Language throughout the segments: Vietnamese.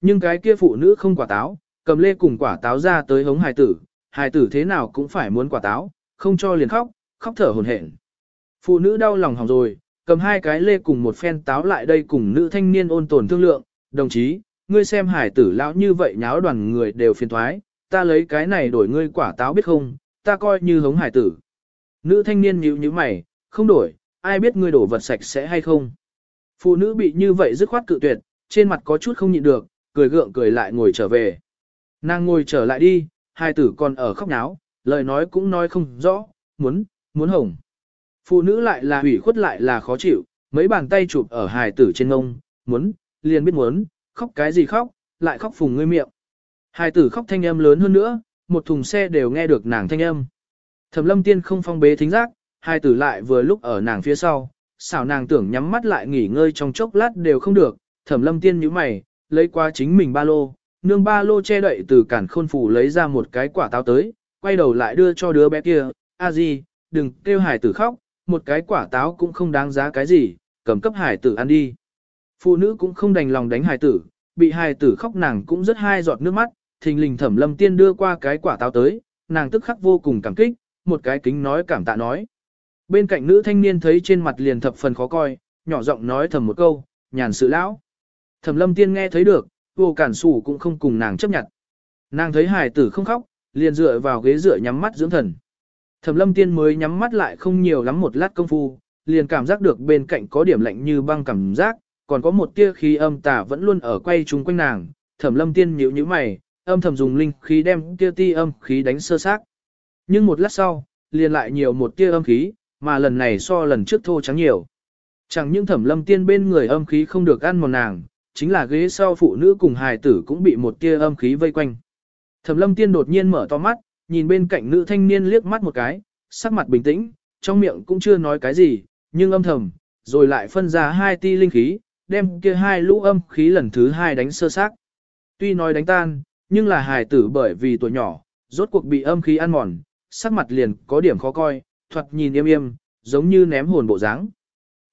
Nhưng cái kia phụ nữ không quả táo, cầm lê cùng quả táo ra tới hống hài tử, hài tử thế nào cũng phải muốn quả táo, không cho liền khóc, khóc thở hồn hển. Phụ nữ đau lòng hỏng rồi, cầm hai cái lê cùng một phen táo lại đây cùng nữ thanh niên ôn tồn thương lượng, đồng chí, ngươi xem hải tử lão như vậy nháo đoàn người đều phiền thoái, ta lấy cái này đổi ngươi quả táo biết không, ta coi như hống hải tử. Nữ thanh niên nhíu nhíu mày, không đổi, ai biết ngươi đổ vật sạch sẽ hay không. Phụ nữ bị như vậy dứt khoát cự tuyệt, trên mặt có chút không nhịn được, cười gượng cười lại ngồi trở về. Nàng ngồi trở lại đi, hai tử còn ở khóc náo, lời nói cũng nói không rõ, muốn, muốn hồng. Phụ nữ lại là hủy khuất lại là khó chịu, mấy bàn tay chụp ở hài tử trên ngông, muốn, liền biết muốn, khóc cái gì khóc, lại khóc phùng ngươi miệng. Hài tử khóc thanh âm lớn hơn nữa, một thùng xe đều nghe được nàng thanh âm. Thẩm lâm tiên không phong bế thính giác, hài tử lại vừa lúc ở nàng phía sau, xảo nàng tưởng nhắm mắt lại nghỉ ngơi trong chốc lát đều không được, thẩm lâm tiên nhíu mày, lấy qua chính mình ba lô, nương ba lô che đậy từ cản khôn phủ lấy ra một cái quả táo tới, quay đầu lại đưa cho đứa bé kia, a di, đừng kêu hải tử khóc, một cái quả táo cũng không đáng giá cái gì, cầm cấp hải tử ăn đi. Phụ nữ cũng không đành lòng đánh hải tử, bị hải tử khóc nàng cũng rất hai giọt nước mắt, thình lình thẩm lâm tiên đưa qua cái quả táo tới, nàng tức khắc vô cùng cảm kích, một cái kính nói cảm tạ nói. Bên cạnh nữ thanh niên thấy trên mặt liền thập phần khó coi, nhỏ giọng nói thầm một câu, nhàn sự lão. Thẩm lâm tiên nghe thấy được, vô cản sủ cũng không cùng nàng chấp nhận. Nàng thấy hải tử không khóc, liền dựa vào ghế dựa nhắm mắt dưỡng thần. Thẩm lâm tiên mới nhắm mắt lại không nhiều lắm một lát công phu, liền cảm giác được bên cạnh có điểm lạnh như băng cảm giác, còn có một tia khí âm tà vẫn luôn ở quay chung quanh nàng. Thẩm lâm tiên nhíu nhíu mày, âm thầm dùng linh khí đem tia ti âm khí đánh sơ xác. Nhưng một lát sau, liền lại nhiều một tia âm khí, mà lần này so lần trước thô trắng nhiều. Chẳng những thẩm lâm tiên bên người âm khí không được ăn một nàng, chính là ghế sau phụ nữ cùng hài tử cũng bị một tia âm khí vây quanh. Thẩm lâm tiên đột nhiên mở to mắt, nhìn bên cạnh nữ thanh niên liếc mắt một cái, sắc mặt bình tĩnh, trong miệng cũng chưa nói cái gì, nhưng âm thầm, rồi lại phân ra hai ti linh khí, đem kia hai lũ âm khí lần thứ hai đánh sơ xác. Tuy nói đánh tan, nhưng là hài tử bởi vì tuổi nhỏ, rốt cuộc bị âm khí ăn mòn, sắc mặt liền có điểm khó coi, thoạt nhìn im im, giống như ném hồn bộ dáng.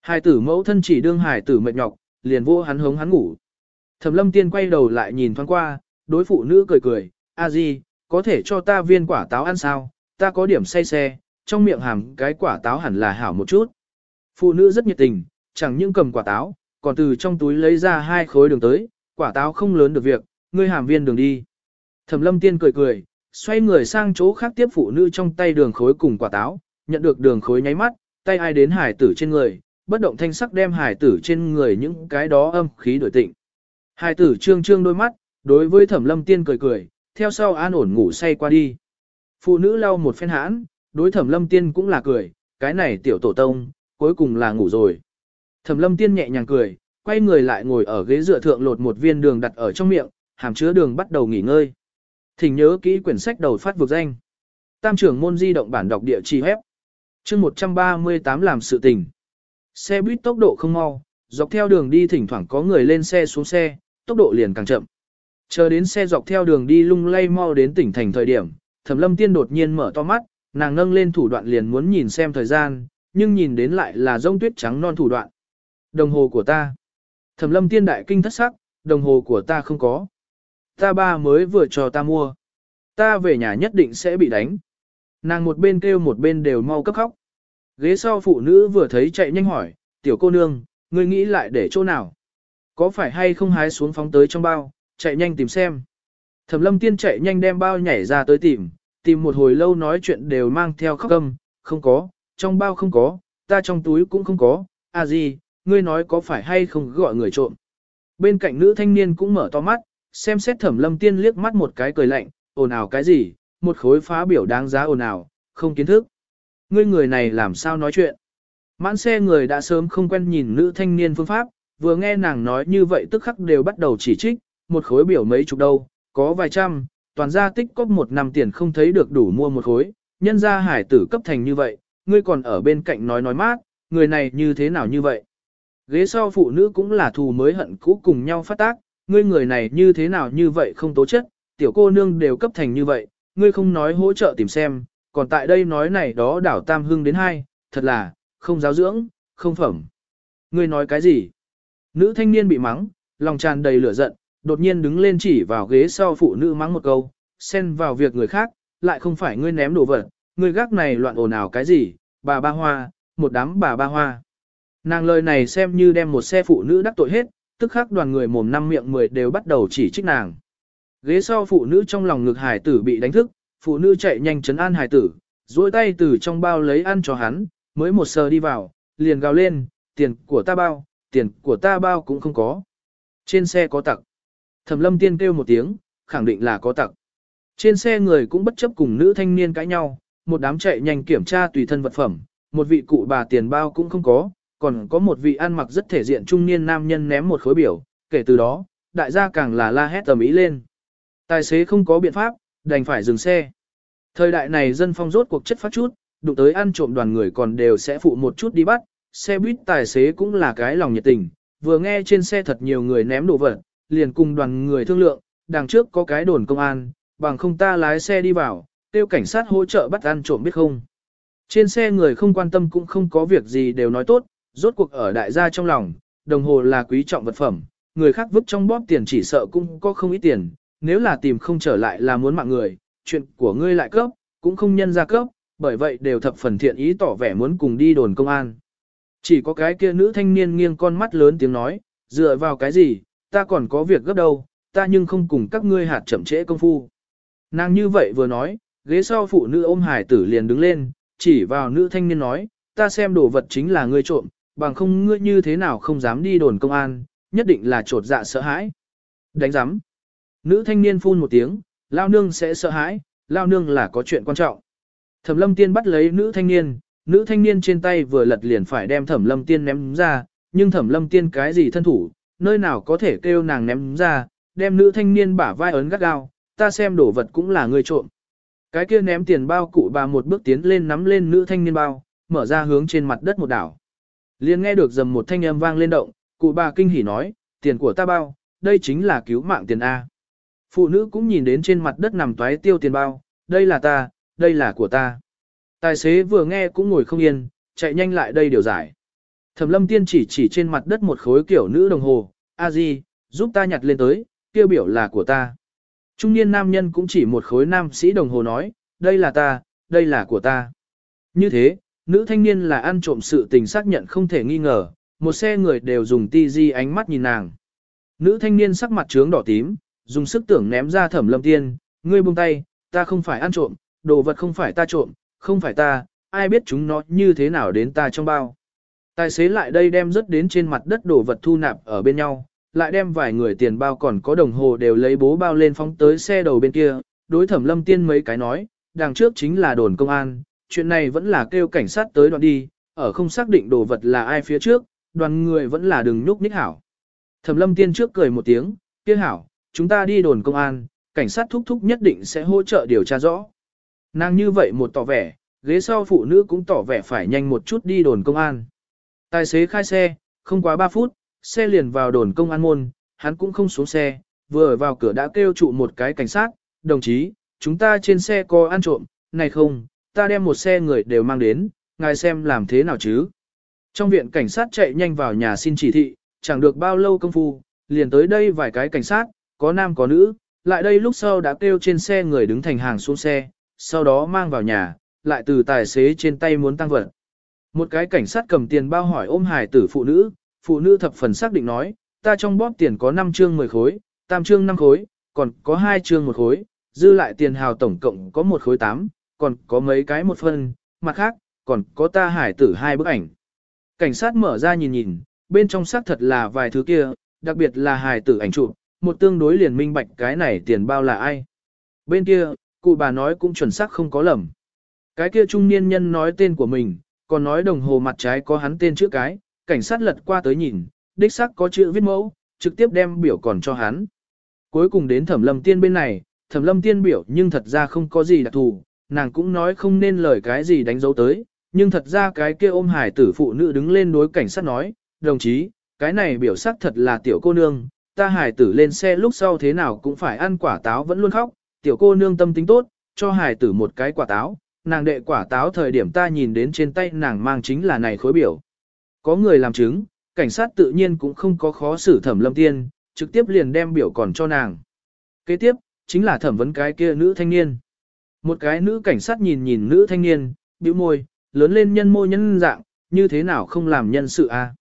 Hài tử mẫu thân chỉ đương hài tử mệt nhọc, liền vô hắn hống hắn ngủ. Thẩm lâm tiên quay đầu lại nhìn thoáng qua, đối phụ nữ cười cười, a di, có thể cho ta viên quả táo ăn sao, ta có điểm say xe, trong miệng hàm cái quả táo hẳn là hảo một chút. Phụ nữ rất nhiệt tình, chẳng những cầm quả táo, còn từ trong túi lấy ra hai khối đường tới, quả táo không lớn được việc, ngươi hàm viên đường đi. Thẩm lâm tiên cười cười, xoay người sang chỗ khác tiếp phụ nữ trong tay đường khối cùng quả táo, nhận được đường khối nháy mắt, tay ai đến hải tử trên người, bất động thanh sắc đem hải tử trên người những cái đó âm khí đổi tịnh. Hải tử trương trương đôi mắt, đối với thẩm lâm tiên cười cười, theo sau an ổn ngủ say qua đi. Phụ nữ lau một phen hãn, đối thẩm lâm tiên cũng là cười, cái này tiểu tổ tông, cuối cùng là ngủ rồi. Thẩm lâm tiên nhẹ nhàng cười, quay người lại ngồi ở ghế dựa thượng lột một viên đường đặt ở trong miệng, hàm chứa đường bắt đầu nghỉ ngơi. Thỉnh nhớ kỹ quyển sách đầu phát vực danh. Tam trưởng môn di động bản đọc địa chỉ hép. chương 138 làm sự tình. Xe buýt tốc độ không mau, dọc theo đường đi thỉnh thoảng có người lên xe xuống xe, tốc độ liền càng chậm. Chờ đến xe dọc theo đường đi lung lay mau đến tỉnh thành thời điểm, Thẩm Lâm Tiên đột nhiên mở to mắt, nàng nâng lên thủ đoạn liền muốn nhìn xem thời gian, nhưng nhìn đến lại là rông tuyết trắng non thủ đoạn. Đồng hồ của ta. Thẩm Lâm Tiên đại kinh thất sắc, đồng hồ của ta không có. Ta ba mới vừa cho ta mua. Ta về nhà nhất định sẽ bị đánh. Nàng một bên kêu một bên đều mau cấp khóc. Ghế sau phụ nữ vừa thấy chạy nhanh hỏi, tiểu cô nương, ngươi nghĩ lại để chỗ nào? Có phải hay không hái xuống phóng tới trong bao, chạy nhanh tìm xem. Thẩm lâm tiên chạy nhanh đem bao nhảy ra tới tìm, tìm một hồi lâu nói chuyện đều mang theo khóc câm, không có, trong bao không có, ta trong túi cũng không có, à gì, ngươi nói có phải hay không gọi người trộm. Bên cạnh nữ thanh niên cũng mở to mắt, xem xét thẩm lâm tiên liếc mắt một cái cười lạnh, ồn ào cái gì, một khối phá biểu đáng giá ồn ào, không kiến thức. Ngươi người này làm sao nói chuyện. Mãn xe người đã sớm không quen nhìn nữ thanh niên phương pháp, vừa nghe nàng nói như vậy tức khắc đều bắt đầu chỉ trích, một khối biểu mấy chục đâu, có vài trăm, toàn gia tích cóp một năm tiền không thấy được đủ mua một khối, nhân gia hải tử cấp thành như vậy, ngươi còn ở bên cạnh nói nói mát, người này như thế nào như vậy. Ghế sau phụ nữ cũng là thù mới hận cũ cùng nhau phát tác, ngươi người này như thế nào như vậy không tố chất, tiểu cô nương đều cấp thành như vậy, ngươi không nói hỗ trợ tìm xem, còn tại đây nói này đó đảo tam hưng đến hai, thật là, không giáo dưỡng, không phẩm. Ngươi nói cái gì? Nữ thanh niên bị mắng, lòng tràn đầy lửa giận, đột nhiên đứng lên chỉ vào ghế sau phụ nữ mắng một câu, xen vào việc người khác, lại không phải ngươi ném đồ vật, ngươi gác này loạn ồn ào cái gì, bà ba hoa, một đám bà ba hoa. Nàng lời này xem như đem một xe phụ nữ đắc tội hết, tức khắc đoàn người mồm năm miệng mười đều bắt đầu chỉ trích nàng. Ghế sau phụ nữ trong lòng ngực hải tử bị đánh thức, phụ nữ chạy nhanh chấn an hải tử, duỗi tay từ trong bao lấy ăn cho hắn, mới một sờ đi vào, liền gào lên, tiền của ta bao, tiền của ta bao cũng không có. Trên xe có tặc. Thẩm lâm tiên kêu một tiếng, khẳng định là có tặc. Trên xe người cũng bất chấp cùng nữ thanh niên cãi nhau, một đám chạy nhanh kiểm tra tùy thân vật phẩm, một vị cụ bà tiền bao cũng không có, còn có một vị ăn mặc rất thể diện trung niên nam nhân ném một khối biểu, kể từ đó, đại gia càng là la hét tầm ý lên. Tài xế không có biện pháp, đành phải dừng xe. Thời đại này dân phong rốt cuộc chất phát chút, đụng tới ăn trộm đoàn người còn đều sẽ phụ một chút đi bắt, xe buýt tài xế cũng là cái lòng nhiệt tình, vừa nghe trên xe thật nhiều người ném đồ vật, liền cùng đoàn người thương lượng, đằng trước có cái đồn công an, bằng không ta lái xe đi vào, tiêu cảnh sát hỗ trợ bắt ăn trộm biết không. Trên xe người không quan tâm cũng không có việc gì đều nói tốt, rốt cuộc ở đại gia trong lòng, đồng hồ là quý trọng vật phẩm, người khác vứt trong bóp tiền chỉ sợ cũng có không ít tiền, nếu là tìm không trở lại là muốn mạng người, chuyện của ngươi lại cấp, cũng không nhân ra cấp, bởi vậy đều thập phần thiện ý tỏ vẻ muốn cùng đi đồn công an. Chỉ có cái kia nữ thanh niên nghiêng con mắt lớn tiếng nói, dựa vào cái gì, ta còn có việc gấp đâu, ta nhưng không cùng các ngươi hạt chậm trễ công phu. Nàng như vậy vừa nói, ghế sau phụ nữ ôm hải tử liền đứng lên, chỉ vào nữ thanh niên nói, ta xem đồ vật chính là ngươi trộm, bằng không ngươi như thế nào không dám đi đồn công an, nhất định là trột dạ sợ hãi. Đánh giám. Nữ thanh niên phun một tiếng, lao nương sẽ sợ hãi, lao nương là có chuyện quan trọng. Thẩm lâm tiên bắt lấy nữ thanh niên, nữ thanh niên trên tay vừa lật liền phải đem thẩm lâm tiên ném ra, nhưng thẩm lâm tiên cái gì thân thủ, nơi nào có thể kêu nàng ném ra, đem nữ thanh niên bả vai ấn gắt gao, ta xem đổ vật cũng là người trộm. Cái kia ném tiền bao cụ bà một bước tiến lên nắm lên nữ thanh niên bao, mở ra hướng trên mặt đất một đảo. Liền nghe được dầm một thanh âm vang lên động, cụ bà kinh hỉ nói, tiền của ta bao, đây chính là cứu mạng tiền A. Phụ nữ cũng nhìn đến trên mặt đất nằm toái tiêu tiền bao, đây là ta, đây là của ta. Tài xế vừa nghe cũng ngồi không yên, chạy nhanh lại đây điều giải. Thẩm lâm tiên chỉ chỉ trên mặt đất một khối kiểu nữ đồng hồ, a di, giúp ta nhặt lên tới, tiêu biểu là của ta. Trung niên nam nhân cũng chỉ một khối nam sĩ đồng hồ nói, đây là ta, đây là của ta. Như thế, nữ thanh niên là ăn trộm sự tình xác nhận không thể nghi ngờ, một xe người đều dùng ti di ánh mắt nhìn nàng. Nữ thanh niên sắc mặt trướng đỏ tím, dùng sức tưởng ném ra thẩm lâm tiên, ngươi buông tay, ta không phải ăn trộm, đồ vật không phải ta trộm, không phải ta, ai biết chúng nó như thế nào đến ta trong bao. Tài xế lại đây đem rớt đến trên mặt đất đồ vật thu nạp ở bên nhau, lại đem vài người tiền bao còn có đồng hồ đều lấy bố bao lên phóng tới xe đầu bên kia, đối thẩm lâm tiên mấy cái nói, đằng trước chính là đồn công an, chuyện này vẫn là kêu cảnh sát tới đoạn đi, ở không xác định đồ vật là ai phía trước, đoàn người vẫn là đừng nhúc nhích hảo. Thẩm lâm tiên trước cười một tiếng, kia hảo, chúng ta đi đồn công an, cảnh sát thúc thúc nhất định sẽ hỗ trợ điều tra rõ. Nàng như vậy một tỏ vẻ, ghế sau phụ nữ cũng tỏ vẻ phải nhanh một chút đi đồn công an. Tài xế khai xe, không quá 3 phút, xe liền vào đồn công an môn, hắn cũng không xuống xe, vừa vào cửa đã kêu trụ một cái cảnh sát, đồng chí, chúng ta trên xe có ăn trộm, này không, ta đem một xe người đều mang đến, ngài xem làm thế nào chứ. Trong viện cảnh sát chạy nhanh vào nhà xin chỉ thị, chẳng được bao lâu công phu, liền tới đây vài cái cảnh sát, có nam có nữ, lại đây lúc sau đã kêu trên xe người đứng thành hàng xuống xe, sau đó mang vào nhà, lại từ tài xế trên tay muốn tăng vật. Một cái cảnh sát cầm tiền bao hỏi ôm hài tử phụ nữ, phụ nữ thập phần xác định nói, ta trong bóp tiền có 5 chương 10 khối, tam chương 5 khối, còn có 2 chương một khối, dư lại tiền hào tổng cộng có một khối 8, còn có mấy cái một phân, mặt khác, còn có ta hải tử hai bức ảnh. Cảnh sát mở ra nhìn nhìn, bên trong xác thật là vài thứ kia, đặc biệt là hải tử ảnh chụp, một tương đối liền minh bạch cái này tiền bao là ai. Bên kia, cụ bà nói cũng chuẩn xác không có lầm. Cái kia trung niên nhân nói tên của mình, còn nói đồng hồ mặt trái có hắn tên chữ cái, cảnh sát lật qua tới nhìn, đích xác có chữ viết mẫu, trực tiếp đem biểu còn cho hắn. Cuối cùng đến thẩm lâm tiên bên này, thẩm lâm tiên biểu nhưng thật ra không có gì đặc thù, nàng cũng nói không nên lời cái gì đánh dấu tới, nhưng thật ra cái kia ôm hải tử phụ nữ đứng lên đối cảnh sát nói, đồng chí, cái này biểu xác thật là tiểu cô nương, ta hải tử lên xe lúc sau thế nào cũng phải ăn quả táo vẫn luôn khóc, tiểu cô nương tâm tính tốt, cho hải tử một cái quả táo, nàng đệ quả táo thời điểm ta nhìn đến trên tay nàng mang chính là này khối biểu. Có người làm chứng, cảnh sát tự nhiên cũng không có khó xử thẩm lâm tiên, trực tiếp liền đem biểu còn cho nàng. Kế tiếp, chính là thẩm vấn cái kia nữ thanh niên. Một cái nữ cảnh sát nhìn nhìn nữ thanh niên, bĩu môi, lớn lên nhân môi nhân dạng, như thế nào không làm nhân sự a?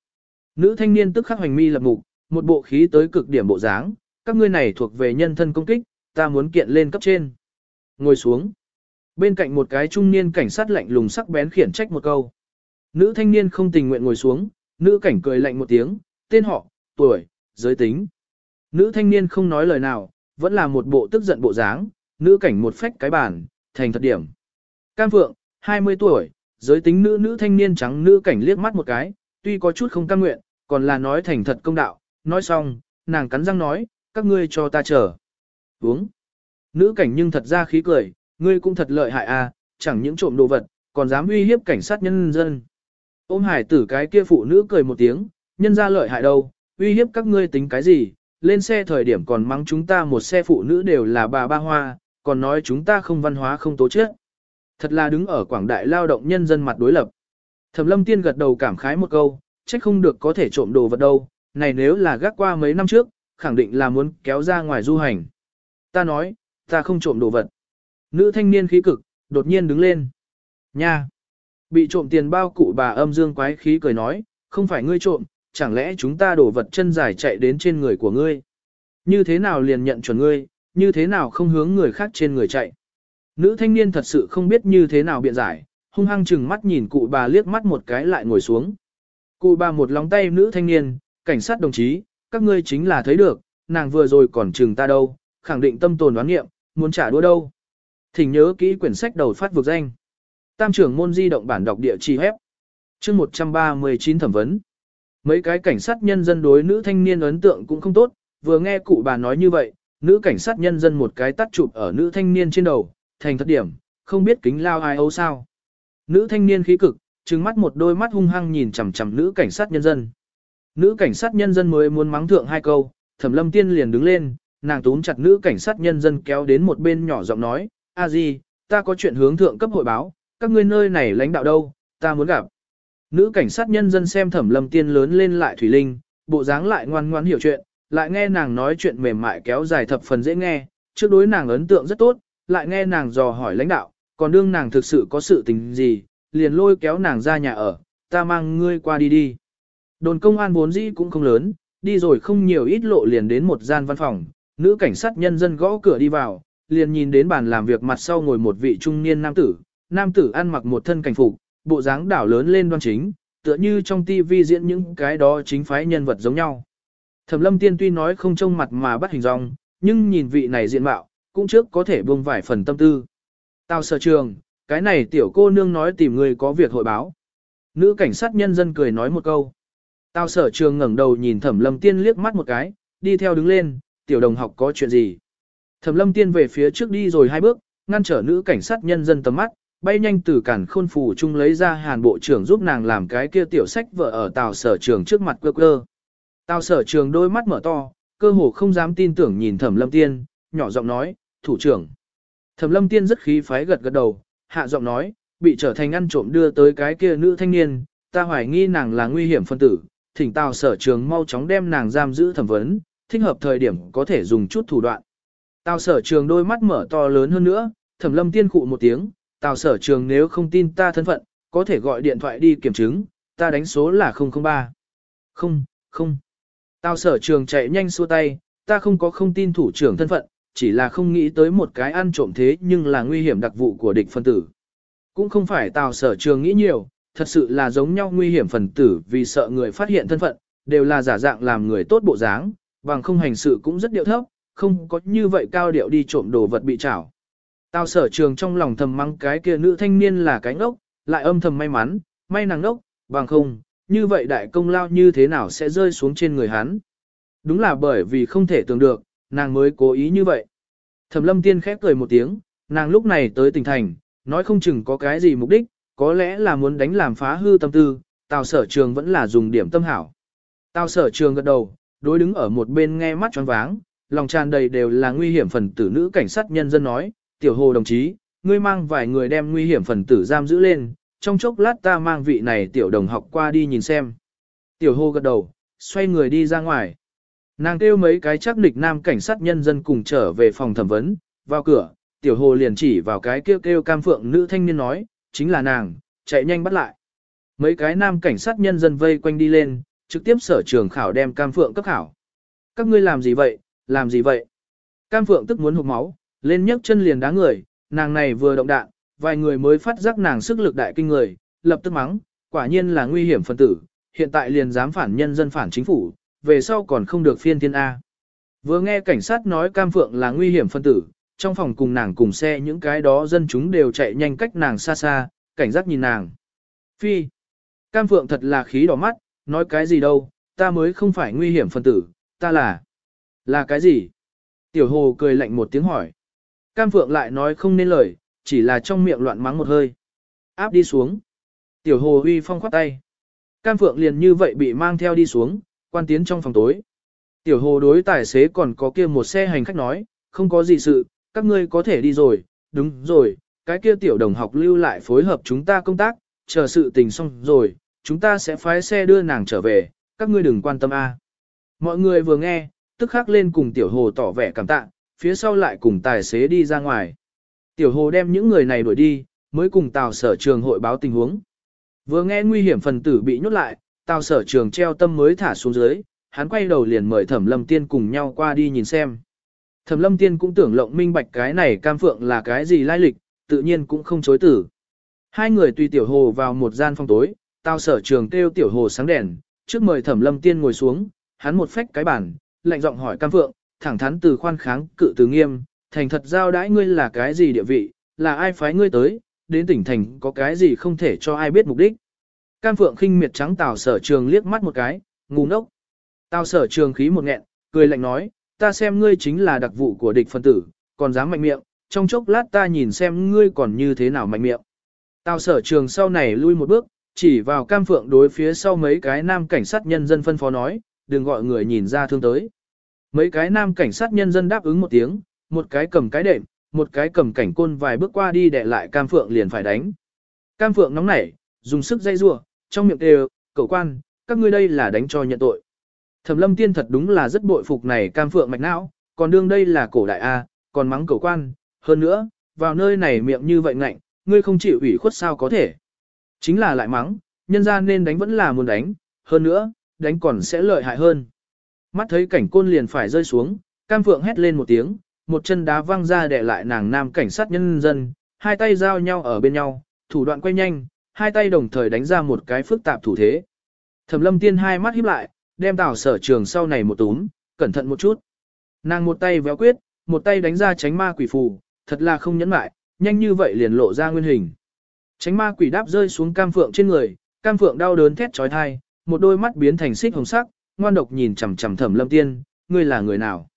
Nữ thanh niên tức khắc hoành mi lập mục, một bộ khí tới cực điểm bộ dáng, các ngươi này thuộc về nhân thân công kích, ta muốn kiện lên cấp trên. Ngồi xuống. Bên cạnh một cái trung niên cảnh sát lạnh lùng sắc bén khiển trách một câu. Nữ thanh niên không tình nguyện ngồi xuống, nữ cảnh cười lạnh một tiếng, tên họ, tuổi, giới tính. Nữ thanh niên không nói lời nào, vẫn là một bộ tức giận bộ dáng, nữ cảnh một phách cái bàn, thành thật điểm. Cam Phượng, 20 tuổi, giới tính nữ nữ thanh niên trắng nữ cảnh liếc mắt một cái, tuy có chút không cam nguyện, còn là nói thành thật công đạo, nói xong, nàng cắn răng nói, các ngươi cho ta chờ. Uống. Nữ cảnh nhưng thật ra khí cười, ngươi cũng thật lợi hại à, chẳng những trộm đồ vật, còn dám uy hiếp cảnh sát nhân dân. Ôm hải tử cái kia phụ nữ cười một tiếng, nhân ra lợi hại đâu, uy hiếp các ngươi tính cái gì, lên xe thời điểm còn mắng chúng ta một xe phụ nữ đều là bà ba hoa, còn nói chúng ta không văn hóa không tố chết. Thật là đứng ở quảng đại lao động nhân dân mặt đối lập. Thẩm lâm tiên gật đầu cảm khái một câu, trách không được có thể trộm đồ vật đâu, này nếu là gác qua mấy năm trước, khẳng định là muốn kéo ra ngoài du hành. Ta nói, ta không trộm đồ vật. Nữ thanh niên khí cực, đột nhiên đứng lên. Nha! Bị trộm tiền bao cụ bà âm dương quái khí cười nói, không phải ngươi trộm, chẳng lẽ chúng ta đổ vật chân dài chạy đến trên người của ngươi? Như thế nào liền nhận chuẩn ngươi, như thế nào không hướng người khác trên người chạy? Nữ thanh niên thật sự không biết như thế nào biện giải, hung hăng chừng mắt nhìn cụ bà liếc mắt một cái lại ngồi xuống. Cụ bà một lóng tay nữ thanh niên, cảnh sát đồng chí, các ngươi chính là thấy được, nàng vừa rồi còn chừng ta đâu, khẳng định tâm tồn đoán nghiệm, muốn trả đũa đâu. Thỉnh nhớ kỹ quyển sách đầu phát vực danh. Tam trưởng môn di động bản đọc địa chỉ hép. chương 139 thẩm vấn. Mấy cái cảnh sát nhân dân đối nữ thanh niên ấn tượng cũng không tốt, vừa nghe cụ bà nói như vậy, nữ cảnh sát nhân dân một cái tắt chụp ở nữ thanh niên trên đầu, thành thất điểm, không biết kính lao ai âu sao. Nữ thanh niên khí cực, trừng mắt một đôi mắt hung hăng nhìn chằm chằm nữ cảnh sát nhân dân. Nữ cảnh sát nhân dân mới muốn mắng thượng hai câu, thẩm lâm tiên liền đứng lên, nàng túm chặt nữ cảnh sát nhân dân kéo đến một bên nhỏ giọng nói, a di, ta có chuyện hướng thượng cấp hội báo, các ngươi nơi này lãnh đạo đâu, ta muốn gặp. Nữ cảnh sát nhân dân xem thẩm lâm tiên lớn lên lại thủy linh, bộ dáng lại ngoan ngoan hiểu chuyện, lại nghe nàng nói chuyện mềm mại kéo dài thập phần dễ nghe, trước đối nàng ấn tượng rất tốt, lại nghe nàng dò hỏi lãnh đạo, còn đương nàng thực sự có sự tình gì, liền lôi kéo nàng ra nhà ở, ta mang ngươi qua đi đi. Đồn công an vốn dĩ cũng không lớn, đi rồi không nhiều ít lộ liền đến một gian văn phòng, nữ cảnh sát nhân dân gõ cửa đi vào, liền nhìn đến bàn làm việc mặt sau ngồi một vị trung niên nam tử, nam tử ăn mặc một thân cảnh phục, bộ dáng đảo lớn lên đoan chính, tựa như trong tivi diễn những cái đó chính phái nhân vật giống nhau. Thẩm lâm tiên tuy nói không trông mặt mà bắt hình dong, nhưng nhìn vị này diện mạo, cũng trước có thể buông vài phần tâm tư. Tao sở trường, cái này tiểu cô nương nói tìm người có việc hội báo. Nữ cảnh sát nhân dân cười nói một câu. Tao sở trường ngẩng đầu nhìn thẩm lâm tiên liếc mắt một cái, đi theo đứng lên, tiểu đồng học có chuyện gì. Thẩm lâm tiên về phía trước đi rồi hai bước, ngăn trở nữ cảnh sát nhân dân tầm mắt, bay nhanh từ cản khôn phủ chung lấy ra hàn bộ trưởng giúp nàng làm cái kia tiểu sách vợ ở tào sở trường trước mặt cơ cơ. Tào sở trường đôi mắt mở to, cơ hồ không dám tin tưởng nhìn thẩm lâm tiên, nhỏ giọng nói, thủ trưởng. Thẩm lâm tiên rất khí phái gật gật đầu, hạ giọng nói, bị trở thành ăn trộm đưa tới cái kia nữ thanh niên, ta hoài nghi nàng là nguy hiểm phân tử, thỉnh tào sở trường mau chóng đem nàng giam giữ thẩm vấn, thích hợp thời điểm có thể dùng chút thủ đoạn. Tào sở trường đôi mắt mở to lớn hơn nữa, thẩm lâm tiên khụ một tiếng, tào sở trường nếu không tin ta thân phận, có thể gọi điện thoại đi kiểm chứng, ta đánh số là 003. Không, không. Tào sở trường chạy nhanh xua tay, ta không có không tin thủ trưởng thân phận, chỉ là không nghĩ tới một cái ăn trộm thế nhưng là nguy hiểm đặc vụ của địch phân tử. Cũng không phải tào sở trường nghĩ nhiều, thật sự là giống nhau nguy hiểm phần tử vì sợ người phát hiện thân phận, đều là giả dạng làm người tốt bộ dáng, bằng không hành sự cũng rất điệu thấp, không có như vậy cao điệu đi trộm đồ vật bị trảo. Tào sở trường trong lòng thầm mắng cái kia nữ thanh niên là cái ngốc, lại âm thầm may mắn, may nàng ngốc, bằng không, như vậy đại công lao như thế nào sẽ rơi xuống trên người hắn. Đúng là bởi vì không thể tưởng được, nàng mới cố ý như vậy. Thẩm lâm tiên khép cười một tiếng, nàng lúc này tới tỉnh thành, nói không chừng có cái gì mục đích, có lẽ là muốn đánh làm phá hư tâm tư, tào sở trường vẫn là dùng điểm tâm hảo. Tào sở trường gật đầu, đối đứng ở một bên nghe mắt choáng váng, lòng tràn đầy đều là nguy hiểm phần tử nữ cảnh sát nhân dân nói, tiểu hồ đồng chí, ngươi mang vài người đem nguy hiểm phần tử giam giữ lên, trong chốc lát ta mang vị này tiểu đồng học qua đi nhìn xem. Tiểu hồ gật đầu, xoay người đi ra ngoài. Nàng kêu mấy cái chắc địch nam cảnh sát nhân dân cùng trở về phòng thẩm vấn, vào cửa, tiểu hồ liền chỉ vào cái kêu kêu cam phượng nữ thanh niên nói, chính là nàng, chạy nhanh bắt lại. Mấy cái nam cảnh sát nhân dân vây quanh đi lên, trực tiếp sở trường khảo đem cam phượng cấp khảo. Các ngươi làm gì vậy, làm gì vậy? Cam phượng tức muốn hụt máu, lên nhấc chân liền đá người, nàng này vừa động đạn, vài người mới phát giác nàng sức lực đại kinh người, lập tức mắng, quả nhiên là nguy hiểm phân tử, hiện tại liền dám phản nhân dân phản chính phủ, về sau còn không được phiên thiên A. Vừa nghe cảnh sát nói cam phượng là nguy hiểm phân tử, trong phòng cùng nàng cùng xe những cái đó dân chúng đều chạy nhanh cách nàng xa xa, cảnh giác nhìn nàng. Phi, cam phượng thật là khí đỏ mắt, nói cái gì đâu, ta mới không phải nguy hiểm phân tử, ta là... Là cái gì? Tiểu hồ cười lạnh một tiếng hỏi. Cam phượng lại nói không nên lời, chỉ là trong miệng loạn mắng một hơi. Áp đi xuống. Tiểu hồ uy phong khoát tay. Cam phượng liền như vậy bị mang theo đi xuống, quan tiến trong phòng tối. Tiểu hồ đối tài xế còn có kia một xe hành khách nói, không có gì sự, các ngươi có thể đi rồi, đúng rồi, cái kia tiểu đồng học lưu lại phối hợp chúng ta công tác, chờ sự tình xong rồi, chúng ta sẽ phái xe đưa nàng trở về, các ngươi đừng quan tâm a. Mọi người vừa nghe, tức khắc lên cùng tiểu hồ tỏ vẻ cảm tạ, phía sau lại cùng tài xế đi ra ngoài. Tiểu hồ đem những người này đuổi đi, mới cùng tàu sở trường hội báo tình huống. Vừa nghe nguy hiểm phần tử bị nhốt lại, tàu sở trường treo tâm mới thả xuống dưới, hắn quay đầu liền mời thẩm lâm tiên cùng nhau qua đi nhìn xem. Thẩm lâm tiên cũng tưởng lộng minh bạch cái này cam phượng là cái gì lai lịch, tự nhiên cũng không chối tử. Hai người tùy tiểu hồ vào một gian phòng tối, tao sở trường kêu tiểu hồ sáng đèn, trước mời thẩm lâm tiên ngồi xuống, hắn một phách cái bản, lạnh giọng hỏi cam phượng, thẳng thắn từ khoan kháng cự từ nghiêm, thành thật giao đãi ngươi là cái gì địa vị, là ai phái ngươi tới, đến tỉnh thành có cái gì không thể cho ai biết mục đích. Cam phượng khinh miệt trắng tào sở trường liếc mắt một cái, ngu ngốc. Tào sở trường khí một nghẹn, cười lạnh nói, ta xem ngươi chính là đặc vụ của địch phân tử, còn dám mạnh miệng, trong chốc lát ta nhìn xem ngươi còn như thế nào mạnh miệng. Tào sở trường sau này lui một bước, chỉ vào cam phượng đối phía sau mấy cái nam cảnh sát nhân dân phân phó nói, đừng gọi người nhìn ra thương tới. Mấy cái nam cảnh sát nhân dân đáp ứng một tiếng, một cái cầm cái đệm, một cái cầm cảnh côn vài bước qua đi để lại cam phượng liền phải đánh. Cam phượng nóng nảy, dùng sức dây rua, trong miệng đều, cậu quan, các ngươi đây là đánh cho nhận tội. Thẩm lâm tiên thật đúng là rất bội phục này cam phượng mạch não, còn đương đây là cổ đại A, còn mắng cầu quan, hơn nữa, vào nơi này miệng như vậy ngạnh, ngươi không chịu ủy khuất sao có thể. Chính là lại mắng, nhân ra nên đánh vẫn là muốn đánh, hơn nữa, đánh còn sẽ lợi hại hơn. Mắt thấy cảnh côn liền phải rơi xuống, cam phượng hét lên một tiếng, một chân đá văng ra để lại nàng nam cảnh sát nhân dân, hai tay giao nhau ở bên nhau, thủ đoạn quay nhanh, hai tay đồng thời đánh ra một cái phức tạp thủ thế. Thẩm lâm tiên hai mắt híp lại, đem tảo sở trường sau này một túm, cẩn thận một chút. Nàng một tay véo quyết, một tay đánh ra tránh ma quỷ phù, thật là không nhẫn mại, nhanh như vậy liền lộ ra nguyên hình. Tránh ma quỷ đáp rơi xuống cam phượng trên người, cam phượng đau đớn thét trói thai, một đôi mắt biến thành xích hồng sắc, ngoan độc nhìn chằm chằm thẩm lâm tiên, ngươi là người nào?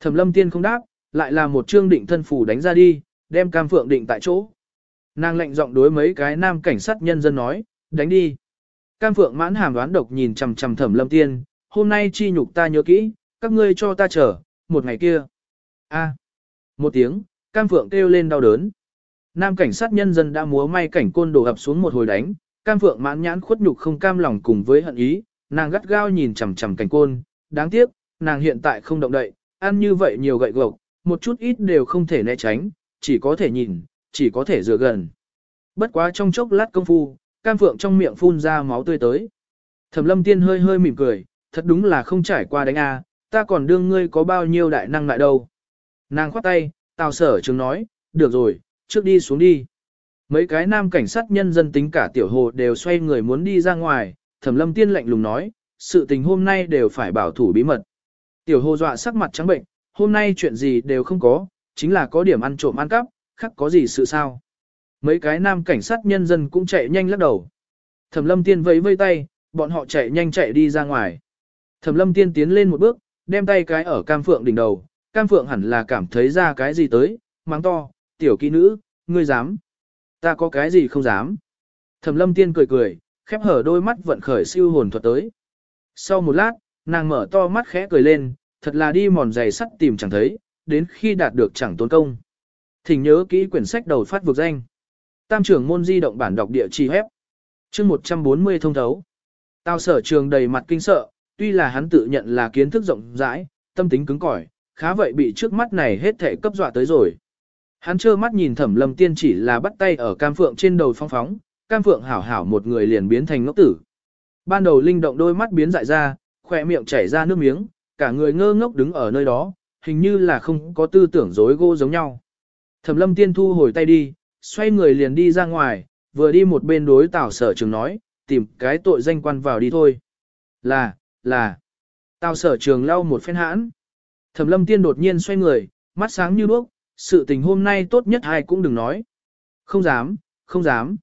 Thẩm lâm tiên không đáp, lại là một trương định thân phủ đánh ra đi, đem cam phượng định tại chỗ. Nàng lệnh giọng đối mấy cái nam cảnh sát nhân dân nói, đánh đi. Cam phượng mãn hàm đoán độc nhìn chằm chằm thẩm lâm tiên, hôm nay chi nhục ta nhớ kỹ, các ngươi cho ta chờ, một ngày kia. A. Một tiếng, cam phượng kêu lên đau đớn. Nam cảnh sát nhân dân đã múa may cảnh côn đổ ập xuống một hồi đánh, cam phượng mãn nhãn khuất nhục không cam lòng cùng với hận ý, nàng gắt gao nhìn chằm chằm cảnh côn, đáng tiếc, nàng hiện tại không động đậy, ăn như vậy nhiều gậy gộc, một chút ít đều không thể né tránh, chỉ có thể nhìn, chỉ có thể dựa gần. Bất quá trong chốc lát công phu, cam phượng trong miệng phun ra máu tươi tới. Thẩm lâm tiên hơi hơi mỉm cười, thật đúng là không trải qua đánh a, ta còn đương ngươi có bao nhiêu đại năng lại đâu. Nàng khoát tay, tào sở chứng nói, được rồi, trước đi xuống đi. Mấy cái nam cảnh sát nhân dân tính cả tiểu hồ đều xoay người muốn đi ra ngoài, thẩm lâm tiên lạnh lùng nói, sự tình hôm nay đều phải bảo thủ bí mật. Tiểu hồ dọa sắc mặt trắng bệnh, hôm nay chuyện gì đều không có, chính là có điểm ăn trộm ăn cắp, khắc có gì sự sao. Mấy cái nam cảnh sát nhân dân cũng chạy nhanh lắc đầu. Thẩm lâm tiên vẫy vây tay, bọn họ chạy nhanh chạy đi ra ngoài. Thẩm lâm tiên tiến lên một bước, đem tay cái ở cam phượng đỉnh đầu, cam phượng hẳn là cảm thấy ra cái gì tới, mắng to, tiểu kỹ nữ, ngươi dám. Ta có cái gì không dám. Thẩm lâm tiên cười cười, khép hở đôi mắt vận khởi siêu hồn thuật tới. Sau một lát, nàng mở to mắt khẽ cười lên, thật là đi mòn giày sắt tìm chẳng thấy, đến khi đạt được chẳng tốn công. Thỉnh nhớ kỹ quyển sách đầu phát vực danh. Tam trưởng môn di động bản đọc địa chỉ hép. chương 140 thông thấu. Tao sở trường đầy mặt kinh sợ, tuy là hắn tự nhận là kiến thức rộng rãi, tâm tính cứng cỏi, khá vậy bị trước mắt này hết thể cấp dọa tới rồi. Hắn trơ mắt nhìn thẩm lâm tiên chỉ là bắt tay ở cam phượng trên đầu phong phóng, cam phượng hảo hảo một người liền biến thành ngốc tử. Ban đầu linh động đôi mắt biến dại ra, khỏe miệng chảy ra nước miếng, cả người ngơ ngốc đứng ở nơi đó, hình như là không có tư tưởng dối gỗ giống nhau. Thẩm lâm tiên thu hồi tay đi, xoay người liền đi ra ngoài, vừa đi một bên đối tào sở trường nói, tìm cái tội danh quan vào đi thôi. Là, là. Tào sở trường lau một phen hãn. Thẩm lâm tiên đột nhiên xoay người, mắt sáng như đuốc, sự tình hôm nay tốt nhất ai cũng đừng nói. Không dám, không dám.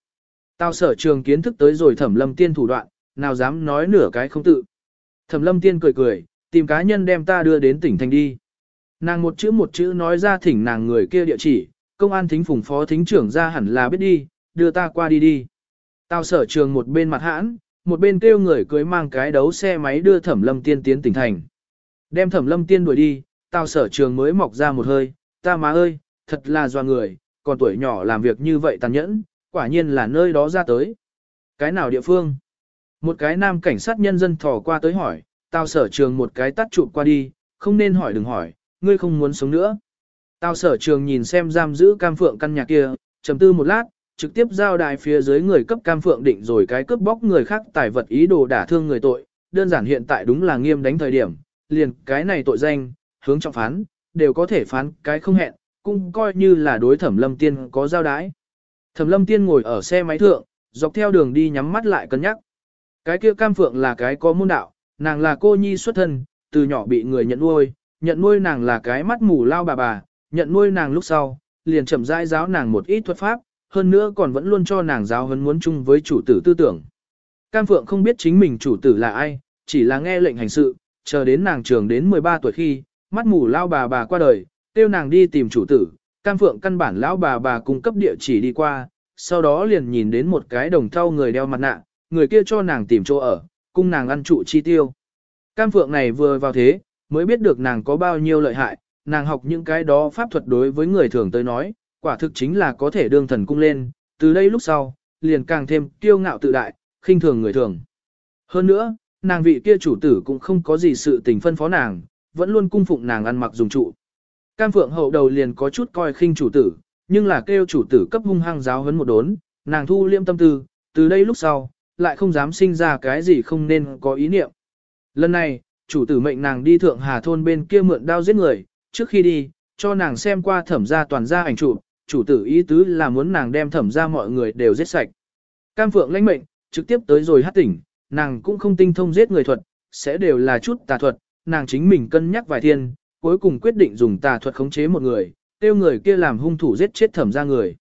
Tào sở trường kiến thức tới rồi thẩm lâm tiên thủ đoạn, nào dám nói nửa cái không tự. Thẩm lâm tiên cười cười, tìm cá nhân đem ta đưa đến tỉnh thành đi. Nàng một chữ một chữ nói ra thỉnh nàng người kia địa chỉ, công an thính phùng phó thính trưởng ra hẳn là biết đi, đưa ta qua đi đi. Tào sở trường một bên mặt hãn, một bên kêu người cưới mang cái đấu xe máy đưa thẩm lâm tiên tiến tỉnh thành. Đem thẩm lâm tiên đuổi đi, tào sở trường mới mọc ra một hơi, ta má ơi, thật là doa người, còn tuổi nhỏ làm việc như vậy tàn nhẫn, quả nhiên là nơi đó ra tới. Cái nào địa phương? Một cái nam cảnh sát nhân dân thò qua tới hỏi, tào sở trường một cái tắt chụp qua đi, không nên hỏi đừng hỏi, ngươi không muốn sống nữa tao sở trường nhìn xem giam giữ cam phượng căn nhà kia, trầm tư một lát, trực tiếp giao đài phía dưới người cấp cam phượng định rồi cái cướp bóc người khác tài vật ý đồ đả thương người tội, đơn giản hiện tại đúng là nghiêm đánh thời điểm, liền cái này tội danh, hướng trọng phán, đều có thể phán cái không hẹn, cũng coi như là đối thẩm lâm tiên có giao đái. Thẩm lâm tiên ngồi ở xe máy thượng, dọc theo đường đi nhắm mắt lại cân nhắc. Cái kia cam phượng là cái có môn đạo, nàng là cô nhi xuất thân, từ nhỏ bị người nhận nuôi, nhận nuôi nàng là cái mắt mù lao bà bà, nhận nuôi nàng lúc sau, liền chậm rãi giáo nàng một ít thuật pháp, hơn nữa còn vẫn luôn cho nàng giáo huấn muốn chung với chủ tử tư tưởng. Cam Phượng không biết chính mình chủ tử là ai, chỉ là nghe lệnh hành sự, chờ đến nàng trường đến 13 tuổi khi, mắt mù lao bà bà qua đời, tiêu nàng đi tìm chủ tử, Cam Phượng căn bản lão bà bà cung cấp địa chỉ đi qua, sau đó liền nhìn đến một cái đồng thau người đeo mặt nạ, người kia cho nàng tìm chỗ ở, cung nàng ăn trụ chi tiêu. Cam Phượng này vừa vào thế, mới biết được nàng có bao nhiêu lợi hại, nàng học những cái đó pháp thuật đối với người thường tới nói, quả thực chính là có thể đương thần cung lên, từ đây lúc sau, liền càng thêm kiêu ngạo tự đại, khinh thường người thường. Hơn nữa, nàng vị kia chủ tử cũng không có gì sự tình phân phó nàng, vẫn luôn cung phụng nàng ăn mặc dùng trụ. Cam Phượng hậu đầu liền có chút coi khinh chủ tử, nhưng là kêu chủ tử cấp hung hăng giáo huấn một đốn, nàng thu liêm tâm tư, từ đây lúc sau, lại không dám sinh ra cái gì không nên có ý niệm. Lần này, chủ tử mệnh nàng đi thượng hà thôn bên kia mượn đao giết người, trước khi đi, cho nàng xem qua thẩm gia toàn gia ảnh chụp, chủ tử ý tứ là muốn nàng đem thẩm gia mọi người đều giết sạch. Cam Phượng lãnh mệnh, trực tiếp tới rồi hát tỉnh, nàng cũng không tinh thông giết người thuật, sẽ đều là chút tà thuật, nàng chính mình cân nhắc vài thiên, cuối cùng quyết định dùng tà thuật khống chế một người, tiêu người kia làm hung thủ giết chết thẩm gia người.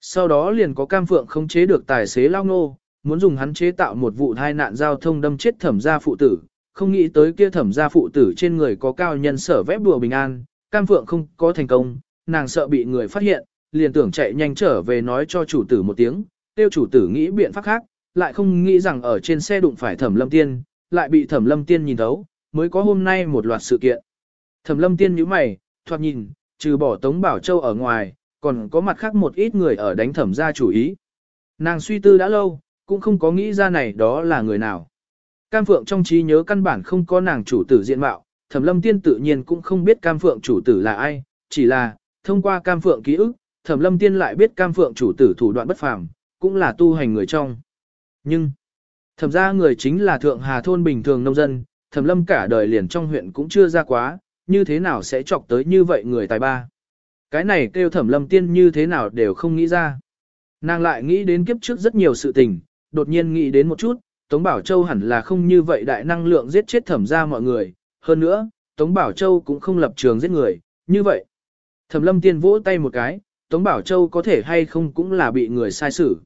Sau đó liền có Cam Phượng khống chế được tài xế lao nô, muốn dùng hắn chế tạo một vụ tai nạn giao thông đâm chết thẩm gia phụ tử, không nghĩ tới kia thẩm gia phụ tử trên người có cao nhân sở vép đùa bình an, Cam Phượng không có thành công, nàng sợ bị người phát hiện, liền tưởng chạy nhanh trở về nói cho chủ tử một tiếng, tiêu chủ tử nghĩ biện pháp khác, lại không nghĩ rằng ở trên xe đụng phải thẩm lâm tiên, lại bị thẩm lâm tiên nhìn thấu, mới có hôm nay một loạt sự kiện. Thẩm lâm tiên nhíu mày, thoạt nhìn, trừ bỏ Tống Bảo Châu ở ngoài, còn có mặt khác một ít người ở đánh thẩm gia chủ ý. Nàng suy tư đã lâu, cũng không có nghĩ ra này đó là người nào. Cam Phượng trong trí nhớ căn bản không có nàng chủ tử diện mạo, Thẩm Lâm Tiên tự nhiên cũng không biết Cam Phượng chủ tử là ai, chỉ là, thông qua Cam Phượng ký ức, Thẩm Lâm Tiên lại biết Cam Phượng chủ tử thủ đoạn bất phàm, cũng là tu hành người trong. Nhưng, thẩm ra người chính là Thượng Hà Thôn bình thường nông dân, Thẩm Lâm cả đời liền trong huyện cũng chưa ra quá, như thế nào sẽ chọc tới như vậy người tài ba. Cái này kêu Thẩm Lâm Tiên như thế nào đều không nghĩ ra. Nàng lại nghĩ đến kiếp trước rất nhiều sự tình, đột nhiên nghĩ đến một chút, Tống Bảo Châu hẳn là không như vậy đại năng lượng giết chết thẩm ra mọi người. Hơn nữa, Tống Bảo Châu cũng không lập trường giết người, như vậy. Thẩm lâm tiên vỗ tay một cái, Tống Bảo Châu có thể hay không cũng là bị người sai xử.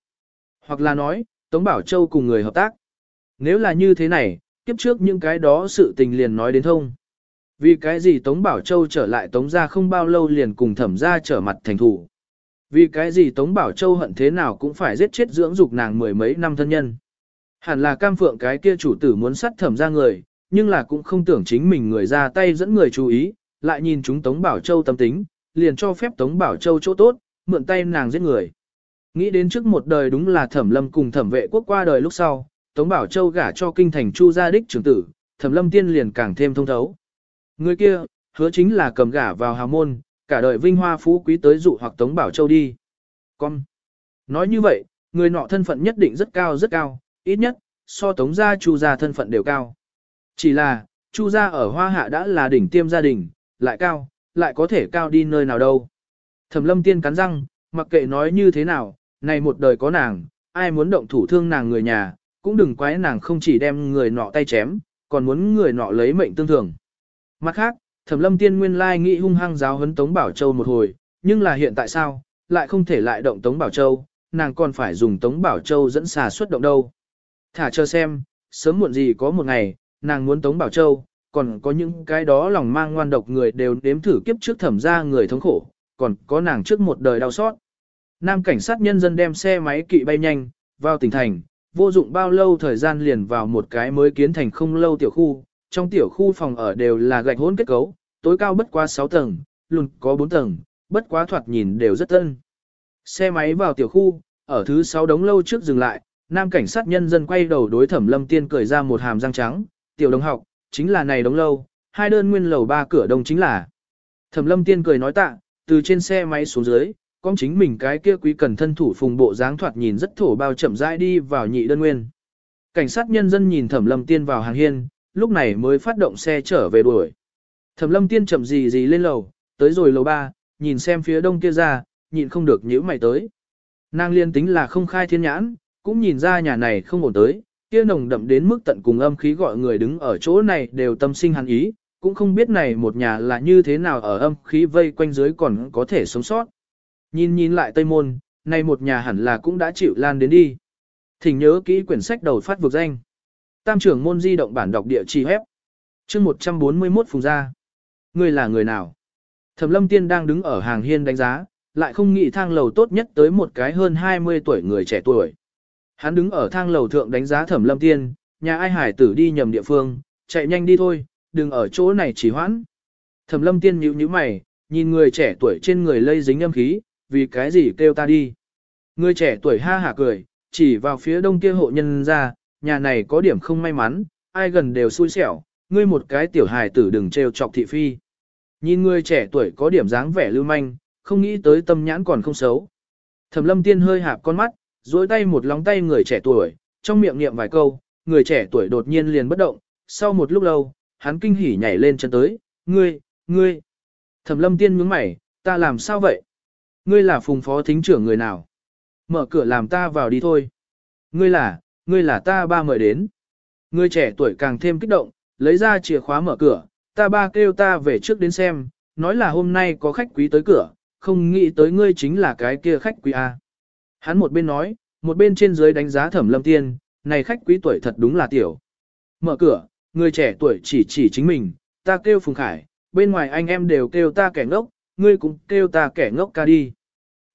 Hoặc là nói, Tống Bảo Châu cùng người hợp tác. Nếu là như thế này, kiếp trước những cái đó sự tình liền nói đến thông. Vì cái gì Tống Bảo Châu trở lại Tống ra không bao lâu liền cùng thẩm ra trở mặt thành thủ. Vì cái gì Tống Bảo Châu hận thế nào cũng phải giết chết dưỡng dục nàng mười mấy năm thân nhân. Hẳn là cam phượng cái kia chủ tử muốn sát thẩm ra người, nhưng là cũng không tưởng chính mình người ra tay dẫn người chú ý, lại nhìn chúng Tống Bảo Châu tâm tính, liền cho phép Tống Bảo Châu chỗ tốt, mượn tay nàng giết người. Nghĩ đến trước một đời đúng là thẩm lâm cùng thẩm vệ quốc qua đời lúc sau, Tống Bảo Châu gả cho kinh thành Chu gia đích trưởng tử, thẩm lâm tiên liền càng thêm thông thấu. Người kia, hứa chính là cầm gả vào hào môn, cả đời vinh hoa phú quý tới dụ hoặc Tống Bảo Châu đi. Con. Nói như vậy, người nọ thân phận nhất định rất cao rất cao, ít nhất, so Tống gia Chu gia thân phận đều cao. Chỉ là, Chu gia ở Hoa Hạ đã là đỉnh tiêm gia đình, lại cao, lại có thể cao đi nơi nào đâu. Thẩm lâm tiên cắn răng, mặc kệ nói như thế nào, này một đời có nàng, ai muốn động thủ thương nàng người nhà, cũng đừng quái nàng không chỉ đem người nọ tay chém, còn muốn người nọ lấy mệnh tương thường. Mặt khác, Thẩm lâm tiên nguyên lai nghĩ hung hăng giáo huấn Tống Bảo Châu một hồi, nhưng là hiện tại sao, lại không thể lại động Tống Bảo Châu, nàng còn phải dùng Tống Bảo Châu dẫn xà xuất động đâu. Thả chờ xem, sớm muộn gì có một ngày, nàng muốn Tống Bảo Châu, còn có những cái đó lòng mang ngoan độc người đều đếm thử kiếp trước thẩm ra người thống khổ, còn có nàng trước một đời đau xót. Nam cảnh sát nhân dân đem xe máy kỵ bay nhanh, vào tỉnh thành, vô dụng bao lâu thời gian liền vào một cái mới kiến thành không lâu tiểu khu, trong tiểu khu phòng ở đều là gạch hỗn kết cấu, tối cao bất quá 6 tầng, lùn có 4 tầng, bất quá thoạt nhìn đều rất tân. Xe máy vào tiểu khu, ở thứ 6 đống lâu trước dừng lại, nam cảnh sát nhân dân quay đầu đối thẩm lâm tiên cười ra một hàm răng trắng, tiểu đồng học, chính là này đóng lâu, hai đơn nguyên lầu ba cửa đông chính là. Thẩm lâm tiên cười nói tạ, từ trên xe máy xuống dưới, con chính mình cái kia quý cần thân thủ phùng bộ dáng thoạt nhìn rất thổ bao chậm rãi đi vào nhị đơn nguyên. Cảnh sát nhân dân nhìn thẩm lâm tiên vào hàng hiên, lúc này mới phát động xe trở về đuổi. Thẩm lâm tiên chậm gì gì lên lầu, tới rồi lầu ba, nhìn xem phía đông kia ra, nhịn không được nhíu mày tới. Nàng liên tính là không khai thiên nhãn, cũng nhìn ra nhà này không ổn tới, kia nồng đậm đến mức tận cùng âm khí gọi người đứng ở chỗ này đều tâm sinh hắn ý, cũng không biết này một nhà là như thế nào ở âm khí vây quanh dưới còn có thể sống sót. Nhìn nhìn lại Tây Môn, này một nhà hẳn là cũng đã chịu lan đến đi. Thỉnh nhớ kỹ quyển sách đầu phát vực danh. Tam trưởng môn di động bản đọc địa chỉ hép. chương 141 phùng ra. người là người nào? Thẩm lâm tiên đang đứng ở hàng hiên đánh giá, lại không nghĩ thang lầu tốt nhất tới một cái hơn 20 tuổi người trẻ tuổi. Hắn đứng ở thang lầu thượng đánh giá thẩm lâm tiên, nhà ai hải tử đi nhầm địa phương, chạy nhanh đi thôi, đừng ở chỗ này chỉ hoãn. Thẩm lâm tiên nhíu nhíu mày, nhìn người trẻ tuổi trên người lây dính âm khí, vì cái gì kêu ta đi. Người trẻ tuổi ha hả cười, chỉ vào phía đông kia hộ nhân ra, nhà này có điểm không may mắn, ai gần đều xui xẻo, ngươi một cái tiểu hài tử đừng trêu chọc thị phi. Nhìn người trẻ tuổi có điểm dáng vẻ lưu manh, không nghĩ tới tâm nhãn còn không xấu. Thẩm lâm tiên hơi hạp con mắt, duỗi tay một lóng tay người trẻ tuổi, trong miệng niệm vài câu, người trẻ tuổi đột nhiên liền bất động, sau một lúc lâu, hắn kinh hỉ nhảy lên chân tới, ngươi, ngươi. Thẩm lâm tiên nhướng mày, ta làm sao vậy? Ngươi là phùng phó thính trưởng người nào? Mở cửa làm ta vào đi thôi. Ngươi là, ngươi là ta ba mời đến. Người trẻ tuổi càng thêm kích động, lấy ra chìa khóa mở cửa, ta ba kêu ta về trước đến xem, nói là hôm nay có khách quý tới cửa, không nghĩ tới ngươi chính là cái kia khách quý A. Hắn một bên nói, một bên trên dưới đánh giá thẩm lâm tiên, này khách quý tuổi thật đúng là tiểu. Mở cửa, người trẻ tuổi chỉ chỉ chính mình, ta kêu Phùng Khải, bên ngoài anh em đều kêu ta kẻ ngốc, ngươi cũng kêu ta kẻ ngốc ca đi.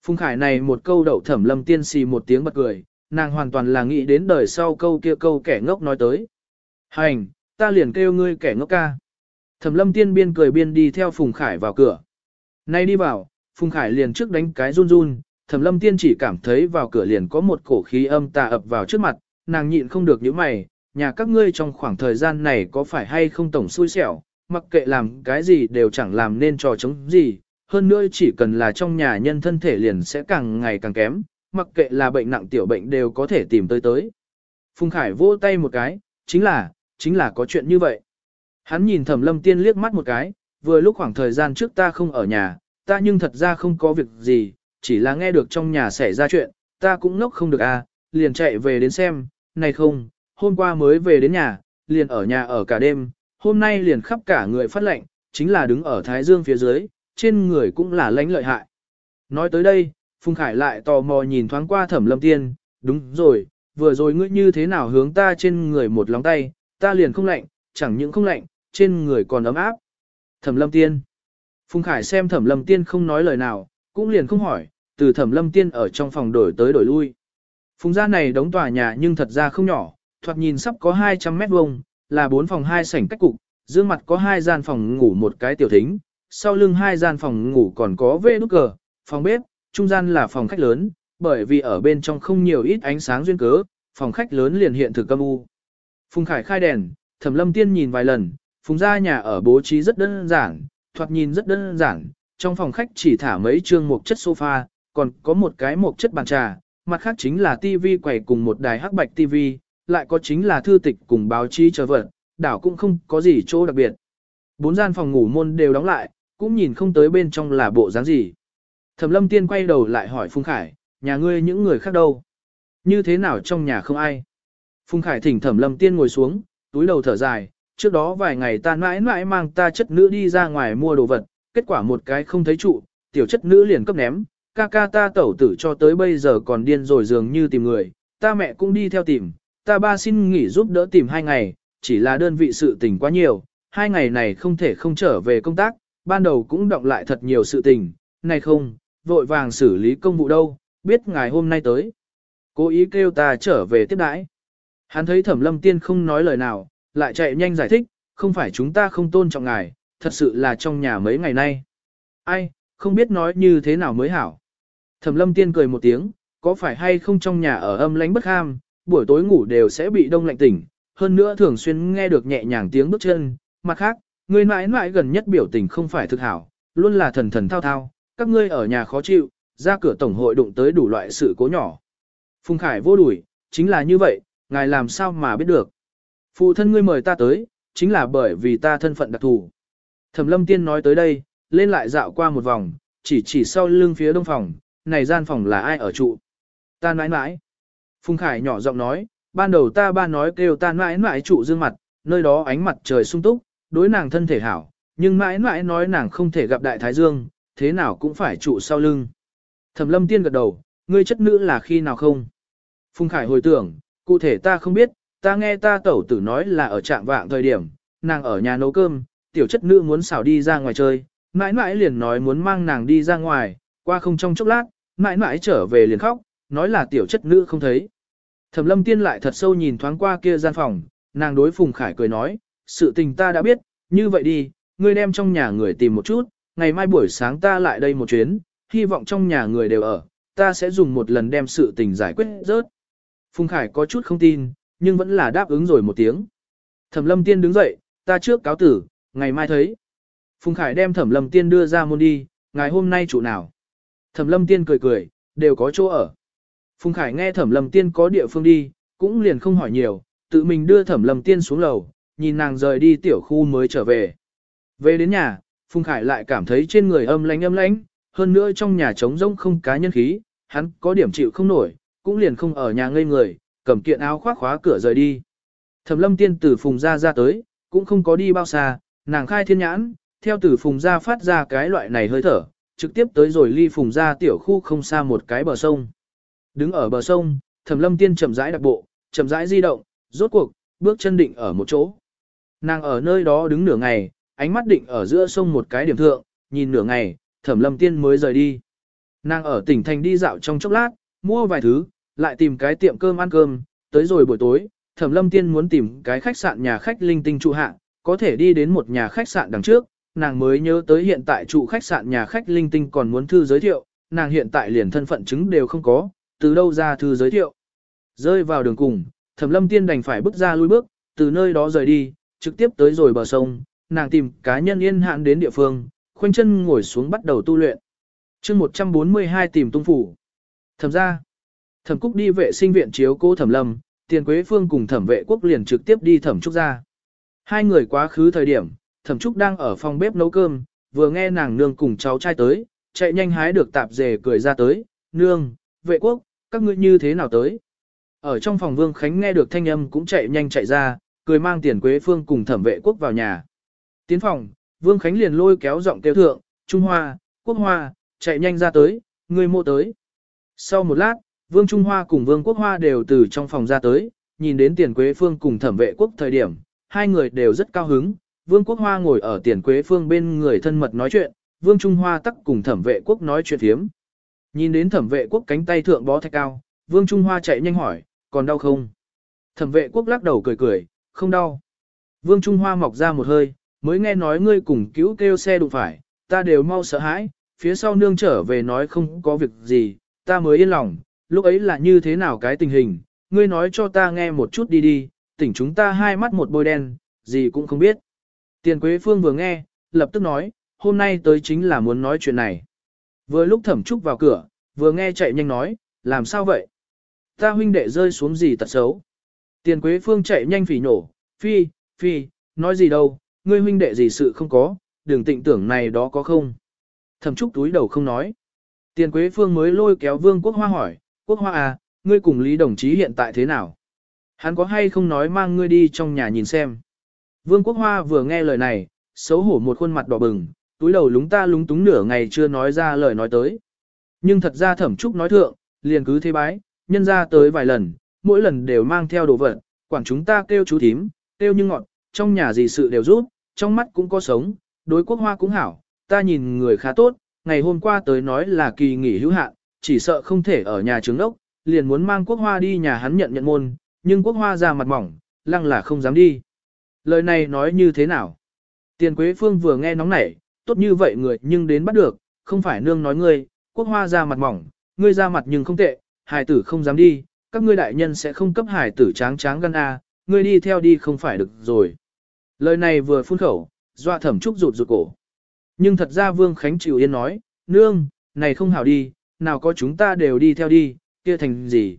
Phùng Khải này một câu đậu thẩm lâm tiên xì một tiếng bật cười, nàng hoàn toàn là nghĩ đến đời sau câu kia câu kẻ ngốc nói tới. Hành, ta liền kêu ngươi kẻ ngốc ca. Thẩm lâm tiên biên cười biên đi theo Phùng Khải vào cửa. Nay đi vào, Phùng Khải liền trước đánh cái run run, Thẩm lâm tiên chỉ cảm thấy vào cửa liền có một cổ khí âm tà ập vào trước mặt, nàng nhịn không được những mày, nhà các ngươi trong khoảng thời gian này có phải hay không tổng xui xẻo, mặc kệ làm cái gì đều chẳng làm nên trò chống gì, hơn nữa chỉ cần là trong nhà nhân thân thể liền sẽ càng ngày càng kém, mặc kệ là bệnh nặng tiểu bệnh đều có thể tìm tới tới. Phùng Khải vỗ tay một cái, chính là, chính là có chuyện như vậy. Hắn nhìn thẩm lâm tiên liếc mắt một cái, vừa lúc khoảng thời gian trước ta không ở nhà, ta nhưng thật ra không có việc gì, chỉ là nghe được trong nhà xảy ra chuyện, ta cũng ngốc không được à, liền chạy về đến xem, này không, hôm qua mới về đến nhà, liền ở nhà ở cả đêm, hôm nay liền khắp cả người phát lệnh, chính là đứng ở Thái Dương phía dưới, trên người cũng là lãnh lợi hại. Nói tới đây, Phùng Khải lại tò mò nhìn thoáng qua thẩm lâm tiên, đúng rồi, vừa rồi ngươi như thế nào hướng ta trên người một lóng tay, ta liền không lạnh, chẳng những không lạnh, trên người còn ấm áp. Thẩm lâm tiên. Phùng Khải xem thẩm lâm tiên không nói lời nào, cũng liền không hỏi, từ thẩm lâm tiên ở trong phòng đổi tới đổi lui. Phùng gia này đóng tòa nhà nhưng thật ra không nhỏ, thoạt nhìn sắp có 200 mét vuông, là bốn phòng hai sảnh cách cục, dương mặt có hai gian phòng ngủ một cái tiểu thính, sau lưng hai gian phòng ngủ còn có vê nút cờ, phòng bếp, trung gian là phòng khách lớn, bởi vì ở bên trong không nhiều ít ánh sáng duyên cớ, phòng khách lớn liền hiện thực âm u. Phùng Khải khai đèn, Thẩm lâm tiên nhìn vài lần, phùng gia nhà ở bố trí rất đơn giản, thoạt nhìn rất đơn giản, trong phòng khách chỉ thả mấy trương một chất sofa, còn có một cái mộc chất bàn trà, mặt khác chính là tivi quầy cùng một đài hắc bạch tivi, lại có chính là thư tịch cùng báo chí chờ vật, đảo cũng không có gì chỗ đặc biệt. Bốn gian phòng ngủ môn đều đóng lại, cũng nhìn không tới bên trong là bộ dáng gì. Thẩm lâm tiên quay đầu lại hỏi Phùng Khải, nhà ngươi những người khác đâu? Như thế nào trong nhà không ai? Phùng Khải thỉnh thẩm lâm tiên ngồi xuống, túi đầu thở dài, trước đó vài ngày ta mãi mãi mang ta chất nữ đi ra ngoài mua đồ vật, kết quả một cái không thấy trụ, tiểu chất nữ liền cấp ném, ca ca ta tẩu tử cho tới bây giờ còn điên rồi dường như tìm người, ta mẹ cũng đi theo tìm, ta ba xin nghỉ giúp đỡ tìm hai ngày, chỉ là đơn vị sự tình quá nhiều, hai ngày này không thể không trở về công tác, ban đầu cũng động lại thật nhiều sự tình, này không, vội vàng xử lý công vụ đâu, biết ngài hôm nay tới. Cố ý kêu ta trở về tiếp đãi. Hắn thấy thẩm lâm tiên không nói lời nào, lại chạy nhanh giải thích, không phải chúng ta không tôn trọng ngài, thật sự là trong nhà mấy ngày nay. Ai, không biết nói như thế nào mới hảo. Thẩm lâm tiên cười một tiếng, có phải hay không trong nhà ở âm lánh bất ham, buổi tối ngủ đều sẽ bị đông lạnh tỉnh, hơn nữa thường xuyên nghe được nhẹ nhàng tiếng bước chân, mặt khác, người mãi mãi gần nhất biểu tình không phải thực hảo, luôn là thần thần thao thao, các ngươi ở nhà khó chịu, ra cửa tổng hội đụng tới đủ loại sự cố nhỏ. Phùng Khải vô đuổi, chính là như vậy, ngài làm sao mà biết được. Phụ thân ngươi mời ta tới, chính là bởi vì ta thân phận đặc thù. Thẩm lâm tiên nói tới đây, lên lại dạo qua một vòng, chỉ chỉ sau lưng phía đông phòng, này gian phòng là ai ở trụ. Ta nãi nãi. Phùng Khải nhỏ giọng nói, ban đầu ta ba nói kêu ta nãi nãi trụ dương mặt, nơi đó ánh mặt trời sung túc, đối nàng thân thể hảo, nhưng mãi nãi nói nàng không thể gặp đại thái dương, thế nào cũng phải trụ sau lưng. Thẩm lâm tiên gật đầu, ngươi chất nữ là khi nào không? Phùng Khải hồi tưởng, cụ thể ta không biết, ta nghe ta tẩu tử nói là ở trạng vạng thời điểm, nàng ở nhà nấu cơm, tiểu chất nữ muốn xảo đi ra ngoài chơi, mãi mãi liền nói muốn mang nàng đi ra ngoài, qua không trong chốc lát, mãi mãi trở về liền khóc, nói là tiểu chất nữ không thấy. Thẩm lâm tiên lại thật sâu nhìn thoáng qua kia gian phòng, nàng đối Phùng Khải cười nói, sự tình ta đã biết, như vậy đi, ngươi đem trong nhà người tìm một chút, ngày mai buổi sáng ta lại đây một chuyến, hy vọng trong nhà người đều ở, ta sẽ dùng một lần đem sự tình giải quyết rớt. Phùng Khải có chút không tin, nhưng vẫn là đáp ứng rồi một tiếng. Thẩm lâm tiên đứng dậy, ta trước cáo tử, ngày mai thấy. Phùng Khải đem thẩm lâm tiên đưa ra môn đi, ngày hôm nay chủ nào. Thẩm lâm tiên cười cười, đều có chỗ ở. Phùng Khải nghe thẩm lâm tiên có địa phương đi, cũng liền không hỏi nhiều, tự mình đưa thẩm lâm tiên xuống lầu, nhìn nàng rời đi tiểu khu mới trở về. Về đến nhà, Phùng Khải lại cảm thấy trên người âm lánh âm lánh, hơn nữa trong nhà trống rỗng không cá nhân khí, hắn có điểm chịu không nổi, cũng liền không ở nhà ngây người, cầm kiện áo khoác khóa cửa rời đi. Thẩm lâm tiên từ Phùng ra ra tới, cũng không có đi bao xa, nàng khai thiên nhãn, theo từ Phùng ra phát ra cái loại này hơi thở, trực tiếp tới rồi ly Phùng ra tiểu khu không xa một cái bờ sông. Đứng ở bờ sông, Thẩm lâm tiên chậm rãi đặc bộ, chậm rãi di động, rốt cuộc, bước chân định ở một chỗ. Nàng ở nơi đó đứng nửa ngày, ánh mắt định ở giữa sông một cái điểm thượng, nhìn nửa ngày, thẩm lâm tiên mới rời đi. Nàng ở tỉnh thành đi dạo trong chốc lát, mua vài thứ, lại tìm cái tiệm cơm ăn cơm, tới rồi buổi tối, thẩm lâm tiên muốn tìm cái khách sạn nhà khách linh tinh trụ hạ, có thể đi đến một nhà khách sạn đằng trước, nàng mới nhớ tới hiện tại trụ khách sạn nhà khách linh tinh còn muốn thư giới thiệu, nàng hiện tại liền thân phận chứng đều không có, từ đâu ra thư giới thiệu. Rơi vào đường cùng, thẩm lâm tiên đành phải bước ra lui bước, từ nơi đó rời đi, trực tiếp tới rồi bờ sông, nàng tìm cá nhân yên hạn đến địa phương, khoanh chân ngồi xuống bắt đầu tu luyện. chương 142 tìm tung phủ. Thẩm ra, thẩm cúc đi vệ sinh viện chiếu cô thẩm lâm, tiền quế phương cùng thẩm vệ quốc liền trực tiếp đi thẩm trúc ra. Hai người quá khứ thời điểm, thẩm trúc đang ở phòng bếp nấu cơm, vừa nghe nàng nương cùng cháu trai tới, chạy nhanh hái được tạp dề cười ra tới, nương, vệ quốc, các ngươi như thế nào tới. Ở trong phòng Vương Khánh nghe được thanh âm cũng chạy nhanh chạy ra, cười mang tiền quế phương cùng thẩm vệ quốc vào nhà. Tiến phòng, Vương Khánh liền lôi kéo giọng kêu thượng, Trung Hoa, Quốc Hoa, chạy nhanh ra tới, người mộ tới. Sau một lát, Vương Trung Hoa cùng Vương Quốc Hoa đều từ trong phòng ra tới, nhìn đến tiền quế phương cùng thẩm vệ quốc thời điểm, hai người đều rất cao hứng. Vương Quốc Hoa ngồi ở tiền quế phương bên người thân mật nói chuyện, Vương Trung Hoa tắc cùng thẩm vệ quốc nói chuyện thiếm. Nhìn đến thẩm vệ quốc cánh tay thượng bó thạch cao, Vương Trung Hoa chạy nhanh hỏi, còn đau không? Thẩm vệ quốc lắc đầu cười cười, không đau. Vương Trung Hoa mọc ra một hơi, mới nghe nói ngươi cùng cứu kêu xe đụng phải, ta đều mau sợ hãi, phía sau nương trở về nói không có việc gì, ta mới yên lòng, lúc ấy là như thế nào cái tình hình, ngươi nói cho ta nghe một chút đi đi, tỉnh chúng ta hai mắt một bôi đen, gì cũng không biết. Tiền Quế Phương vừa nghe, lập tức nói, hôm nay tới chính là muốn nói chuyện này. Vừa lúc thẩm trúc vào cửa, vừa nghe chạy nhanh nói, làm sao vậy? Ta huynh đệ rơi xuống gì tật xấu? Tiền Quế Phương chạy nhanh phỉ nổ, phi, phi, nói gì đâu, ngươi huynh đệ gì sự không có, đừng tịnh tưởng này đó có không. Thẩm trúc túi đầu không nói. Tiền Quế Phương mới lôi kéo Vương Quốc Hoa hỏi, Quốc Hoa à, ngươi cùng Lý đồng chí hiện tại thế nào? Hắn có hay không nói mang ngươi đi trong nhà nhìn xem? Vương Quốc Hoa vừa nghe lời này, xấu hổ một khuôn mặt đỏ bừng, túi đầu lúng ta lúng túng nửa ngày chưa nói ra lời nói tới. Nhưng thật ra thẩm trúc nói thượng, liền cứ thế bái, nhân ra tới vài lần, mỗi lần đều mang theo đồ vật, quản chúng ta kêu chú thím, kêu như ngọn, trong nhà gì sự đều rút, trong mắt cũng có sống, đối quốc hoa cũng hảo, ta nhìn người khá tốt, ngày hôm qua tới nói là kỳ nghỉ hữu hạn, chỉ sợ không thể ở nhà trứng ốc, liền muốn mang quốc hoa đi nhà hắn nhận nhận môn, nhưng quốc hoa ra mặt mỏng, lăng là không dám đi. Lời này nói như thế nào? Tiền Quế Phương vừa nghe nóng nảy, tốt như vậy người nhưng đến bắt được, không phải nương nói ngươi, quốc hoa ra mặt mỏng, ngươi ra mặt nhưng không tệ, hài tử không dám đi, các ngươi đại nhân sẽ không cấp hài tử tráng tráng gan a, ngươi đi theo đi không phải được rồi. Lời này vừa phun khẩu, dọa thẩm trúc rụt rụt cổ. Nhưng thật ra Vương Khánh chịu yên nói, nương, này không hảo đi, nào có chúng ta đều đi theo đi, kia thành gì.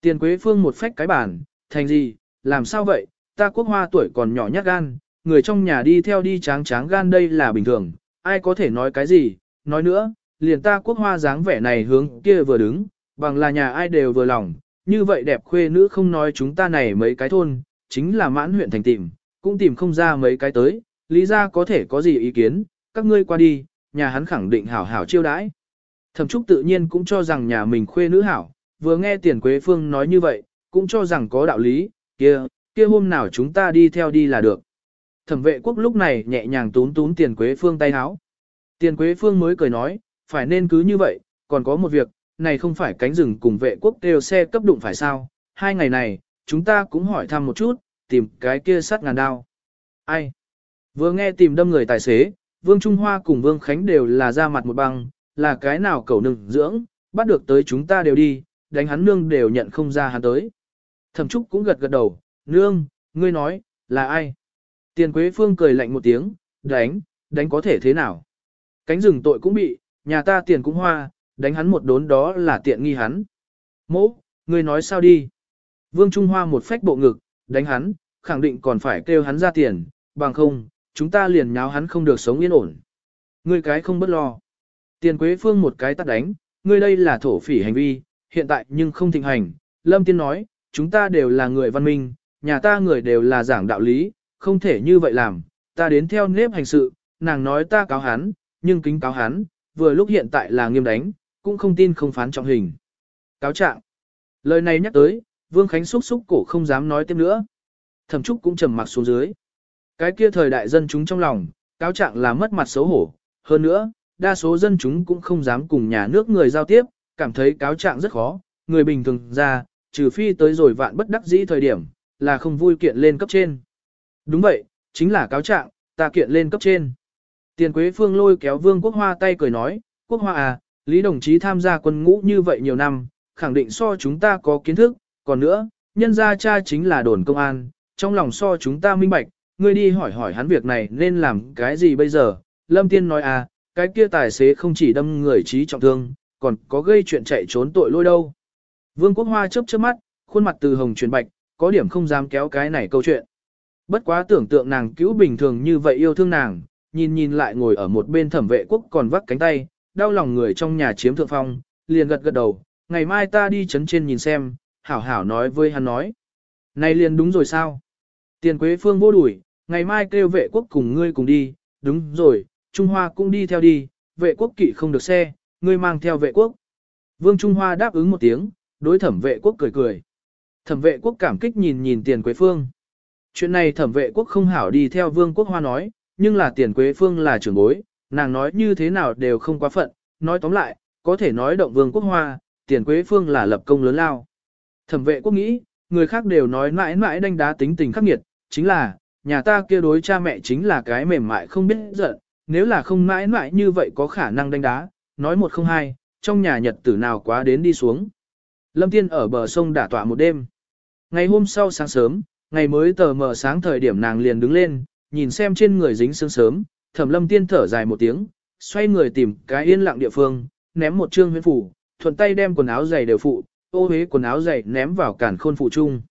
Tiền Quế Phương một phách cái bản, thành gì, làm sao vậy, ta quốc hoa tuổi còn nhỏ nhát gan, người trong nhà đi theo đi tráng tráng gan đây là bình thường, ai có thể nói cái gì, nói nữa, liền ta quốc hoa dáng vẻ này hướng kia vừa đứng, bằng là nhà ai đều vừa lòng, như vậy đẹp khuê nữ không nói chúng ta này mấy cái thôn, chính là mãn huyện thành tìm, cũng tìm không ra mấy cái tới, lý ra có thể có gì ý kiến, các ngươi qua đi, nhà hắn khẳng định hảo hảo chiêu đãi. Thẩm Trúc tự nhiên cũng cho rằng nhà mình khuê nữ hảo, vừa nghe Tiền Quế Phương nói như vậy, cũng cho rằng có đạo lý, kia, kia hôm nào chúng ta đi theo đi là được. Thẩm vệ quốc lúc này nhẹ nhàng tún tún Tiền Quế Phương tay háo. Tiền Quế Phương mới cười nói, phải nên cứ như vậy, còn có một việc, này không phải cánh rừng cùng vệ quốc đều xe cấp đụng phải sao, hai ngày này, chúng ta cũng hỏi thăm một chút, tìm cái kia sắt ngàn đao. Ai? Vừa nghe tìm đâm người tài xế, Vương Trung Hoa cùng Vương Khánh đều là ra mặt một băng, là cái nào cầu nừng dưỡng, bắt được tới chúng ta đều đi, đánh hắn nương đều nhận không ra hắn tới. Thẩm Trúc cũng gật gật đầu, nương, ngươi nói, là ai? Tiền Quế Phương cười lạnh một tiếng, đánh, đánh có thể thế nào? Cánh rừng tội cũng bị, nhà ta tiền cũng hoa, đánh hắn một đốn đó là tiện nghi hắn. Mỗ, ngươi nói sao đi? Vương Trung Hoa một phách bộ ngực, đánh hắn, khẳng định còn phải kêu hắn ra tiền, bằng không, chúng ta liền nháo hắn không được sống yên ổn. Ngươi cái không bất lo. Tiền Quế Phương một cái tắt đánh, ngươi đây là thổ phỉ hành vi, hiện tại nhưng không thịnh hành. Lâm Tiên nói, chúng ta đều là người văn minh, nhà ta người đều là giảng đạo lý, không thể như vậy làm, ta đến theo nếp hành sự, nàng nói ta cáo hắn, nhưng kính cáo hắn, vừa lúc hiện tại là nghiêm đánh, cũng không tin không phán trọng hình. Cáo trạng. Lời này nhắc tới, Vương Khánh xúc xúc cổ không dám nói tiếp nữa. Thẩm Trúc cũng trầm mặc xuống dưới. Cái kia thời đại dân chúng trong lòng, cáo trạng là mất mặt xấu hổ. Hơn nữa, đa số dân chúng cũng không dám cùng nhà nước người giao tiếp, cảm thấy cáo trạng rất khó. Người bình thường ra, trừ phi tới rồi vạn bất đắc dĩ thời điểm, là không vui kiện lên cấp trên. Đúng vậy, chính là cáo trạng, ta kiện lên cấp trên. Tiền Quế Phương lôi kéo Vương Quốc Hoa tay cười nói, Quốc Hoa à, Lý đồng chí tham gia quân ngũ như vậy nhiều năm, khẳng định so chúng ta có kiến thức, còn nữa, nhân gia cha chính là đồn công an, trong lòng so chúng ta minh bạch, ngươi đi hỏi hỏi hắn việc này nên làm cái gì bây giờ. Lâm Tiên nói à, cái kia tài xế không chỉ đâm người trí trọng thương, còn có gây chuyện chạy trốn tội lôi đâu. Vương Quốc Hoa chớp chớp mắt, khuôn mặt từ hồng chuyển bạch, có điểm không dám kéo cái này câu chuyện. Bất quá tưởng tượng nàng cứu bình thường như vậy yêu thương nàng, nhìn nhìn lại ngồi ở một bên thẩm vệ quốc còn vắt cánh tay, đau lòng người trong nhà chiếm thượng phong, liền gật gật đầu, ngày mai ta đi chấn trên nhìn xem, hảo hảo nói với hắn nói. Này liền đúng rồi sao? Tiền Quế Phương vô đuổi, ngày mai kêu vệ quốc cùng ngươi cùng đi, đúng rồi, Trung Hoa cũng đi theo đi, vệ quốc kỵ không được xe, ngươi mang theo vệ quốc. Vương Trung Hoa đáp ứng một tiếng, đối thẩm vệ quốc cười cười. Thẩm vệ quốc cảm kích nhìn nhìn tiền Quế Phương. Chuyện này thẩm vệ quốc không hảo đi theo Vương Quốc Hoa nói, nhưng là tiền Quế Phương là trưởng bối, nàng nói như thế nào đều không quá phận, nói tóm lại, có thể nói động Vương Quốc Hoa, tiền Quế Phương là lập công lớn lao. Thẩm vệ quốc nghĩ, người khác đều nói mãi mãi đánh đá tính tình khắc nghiệt, chính là, nhà ta kia đối cha mẹ chính là cái mềm mại không biết giận, nếu là không mãi mãi như vậy có khả năng đánh đá, nói một không hai, trong nhà nhật tử nào quá đến đi xuống. Lâm Tiên ở bờ sông đả tọa một đêm. Ngày hôm sau sáng sớm, ngày mới tờ mờ sáng thời điểm nàng liền đứng lên, nhìn xem trên người dính sương sớm, thẩm lâm tiên thở dài một tiếng, xoay người tìm cái yên lặng địa phương, ném một trương huyễn phủ, thuận tay đem quần áo giày đều phụ, ô huế quần áo giày ném vào cản khôn phụ chung.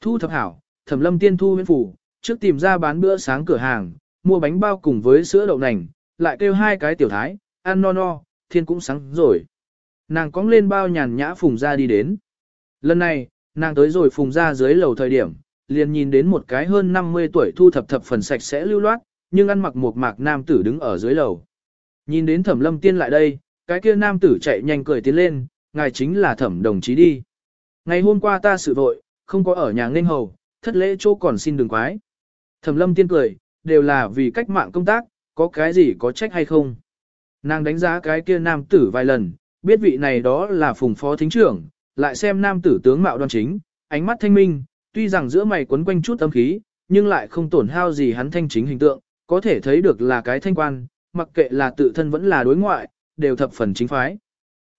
Thu thập hảo, thẩm lâm tiên thu huyễn phủ, trước tìm ra bán bữa sáng cửa hàng, mua bánh bao cùng với sữa đậu nành, lại kêu hai cái tiểu thái, ăn no no, thiên cũng sáng rồi. Nàng cóng lên bao nhàn nhã phùng ra đi đến. Lần này, nàng tới rồi phùng ra dưới lầu thời điểm, liền nhìn đến một cái hơn 50 tuổi thu thập thập phần sạch sẽ lưu loát, nhưng ăn mặc một mạc nam tử đứng ở dưới lầu. Nhìn đến thẩm lâm tiên lại đây, cái kia nam tử chạy nhanh cười tiến lên, ngài chính là thẩm đồng chí đi. Ngày hôm qua ta sự vội, không có ở nhà nghênh hầu, thất lễ chỗ còn xin đừng quái. Thẩm lâm tiên cười, đều là vì cách mạng công tác, có cái gì có trách hay không. Nàng đánh giá cái kia nam tử vài lần, biết vị này đó là phùng phó thính trưởng, lại xem nam tử tướng mạo đoan chính, ánh mắt thanh minh, tuy rằng giữa mày quấn quanh chút âm khí, nhưng lại không tổn hao gì hắn thanh chính hình tượng, có thể thấy được là cái thanh quan, mặc kệ là tự thân vẫn là đối ngoại, đều thập phần chính phái.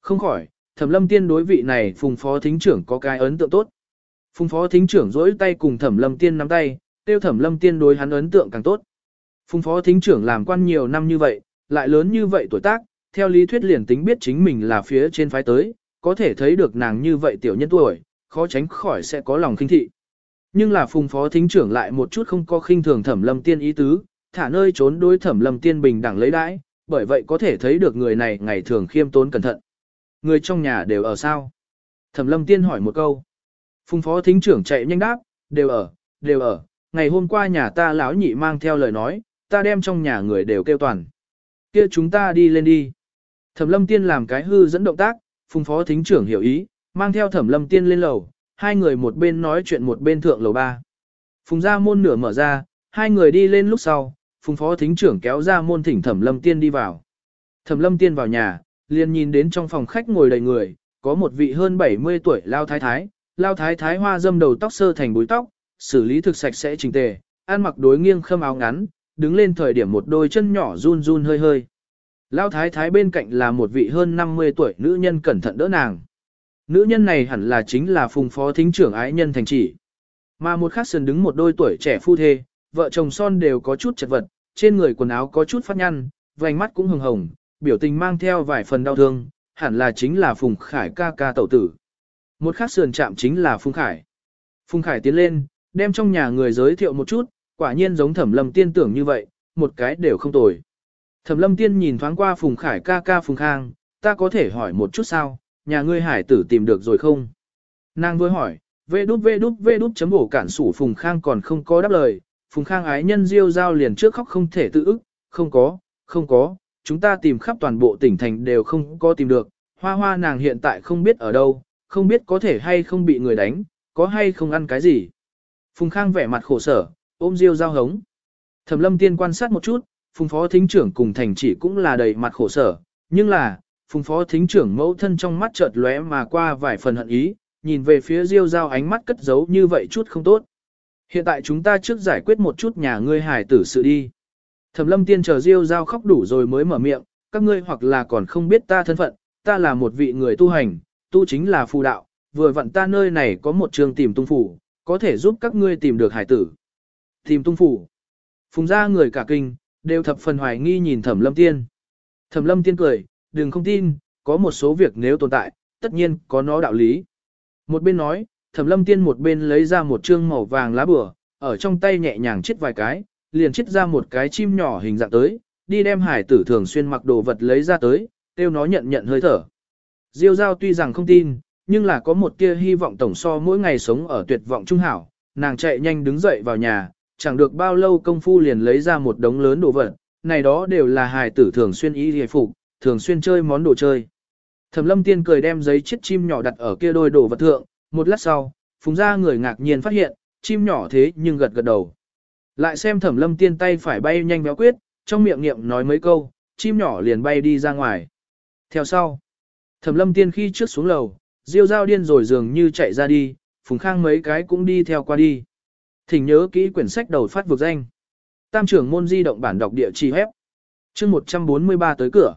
Không khỏi, thẩm lâm tiên đối vị này phùng phó thính trưởng có cái ấn tượng tốt. Phùng phó thính trưởng rỗi tay cùng thẩm lâm tiên nắm tay, tiêu thẩm lâm tiên đối hắn ấn tượng càng tốt. Phùng phó thính trưởng làm quan nhiều năm như vậy, lại lớn như vậy tuổi tác, theo lý thuyết liền tính biết chính mình là phía trên phái tới, có thể thấy được nàng như vậy tiểu nhân tuổi, khó tránh khỏi sẽ có lòng khinh thị. Nhưng là phùng phó thính trưởng lại một chút không có khinh thường thẩm lâm tiên ý tứ, thả nơi trốn đối thẩm lâm tiên bình đẳng lấy đãi, bởi vậy có thể thấy được người này ngày thường khiêm tốn cẩn thận. Người trong nhà đều ở sao? Thẩm lâm tiên hỏi một câu. Phùng phó thính trưởng chạy nhanh đáp, đều ở, đều ở, ngày hôm qua nhà ta lão nhị mang theo lời nói, ta đem trong nhà người đều kêu toàn. kia chúng ta đi lên đi. Thẩm lâm tiên làm cái hư dẫn động tác, phùng phó thính trưởng hiểu ý, mang theo thẩm lâm tiên lên lầu, hai người một bên nói chuyện một bên thượng lầu ba. Phùng ra môn nửa mở ra, hai người đi lên lúc sau, phùng phó thính trưởng kéo ra môn thỉnh thẩm lâm tiên đi vào. Thẩm lâm tiên vào nhà, liền nhìn đến trong phòng khách ngồi đầy người, có một vị hơn 70 tuổi lao thái thái, lao thái thái hoa dâm đầu tóc sơ thành búi tóc, xử lý thực sạch sẽ chỉnh tề, ăn mặc đối nghiêng khâm áo ngắn, đứng lên thời điểm một đôi chân nhỏ run run hơi hơi. Lao thái thái bên cạnh là một vị hơn 50 tuổi nữ nhân cẩn thận đỡ nàng. Nữ nhân này hẳn là chính là phùng phó thính trưởng ái nhân thành chỉ. Mà một khắc sườn đứng một đôi tuổi trẻ phu thê, vợ chồng son đều có chút chật vật, trên người quần áo có chút phát nhăn, vành mắt cũng hồng hồng, biểu tình mang theo vài phần đau thương, hẳn là chính là Phùng Khải ca ca tẩu tử. Một khắc sườn chạm chính là Phùng Khải. Phùng Khải tiến lên, đem trong nhà người giới thiệu một chút, quả nhiên giống thẩm lâm tiên tưởng như vậy, một cái đều không tồi. Thẩm lâm tiên nhìn thoáng qua Phùng Khải ca ca Phùng Khang, ta có thể hỏi một chút sao, nhà ngươi hải tử tìm được rồi không? Nàng vừa hỏi, vê đút vê đút vê đút chấm bổ cản sủ Phùng Khang còn không có đáp lời, Phùng Khang ái nhân diêu giao liền trước khóc không thể tự ức, không có, không có, chúng ta tìm khắp toàn bộ tỉnh thành đều không có tìm được, hoa hoa nàng hiện tại không biết ở đâu, không biết có thể hay không bị người đánh, có hay không ăn cái gì. Phùng Khang vẻ mặt khổ sở, ôm diêu giao hống. Thẩm lâm tiên quan sát một chút, phùng phó thính trưởng cùng thành chỉ cũng là đầy mặt khổ sở, nhưng là, phùng phó thính trưởng mẫu thân trong mắt chợt lóe mà qua vài phần hận ý, nhìn về phía diêu giao ánh mắt cất giấu như vậy chút không tốt. Hiện tại chúng ta trước giải quyết một chút nhà ngươi hải tử sự đi. Thẩm lâm tiên chờ diêu giao khóc đủ rồi mới mở miệng, các ngươi hoặc là còn không biết ta thân phận, ta là một vị người tu hành, tu chính là phù đạo, vừa vặn ta nơi này có một trường tìm tung phủ, có thể giúp các ngươi tìm được hải tử. Tìm tung phủ. Phùng ra người cả kinh, đều thập phần hoài nghi nhìn thẩm lâm tiên. Thẩm lâm tiên cười, đừng không tin, có một số việc nếu tồn tại, tất nhiên có nó đạo lý. Một bên nói, thẩm lâm tiên một bên lấy ra một trương màu vàng lá bửa, ở trong tay nhẹ nhàng chết vài cái, liền chết ra một cái chim nhỏ hình dạng tới, đi đem hải tử thường xuyên mặc đồ vật lấy ra tới, tiêu nó nhận nhận hơi thở. Diêu giao tuy rằng không tin, nhưng là có một tia hy vọng tổng so mỗi ngày sống ở tuyệt vọng trung hảo, nàng chạy nhanh đứng dậy vào nhà, chẳng được bao lâu công phu liền lấy ra một đống lớn đồ vật, này đó đều là hài tử thường xuyên y hề phục, thường xuyên chơi món đồ chơi. Thẩm lâm tiên cười đem giấy chiếc chim nhỏ đặt ở kia đôi đồ vật thượng, một lát sau, phùng ra người ngạc nhiên phát hiện, chim nhỏ thế nhưng gật gật đầu. Lại xem thẩm lâm tiên tay phải bay nhanh béo quyết, trong miệng niệm nói mấy câu, chim nhỏ liền bay đi ra ngoài. Theo sau, thẩm lâm tiên khi trước xuống lầu, diêu dao điên rồi dường như chạy ra đi, phùng khang mấy cái cũng đi theo qua đi. Thỉnh nhớ kỹ quyển sách đầu phát vực danh. Tam trưởng môn di động bản đọc địa chỉ hép. chương 143 tới cửa.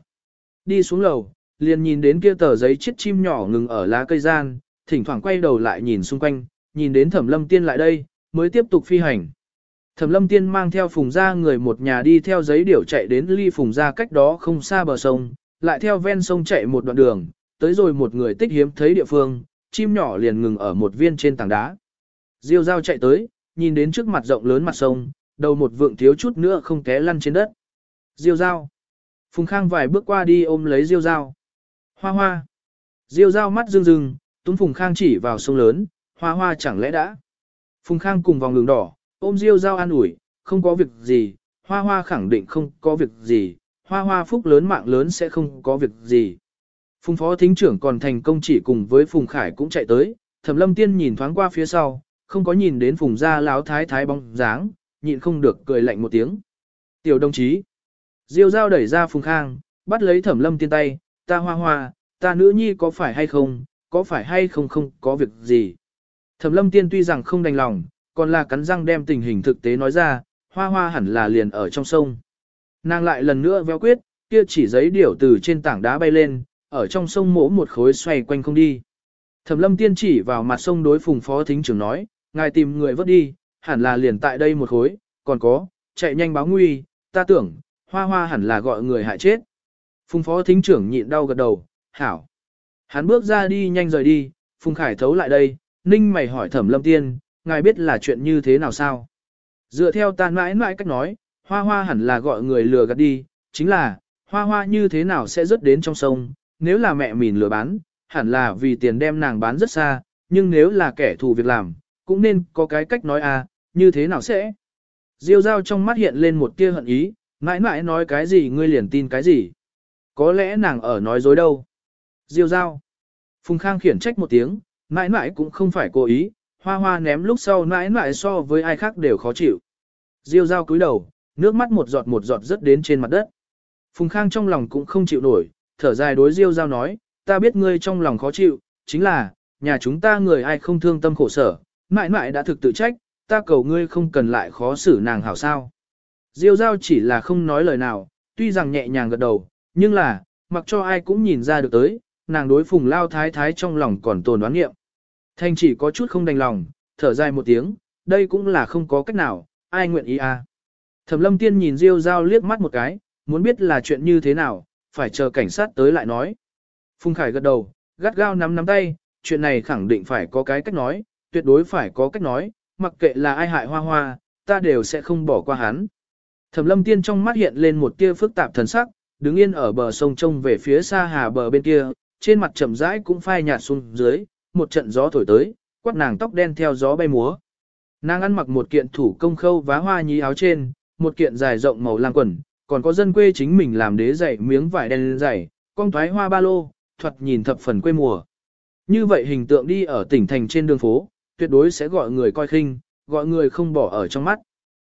Đi xuống lầu, liền nhìn đến kia tờ giấy chiếc chim nhỏ ngừng ở lá cây gian, thỉnh thoảng quay đầu lại nhìn xung quanh, nhìn đến thẩm lâm tiên lại đây, mới tiếp tục phi hành. Thẩm lâm tiên mang theo phùng ra người một nhà đi theo giấy điểu chạy đến ly phùng ra cách đó không xa bờ sông, lại theo ven sông chạy một đoạn đường, tới rồi một người tích hiếm thấy địa phương, chim nhỏ liền ngừng ở một viên trên tảng đá. Diêu dao chạy tới, nhìn đến trước mặt rộng lớn mặt sông, đầu một vượng thiếu chút nữa không té lăn trên đất. Diêu dao. Phùng Khang vài bước qua đi ôm lấy Diêu dao. Hoa hoa. Diêu dao mắt rưng rưng, túm Phùng Khang chỉ vào sông lớn, hoa hoa chẳng lẽ đã. Phùng Khang cùng vòng đường đỏ, ôm Diêu dao an ủi, không có việc gì, hoa hoa khẳng định không có việc gì, hoa hoa phúc lớn mạng lớn sẽ không có việc gì. Phùng phó thính trưởng còn thành công chỉ cùng với Phùng Khải cũng chạy tới, Thẩm Lâm Tiên nhìn thoáng qua phía sau, không có nhìn đến Phùng gia láo thái thái bóng dáng, nhịn không được cười lạnh một tiếng. Tiểu đồng chí. Diêu dao đẩy ra Phùng Khang, bắt lấy Thẩm Lâm Tiên tay, ta hoa hoa, ta nữ nhi có phải hay không, có phải hay không không có việc gì. Thẩm Lâm Tiên tuy rằng không đành lòng, còn là cắn răng đem tình hình thực tế nói ra, hoa hoa hẳn là liền ở trong sông. Nàng lại lần nữa véo quyết, kia chỉ giấy điểu từ trên tảng đá bay lên, ở trong sông mỗ một khối xoay quanh không đi. Thẩm lâm tiên chỉ vào mặt sông đối phùng phó thính trưởng nói, ngài tìm người vớt đi, hẳn là liền tại đây một khối, còn có, chạy nhanh báo nguy, ta tưởng, hoa hoa hẳn là gọi người hại chết. Phùng phó thính trưởng nhịn đau gật đầu, hảo. Hắn bước ra đi nhanh rời đi, phùng khải thấu lại đây, ninh mày hỏi thẩm lâm tiên, ngài biết là chuyện như thế nào sao? Dựa theo ta mãi mãi cách nói, hoa hoa hẳn là gọi người lừa gạt đi, chính là, hoa hoa như thế nào sẽ rớt đến trong sông, nếu là mẹ mìn lừa bán, hẳn là vì tiền đem nàng bán rất xa, nhưng nếu là kẻ thù việc làm, cũng nên có cái cách nói à, như thế nào sẽ? Diêu dao trong mắt hiện lên một tia hận ý, mãi mãi nói cái gì ngươi liền tin cái gì. Có lẽ nàng ở nói dối đâu. Diêu dao. Phùng Khang khiển trách một tiếng, mãi mãi cũng không phải cố ý, hoa hoa ném lúc sau mãi mãi so với ai khác đều khó chịu. Diêu dao cúi đầu, nước mắt một giọt một giọt rớt đến trên mặt đất. Phùng Khang trong lòng cũng không chịu nổi, thở dài đối Diêu Giao nói, ta biết ngươi trong lòng khó chịu, chính là, nhà chúng ta người ai không thương tâm khổ sở, mãi mãi đã thực tự trách, ta cầu ngươi không cần lại khó xử nàng hảo sao. Diêu Giao chỉ là không nói lời nào, tuy rằng nhẹ nhàng gật đầu, nhưng là, mặc cho ai cũng nhìn ra được tới, nàng đối phùng lao thái thái trong lòng còn tồn đoán nghiệm. Thanh chỉ có chút không đành lòng, thở dài một tiếng, đây cũng là không có cách nào, ai nguyện ý à. Thẩm lâm tiên nhìn Diêu Giao liếc mắt một cái, muốn biết là chuyện như thế nào, phải chờ cảnh sát tới lại nói. Phùng Khải gật đầu, gắt gao nắm nắm tay, chuyện này khẳng định phải có cái cách nói, tuyệt đối phải có cách nói, mặc kệ là ai hại hoa hoa, ta đều sẽ không bỏ qua hắn. Thẩm lâm tiên trong mắt hiện lên một tia phức tạp thần sắc, đứng yên ở bờ sông trông về phía xa hà bờ bên kia, trên mặt chậm rãi cũng phai nhạt xuống dưới, một trận gió thổi tới, quát nàng tóc đen theo gió bay múa. Nàng ăn mặc một kiện thủ công khâu vá hoa nhí áo trên, một kiện dài rộng màu lang quần, còn có dân quê chính mình làm đế dày miếng vải đen dày, con thoái hoa ba lô, thuật nhìn thập phần quê mùa. Như vậy hình tượng đi ở tỉnh thành trên đường phố, tuyệt đối sẽ gọi người coi khinh, gọi người không bỏ ở trong mắt.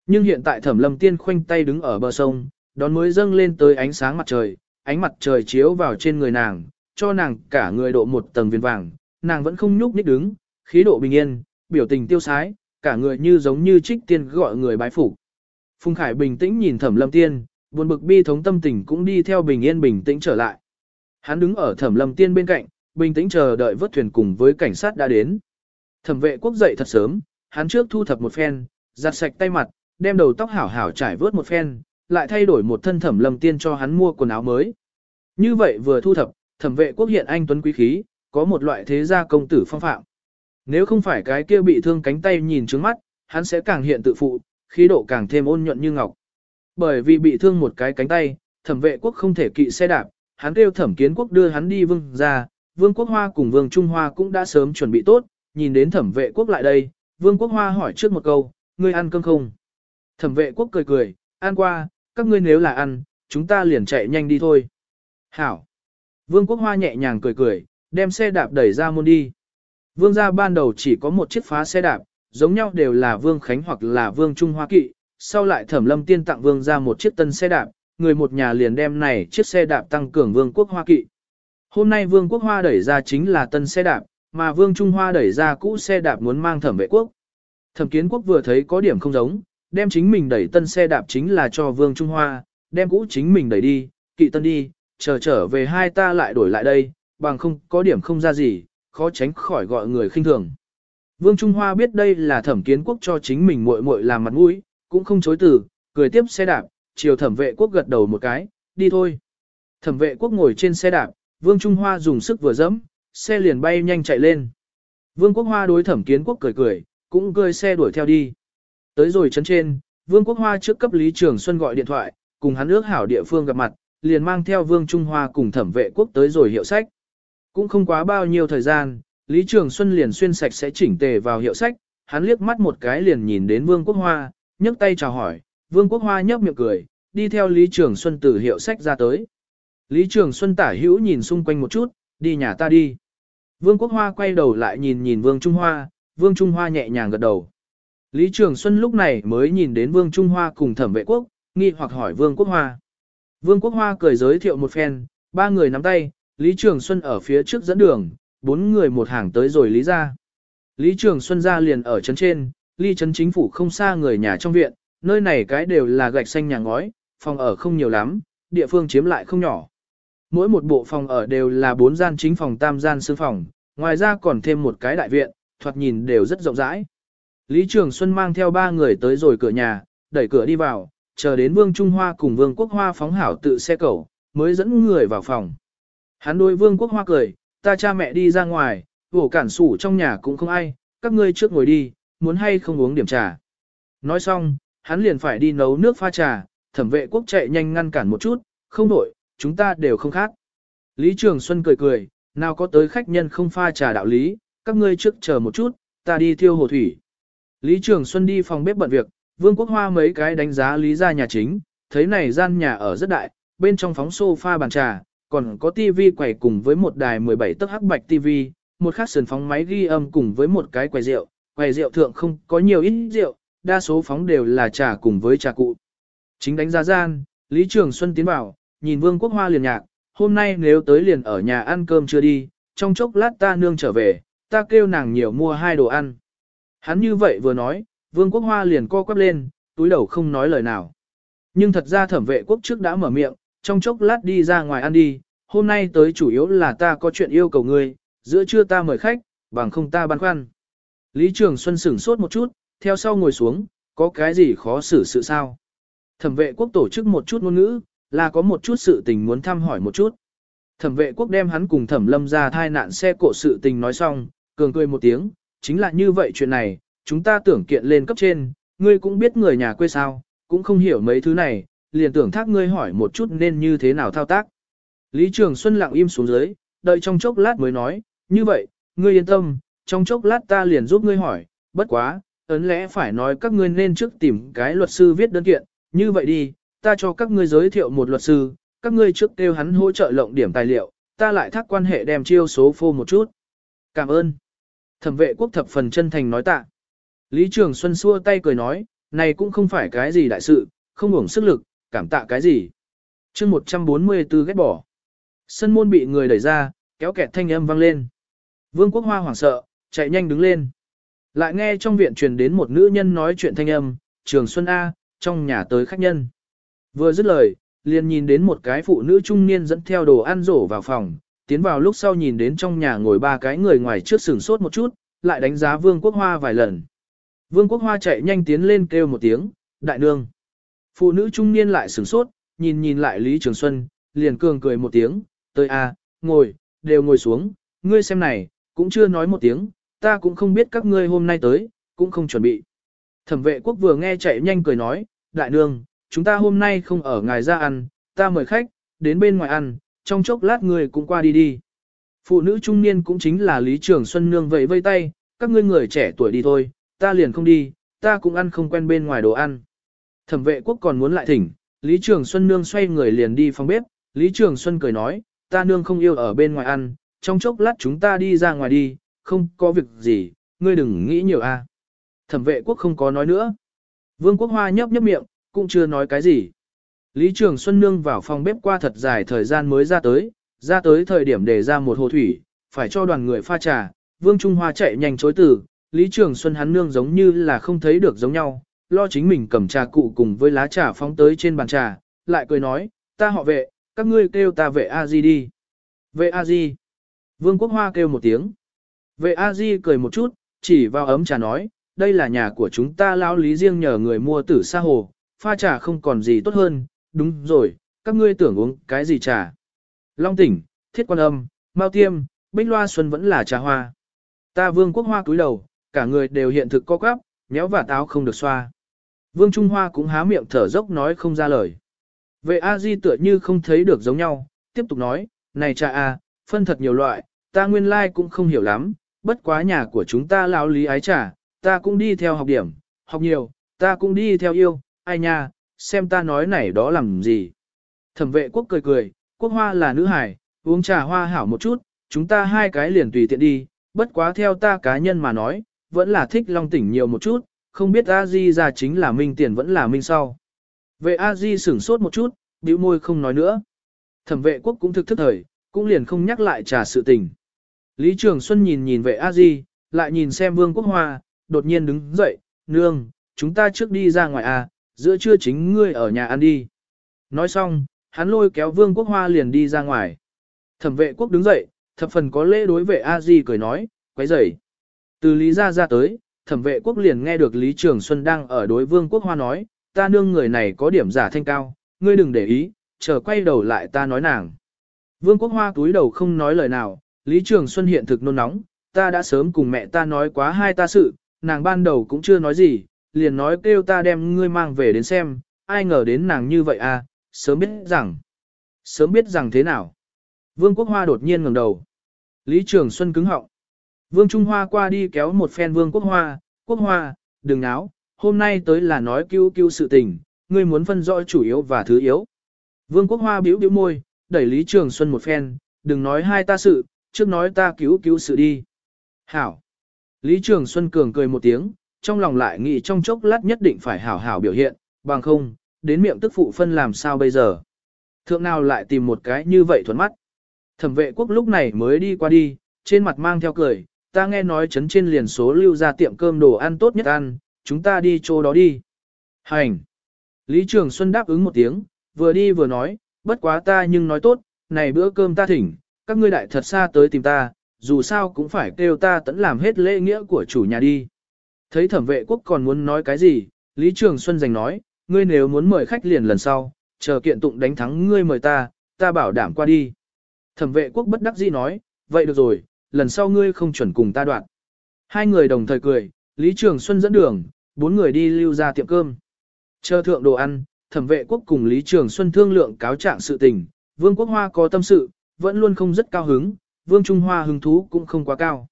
Nhưng hiện tại thẩm lâm tiên khoanh tay đứng ở bờ sông, đón mới dâng lên tới ánh sáng mặt trời, ánh mặt trời chiếu vào trên người nàng, cho nàng cả người độ một tầng viên vàng, nàng vẫn không nhúc nhích đứng, khí độ bình yên, biểu tình tiêu sái, cả người như giống như trích tiên gọi người bái phục. Phùng Khải bình tĩnh nhìn thẩm lâm tiên, buồn bực bi thống tâm tình cũng đi theo bình yên bình tĩnh trở lại. Hắn đứng ở thẩm lâm tiên bên cạnh, bình tĩnh chờ đợi vớt thuyền cùng với cảnh sát đã đến. Thẩm vệ quốc dậy thật sớm, hắn trước thu thập một phen, giặt sạch tay mặt, đem đầu tóc hảo hảo trải vớt một phen, lại thay đổi một thân thẩm lâm tiên cho hắn mua quần áo mới. Như vậy vừa thu thập, thẩm vệ quốc hiện anh tuấn quý khí, có một loại thế gia công tử phong phạm. Nếu không phải cái kia bị thương cánh tay nhìn trướng mắt, hắn sẽ càng hiện tự phụ, khí độ càng thêm ôn nhuận như ngọc. Bởi vì bị thương một cái cánh tay, thẩm vệ quốc không thể kỵ xe đạp, hắn kêu thẩm kiến quốc đưa hắn đi vương ra, vương quốc hoa cùng vương Trung Hoa cũng đã sớm chuẩn bị tốt, nhìn đến thẩm vệ quốc lại đây, vương quốc hoa hỏi trước một câu, ngươi ăn cơm không? Thẩm vệ quốc cười cười, ăn qua, các ngươi nếu là ăn, chúng ta liền chạy nhanh đi thôi. Hảo! Vương quốc hoa nhẹ nhàng cười cười, đem xe đạp đẩy ra môn đi. Vương gia ban đầu chỉ có một chiếc phá xe đạp, giống nhau đều là Vương Khánh hoặc là Vương Trung Hoa kỵ, sau lại thẩm lâm tiên tặng vương ra một chiếc tân xe đạp, người một nhà liền đem này chiếc xe đạp tăng cường vương quốc hoa kỵ. Hôm nay vương quốc hoa đẩy ra chính là tân xe đạp, mà vương Trung Hoa đẩy ra cũ xe đạp muốn mang thẩm vệ quốc. Thẩm kiến quốc vừa thấy có điểm không giống, đem chính mình đẩy tân xe đạp chính là cho vương Trung Hoa, đem cũ chính mình đẩy đi, kỵ tân đi, chờ trở về hai ta lại đổi lại đây, bằng không có điểm không ra gì, khó tránh khỏi gọi người khinh thường. Vương Trung Hoa biết đây là thẩm kiến quốc cho chính mình muội muội làm mặt mũi, cũng không chối từ, cười tiếp xe đạp, chiều thẩm vệ quốc gật đầu một cái, đi thôi. Thẩm vệ quốc ngồi trên xe đạp, Vương Trung Hoa dùng sức vừa dẫm, xe liền bay nhanh chạy lên. Vương Quốc Hoa đối thẩm kiến quốc cười cười, cũng cười xe đuổi theo đi. Tới rồi chấn trên, Vương Quốc Hoa trước cấp Lý Trường Xuân gọi điện thoại, cùng hắn ước hảo địa phương gặp mặt, liền mang theo Vương Trung Hoa cùng thẩm vệ quốc tới rồi hiệu sách. Cũng không quá bao nhiêu thời gian, Lý Trường Xuân liền xuyên sạch sẽ chỉnh tề vào hiệu sách, hắn liếc mắt một cái liền nhìn đến Vương Quốc Hoa, nhấc tay chào hỏi, Vương Quốc Hoa nhấp miệng cười, đi theo Lý Trường Xuân từ hiệu sách ra tới. Lý Trường Xuân tả hữu nhìn xung quanh một chút, đi nhà ta đi. Vương Quốc Hoa quay đầu lại nhìn nhìn Vương Trung Hoa, Vương Trung Hoa nhẹ nhàng gật đầu. Lý Trường Xuân lúc này mới nhìn đến Vương Trung Hoa cùng thẩm vệ quốc, nghi hoặc hỏi Vương Quốc Hoa. Vương Quốc Hoa cười giới thiệu một phen, ba người nắm tay, Lý Trường Xuân ở phía trước dẫn đường, bốn người một hàng tới rồi Lý ra. Lý Trường Xuân ra liền ở chân trên, ly trấn chính phủ không xa người nhà trong viện, nơi này cái đều là gạch xanh nhà ngói, phòng ở không nhiều lắm, địa phương chiếm lại không nhỏ. Mỗi một bộ phòng ở đều là bốn gian chính phòng tam gian sư phòng, ngoài ra còn thêm một cái đại viện, thoạt nhìn đều rất rộng rãi. Lý Trường Xuân mang theo ba người tới rồi cửa nhà, đẩy cửa đi vào, chờ đến Vương Trung Hoa cùng Vương Quốc Hoa phóng hảo tự xe cẩu mới dẫn người vào phòng. Hắn đối Vương Quốc Hoa cười, ta cha mẹ đi ra ngoài, vổ cản sủ trong nhà cũng không ai, các ngươi trước ngồi đi, muốn hay không uống điểm trà. Nói xong, hắn liền phải đi nấu nước pha trà, thẩm vệ quốc chạy nhanh ngăn cản một chút, không đổi, chúng ta đều không khác. Lý Trường Xuân cười cười, nào có tới khách nhân không pha trà đạo lý, các ngươi trước chờ một chút, ta đi thiêu hồ thủy. Lý Trường Xuân đi phòng bếp bận việc, Vương Quốc Hoa mấy cái đánh giá Lý ra nhà chính, thấy này gian nhà ở rất đại, bên trong phóng sofa bàn trà, còn có tivi quầy cùng với một đài 17 tấc hắc bạch tivi, một khắc sườn phóng máy ghi âm cùng với một cái quầy rượu, quầy rượu thượng không có nhiều ít rượu, đa số phóng đều là trà cùng với trà cụ. Chính đánh giá gian, Lý Trường Xuân tiến vào, nhìn Vương Quốc Hoa liền nhạc, hôm nay nếu tới liền ở nhà ăn cơm chưa đi, trong chốc lát ta nương trở về, ta kêu nàng nhiều mua hai đồ ăn. Hắn như vậy vừa nói, Vương Quốc Hoa liền co quắp lên, túi đầu không nói lời nào. Nhưng thật ra thẩm vệ quốc trước đã mở miệng, trong chốc lát đi ra ngoài ăn đi, hôm nay tới chủ yếu là ta có chuyện yêu cầu ngươi, giữa trưa ta mời khách, bằng không ta băn khoăn. Lý Trường Xuân sửng sốt một chút, theo sau ngồi xuống, có cái gì khó xử sự sao? Thẩm vệ quốc tổ chức một chút ngôn ngữ, là có một chút sự tình muốn thăm hỏi một chút. Thẩm vệ quốc đem hắn cùng thẩm lâm ra thai nạn xe cộ sự tình nói xong, cường cười một tiếng, chính là như vậy chuyện này, chúng ta tưởng kiện lên cấp trên, ngươi cũng biết người nhà quê sao, cũng không hiểu mấy thứ này, liền tưởng thác ngươi hỏi một chút nên như thế nào thao tác. Lý Trường Xuân lặng im xuống dưới, đợi trong chốc lát mới nói, như vậy, ngươi yên tâm, trong chốc lát ta liền giúp ngươi hỏi, bất quá, ấn lẽ phải nói các ngươi nên trước tìm cái luật sư viết đơn kiện, như vậy đi, ta cho các ngươi giới thiệu một luật sư, các ngươi trước kêu hắn hỗ trợ lộng điểm tài liệu, ta lại thác quan hệ đem chiêu số phô một chút. Cảm ơn. Thẩm vệ quốc thập phần chân thành nói tạ. Lý Trường Xuân xua tay cười nói, này cũng không phải cái gì đại sự, không uổng sức lực, cảm tạ cái gì. chương 144 ghét bỏ. Sân môn bị người đẩy ra, kéo kẹt thanh âm vang lên. Vương Quốc Hoa hoảng sợ, chạy nhanh đứng lên. Lại nghe trong viện truyền đến một nữ nhân nói chuyện thanh âm, Trường Xuân A, trong nhà tới khách nhân. Vừa dứt lời, liền nhìn đến một cái phụ nữ trung niên dẫn theo đồ ăn rổ vào phòng, tiến vào lúc sau nhìn đến trong nhà ngồi ba cái người ngoài trước sừng sốt một chút, lại đánh giá Vương Quốc Hoa vài lần. Vương Quốc Hoa chạy nhanh tiến lên kêu một tiếng, đại nương. Phụ nữ trung niên lại sửng sốt, nhìn nhìn lại Lý Trường Xuân, liền cường cười một tiếng, tới a, ngồi, đều ngồi xuống, ngươi xem này, cũng chưa nói một tiếng, ta cũng không biết các ngươi hôm nay tới, cũng không chuẩn bị. Thẩm vệ quốc vừa nghe chạy nhanh cười nói, đại nương, chúng ta hôm nay không ở ngài ra ăn, ta mời khách, đến bên ngoài ăn, trong chốc lát người cũng qua đi đi. Phụ nữ trung niên cũng chính là Lý Trường Xuân Nương vẫy vây tay, các ngươi người trẻ tuổi đi thôi, ta liền không đi, ta cũng ăn không quen bên ngoài đồ ăn. Thẩm vệ quốc còn muốn lại thỉnh, Lý Trường Xuân Nương xoay người liền đi phòng bếp, Lý Trường Xuân cười nói, ta nương không yêu ở bên ngoài ăn, trong chốc lát chúng ta đi ra ngoài đi, không có việc gì, ngươi đừng nghĩ nhiều a. Thẩm vệ quốc không có nói nữa. Vương Quốc Hoa nhấp nhấp miệng, cũng chưa nói cái gì. Lý Trường Xuân Nương vào phòng bếp qua thật dài thời gian mới ra tới, ra tới thời điểm để ra một hồ thủy, phải cho đoàn người pha trà, Vương Trung Hoa chạy nhanh chối từ, Lý Trường Xuân hắn nương giống như là không thấy được giống nhau, lo chính mình cầm trà cụ cùng với lá trà phóng tới trên bàn trà, lại cười nói, ta họ vệ, các ngươi kêu ta vệ A-di đi. Vệ A-di. Vương Quốc Hoa kêu một tiếng. Vệ A-di cười một chút, chỉ vào ấm trà nói, đây là nhà của chúng ta lão lý riêng nhờ người mua tử xa hồ, pha trà không còn gì tốt hơn, đúng rồi, các ngươi tưởng uống cái gì trà. Long tỉnh, thiết quan âm, mao tiêm, bích loa xuân vẫn là trà hoa. Ta vương quốc hoa cúi đầu, cả người đều hiện thực co quắp, méo và táo không được xoa. Vương Trung Hoa cũng há miệng thở dốc nói không ra lời. Vệ A Di tựa như không thấy được giống nhau, tiếp tục nói, này cha A, à, phân thật nhiều loại, ta nguyên lai like cũng không hiểu lắm, bất quá nhà của chúng ta lão lý ái trà, ta cũng đi theo học điểm, học nhiều, ta cũng đi theo yêu, ai nha, xem ta nói này đó làm gì. Thẩm vệ quốc cười cười, quốc hoa là nữ hải, uống trà hoa hảo một chút, chúng ta hai cái liền tùy tiện đi, bất quá theo ta cá nhân mà nói, vẫn là thích long tỉnh nhiều một chút, không biết a di ra chính là minh tiền vẫn là minh sau. Vệ a di sửng sốt một chút, bĩu môi không nói nữa. Thẩm vệ quốc cũng thực thức thời, cũng liền không nhắc lại trà sự tình. Lý Trường Xuân nhìn nhìn vệ a di, lại nhìn xem vương quốc hoa, đột nhiên đứng dậy, nương, chúng ta trước đi ra ngoài à, giữa trưa chính ngươi ở nhà ăn đi. Nói xong, hắn lôi kéo vương quốc hoa liền đi ra ngoài. Thẩm vệ quốc đứng dậy, thập phần có lễ đối vệ a di cười nói, quấy rầy. Từ lý gia ra tới, thẩm vệ quốc liền nghe được Lý Trường Xuân đang ở đối vương quốc hoa nói, ta nương người này có điểm giả thanh cao, ngươi đừng để ý, chờ quay đầu lại ta nói nàng. Vương quốc hoa túi đầu không nói lời nào, Lý Trường Xuân hiện thực nôn nóng, ta đã sớm cùng mẹ ta nói quá hai ta sự, nàng ban đầu cũng chưa nói gì, liền nói kêu ta đem ngươi mang về đến xem, ai ngờ đến nàng như vậy à, sớm biết rằng. Sớm biết rằng thế nào. Vương Quốc Hoa đột nhiên ngẩng đầu. Lý Trường Xuân cứng họng. Vương Trung Hoa qua đi kéo một phen Vương Quốc Hoa, Quốc Hoa, đừng náo, hôm nay tới là nói cứu cứu sự tình, ngươi muốn phân rõ chủ yếu và thứ yếu. Vương Quốc Hoa biểu biểu môi, đẩy Lý Trường Xuân một phen, đừng nói hai ta sự, trước nói ta cứu cứu sự đi. Hảo. Lý Trường Xuân Cường cười một tiếng, trong lòng lại nghĩ trong chốc lát nhất định phải hảo hảo biểu hiện, bằng không, đến miệng tức phụ phân làm sao bây giờ. Thượng nào lại tìm một cái như vậy thuận mắt. Thẩm vệ quốc lúc này mới đi qua đi, trên mặt mang theo cười, ta nghe nói chấn trên liền số lưu ra tiệm cơm đồ ăn tốt nhất ăn, chúng ta đi chỗ đó đi. Hành. Lý Trường Xuân đáp ứng một tiếng, vừa đi vừa nói, bất quá ta nhưng nói tốt, này bữa cơm ta thỉnh, các ngươi đại thật xa tới tìm ta, dù sao cũng phải kêu ta tẫn làm hết lễ nghĩa của chủ nhà đi. Thấy thẩm vệ quốc còn muốn nói cái gì, Lý Trường Xuân giành nói, ngươi nếu muốn mời khách liền lần sau, chờ kiện tụng đánh thắng ngươi mời ta, ta bảo đảm qua đi. Thẩm vệ quốc bất đắc dĩ nói, vậy được rồi, lần sau ngươi không chuẩn cùng ta đoạn. Hai người đồng thời cười, Lý Trường Xuân dẫn đường, bốn người đi lưu ra tiệm cơm. Chờ thượng đồ ăn, thẩm vệ quốc cùng Lý Trường Xuân thương lượng cáo trạng sự tình, Vương Quốc Hoa có tâm sự, vẫn luôn không rất cao hứng, Vương Trung Hoa hứng thú cũng không quá cao.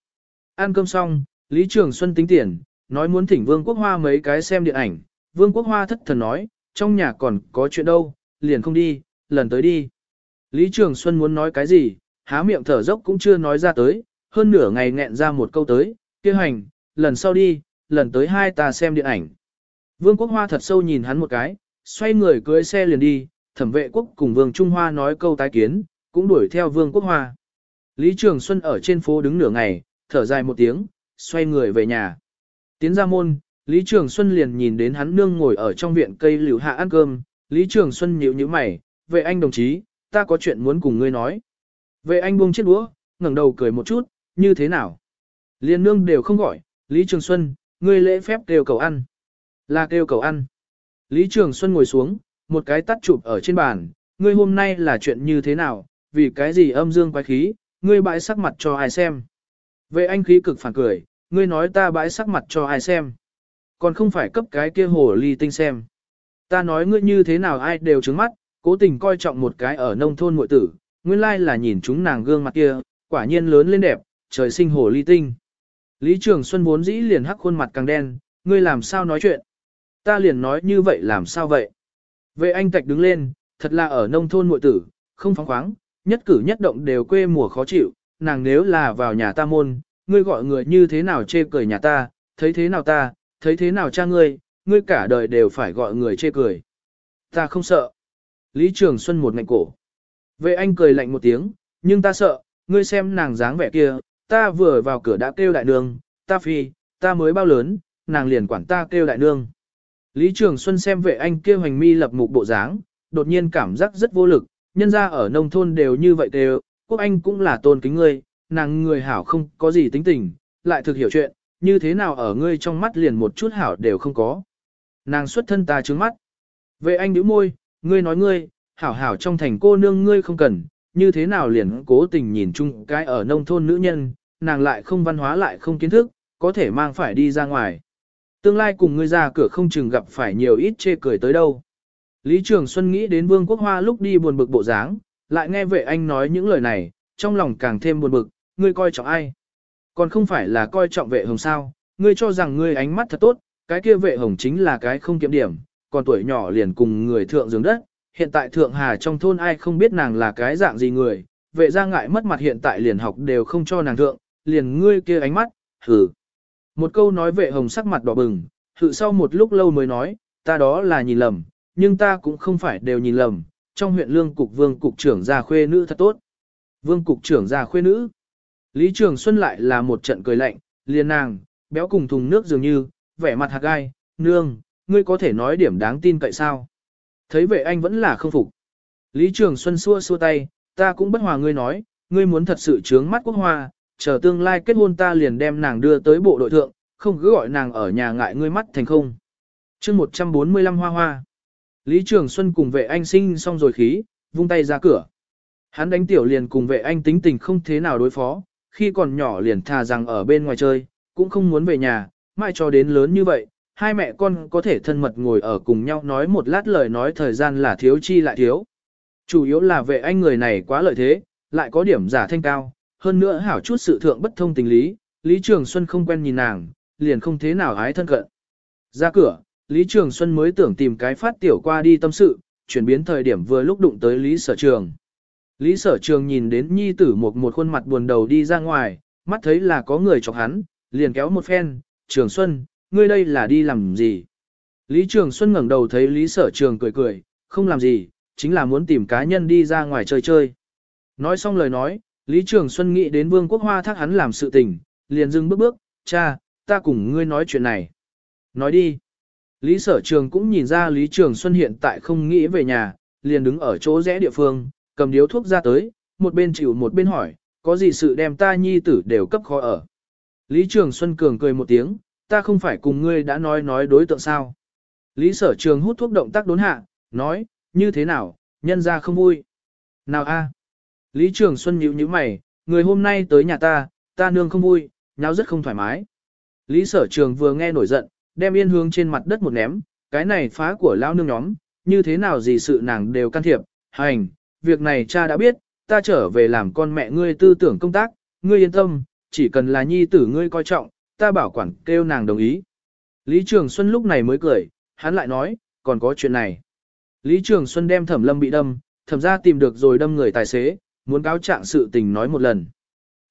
Ăn cơm xong, Lý Trường Xuân tính tiền, nói muốn thỉnh Vương Quốc Hoa mấy cái xem điện ảnh. Vương Quốc Hoa thất thần nói, trong nhà còn có chuyện đâu, liền không đi, lần tới đi. Lý Trường Xuân muốn nói cái gì, há miệng thở dốc cũng chưa nói ra tới, hơn nửa ngày nghẹn ra một câu tới, kia hành, lần sau đi, lần tới hai ta xem điện ảnh. Vương Quốc Hoa thật sâu nhìn hắn một cái, xoay người cưới xe liền đi, thẩm vệ quốc cùng Vương Trung Hoa nói câu tái kiến, cũng đuổi theo Vương Quốc Hoa. Lý Trường Xuân ở trên phố đứng nửa ngày, thở dài một tiếng, xoay người về nhà. Tiến ra môn, Lý Trường Xuân liền nhìn đến hắn nương ngồi ở trong viện cây liễu hạ ăn cơm. Lý Trường Xuân nhíu nhíu mày, vệ anh đồng chí, ta có chuyện muốn cùng ngươi nói. Vệ anh buông chiếc đũa, ngẩng đầu cười một chút, như thế nào? Liên nương đều không gọi, Lý Trường Xuân, ngươi lễ phép kêu cầu ăn. Là kêu cầu ăn. Lý Trường Xuân ngồi xuống, một cái tắt chụp ở trên bàn, ngươi hôm nay là chuyện như thế nào, vì cái gì âm dương quái khí, ngươi bãi sắc mặt cho ai xem. Vệ anh khí cực phản cười, ngươi nói ta bãi sắc mặt cho ai xem. Còn không phải cấp cái kia hồ ly tinh xem. Ta nói ngươi như thế nào ai đều trứng mắt, cố tình coi trọng một cái ở nông thôn muội tử, nguyên lai là nhìn chúng nàng gương mặt kia, quả nhiên lớn lên đẹp, trời sinh hồ ly tinh. Lý Trường Xuân vốn dĩ liền hắc khuôn mặt càng đen, ngươi làm sao nói chuyện? Ta liền nói như vậy làm sao vậy? Vệ anh tạch đứng lên, thật là ở nông thôn muội tử, không phóng khoáng, nhất cử nhất động đều quê mùa khó chịu, nàng nếu là vào nhà ta môn, ngươi gọi người như thế nào chê cười nhà ta, thấy thế nào ta, thấy thế nào cha ngươi, ngươi cả đời đều phải gọi người chê cười. Ta không sợ. Lý Trường Xuân một ngạnh cổ. Vệ anh cười lạnh một tiếng, nhưng ta sợ, ngươi xem nàng dáng vẻ kia, ta vừa vào cửa đã kêu đại nương, ta phi, ta mới bao lớn, nàng liền quản ta kêu đại nương. Lý Trường Xuân xem vệ anh kêu hành mi lập mục bộ dáng, đột nhiên cảm giác rất vô lực, nhân ra ở nông thôn đều như vậy đều, quốc anh cũng là tôn kính ngươi, nàng người hảo không có gì tính tình, lại thực hiểu chuyện, như thế nào ở ngươi trong mắt liền một chút hảo đều không có. Nàng xuất thân ta trướng mắt. Vệ anh nhíu môi, ngươi nói ngươi, hảo hảo trong thành cô nương ngươi không cần, như thế nào liền cố tình nhìn chung cái ở nông thôn nữ nhân, nàng lại không văn hóa lại không kiến thức, có thể mang phải đi ra ngoài. Tương lai cùng ngươi ra cửa không chừng gặp phải nhiều ít chê cười tới đâu. Lý Trường Xuân nghĩ đến Vương Quốc Hoa lúc đi buồn bực bộ dáng, lại nghe vệ anh nói những lời này, trong lòng càng thêm buồn bực, ngươi coi trọng ai? Còn không phải là coi trọng vệ hồng sao, ngươi cho rằng ngươi ánh mắt thật tốt, cái kia vệ hồng chính là cái không kiểm điểm, còn tuổi nhỏ liền cùng người thượng giường đất, hiện tại thượng hà trong thôn ai không biết nàng là cái dạng gì người, vệ ra ngại mất mặt hiện tại liền học đều không cho nàng thượng, liền ngươi kia ánh mắt, hừ. Một câu nói vệ hồng sắc mặt đỏ bừng, hự sau một lúc lâu mới nói, ta đó là nhìn lầm, nhưng ta cũng không phải đều nhìn lầm, trong huyện lương cục vương cục trưởng gia khuê nữ thật tốt. Vương cục trưởng gia khuê nữ. Lý Trường Xuân lại là một trận cười lạnh, liền nàng, béo cùng thùng nước dường như, vẻ mặt hạt gai, nương, ngươi có thể nói điểm đáng tin cậy sao? Thấy vệ anh vẫn là không phục. Lý Trường Xuân xua xua tay, ta cũng bất hòa ngươi nói, ngươi muốn thật sự trướng mắt quốc hoa, chờ tương lai kết hôn ta liền đem nàng đưa tới bộ đội thượng, không cứ gọi nàng ở nhà ngại ngươi mắt thành không. chương 145 hoa hoa. Lý Trường Xuân cùng vệ anh sinh xong rồi khí, vung tay ra cửa. Hắn đánh tiểu liền cùng vệ anh tính tình không thế nào đối phó, khi còn nhỏ liền thà rằng ở bên ngoài chơi, cũng không muốn về nhà, mãi cho đến lớn như vậy, hai mẹ con có thể thân mật ngồi ở cùng nhau nói một lát lời nói thời gian là thiếu chi lại thiếu. Chủ yếu là vệ anh người này quá lợi thế, lại có điểm giả thanh cao, hơn nữa hảo chút sự thượng bất thông tình lý, Lý Trường Xuân không quen nhìn nàng, liền không thế nào ái thân cận. Ra cửa, Lý Trường Xuân mới tưởng tìm cái phát tiểu qua đi tâm sự, chuyển biến thời điểm vừa lúc đụng tới Lý Sở Trường. Lý Sở Trường nhìn đến nhi tử một một khuôn mặt buồn đầu đi ra ngoài, mắt thấy là có người chọc hắn, liền kéo một phen, Trường Xuân, ngươi đây là đi làm gì? Lý Trường Xuân ngẩng đầu thấy Lý Sở Trường cười cười, không làm gì, chính là muốn tìm cá nhân đi ra ngoài chơi chơi. Nói xong lời nói, Lý Trường Xuân nghĩ đến Vương Quốc Hoa thác hắn làm sự tình, liền dừng bước bước, cha, ta cùng ngươi nói chuyện này. Nói đi. Lý Sở Trường cũng nhìn ra Lý Trường Xuân hiện tại không nghĩ về nhà, liền đứng ở chỗ rẽ địa phương, cầm điếu thuốc ra tới, một bên chịu một bên hỏi, có gì sự đem ta nhi tử đều cấp khó ở. Lý Trường Xuân Cường cười một tiếng, ta không phải cùng ngươi đã nói nói đối tượng sao. Lý Sở Trường hút thuốc động tác đốn hạ, nói, như thế nào, nhân ra không vui. Nào a Lý Trường Xuân nhíu nhíu mày, người hôm nay tới nhà ta, ta nương không vui, nháo rất không thoải mái. Lý Sở Trường vừa nghe nổi giận, đem yên hướng trên mặt đất một ném, cái này phá của lão nương nhóm, như thế nào gì sự nàng đều can thiệp, hành, việc này cha đã biết, ta trở về làm con mẹ ngươi tư tưởng công tác, ngươi yên tâm, chỉ cần là nhi tử ngươi coi trọng, ta bảo quản kêu nàng đồng ý. Lý Trường Xuân lúc này mới cười, hắn lại nói, còn có chuyện này. Lý Trường Xuân đem thẩm lâm bị đâm, thẩm ra tìm được rồi đâm người tài xế, muốn cáo trạng sự tình nói một lần.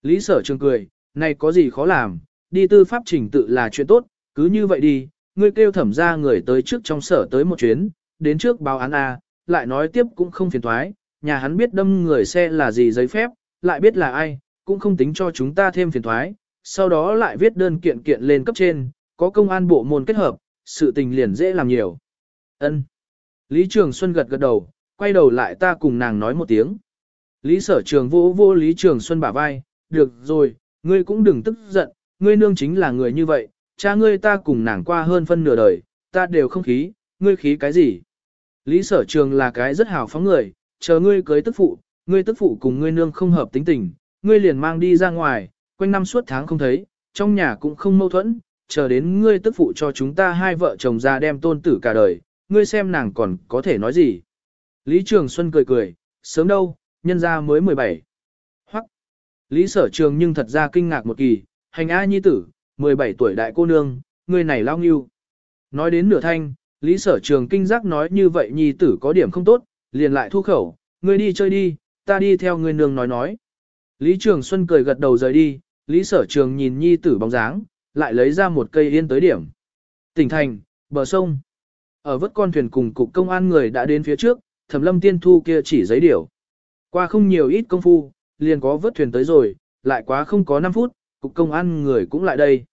Lý Sở Trường cười, này có gì khó làm, đi tư pháp trình tự là chuyện tốt, cứ như vậy đi, ngươi kêu thẩm ra người tới trước trong sở tới một chuyến, đến trước báo án A, lại nói tiếp cũng không phiền thoái, nhà hắn biết đâm người xe là gì giấy phép, lại biết là ai, cũng không tính cho chúng ta thêm phiền thoái, sau đó lại viết đơn kiện kiện lên cấp trên, có công an bộ môn kết hợp, sự tình liền dễ làm nhiều. Ân. Lý Trường Xuân gật gật đầu, quay đầu lại ta cùng nàng nói một tiếng. Lý sở trường vô vô Lý Trường Xuân bả vai, được rồi, ngươi cũng đừng tức giận, ngươi nương chính là người như vậy, cha ngươi ta cùng nàng qua hơn phân nửa đời, ta đều không khí, ngươi khí cái gì? Lý sở trường là cái rất hào phóng người, chờ ngươi cưới tức phụ, ngươi tức phụ cùng ngươi nương không hợp tính tình, ngươi liền mang đi ra ngoài, quanh năm suốt tháng không thấy, trong nhà cũng không mâu thuẫn, chờ đến ngươi tức phụ cho chúng ta hai vợ chồng ra đem tôn tử cả đời, ngươi xem nàng còn có thể nói gì. Lý Trường Xuân cười cười, sớm đâu, nhân ra mới 17. Hoặc, Lý Sở Trường nhưng thật ra kinh ngạc một kỳ, hành A nhi tử, 17 tuổi đại cô nương, người này lao nghiêu. Nói đến nửa thanh, Lý Sở Trường kinh giác nói như vậy nhi tử có điểm không tốt, liền lại thu khẩu, ngươi đi chơi đi, ta đi theo ngươi nương nói nói. Lý Trường Xuân cười gật đầu rời đi, Lý Sở Trường nhìn nhi tử bóng dáng, lại lấy ra một cây yên tới điểm. Tỉnh thành, bờ sông. Ở vớt con thuyền cùng cục công an người đã đến phía trước, Thẩm Lâm Tiên Thu kia chỉ giấy điểu. Qua không nhiều ít công phu, liền có vớt thuyền tới rồi, lại quá không có 5 phút, cục công an người cũng lại đây.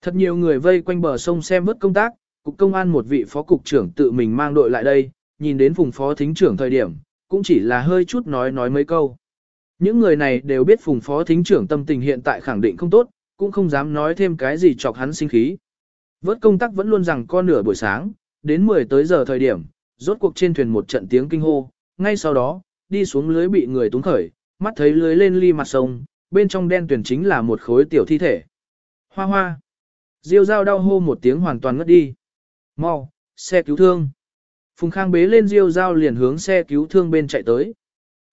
Thật nhiều người vây quanh bờ sông xem vớt công tác, cục công an một vị phó cục trưởng tự mình mang đội lại đây, nhìn đến phùng phó thính trưởng thời điểm, cũng chỉ là hơi chút nói nói mấy câu. Những người này đều biết phùng phó thính trưởng tâm tình hiện tại khẳng định không tốt, cũng không dám nói thêm cái gì chọc hắn sinh khí. Vớt công tác vẫn luôn rằng con nửa buổi sáng, đến 10 tới giờ thời điểm, rốt cuộc trên thuyền một trận tiếng kinh hô, ngay sau đó, đi xuống lưới bị người túng khởi, mắt thấy lưới lên ly mặt sông, bên trong đen tuyển chính là một khối tiểu thi thể. Hoa hoa. Diêu dao đau hô một tiếng hoàn toàn ngất đi. Mau, xe cứu thương. Phùng Khang bế lên Diêu dao liền hướng xe cứu thương bên chạy tới.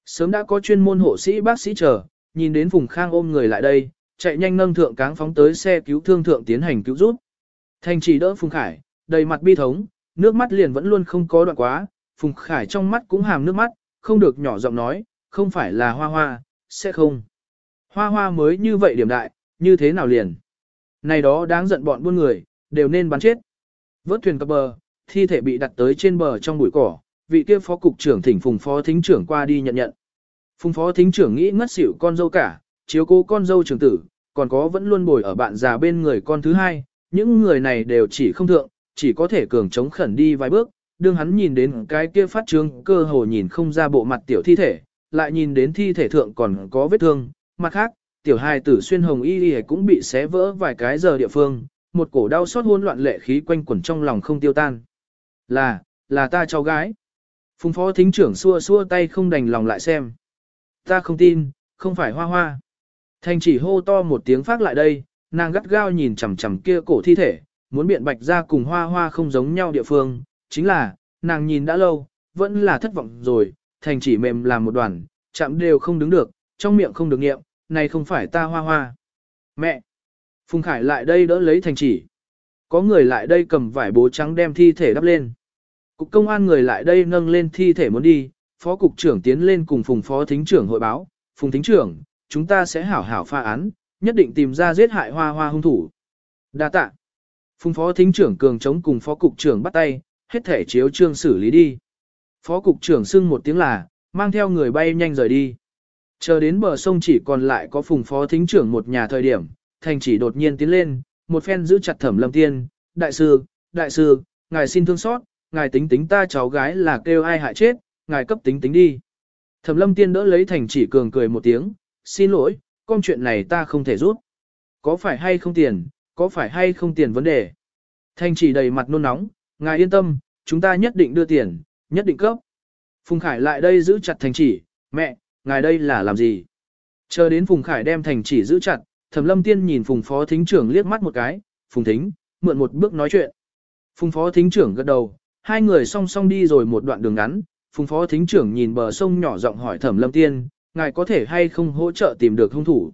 Sớm đã có chuyên môn hộ sĩ bác sĩ chờ, nhìn đến Phùng Khang ôm người lại đây, chạy nhanh nâng thượng cáng phóng tới xe cứu thương thượng tiến hành cứu giúp. Thành chỉ đỡ Phùng Khải, đầy mặt bi thống, nước mắt liền vẫn luôn không có đoạn quá, Phùng Khải trong mắt cũng hàm nước mắt, không được nhỏ giọng nói, không phải là hoa hoa, sẽ không. Hoa hoa mới như vậy điểm đại, như thế nào liền. Này đó đáng giận bọn buôn người, đều nên bắn chết. Vớt thuyền cập bờ, thi thể bị đặt tới trên bờ trong bụi cỏ, vị kia phó cục trưởng thỉnh phùng phó thính trưởng qua đi nhận nhận. Phùng phó thính trưởng nghĩ ngất xỉu con dâu cả, chiếu cố con dâu trưởng tử, còn có vẫn luôn bồi ở bạn già bên người con thứ hai, những người này đều chỉ không thượng, chỉ có thể cường chống khẩn đi vài bước, đương hắn nhìn đến cái kia phát trương cơ hồ nhìn không ra bộ mặt tiểu thi thể, lại nhìn đến thi thể thượng còn có vết thương, mặt khác, tiểu hài tử xuyên hồng y y cũng bị xé vỡ vài cái giờ địa phương, một cổ đau xót hỗn loạn lệ khí quanh quẩn trong lòng không tiêu tan. Là, là ta cháu gái. Phùng phó thính trưởng xua xua tay không đành lòng lại xem. Ta không tin, không phải hoa hoa. Thành chỉ hô to một tiếng phát lại đây, nàng gắt gao nhìn chằm chằm kia cổ thi thể, muốn biện bạch ra cùng hoa hoa không giống nhau địa phương, chính là, nàng nhìn đã lâu, vẫn là thất vọng rồi, thành chỉ mềm làm một đoàn, chạm đều không đứng được, trong miệng không được nghiệm, này không phải ta hoa hoa. Mẹ! Phùng Khải lại đây đỡ lấy thành chỉ. Có người lại đây cầm vải bố trắng đem thi thể đắp lên. Cục công an người lại đây nâng lên thi thể muốn đi, phó cục trưởng tiến lên cùng phùng phó thính trưởng hội báo. Phùng thính trưởng, chúng ta sẽ hảo hảo pha án, nhất định tìm ra giết hại hoa hoa hung thủ. Đa tạ. Phùng phó thính trưởng cường chống cùng phó cục trưởng bắt tay, hết thể chiếu trương xử lý đi. Phó cục trưởng xưng một tiếng là, mang theo người bay nhanh rời đi. Chờ đến bờ sông chỉ còn lại có phùng phó thính trưởng một nhà thời điểm, thành chỉ đột nhiên tiến lên, một phen giữ chặt thẩm lâm tiên, đại sư, đại sư, ngài xin thương xót, ngài tính tính ta cháu gái là kêu ai hại chết, ngài cấp tính tính đi. Thẩm lâm tiên đỡ lấy thành chỉ cường cười một tiếng, xin lỗi, con chuyện này ta không thể giúp. Có phải hay không tiền, có phải hay không tiền vấn đề. Thành chỉ đầy mặt nôn nóng, ngài yên tâm, chúng ta nhất định đưa tiền, nhất định cấp. Phùng Khải lại đây giữ chặt thành chỉ, mẹ, ngài đây là làm gì? Chờ đến Phùng Khải đem thành chỉ giữ chặt, Thẩm Lâm Tiên nhìn Phùng Phó Thính trưởng liếc mắt một cái, Phùng Thính, mượn một bước nói chuyện. Phùng Phó Thính trưởng gật đầu, hai người song song đi rồi một đoạn đường ngắn, Phùng Phó Thính trưởng nhìn bờ sông nhỏ giọng hỏi Thẩm Lâm Tiên, ngài có thể hay không hỗ trợ tìm được hung thủ?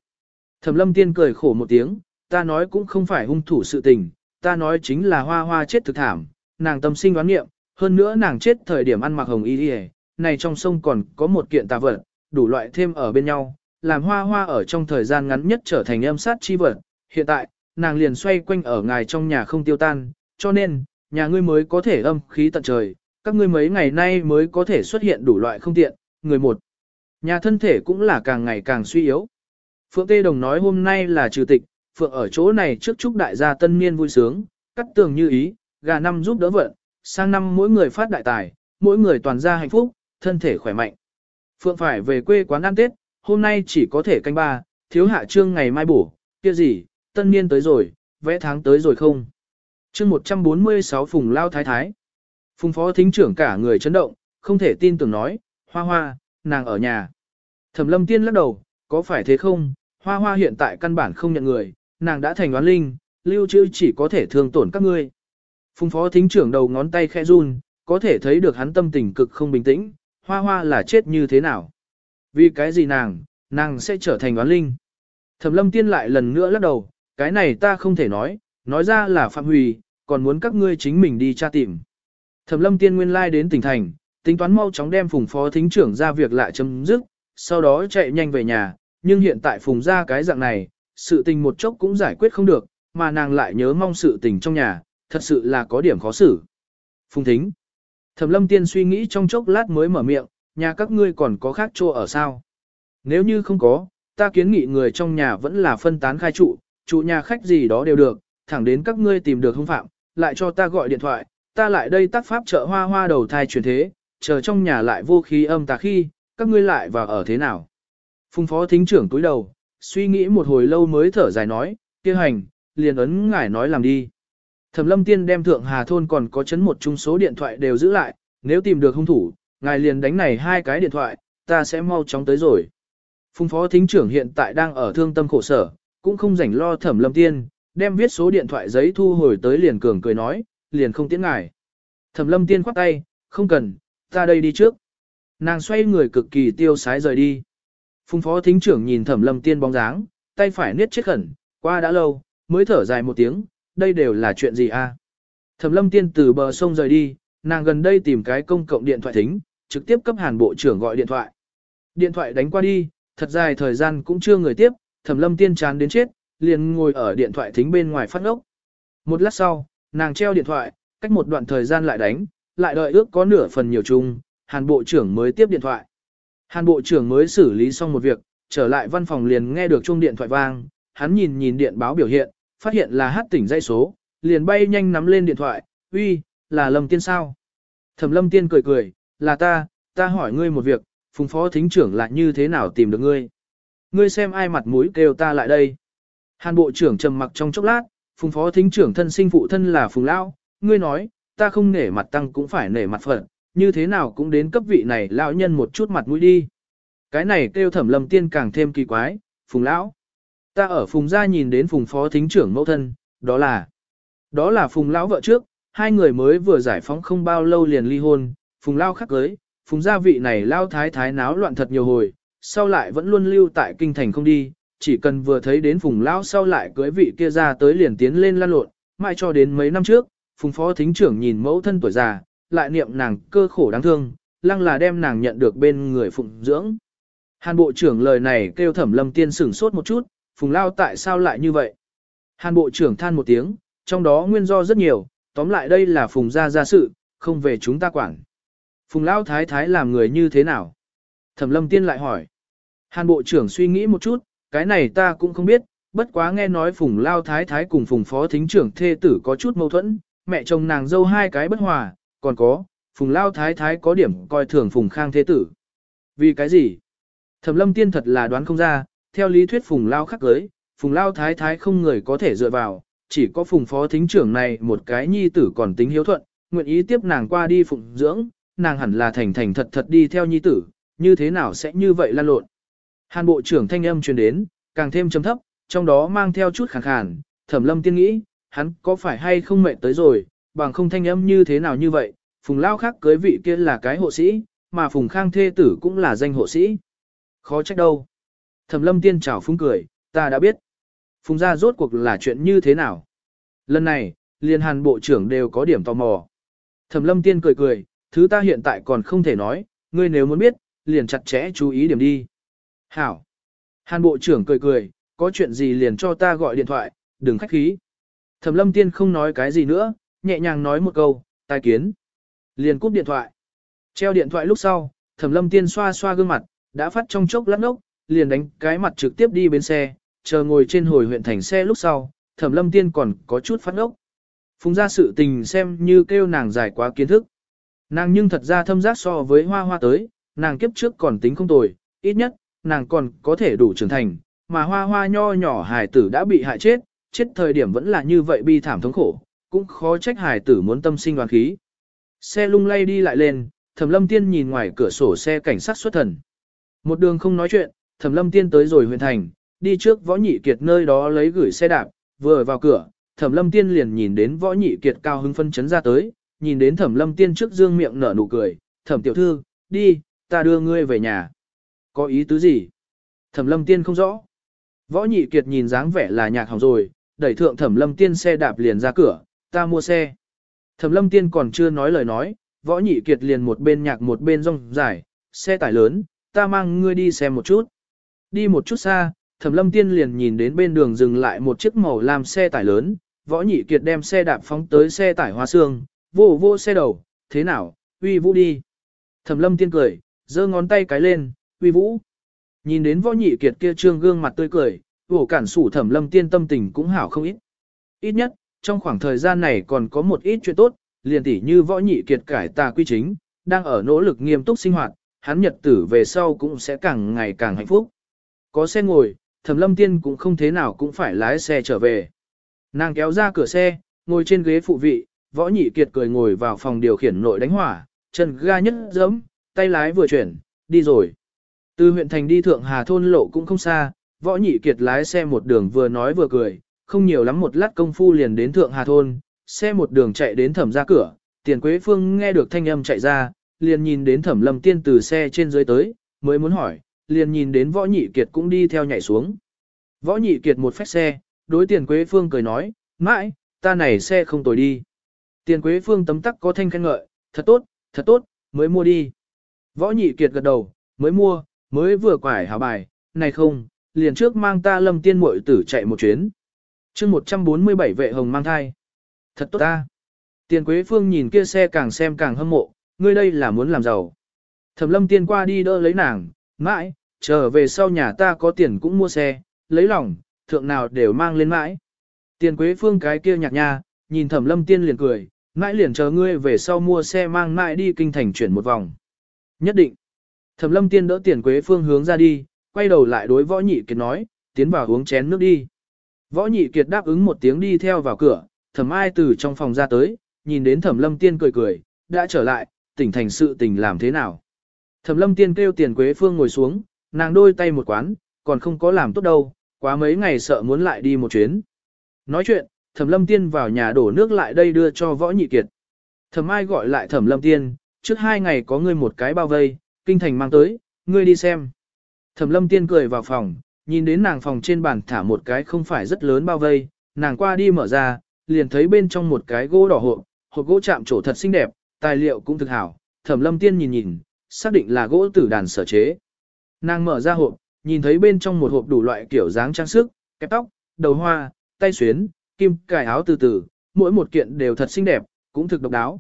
Thẩm Lâm Tiên cười khổ một tiếng, ta nói cũng không phải hung thủ sự tình, ta nói chính là hoa hoa chết thực thảm, nàng tâm sinh đoán nghiệm, hơn nữa nàng chết thời điểm ăn mặc hồng y đi này trong sông còn có một kiện tà vật, đủ loại thêm ở bên nhau, làm hoa hoa ở trong thời gian ngắn nhất trở thành âm sát chi vật. Hiện tại, nàng liền xoay quanh ở ngài trong nhà không tiêu tan, cho nên, nhà ngươi mới có thể âm khí tận trời, các ngươi mấy ngày nay mới có thể xuất hiện đủ loại không tiện, người một. Nhà thân thể cũng là càng ngày càng suy yếu. Phượng Tê Đồng nói hôm nay là trừ tịch, Phượng ở chỗ này trước chúc đại gia tân niên vui sướng, cắt tường như ý, gà năm giúp đỡ vận, sang năm mỗi người phát đại tài, mỗi người toàn gia hạnh phúc, thân thể khỏe mạnh. Phượng phải về quê quán ăn Tết, hôm nay chỉ có thể canh ba, thiếu hạ trương ngày mai bổ, kia gì, tân niên tới rồi, vẽ tháng tới rồi không chương 146 Phùng Lao Thái Thái. Phùng Phó Thính trưởng cả người chấn động, không thể tin tưởng nói, hoa hoa, nàng ở nhà. Thẩm lâm tiên lắc đầu, có phải thế không, hoa hoa hiện tại căn bản không nhận người, nàng đã thành đoán linh, lưu trữ chỉ có thể thương tổn các ngươi. Phùng Phó Thính trưởng đầu ngón tay khẽ run, có thể thấy được hắn tâm tình cực không bình tĩnh, hoa hoa là chết như thế nào. Vì cái gì nàng, nàng sẽ trở thành oán linh. Thẩm lâm tiên lại lần nữa lắc đầu, cái này ta không thể nói, nói ra là phạm hủy, còn muốn các ngươi chính mình đi tra tìm. Thẩm lâm tiên nguyên lai đến tỉnh thành, tính toán mau chóng đem phùng phó thính trưởng ra việc lại chấm dứt, sau đó chạy nhanh về nhà, nhưng hiện tại phùng ra cái dạng này, sự tình một chốc cũng giải quyết không được, mà nàng lại nhớ mong sự tình trong nhà, thật sự là có điểm khó xử. Phùng thính. Thẩm lâm tiên suy nghĩ trong chốc lát mới mở miệng, nhà các ngươi còn có khác chỗ ở sao? Nếu như không có, ta kiến nghị người trong nhà vẫn là phân tán khai trụ, trụ nhà khách gì đó đều được, thẳng đến các ngươi tìm được hung phạm, lại cho ta gọi điện thoại, ta lại đây tác pháp trợ hoa hoa đầu thai chuyển thế, chờ trong nhà lại vô khí âm tà khi, các ngươi lại vào ở thế nào? Phùng phó thính trưởng túi đầu, suy nghĩ một hồi lâu mới thở dài nói, kia hành, liền ấn ngải nói làm đi. Thẩm lâm tiên đem thượng hà thôn còn có chấn một chung số điện thoại đều giữ lại, nếu tìm được hung thủ, ngài liền đánh này hai cái điện thoại, ta sẽ mau chóng tới rồi. Phùng phó thính trưởng hiện tại đang ở thương tâm khổ sở, cũng không rảnh lo thẩm lâm tiên, đem viết số điện thoại giấy thu hồi tới liền cường cười nói, liền không tiễn ngài. Thẩm lâm tiên khoát tay, không cần, ta đây đi trước. Nàng xoay người cực kỳ tiêu sái rời đi. Phùng phó thính trưởng nhìn thẩm lâm tiên bóng dáng, tay phải niết chết khẩn, qua đã lâu, mới thở dài một tiếng, đây đều là chuyện gì a? Thẩm lâm tiên từ bờ sông rời đi, nàng gần đây tìm cái công cộng điện thoại thính, trực tiếp cấp hàn bộ trưởng gọi điện thoại. Điện thoại đánh qua đi, thật dài thời gian cũng chưa người tiếp, thẩm lâm tiên chán đến chết, liền ngồi ở điện thoại thính bên ngoài phát ngốc. Một lát sau, nàng treo điện thoại, cách một đoạn thời gian lại đánh, lại đợi ước có nửa phần nhiều chung, hàn bộ trưởng mới tiếp điện thoại. Hàn bộ trưởng mới xử lý xong một việc, trở lại văn phòng liền nghe được chuông điện thoại vang, hắn nhìn nhìn điện báo biểu hiện, phát hiện là hát tỉnh dây số, liền bay nhanh nắm lên điện thoại, uy, là Lâm Tiên sao? Thẩm Lâm Tiên cười cười, là ta, ta hỏi ngươi một việc, phùng phó thính trưởng là như thế nào tìm được ngươi? Ngươi xem ai mặt mũi kêu ta lại đây? Hàn bộ trưởng trầm mặc trong chốc lát, phùng phó thính trưởng thân sinh phụ thân là phùng Lão, ngươi nói, ta không nể mặt tăng cũng phải nể mặt phận, như thế nào cũng đến cấp vị này lão nhân một chút mặt mũi đi. Cái này kêu thẩm lâm tiên càng thêm kỳ quái, phùng lão. Ta ở phùng gia nhìn đến phùng phó thính trưởng mẫu thân, đó là, đó là phùng lão vợ trước, hai người mới vừa giải phóng không bao lâu liền ly hôn, phùng lao khắc cưới, phùng gia vị này lao thái thái náo loạn thật nhiều hồi, sau lại vẫn luôn lưu tại kinh thành không đi, chỉ cần vừa thấy đến phùng lão sau lại cưới vị kia ra tới liền tiến lên lan lộn, mãi cho đến mấy năm trước, phùng phó thính trưởng nhìn mẫu thân tuổi già, lại niệm nàng cơ khổ đáng thương, lăng là đem nàng nhận được bên người phụng dưỡng. Hàn bộ trưởng lời này kêu thẩm lâm tiên sửng sốt một chút, phùng lao tại sao lại như vậy? Hàn bộ trưởng than một tiếng, trong đó nguyên do rất nhiều, tóm lại đây là phùng gia gia sự, không về chúng ta quản. Phùng lao thái thái làm người như thế nào? Thẩm lâm tiên lại hỏi. Hàn bộ trưởng suy nghĩ một chút, cái này ta cũng không biết, bất quá nghe nói phùng lao thái thái cùng phùng phó thính trưởng thê tử có chút mâu thuẫn, mẹ chồng nàng dâu hai cái bất hòa, còn có, phùng lao thái thái có điểm coi thường phùng khang thế tử. Vì cái gì? Thẩm lâm tiên thật là đoán không ra, theo lý thuyết phùng lao khắc cưới, phùng lao thái thái không người có thể dựa vào, chỉ có phùng phó thính trưởng này một cái nhi tử còn tính hiếu thuận, nguyện ý tiếp nàng qua đi phụng dưỡng, nàng hẳn là thành thành thật thật đi theo nhi tử, như thế nào sẽ như vậy lan lộn. Hàn bộ trưởng thanh âm truyền đến, càng thêm trầm thấp, trong đó mang theo chút khàn khàn, thẩm lâm tiên nghĩ, hắn có phải hay không mệt tới rồi, bằng không thanh âm như thế nào như vậy, phùng lao khác cưới vị kia là cái hộ sĩ, mà phùng khang thê tử cũng là danh hộ sĩ. Khó trách đâu. Thẩm lâm tiên chào phúng cười, ta đã biết. Phùng gia rốt cuộc là chuyện như thế nào? Lần này, liên hàn bộ trưởng đều có điểm tò mò. Thẩm lâm tiên cười cười, thứ ta hiện tại còn không thể nói, ngươi nếu muốn biết, liền chặt chẽ chú ý điểm đi. Hảo. Hàn bộ trưởng cười cười, có chuyện gì liền cho ta gọi điện thoại, đừng khách khí. Thẩm lâm tiên không nói cái gì nữa, nhẹ nhàng nói một câu, tai kiến. Liền cúp điện thoại. Treo điện thoại lúc sau, thẩm lâm tiên xoa xoa gương mặt, đã phát trong chốc lát ốc, liền đánh cái mặt trực tiếp đi bên xe, chờ ngồi trên hồi huyện thành xe lúc sau, thẩm lâm tiên còn có chút phát ốc. Phùng ra sự tình xem như kêu nàng giải quá kiến thức. Nàng nhưng thật ra thâm giác so với hoa hoa tới, nàng kiếp trước còn tính không tồi, ít nhất, nàng còn có thể đủ trưởng thành, mà hoa hoa nho nhỏ hài tử đã bị hại chết, chết thời điểm vẫn là như vậy bi thảm thống khổ, cũng khó trách hài tử muốn tâm sinh đoán khí. Xe lung lay đi lại lên, Thẩm Lâm Tiên nhìn ngoài cửa sổ xe cảnh sát xuất thần. Một đường không nói chuyện, Thẩm Lâm Tiên tới rồi huyện thành, đi trước Võ Nhị Kiệt nơi đó lấy gửi xe đạp, vừa vào cửa, Thẩm Lâm Tiên liền nhìn đến Võ Nhị Kiệt cao hứng phân chấn ra tới, nhìn đến Thẩm Lâm Tiên trước dương miệng nở nụ cười, "Thẩm tiểu thư, đi, ta đưa ngươi về nhà." Có ý tứ gì? Thẩm Lâm Tiên không rõ. Võ Nhị Kiệt nhìn dáng vẻ là nhạc hỏng rồi, đẩy thượng Thẩm Lâm Tiên xe đạp liền ra cửa, "Ta mua xe." Thẩm lâm tiên còn chưa nói lời nói, võ nhị kiệt liền một bên nhạc một bên rong dài, xe tải lớn, ta mang ngươi đi xem một chút. Đi một chút xa, thẩm lâm tiên liền nhìn đến bên đường dừng lại một chiếc màu làm xe tải lớn, võ nhị kiệt đem xe đạp phóng tới xe tải hoa xương, vô vô xe đầu, thế nào, uy vũ đi. Thẩm lâm tiên cười, giơ ngón tay cái lên, uy vũ. Nhìn đến võ nhị kiệt kia trương gương mặt tươi cười, vổ cản sủ thẩm lâm tiên tâm tình cũng hảo không ít. Ít nhất, trong khoảng thời gian này còn có một ít chuyện tốt, liền tỉ như võ nhị kiệt cải tà quy chính, đang ở nỗ lực nghiêm túc sinh hoạt, hắn nhật tử về sau cũng sẽ càng ngày càng hạnh phúc. Có xe ngồi, thẩm lâm tiên cũng không thế nào cũng phải lái xe trở về. Nàng kéo ra cửa xe, ngồi trên ghế phụ vị, võ nhị kiệt cười ngồi vào phòng điều khiển nội đánh hỏa, chân ga nhất dẫm, tay lái vừa chuyển, đi rồi. Từ huyện thành đi thượng hà thôn lộ cũng không xa, võ nhị kiệt lái xe một đường vừa nói vừa cười, không nhiều lắm một lát công phu liền đến thượng hà thôn, xe một đường chạy đến thẩm ra cửa, tiền quế phương nghe được thanh âm chạy ra, liền nhìn đến thẩm lâm tiên từ xe trên dưới tới, mới muốn hỏi, liền nhìn đến võ nhị kiệt cũng đi theo nhảy xuống. Võ nhị kiệt một phép xe, đối tiền quế phương cười nói, mãi, ta này xe không tồi đi. Tiền quế phương tấm tắc có thanh khen ngợi, thật tốt, thật tốt, mới mua đi. Võ nhị kiệt gật đầu, mới mua, mới vừa quải hào bài, này không, liền trước mang ta lâm tiên muội tử chạy một chuyến. chương 147 vệ hồng mang thai. Thật tốt ta. Tiền Quế Phương nhìn kia xe càng xem càng hâm mộ, ngươi đây là muốn làm giàu. Thẩm lâm tiên qua đi đỡ lấy nàng, mãi, trở về sau nhà ta có tiền cũng mua xe, lấy lòng, thượng nào đều mang lên mãi. Tiền Quế Phương cái kia nhạc nha, nhìn thẩm lâm tiên liền cười, mãi liền chờ ngươi về sau mua xe mang mãi đi kinh thành chuyển một vòng. Nhất định. Thẩm lâm tiên đỡ tiền Quế Phương hướng ra đi, quay đầu lại đối võ nhị kiệt nói, tiến vào uống chén nước đi. Võ nhị kiệt đáp ứng một tiếng đi theo vào cửa, thẩm ai từ trong phòng ra tới, nhìn đến thẩm lâm tiên cười cười, đã trở lại, tỉnh thành sự tình làm thế nào. Thẩm lâm tiên kêu tiền quế phương ngồi xuống, nàng đôi tay một quán, còn không có làm tốt đâu, quá mấy ngày sợ muốn lại đi một chuyến. Nói chuyện, thẩm lâm tiên vào nhà đổ nước lại đây đưa cho võ nhị kiệt. Thẩm ai gọi lại thẩm lâm tiên, trước hai ngày có ngươi một cái bao vây, kinh thành mang tới, ngươi đi xem. Thẩm lâm tiên cười vào phòng, nhìn đến nàng phòng trên bàn thả một cái không phải rất lớn bao vây, nàng qua đi mở ra, liền thấy bên trong một cái gỗ đỏ hộp, hộp gỗ chạm trổ thật xinh đẹp, tài liệu cũng thực hảo, thẩm lâm tiên nhìn nhìn, xác định là gỗ tử đàn sở chế. Nàng mở ra hộp, nhìn thấy bên trong một hộp đủ loại kiểu dáng trang sức, kẹp tóc, đầu hoa, tay xuyến, kim cài áo từ từ, mỗi một kiện đều thật xinh đẹp, cũng thực độc đáo.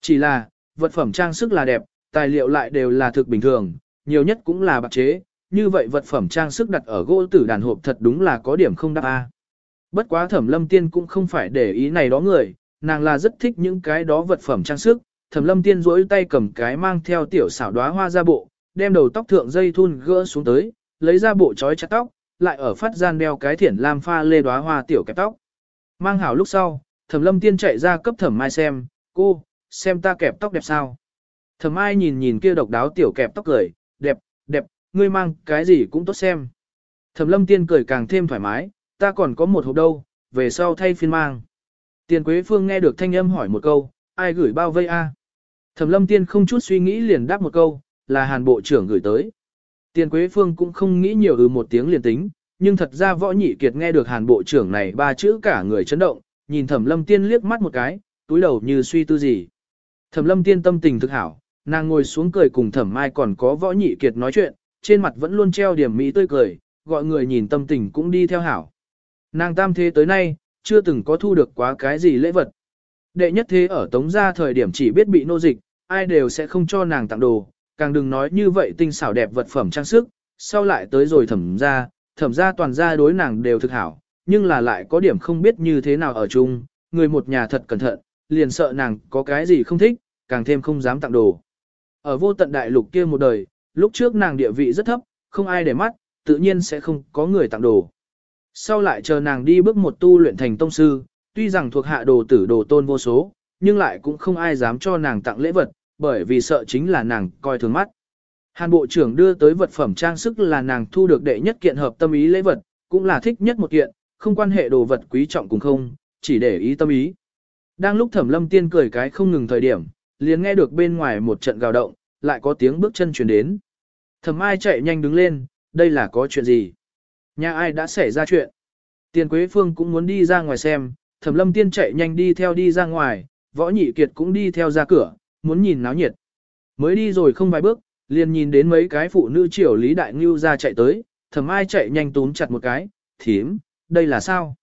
Chỉ là, vật phẩm trang sức là đẹp, tài liệu lại đều là thực bình thường, nhiều nhất cũng là bạc chế, như vậy vật phẩm trang sức đặt ở gỗ tử đàn hộp thật đúng là có điểm không đáp A. Bất quá thẩm lâm tiên cũng không phải để ý này đó người, nàng là rất thích những cái đó vật phẩm trang sức, thẩm lâm tiên rỗi tay cầm cái mang theo tiểu xảo đóa hoa ra bộ, đem đầu tóc thượng dây thun gỡ xuống tới, lấy ra bộ trói chặt tóc, lại ở phát gian đeo cái thiển lam pha lê đóa hoa tiểu kẹp tóc. Mang hảo lúc sau, thẩm lâm tiên chạy ra cấp thẩm mai xem, cô, xem ta kẹp tóc đẹp sao. Thẩm Ai nhìn nhìn kia độc đáo tiểu kẹp tóc cười, đẹp, đẹp, ngươi mang cái gì cũng tốt xem. Thẩm lâm tiên cười càng thêm thoải mái, ta còn có một hộp đâu, về sau thay phiên mang. Tiền Quế Phương nghe được thanh âm hỏi một câu, ai gửi bao vây a? Thẩm lâm tiên không chút suy nghĩ liền đáp một câu, là hàn bộ trưởng gửi tới. Tiền Quế Phương cũng không nghĩ nhiều ừ một tiếng liền tính, nhưng thật ra võ nhị kiệt nghe được hàn bộ trưởng này ba chữ cả người chấn động, nhìn thẩm lâm tiên liếc mắt một cái, túi đầu như suy tư gì. Thẩm lâm tiên tâm tình thực hảo, nàng ngồi xuống cười cùng thẩm mai còn có võ nhị kiệt nói chuyện, trên mặt vẫn luôn treo điểm mỹ tươi cười, gọi người nhìn tâm tình cũng đi theo hảo. Nàng tam thế tới nay, chưa từng có thu được quá cái gì lễ vật. Đệ nhất thế ở tống gia thời điểm chỉ biết bị nô dịch, ai đều sẽ không cho nàng tặng đồ, càng đừng nói như vậy tinh xảo đẹp vật phẩm trang sức, sau lại tới rồi thẩm gia, thẩm gia toàn gia đối nàng đều thực hảo, nhưng là lại có điểm không biết như thế nào ở chung, người một nhà thật cẩn thận, liền sợ nàng có cái gì không thích, càng thêm không dám tặng đồ. Ở vô tận đại lục kia một đời, lúc trước nàng địa vị rất thấp, không ai để mắt, tự nhiên sẽ không có người tặng đồ. Sau lại chờ nàng đi bước một tu luyện thành tông sư, tuy rằng thuộc hạ đồ tử đồ tôn vô số, nhưng lại cũng không ai dám cho nàng tặng lễ vật, bởi vì sợ chính là nàng coi thường mắt. Hàn bộ trưởng đưa tới vật phẩm trang sức là nàng thu được đệ nhất kiện hợp tâm ý lễ vật, cũng là thích nhất một kiện, không quan hệ đồ vật quý trọng cùng không, chỉ để ý tâm ý. Đang lúc thẩm lâm tiên cười cái không ngừng thời điểm, liền nghe được bên ngoài một trận gào động, lại có tiếng bước chân chuyển đến. Thẩm ai chạy nhanh đứng lên, đây là có chuyện gì? Nhà ai đã xảy ra chuyện? Tiền Quế Phương cũng muốn đi ra ngoài xem, Thẩm Lâm Tiên chạy nhanh đi theo đi ra ngoài, Võ Nhị Kiệt cũng đi theo ra cửa, muốn nhìn náo nhiệt. Mới đi rồi không vài bước, liền nhìn đến mấy cái phụ nữ triều Lý Đại Ngưu ra chạy tới, Thẩm Ai chạy nhanh túm chặt một cái, "Thím, đây là sao?"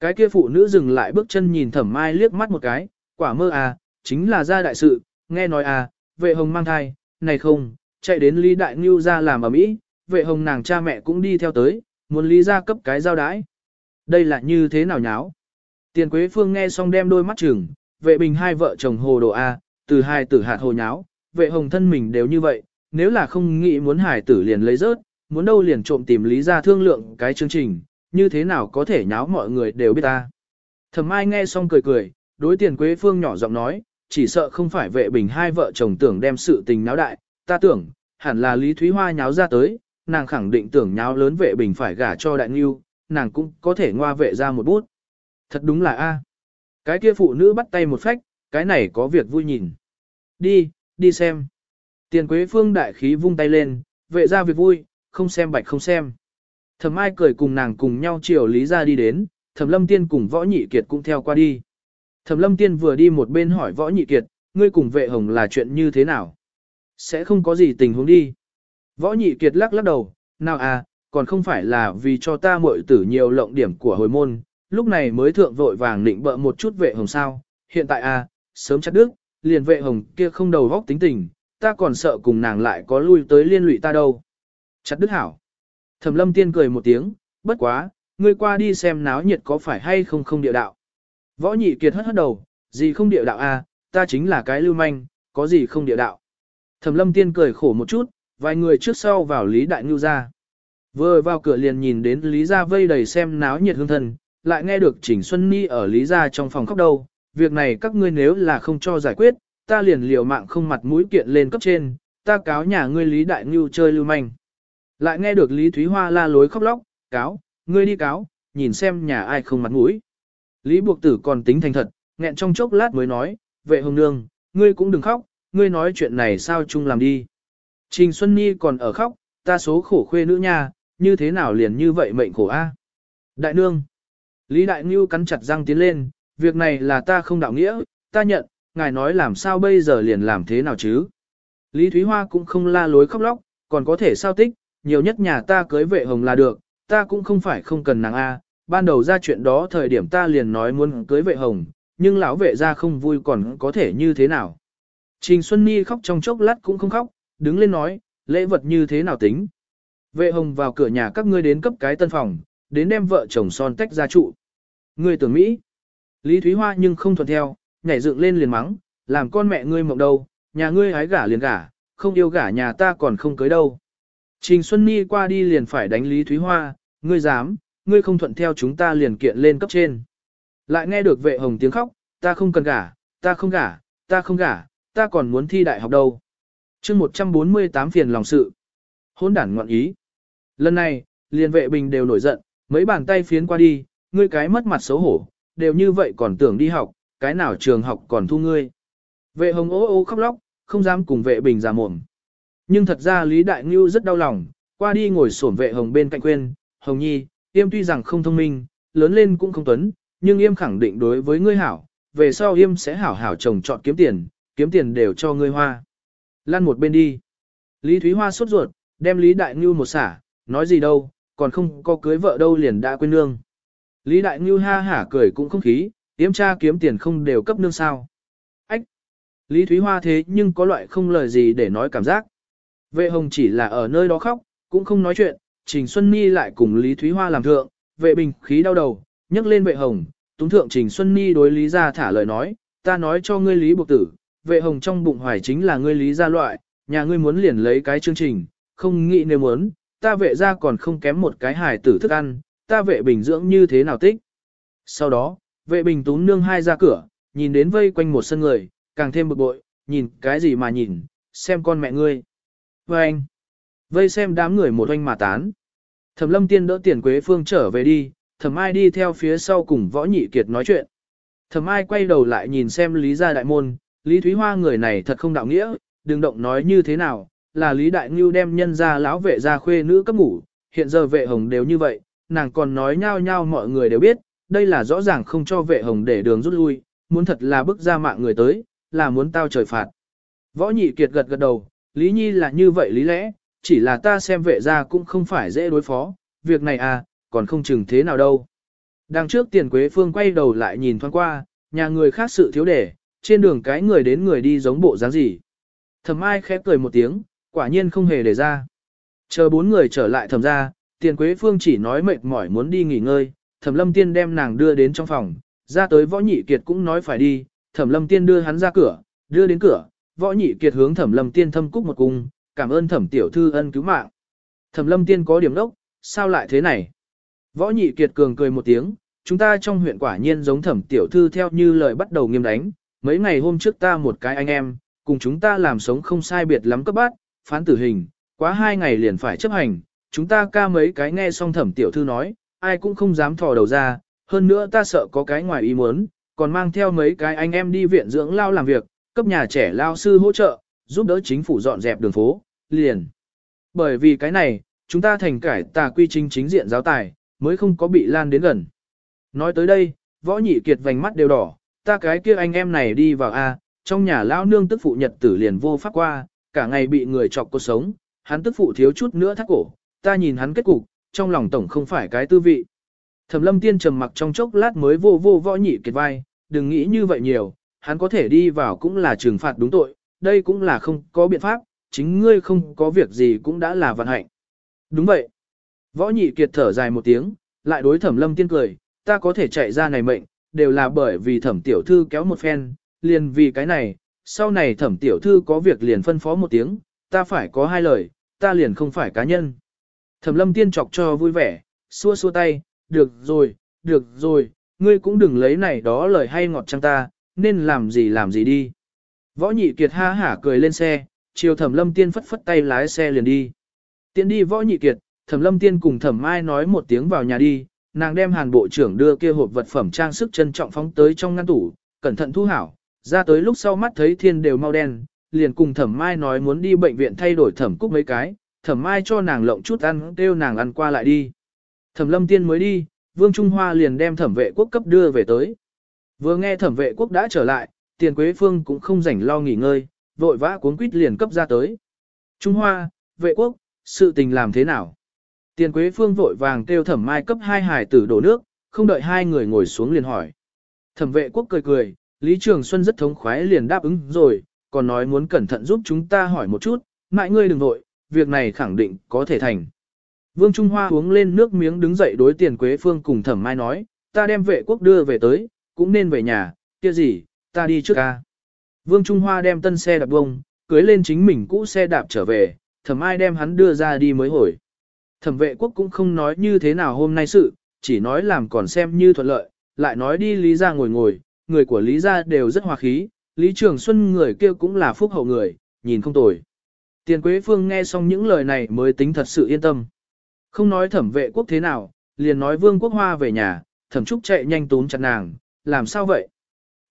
Cái kia phụ nữ dừng lại bước chân nhìn Thẩm Ai liếc mắt một cái, "Quả mơ à, chính là gia đại sự, nghe nói à, vệ hồng mang thai, này không, chạy đến Lý Đại Ngưu ra làm ở mỹ, vệ hồng nàng cha mẹ cũng đi theo tới, muốn lý ra cấp cái giao đái Đây là như thế nào nháo? Tiền Quế Phương nghe xong đem đôi mắt chừng, vệ bình hai vợ chồng hồ đồ A, từ hai tử hạt hồ nháo, vệ hồng thân mình đều như vậy, nếu là không nghĩ muốn hải tử liền lấy rớt, muốn đâu liền trộm tìm lý ra thương lượng cái chương trình, như thế nào có thể nháo mọi người đều biết ta. Thẩm Mai nghe xong cười cười, đối tiền Quế Phương nhỏ giọng nói, chỉ sợ không phải vệ bình hai vợ chồng tưởng đem sự tình náo đại, ta tưởng, hẳn là Lý Thúy Hoa nháo ra tới, nàng khẳng định tưởng nháo lớn vệ bình phải gả cho đại nghiêu, nàng cũng có thể ngoa vệ ra một bút. Thật đúng là A. Cái kia phụ nữ bắt tay một phách, cái này có việc vui nhìn. Đi, đi xem. Tiền Quế Phương đại khí vung tay lên, vệ ra việc vui, không xem bạch không xem. Thẩm Ai cười cùng nàng cùng nhau chiều Lý ra đi đến, Thẩm Lâm Tiên cùng Võ Nhị Kiệt cũng theo qua đi. Thẩm Lâm Tiên vừa đi một bên hỏi Võ Nhị Kiệt, ngươi cùng vệ hồng là chuyện như thế nào? Sẽ không có gì tình huống đi. Võ Nhị Kiệt lắc lắc đầu, nào à, còn không phải là vì cho ta muội tử nhiều lộng điểm của hồi môn, lúc này mới thượng vội vàng định bợ một chút vệ hồng sao, hiện tại à, sớm chặt đức, liền vệ hồng kia không đầu vóc tính tình, ta còn sợ cùng nàng lại có lui tới liên lụy ta đâu. Chặt đức hảo. Thẩm lâm tiên cười một tiếng, bất quá, ngươi qua đi xem náo nhiệt có phải hay không không địa đạo. Võ nhị kiệt hất hất đầu, gì không địa đạo à, ta chính là cái lưu manh, có gì không địa đạo. Thẩm lâm tiên cười khổ một chút, vài người trước sau vào Lý Đại Ngưu ra. Vừa vào cửa liền nhìn đến Lý Gia vây đầy xem náo nhiệt hương thần, lại nghe được Trình Xuân Ni ở Lý Gia trong phòng khóc đâu. Việc này các ngươi nếu là không cho giải quyết, ta liền liều mạng không mặt mũi kiện lên cấp trên, ta cáo nhà ngươi Lý Đại Ngưu chơi lưu manh. Lại nghe được Lý Thúy Hoa la lối khóc lóc, cáo, ngươi đi cáo, nhìn xem nhà ai không mặt mũi. Lý Buộc Tử còn tính thành thật, nghẹn trong chốc lát mới nói, vệ hồng nương, ngươi cũng đừng khóc, ngươi nói chuyện này sao chung làm đi. Trình Xuân Nhi còn ở khóc, ta số khổ khuê nữ nha, như thế nào liền như vậy mệnh khổ a? Đại nương. Lý Đại Ngưu cắn chặt răng tiến lên, việc này là ta không đạo nghĩa, ta nhận, ngài nói làm sao bây giờ liền làm thế nào chứ? Lý Thúy Hoa cũng không la lối khóc lóc, còn có thể sao tích, nhiều nhất nhà ta cưới vệ hồng là được, ta cũng không phải không cần nàng A, ban đầu ra chuyện đó thời điểm ta liền nói muốn cưới vệ hồng, nhưng lão vệ ra không vui còn có thể như thế nào. Trình Xuân Ni khóc trong chốc lát cũng không khóc, đứng lên nói, lễ vật như thế nào tính. Vệ hồng vào cửa nhà các ngươi đến cấp cái tân phòng, đến đem vợ chồng son tách ra trụ. Ngươi tưởng Mỹ. Lý Thúy Hoa nhưng không thuận theo, nhảy dựng lên liền mắng, làm con mẹ ngươi mộng đâu, nhà ngươi hái gả liền gả, không yêu gả nhà ta còn không cưới đâu. Trình Xuân Ni qua đi liền phải đánh Lý Thúy Hoa, ngươi dám, ngươi không thuận theo chúng ta liền kiện lên cấp trên. Lại nghe được vệ hồng tiếng khóc, ta không cần gả, ta không gả, ta không gả, ta còn muốn thi đại học đâu. chương 148 phiền lòng sự. Hôn đản ngoạn ý. Lần này, liền vệ bình đều nổi giận, mấy bàn tay phiến qua đi, ngươi cái mất mặt xấu hổ, đều như vậy còn tưởng đi học, cái nào trường học còn thu ngươi. Vệ hồng ố ô khóc lóc, không dám cùng vệ bình ra mồm. Nhưng thật ra Lý Đại Ngưu rất đau lòng, qua đi ngồi xổm vệ hồng bên cạnh quên, hồng nhi, yêm tuy rằng không thông minh, lớn lên cũng không tuấn, nhưng yêm khẳng định đối với ngươi hảo, về sau yêm sẽ hảo hảo chồng chọn kiếm tiền, kiếm tiền đều cho ngươi hoa. Lan một bên đi. Lý Thúy Hoa sốt ruột, đem Lý Đại Ngưu một xả, nói gì đâu, còn không có cưới vợ đâu liền đã quên nương. Lý Đại Ngưu ha hả cười cũng không khí, yêm cha kiếm tiền không đều cấp nương sao. Ách! Lý Thúy Hoa thế nhưng có loại không lời gì để nói cảm giác. Vệ hồng chỉ là ở nơi đó khóc, cũng không nói chuyện, Trình Xuân Ni lại cùng Lý Thúy Hoa làm thượng, vệ bình khí đau đầu, nhấc lên vệ hồng, túng thượng Trình Xuân Ni đối Lý ra thả lời nói, ta nói cho ngươi Lý Buộc Tử, vệ hồng trong bụng hoài chính là ngươi Lý gia loại, nhà ngươi muốn liền lấy cái chương trình, không nghĩ nếu muốn, ta vệ ra còn không kém một cái hài tử thức ăn, ta vệ bình dưỡng như thế nào tích. Sau đó, vệ bình tún nương hai ra cửa, nhìn đến vây quanh một sân người, càng thêm bực bội, nhìn cái gì mà nhìn, xem con mẹ ngươi. Và anh, vây xem đám người một oanh mà tán. Thẩm lâm tiên đỡ tiền quế phương trở về đi, thẩm ai đi theo phía sau cùng võ nhị kiệt nói chuyện. Thẩm ai quay đầu lại nhìn xem lý gia đại môn, lý thúy hoa người này thật không đạo nghĩa, đừng động nói như thế nào, là lý đại ngưu đem nhân ra lão vệ ra khuê nữ cấp ngủ, hiện giờ vệ hồng đều như vậy, nàng còn nói nhau nhau mọi người đều biết, đây là rõ ràng không cho vệ hồng để đường rút lui, muốn thật là bức ra mạng người tới, là muốn tao trời phạt. Võ nhị kiệt gật gật đầu, Lý Nhi là như vậy lý lẽ, chỉ là ta xem vệ ra cũng không phải dễ đối phó, việc này à, còn không chừng thế nào đâu. Đằng trước tiền quế phương quay đầu lại nhìn thoáng qua, nhà người khác sự thiếu để, trên đường cái người đến người đi giống bộ dáng gì. Thầm ai khép cười một tiếng, quả nhiên không hề để ra. Chờ bốn người trở lại thầm ra, tiền quế phương chỉ nói mệt mỏi muốn đi nghỉ ngơi, thẩm lâm tiên đem nàng đưa đến trong phòng, ra tới võ nhị kiệt cũng nói phải đi, thẩm lâm tiên đưa hắn ra cửa, đưa đến cửa, võ nhị kiệt hướng thẩm lâm tiên thâm cúc một cung, cảm ơn thẩm tiểu thư ân cứu mạng. Thẩm lâm tiên có điểm đốc, sao lại thế này? Võ nhị kiệt cường cười một tiếng, chúng ta trong huyện quả nhiên giống thẩm tiểu thư theo như lời bắt đầu nghiêm đánh, mấy ngày hôm trước ta một cái anh em, cùng chúng ta làm sống không sai biệt lắm cấp bát, phán tử hình, quá hai ngày liền phải chấp hành, chúng ta ca mấy cái nghe xong thẩm tiểu thư nói, ai cũng không dám thò đầu ra, hơn nữa ta sợ có cái ngoài ý muốn, còn mang theo mấy cái anh em đi viện dưỡng lao làm việc, cấp nhà trẻ lao sư hỗ trợ, giúp đỡ chính phủ dọn dẹp đường phố, liền. Bởi vì cái này, chúng ta thành cải tà quy chính chính diện giáo tài, mới không có bị lan đến gần. Nói tới đây, võ nhị kiệt vành mắt đều đỏ, ta cái kia anh em này đi vào A, trong nhà lão nương tức phụ nhật tử liền vô pháp qua, cả ngày bị người chọc cuộc sống, hắn tức phụ thiếu chút nữa thắt cổ, ta nhìn hắn kết cục, trong lòng tổng không phải cái tư vị. Thẩm lâm tiên trầm mặc trong chốc lát mới vô vô võ nhị kiệt vai, đừng nghĩ như vậy nhiều, hắn có thể đi vào cũng là trừng phạt đúng tội, đây cũng là không có biện pháp, chính ngươi không có việc gì cũng đã là vận hạnh. Đúng vậy. Võ nhị kiệt thở dài một tiếng, lại đối thẩm lâm tiên cười, ta có thể chạy ra này mệnh, đều là bởi vì thẩm tiểu thư kéo một phen, liền vì cái này, sau này thẩm tiểu thư có việc liền phân phó một tiếng, ta phải có hai lời, ta liền không phải cá nhân. Thẩm lâm tiên chọc cho vui vẻ, xua xua tay, được rồi, được rồi, ngươi cũng đừng lấy này đó lời hay ngọt trăng ta, nên làm gì làm gì đi. Võ nhị kiệt ha hả cười lên xe, chiều thẩm lâm tiên phất phất tay lái xe liền đi. Tiến đi võ nhị kiệt, thẩm lâm tiên cùng thẩm mai nói một tiếng vào nhà đi, nàng đem hàn bộ trưởng đưa kia hộp vật phẩm trang sức trân trọng phóng tới trong ngăn tủ, cẩn thận thu hảo, ra tới lúc sau mắt thấy thiên đều mau đen, liền cùng thẩm mai nói muốn đi bệnh viện thay đổi thẩm cúc mấy cái, thẩm mai cho nàng lộng chút ăn, kêu nàng ăn qua lại đi. Thẩm lâm tiên mới đi, Vương Trung Hoa liền đem thẩm vệ quốc cấp đưa về tới. Vừa nghe thẩm vệ quốc đã trở lại, tiền quế phương cũng không rảnh lo nghỉ ngơi, vội vã cuốn quýt liền cấp ra tới. Trung Hoa, vệ quốc, sự tình làm thế nào? Tiền quế phương vội vàng kêu thẩm mai cấp hai hải tử đổ nước, không đợi hai người ngồi xuống liền hỏi. Thẩm vệ quốc cười cười, Lý Trường Xuân rất thống khoái liền đáp ứng rồi, còn nói muốn cẩn thận giúp chúng ta hỏi một chút, mại ngươi đừng vội, việc này khẳng định có thể thành. Vương Trung Hoa uống lên nước miếng đứng dậy đối tiền Quế Phương cùng thẩm mai nói, ta đem vệ quốc đưa về tới, cũng nên về nhà, kia gì, ta đi trước ca. Vương Trung Hoa đem tân xe đạp bông, cưới lên chính mình cũ xe đạp trở về, thẩm ai đem hắn đưa ra đi mới hồi. Thẩm vệ quốc cũng không nói như thế nào hôm nay sự, chỉ nói làm còn xem như thuận lợi, lại nói đi Lý ra ngồi ngồi, người của Lý gia đều rất hòa khí, Lý Trường Xuân người kia cũng là phúc hậu người, nhìn không tồi. Tiền Quế Phương nghe xong những lời này mới tính thật sự yên tâm. Không nói thẩm vệ quốc thế nào, liền nói Vương Quốc Hoa về nhà, thẩm trúc chạy nhanh tún chặt nàng, làm sao vậy?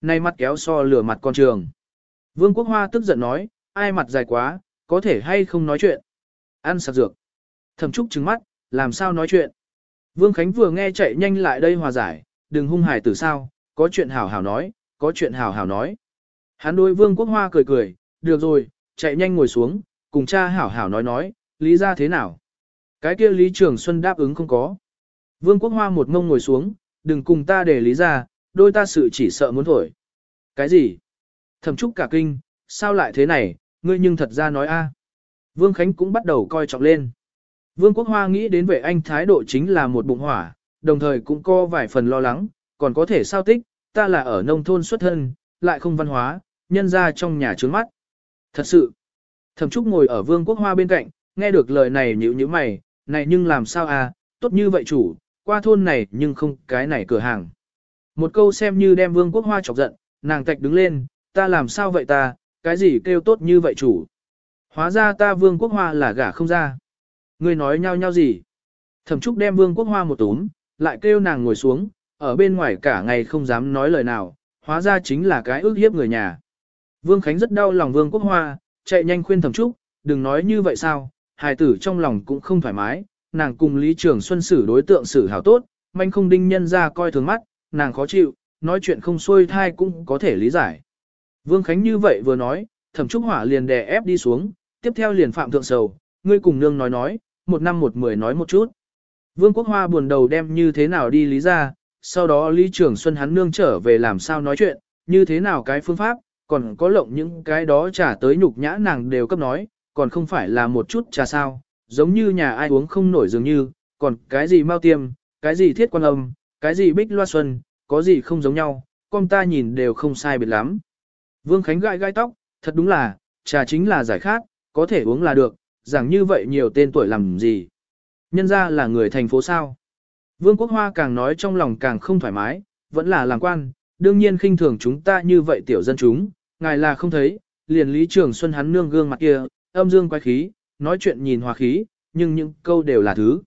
Nay mắt kéo so lửa mặt con trường. Vương Quốc Hoa tức giận nói, ai mặt dài quá, có thể hay không nói chuyện. Ăn sạc dược. Thẩm trúc trừng mắt, làm sao nói chuyện. Vương Khánh vừa nghe chạy nhanh lại đây hòa giải, đừng hung hải tử sao, có chuyện hảo hảo nói, có chuyện hảo hảo nói. Hắn đối Vương Quốc Hoa cười cười, được rồi, chạy nhanh ngồi xuống, cùng cha hảo hảo nói nói, lý ra thế nào. Cái kia Lý Trường Xuân đáp ứng không có. Vương Quốc Hoa một ngông ngồi xuống, đừng cùng ta để lý ra, đôi ta sự chỉ sợ muốn thổi. Cái gì? Thẩm trúc cả kinh, sao lại thế này, ngươi nhưng thật ra nói a. Vương Khánh cũng bắt đầu coi trọng lên. Vương Quốc Hoa nghĩ đến vệ anh thái độ chính là một bụng hỏa, đồng thời cũng có vài phần lo lắng, còn có thể sao tích, ta là ở nông thôn xuất thân, lại không văn hóa, nhân ra trong nhà trướng mắt. Thật sự, thẩm trúc ngồi ở Vương Quốc Hoa bên cạnh, nghe được lời này nhíu nhíu mày, này nhưng làm sao à, tốt như vậy chủ, qua thôn này nhưng không cái này cửa hàng. Một câu xem như đem vương quốc hoa chọc giận, nàng tạch đứng lên, ta làm sao vậy ta, cái gì kêu tốt như vậy chủ. Hóa ra ta vương quốc hoa là gả không ra. Ngươi nói nhau nhau gì? Thẩm trúc đem vương quốc hoa một túm, lại kêu nàng ngồi xuống, ở bên ngoài cả ngày không dám nói lời nào, hóa ra chính là cái ước hiếp người nhà. Vương Khánh rất đau lòng vương quốc hoa, chạy nhanh khuyên thẩm trúc, đừng nói như vậy sao, hài tử trong lòng cũng không thoải mái, nàng cùng Lý Trường Xuân xử đối tượng xử hảo tốt, manh không đinh nhân ra coi thường mắt, nàng khó chịu, nói chuyện không xuôi thai cũng có thể lý giải. Vương Khánh như vậy vừa nói, thẩm trúc hỏa liền đè ép đi xuống, tiếp theo liền phạm thượng sầu, ngươi cùng nương nói nói, một năm một mười nói một chút. Vương Quốc Hoa buồn đầu đem như thế nào đi lý ra, sau đó Lý Trường Xuân hắn nương trở về làm sao nói chuyện, như thế nào cái phương pháp, còn có lộng những cái đó trả tới nhục nhã nàng đều cấp nói, còn không phải là một chút trà sao, giống như nhà ai uống không nổi dường như, còn cái gì mau tiêm, cái gì thiết quan âm, cái gì bích loa xuân, có gì không giống nhau, con ta nhìn đều không sai biệt lắm. Vương Khánh gai gai tóc, thật đúng là, trà chính là giải khát, có thể uống là được, rằng như vậy nhiều tên tuổi làm gì. Nhân ra là người thành phố sao. Vương Quốc Hoa càng nói trong lòng càng không thoải mái, vẫn là làm quan, đương nhiên khinh thường chúng ta như vậy tiểu dân chúng, ngài là không thấy, liền Lý Trường Xuân hắn nương gương mặt kia, âm dương quái khí, nói chuyện nhìn hòa khí, nhưng những câu đều là thứ.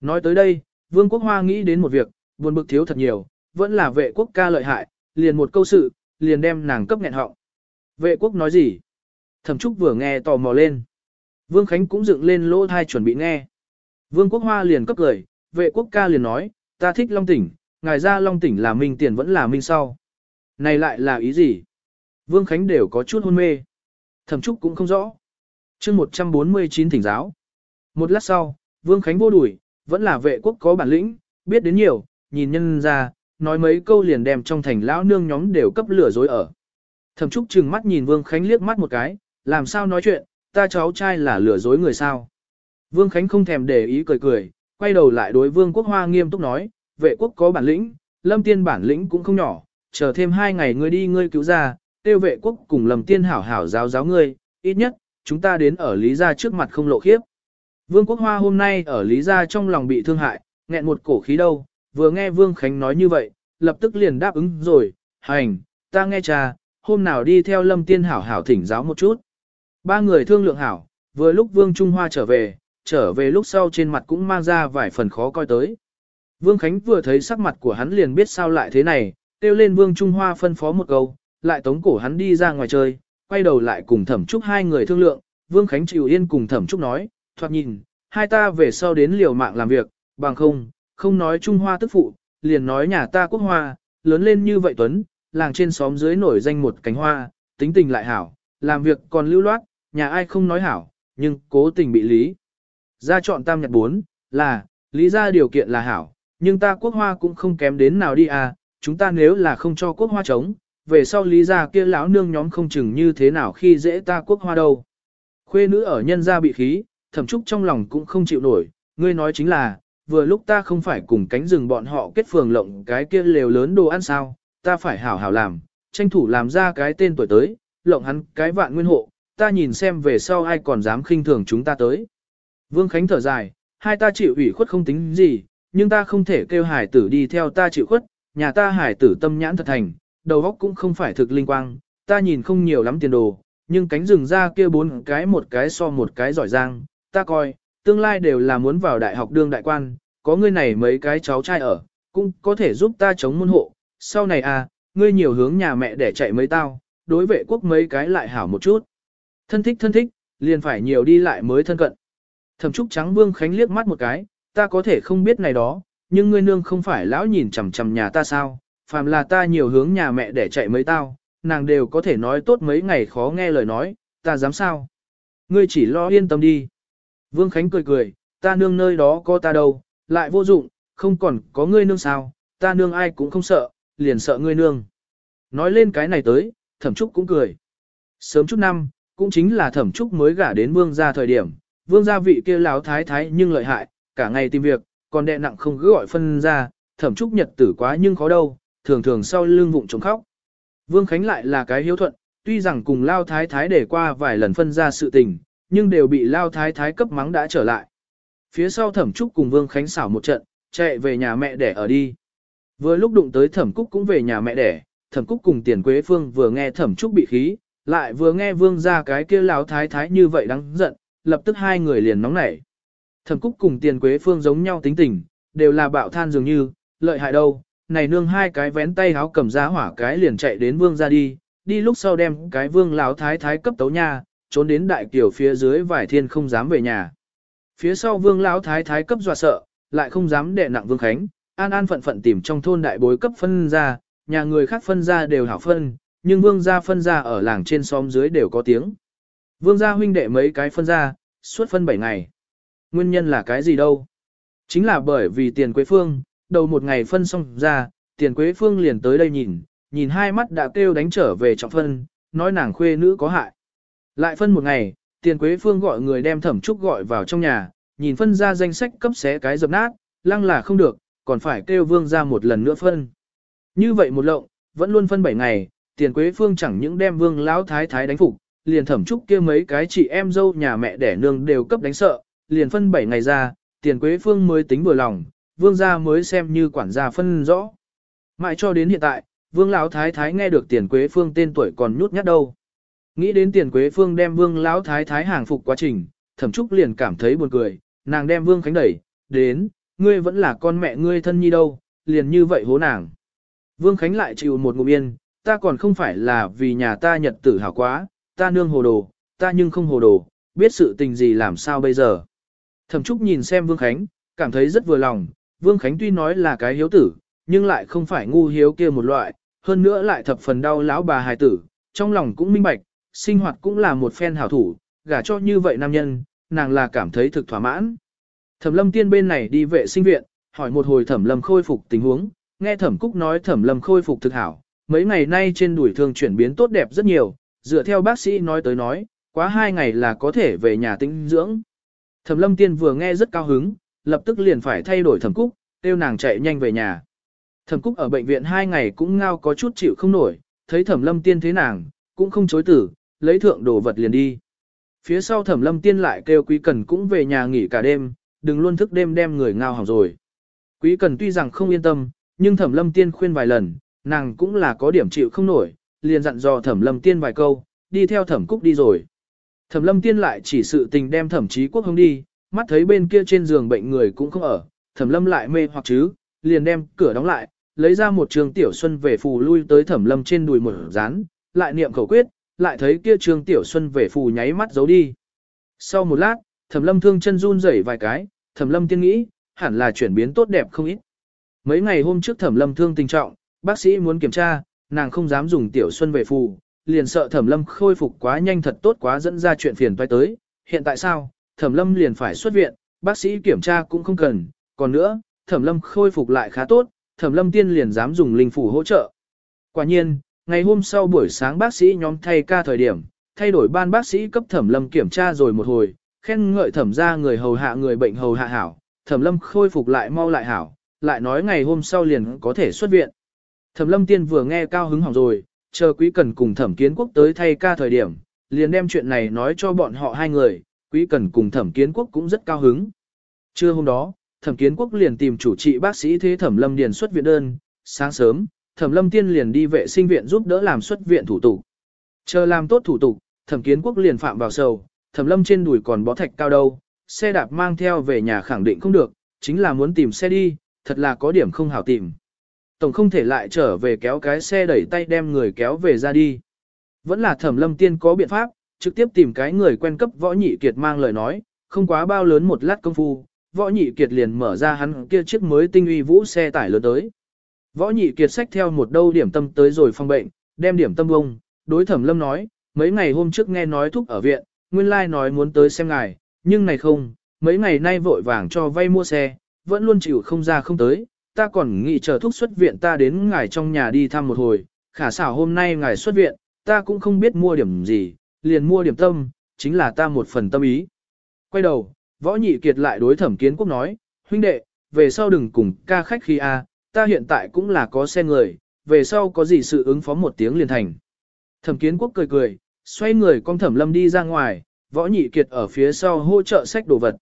Nói tới đây, Vương Quốc Hoa nghĩ đến một việc, buồn bực thiếu thật nhiều, vẫn là vệ quốc ca lợi hại, liền một câu sự, liền đem nàng cấp nghẹn họng. Vệ quốc nói gì? Thẩm Trúc vừa nghe tò mò lên. Vương Khánh cũng dựng lên lỗ thai chuẩn bị nghe. Vương Quốc Hoa liền cấp cười, vệ quốc ca liền nói, ta thích Long Tỉnh, ngài ra Long Tỉnh là minh tiền vẫn là minh sau. Này lại là ý gì? Vương Khánh đều có chút hôn mê. Thẩm Trúc cũng không rõ. chương 149 thỉnh giáo. Một lát sau, Vương Khánh vô đuổi, vẫn là vệ quốc có bản lĩnh, biết đến nhiều, nhìn nhân ra, nói mấy câu liền đem trong thành lão nương nhóm đều cấp lửa dối ở. Thẩm Trúc trừng mắt nhìn Vương Khánh liếc mắt một cái, làm sao nói chuyện, ta cháu trai là lừa dối người sao. Vương Khánh không thèm để ý cười cười, quay đầu lại đối Vương Quốc Hoa nghiêm túc nói, vệ quốc có bản lĩnh, lâm tiên bản lĩnh cũng không nhỏ, chờ thêm hai ngày ngươi đi ngươi cứu ra, tiêu vệ quốc cùng lâm tiên hảo hảo giáo giáo ngươi, ít nhất, chúng ta đến ở Lý Gia trước mặt không lộ khiếp. Vương Quốc Hoa hôm nay ở Lý Gia trong lòng bị thương hại, nghẹn một cổ khí đâu, vừa nghe Vương Khánh nói như vậy, lập tức liền đáp ứng rồi, hành, ta nghe cha, hôm nào đi theo lâm tiên hảo hảo thỉnh giáo một chút. Ba người thương lượng hảo, vừa lúc Vương Trung Hoa trở về, trở về lúc sau trên mặt cũng mang ra vài phần khó coi tới. Vương Khánh vừa thấy sắc mặt của hắn liền biết sao lại thế này, kêu lên Vương Trung Hoa phân phó một câu, lại tống cổ hắn đi ra ngoài chơi, quay đầu lại cùng Thẩm Trúc hai người thương lượng, Vương Khánh chịu yên cùng Thẩm Trúc nói, thoạt nhìn, hai ta về sau đến liều mạng làm việc, bằng không, không nói Trung Hoa tức phụ, liền nói nhà ta quốc hoa, lớn lên như vậy Tuấn, làng trên xóm dưới nổi danh một cánh hoa, tính tình lại hảo, làm việc còn lưu loát, nhà ai không nói hảo, nhưng cố tình bị lý. Ra chọn tam nhật bốn, là, lý ra điều kiện là hảo, nhưng ta quốc hoa cũng không kém đến nào đi à, chúng ta nếu là không cho quốc hoa trống về sau lý ra kia lão nương nhóm không chừng như thế nào khi dễ ta quốc hoa đâu. Khuê nữ ở nhân gia bị khí, thẩm trúc trong lòng cũng không chịu nổi, ngươi nói chính là, vừa lúc ta không phải cùng cánh rừng bọn họ kết phường lộng cái kia lều lớn đồ ăn sao, ta phải hảo hảo làm, tranh thủ làm ra cái tên tuổi tới, lộng hắn cái vạn nguyên hộ, ta nhìn xem về sau ai còn dám khinh thường chúng ta tới. Vương Khánh thở dài, hai ta chịu ủy khuất không tính gì, nhưng ta không thể kêu hải tử đi theo ta chịu khuất, nhà ta hải tử tâm nhãn thật thành, đầu óc cũng không phải thực linh quang, ta nhìn không nhiều lắm tiền đồ, nhưng cánh rừng ra kia bốn cái một cái so một cái giỏi giang, ta coi, tương lai đều là muốn vào đại học đương đại quan, có ngươi này mấy cái cháu trai ở, cũng có thể giúp ta chống môn hộ, sau này à, ngươi nhiều hướng nhà mẹ để chạy mấy tao, đối vệ quốc mấy cái lại hảo một chút. Thân thích thân thích, liền phải nhiều đi lại mới thân cận. Thẩm Trúc Trắng Vương Khánh liếc mắt một cái, ta có thể không biết này đó, nhưng ngươi nương không phải lão nhìn chằm chằm nhà ta sao, phàm là ta nhiều hướng nhà mẹ để chạy mấy tao, nàng đều có thể nói tốt mấy ngày khó nghe lời nói, ta dám sao. Ngươi chỉ lo yên tâm đi. Vương Khánh cười cười, ta nương nơi đó có ta đâu, lại vô dụng, không còn có ngươi nương sao, ta nương ai cũng không sợ, liền sợ ngươi nương. Nói lên cái này tới, thẩm trúc cũng cười. Sớm chút năm, cũng chính là thẩm trúc mới gả đến vương gia thời điểm, vương gia vị kia láo thái thái nhưng lợi hại, cả ngày tìm việc, còn đẹ nặng không cứ gọi phân ra, thẩm trúc nhật tử quá nhưng khó đâu, thường thường sau lưng vụng chống khóc. Vương Khánh lại là cái hiếu thuận, tuy rằng cùng lao thái thái để qua vài lần phân ra sự tình, nhưng đều bị lao thái thái cấp mắng đã trở lại. Phía sau thẩm trúc cùng Vương Khánh xảo một trận, chạy về nhà mẹ để ở đi. Vừa lúc đụng tới thẩm cúc cũng về nhà mẹ đẻ, thẩm cúc cùng tiền quế phương vừa nghe thẩm trúc bị khí, lại vừa nghe vương ra cái kia lão thái thái như vậy đáng giận, lập tức hai người liền nóng nảy. Thẩm cúc cùng tiền quế phương giống nhau tính tình, đều là bạo than dường như, lợi hại đâu, này nương hai cái vén tay háo cầm giá hỏa cái liền chạy đến vương ra đi, đi lúc sau đem cái vương lão thái thái cấp tấu nha, trốn đến đại kiểu phía dưới vải thiên không dám về nhà. Phía sau vương lão thái thái cấp dọa sợ, lại không dám đè nặng vương khánh, an an phận phận tìm trong thôn đại bối cấp phân ra, nhà người khác phân ra đều hảo phân, nhưng vương gia phân ra ở làng trên xóm dưới đều có tiếng. Vương gia huynh đệ mấy cái phân ra, suốt phân 7 ngày. Nguyên nhân là cái gì đâu? Chính là bởi vì tiền quế phương, đầu một ngày phân xong ra, tiền quế phương liền tới đây nhìn, nhìn hai mắt đã kêu đánh trở về trọng phân, nói nàng khuê nữ có hại. Lại phân một ngày, tiền quế phương gọi người đem thẩm trúc gọi vào trong nhà, nhìn phân ra danh sách cấp xé cái dập nát, lăng là không được, còn phải kêu vương ra một lần nữa phân. Như vậy một lộng, vẫn luôn phân 7 ngày, tiền quế phương chẳng những đem vương lão thái thái đánh phục, liền thẩm trúc kia mấy cái chị em dâu nhà mẹ đẻ nương đều cấp đánh sợ, liền phân 7 ngày ra, tiền quế phương mới tính vừa lòng, vương gia mới xem như quản gia phân rõ. Mãi cho đến hiện tại, vương lão thái thái nghe được tiền quế phương tên tuổi còn nhút nhát đâu. Nghĩ đến tiền quế phương đem vương lão thái thái hàng phục quá trình, thẩm trúc liền cảm thấy buồn cười, nàng đem vương khánh đẩy, đến, ngươi vẫn là con mẹ ngươi thân nhi đâu, liền như vậy hố nàng. Vương khánh lại chịu một ngụm yên, ta còn không phải là vì nhà ta nhật tử hảo quá, ta nương hồ đồ, ta nhưng không hồ đồ, biết sự tình gì làm sao bây giờ. Thẩm Trúc nhìn xem Vương Khánh, cảm thấy rất vừa lòng, Vương Khánh tuy nói là cái hiếu tử, nhưng lại không phải ngu hiếu kia một loại, hơn nữa lại thập phần đau lão bà hài tử, trong lòng cũng minh bạch, sinh hoạt cũng là một phen hảo thủ, gả cho như vậy nam nhân, nàng là cảm thấy thực thỏa mãn. Thẩm lâm tiên bên này đi vệ sinh viện, hỏi một hồi thẩm lâm khôi phục tình huống, nghe thẩm cúc nói thẩm lâm khôi phục thực hảo, mấy ngày nay trên đuổi thương chuyển biến tốt đẹp rất nhiều, dựa theo bác sĩ nói tới nói, quá hai ngày là có thể về nhà tĩnh dưỡng. Thẩm lâm tiên vừa nghe rất cao hứng, lập tức liền phải thay đổi thẩm cúc, kêu nàng chạy nhanh về nhà. Thẩm cúc ở bệnh viện hai ngày cũng ngao có chút chịu không nổi, thấy thẩm lâm tiên thế nàng, cũng không chối tử, lấy thượng đồ vật liền đi. Phía sau thẩm lâm tiên lại kêu quý cần cũng về nhà nghỉ cả đêm, đừng luôn thức đêm đem người ngao hỏng rồi. Quý cần tuy rằng không yên tâm, nhưng thẩm lâm tiên khuyên vài lần, nàng cũng là có điểm chịu không nổi, liền dặn dò thẩm lâm tiên vài câu, đi theo thẩm cúc đi rồi. Thẩm lâm tiên lại chỉ sự tình đem thẩm chí quốc hông đi, mắt thấy bên kia trên giường bệnh người cũng không ở, thẩm lâm lại mê hoặc chứ, liền đem cửa đóng lại, lấy ra một trường tiểu xuân về phù lui tới thẩm lâm trên đùi một rán, lại niệm khẩu quyết, lại thấy kia trường tiểu xuân về phù nháy mắt giấu đi. Sau một lát, thẩm lâm thương chân run rẩy vài cái, thẩm lâm tiên nghĩ, hẳn là chuyển biến tốt đẹp không ít. Mấy ngày hôm trước thẩm lâm thương tình trọng, bác sĩ muốn kiểm tra, nàng không dám dùng tiểu xuân về phù, liền sợ thẩm lâm khôi phục quá nhanh thật tốt quá dẫn ra chuyện phiền toái tới. Hiện tại sao, thẩm lâm liền phải xuất viện, bác sĩ kiểm tra cũng không cần, còn nữa, thẩm lâm khôi phục lại khá tốt, thẩm lâm tiên liền dám dùng linh phủ hỗ trợ. Quả nhiên, ngày hôm sau buổi sáng bác sĩ nhóm thay ca thời điểm, thay đổi ban bác sĩ cấp thẩm lâm kiểm tra rồi một hồi, khen ngợi thẩm ra người hầu hạ người bệnh hầu hạ hảo, thẩm lâm khôi phục lại mau lại hảo, lại nói ngày hôm sau liền có thể xuất viện. Thẩm lâm tiên vừa nghe cao hứng hỏng rồi, chờ quý cần cùng thẩm kiến quốc tới thay ca thời điểm, liền đem chuyện này nói cho bọn họ hai người, quý cần cùng thẩm kiến quốc cũng rất cao hứng. Trưa hôm đó, thẩm kiến quốc liền tìm chủ trị bác sĩ thế thẩm lâm điền xuất viện đơn, sáng sớm, thẩm lâm tiên liền đi vệ sinh viện giúp đỡ làm xuất viện thủ tục. Chờ làm tốt thủ tục, thẩm kiến quốc liền phạm vào sầu, thẩm lâm trên đùi còn bó thạch cao đâu, xe đạp mang theo về nhà khẳng định không được, chính là muốn tìm xe đi, thật là có điểm không hảo tìm. Tổng không thể lại trở về kéo cái xe đẩy tay đem người kéo về ra đi. Vẫn là thẩm lâm tiên có biện pháp, trực tiếp tìm cái người quen cấp võ nhị kiệt mang lời nói, không quá bao lớn một lát công phu, võ nhị kiệt liền mở ra hắn kia chiếc mới tinh uy vũ xe tải lớn tới. Võ nhị kiệt sách theo một đâu điểm tâm tới rồi phong bệnh, đem điểm tâm bông, đối thẩm lâm nói, mấy ngày hôm trước nghe nói thúc ở viện, nguyên lai like nói muốn tới xem ngài, nhưng này không, mấy ngày nay vội vàng cho vay mua xe, vẫn luôn chịu không ra không tới, ta còn nghĩ chờ thúc xuất viện ta đến ngài trong nhà đi thăm một hồi, khả xảo hôm nay ngài xuất viện, ta cũng không biết mua điểm gì, liền mua điểm tâm, chính là ta một phần tâm ý. Quay đầu, võ nhị kiệt lại đối thẩm kiến quốc nói, huynh đệ, về sau đừng cùng ca khách khi a, ta hiện tại cũng là có xe người, về sau có gì sự ứng phó một tiếng liền thành. Thẩm kiến quốc cười cười, xoay người con thẩm lâm đi ra ngoài, võ nhị kiệt ở phía sau hỗ trợ sách đồ vật.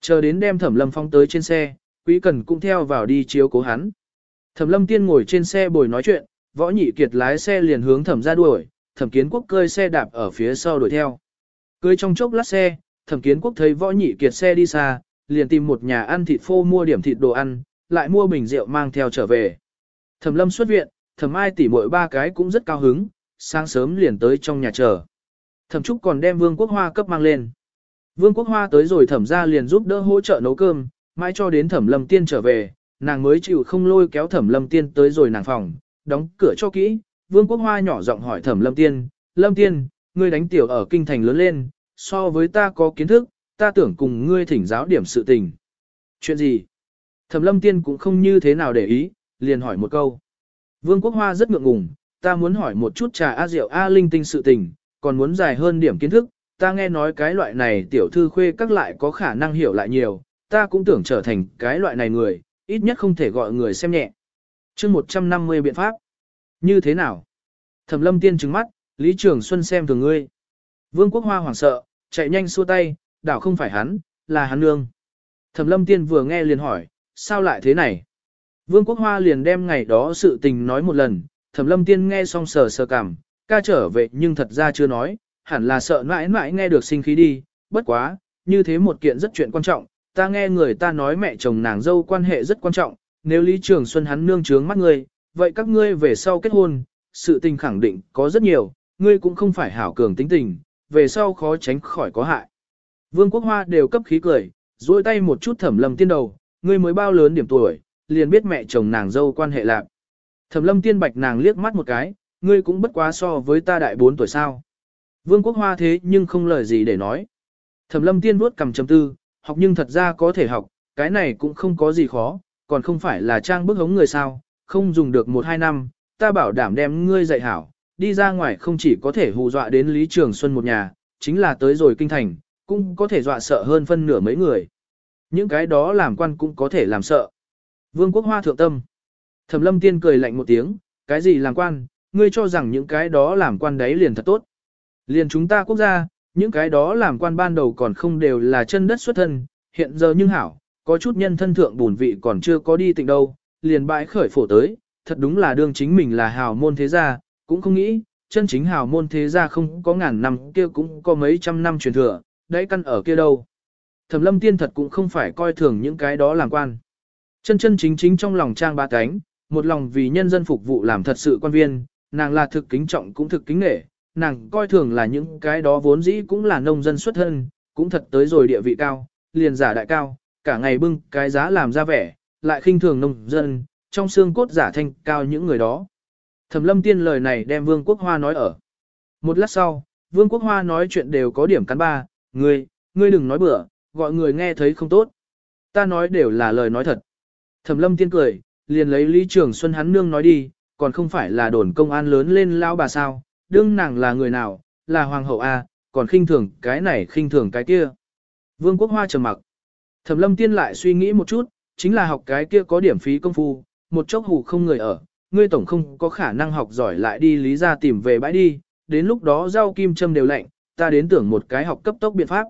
Chờ đến đem thẩm lâm phong tới trên xe, quý cần cũng theo vào đi chiếu cố hắn. Thẩm lâm tiên ngồi trên xe bồi nói chuyện, võ nhị kiệt lái xe liền hướng thẩm ra đuổi, thẩm kiến quốc cơi xe đạp ở phía sau đuổi theo. Cơi trong chốc lát xe, thẩm kiến quốc thấy võ nhị kiệt xe đi xa, liền tìm một nhà ăn thịt phô mua điểm thịt đồ ăn, lại mua bình rượu mang theo trở về. Thẩm lâm xuất viện, thẩm ai tỉ mỗi ba cái cũng rất cao hứng, sáng sớm liền tới trong nhà chờ. Thẩm Trúc còn đem Vương Quốc Hoa cấp mang lên. Vương Quốc Hoa tới rồi thẩm ra liền giúp đỡ hỗ trợ nấu cơm, mãi cho đến thẩm lâm tiên trở về, nàng mới chịu không lôi kéo thẩm lâm tiên tới rồi nàng phòng, đóng cửa cho kỹ. Vương Quốc Hoa nhỏ giọng hỏi thẩm lâm tiên, lâm tiên, ngươi đánh tiểu ở kinh thành lớn lên, so với ta có kiến thức, ta tưởng cùng ngươi thỉnh giáo điểm sự tình. Chuyện gì? Thẩm lâm tiên cũng không như thế nào để ý, liền hỏi một câu. Vương Quốc Hoa rất ngượng ngùng, ta muốn hỏi một chút trà A Diệu A Linh tinh sự tình, còn muốn dài hơn điểm kiến thức, ta nghe nói cái loại này tiểu thư khuê các lại có khả năng hiểu lại nhiều, ta cũng tưởng trở thành cái loại này người, ít nhất không thể gọi người xem nhẹ. chương 150 biện pháp. Như thế nào? Thẩm lâm tiên trừng mắt, Lý Trường Xuân xem thường ngươi. Vương Quốc Hoa hoảng sợ, chạy nhanh xua tay, đảo không phải hắn, là hắn nương. Thẩm lâm tiên vừa nghe liền hỏi, sao lại thế này? Vương Quốc Hoa liền đem ngày đó sự tình nói một lần, thẩm lâm tiên nghe xong sờ sờ cảm, ca trở về nhưng thật ra chưa nói, hẳn là sợ mãi mãi nghe được sinh khí đi, bất quá, như thế một kiện rất chuyện quan trọng, ta nghe người ta nói mẹ chồng nàng dâu quan hệ rất quan trọng, nếu Lý Trường Xuân hắn nương trướng mắt ngươi, vậy các ngươi về sau kết hôn, sự tình khẳng định có rất nhiều, ngươi cũng không phải hảo cường tính tình, về sau khó tránh khỏi có hại. Vương Quốc Hoa đều cấp khí cười, duỗi tay một chút thẩm lâm tiên đầu, ngươi mới bao lớn điểm tuổi, liền biết mẹ chồng nàng dâu quan hệ lạc. Thẩm lâm tiên bạch nàng liếc mắt một cái, ngươi cũng bất quá so với ta đại bốn tuổi sao. Vương Quốc Hoa thế nhưng không lời gì để nói. Thẩm lâm tiên vuốt cầm chấm tư, học nhưng thật ra có thể học, cái này cũng không có gì khó, còn không phải là trang bức hống người sao, không dùng được một hai năm, ta bảo đảm đem ngươi dạy hảo, đi ra ngoài không chỉ có thể hù dọa đến Lý Trường Xuân một nhà, chính là tới rồi kinh thành, cũng có thể dọa sợ hơn phân nửa mấy người. Những cái đó làm quan cũng có thể làm sợ. Vương Quốc Hoa thượng tâm. Thẩm lâm tiên cười lạnh một tiếng, cái gì làm quan, ngươi cho rằng những cái đó làm quan đấy liền thật tốt. Liền chúng ta quốc gia, những cái đó làm quan ban đầu còn không đều là chân đất xuất thân, hiện giờ nhưng hảo, có chút nhân thân thượng bùn vị còn chưa có đi tỉnh đâu, liền bãi khởi phổ tới, thật đúng là đương chính mình là hào môn thế gia, cũng không nghĩ, chân chính hào môn thế gia không có ngàn năm kia cũng có mấy trăm năm truyền thừa, đấy căn ở kia đâu. Thẩm lâm tiên thật cũng không phải coi thường những cái đó làm quan. Chân chân chính chính trong lòng trang ba cánh, một lòng vì nhân dân phục vụ làm thật sự quan viên, nàng là thực kính trọng cũng thực kính nghệ, nàng coi thường là những cái đó vốn dĩ cũng là nông dân xuất thân, cũng thật tới rồi địa vị cao, liền giả đại cao, cả ngày bưng cái giá làm ra vẻ, lại khinh thường nông dân, trong xương cốt giả thanh cao những người đó. Thẩm lâm tiên lời này đem Vương Quốc Hoa nói ở. Một lát sau, Vương Quốc Hoa nói chuyện đều có điểm cắn ba, ngươi, ngươi đừng nói bừa, gọi người nghe thấy không tốt. Ta nói đều là lời nói thật. Thẩm lâm tiên cười, liền lấy Lý Trường Xuân hắn nương nói đi, còn không phải là đồn công an lớn lên lao bà sao, đương nàng là người nào, là hoàng hậu A, còn khinh thường cái này khinh thường cái kia. Vương Quốc Hoa trầm mặc. Thẩm lâm tiên lại suy nghĩ một chút, chính là học cái kia có điểm phí công phu, một chốc hù không người ở, ngươi tổng không có khả năng học giỏi lại đi lý ra tìm về bãi đi, đến lúc đó rau kim châm đều lạnh, ta đến tưởng một cái học cấp tốc biện pháp.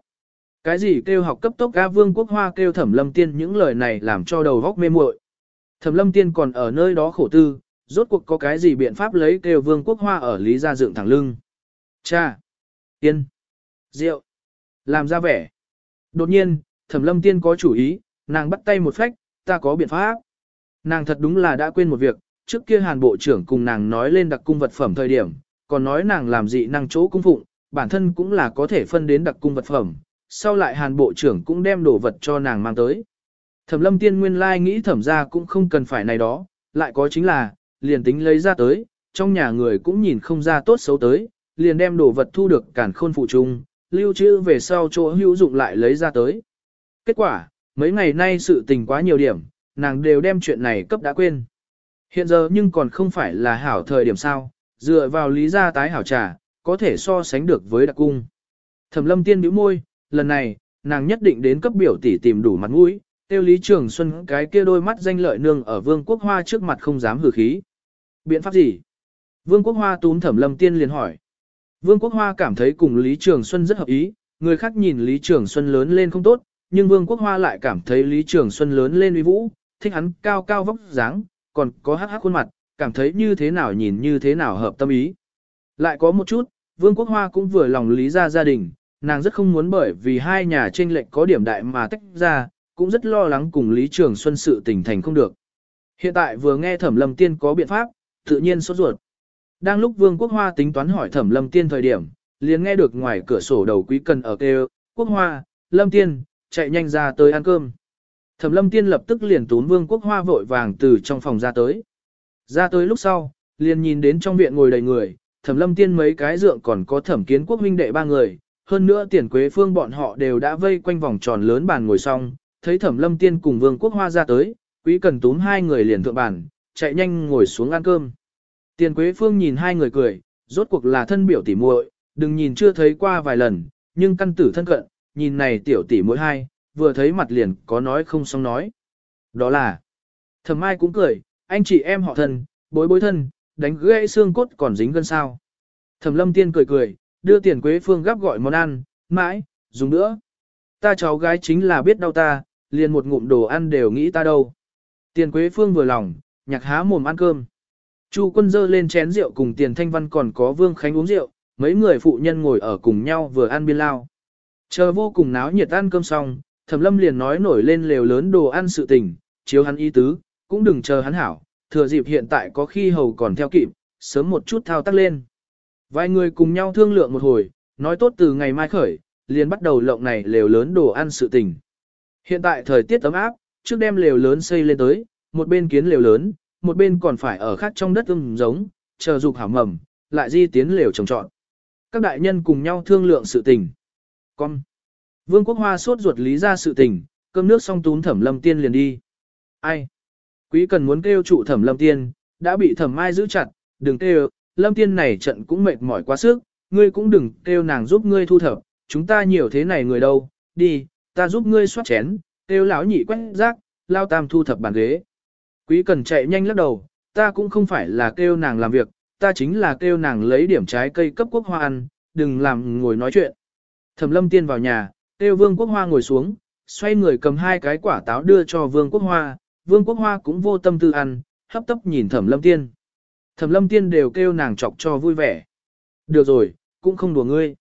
Cái gì kêu học cấp tốc ca Vương Quốc Hoa kêu Thẩm Lâm Tiên những lời này làm cho đầu góc mê muội. Thẩm Lâm Tiên còn ở nơi đó khổ tư, rốt cuộc có cái gì biện pháp lấy kêu Vương Quốc Hoa ở Lý Gia dựng thẳng lưng. Cha! Tiên! Rượu! Làm ra vẻ. Đột nhiên, Thẩm Lâm Tiên có chủ ý, nàng bắt tay một phách, ta có biện pháp. Nàng thật đúng là đã quên một việc, trước kia Hàn Bộ trưởng cùng nàng nói lên đặc cung vật phẩm thời điểm, còn nói nàng làm dị năng chỗ cung phụng, bản thân cũng là có thể phân đến đặc cung vật phẩm, sau lại hàn bộ trưởng cũng đem đồ vật cho nàng mang tới. Thẩm lâm tiên nguyên lai nghĩ thẩm ra cũng không cần phải này đó, lại có chính là, liền tính lấy ra tới, trong nhà người cũng nhìn không ra tốt xấu tới, liền đem đồ vật thu được cản khôn phụ trung, lưu trữ về sau chỗ hữu dụng lại lấy ra tới. Kết quả, mấy ngày nay sự tình quá nhiều điểm, nàng đều đem chuyện này cấp đã quên. Hiện giờ nhưng còn không phải là hảo thời điểm sao, dựa vào lý gia tái hảo trà, có thể so sánh được với đặc cung. Thẩm lâm tiên bĩu môi, lần này, nàng nhất định đến cấp biểu tỷ tìm đủ mặt mũi, tiêu lý trường xuân cái kia đôi mắt danh lợi nương ở vương quốc hoa trước mặt không dám hử khí. Biện pháp gì? Vương quốc hoa tún thẩm lâm tiên liền hỏi. Vương quốc hoa cảm thấy cùng Lý Trường Xuân rất hợp ý, người khác nhìn Lý Trường Xuân lớn lên không tốt, nhưng Vương quốc hoa lại cảm thấy Lý Trường Xuân lớn lên uy vũ, thích hắn cao cao vóc dáng, còn có hắc hắc khuôn mặt, cảm thấy như thế nào nhìn như thế nào hợp tâm ý. Lại có một chút, Vương quốc hoa cũng vừa lòng lý ra gia đình, nàng rất không muốn bởi vì hai nhà tranh lệch có điểm đại mà tách ra, cũng rất lo lắng cùng Lý Trường Xuân sự tình thành không được. Hiện tại vừa nghe Thẩm Lâm Tiên có biện pháp, tự nhiên sốt ruột. Đang lúc Vương Quốc Hoa tính toán hỏi Thẩm Lâm Tiên thời điểm, liền nghe được ngoài cửa sổ đầu quý cần ở kêu, Quốc Hoa, Lâm Tiên, chạy nhanh ra tới ăn cơm. Thẩm Lâm Tiên lập tức liền tún Vương Quốc Hoa vội vàng từ trong phòng ra tới. Ra tới lúc sau, liền nhìn đến trong viện ngồi đầy người, Thẩm Lâm Tiên mấy cái dượng còn có Thẩm Kiến Quốc huynh đệ ba người, hơn nữa tiền quế phương bọn họ đều đã vây quanh vòng tròn lớn bàn ngồi xong, thấy thẩm lâm tiên cùng vương quốc hoa ra tới, quý cần túm hai người liền thượng bàn, chạy nhanh ngồi xuống ăn cơm. Tiền quế phương nhìn hai người cười, rốt cuộc là thân biểu tỉ muội, đừng nhìn chưa thấy qua vài lần, nhưng căn tử thân cận, nhìn này tiểu tỷ mỗi hai, vừa thấy mặt liền có nói không xong nói. Đó là, thẩm ai cũng cười, anh chị em họ thân, bối bối thân, đánh gãy xương cốt còn dính gân sao. Thẩm lâm tiên cười cười, đưa tiền quế phương gấp gọi món ăn, mãi, dùng nữa. Ta cháu gái chính là biết đau ta, liền một ngụm đồ ăn đều nghĩ ta đâu. Tiền Quế Phương vừa lòng, nhạc há mồm ăn cơm. Chu quân dơ lên chén rượu cùng tiền thanh văn còn có Vương Khánh uống rượu, mấy người phụ nhân ngồi ở cùng nhau vừa ăn biên lao. Chờ vô cùng náo nhiệt ăn cơm xong, Thẩm Lâm liền nói nổi lên lều lớn đồ ăn sự tình, chiếu hắn y tứ, cũng đừng chờ hắn hảo, thừa dịp hiện tại có khi hầu còn theo kịp, sớm một chút thao tác lên. Vài người cùng nhau thương lượng một hồi, nói tốt từ ngày mai khởi, liền bắt đầu lộng này lều lớn đồ ăn sự tình. Hiện tại thời tiết ấm áp, trước đem lều lớn xây lên tới, một bên kiến lều lớn, một bên còn phải ở khác trong đất ưng giống, chờ dục hảo mầm, lại di tiến lều trồng trọn. Các đại nhân cùng nhau thương lượng sự tình. Con. Vương Quốc Hoa sốt ruột lý ra sự tình, cơm nước xong tún thẩm lâm tiên liền đi. Ai? Quý cần muốn kêu trụ thẩm lâm tiên, đã bị thẩm mai giữ chặt, đừng kêu, lâm tiên này trận cũng mệt mỏi quá sức, ngươi cũng đừng kêu nàng giúp ngươi thu thập, chúng ta nhiều thế này người đâu, đi, ta giúp ngươi soát chén, kêu lão nhị quét rác, lao tam thu thập bàn ghế. Quý cần chạy nhanh lắc đầu, ta cũng không phải là kêu nàng làm việc, ta chính là kêu nàng lấy điểm trái cây cấp quốc hoa ăn, đừng làm ngồi nói chuyện. Thẩm lâm tiên vào nhà, kêu vương quốc hoa ngồi xuống, xoay người cầm hai cái quả táo đưa cho vương quốc hoa, vương quốc hoa cũng vô tâm tư ăn, hấp tấp nhìn thẩm lâm tiên. Thẩm lâm tiên đều kêu nàng chọc cho vui vẻ. Được rồi, cũng không đùa ngươi.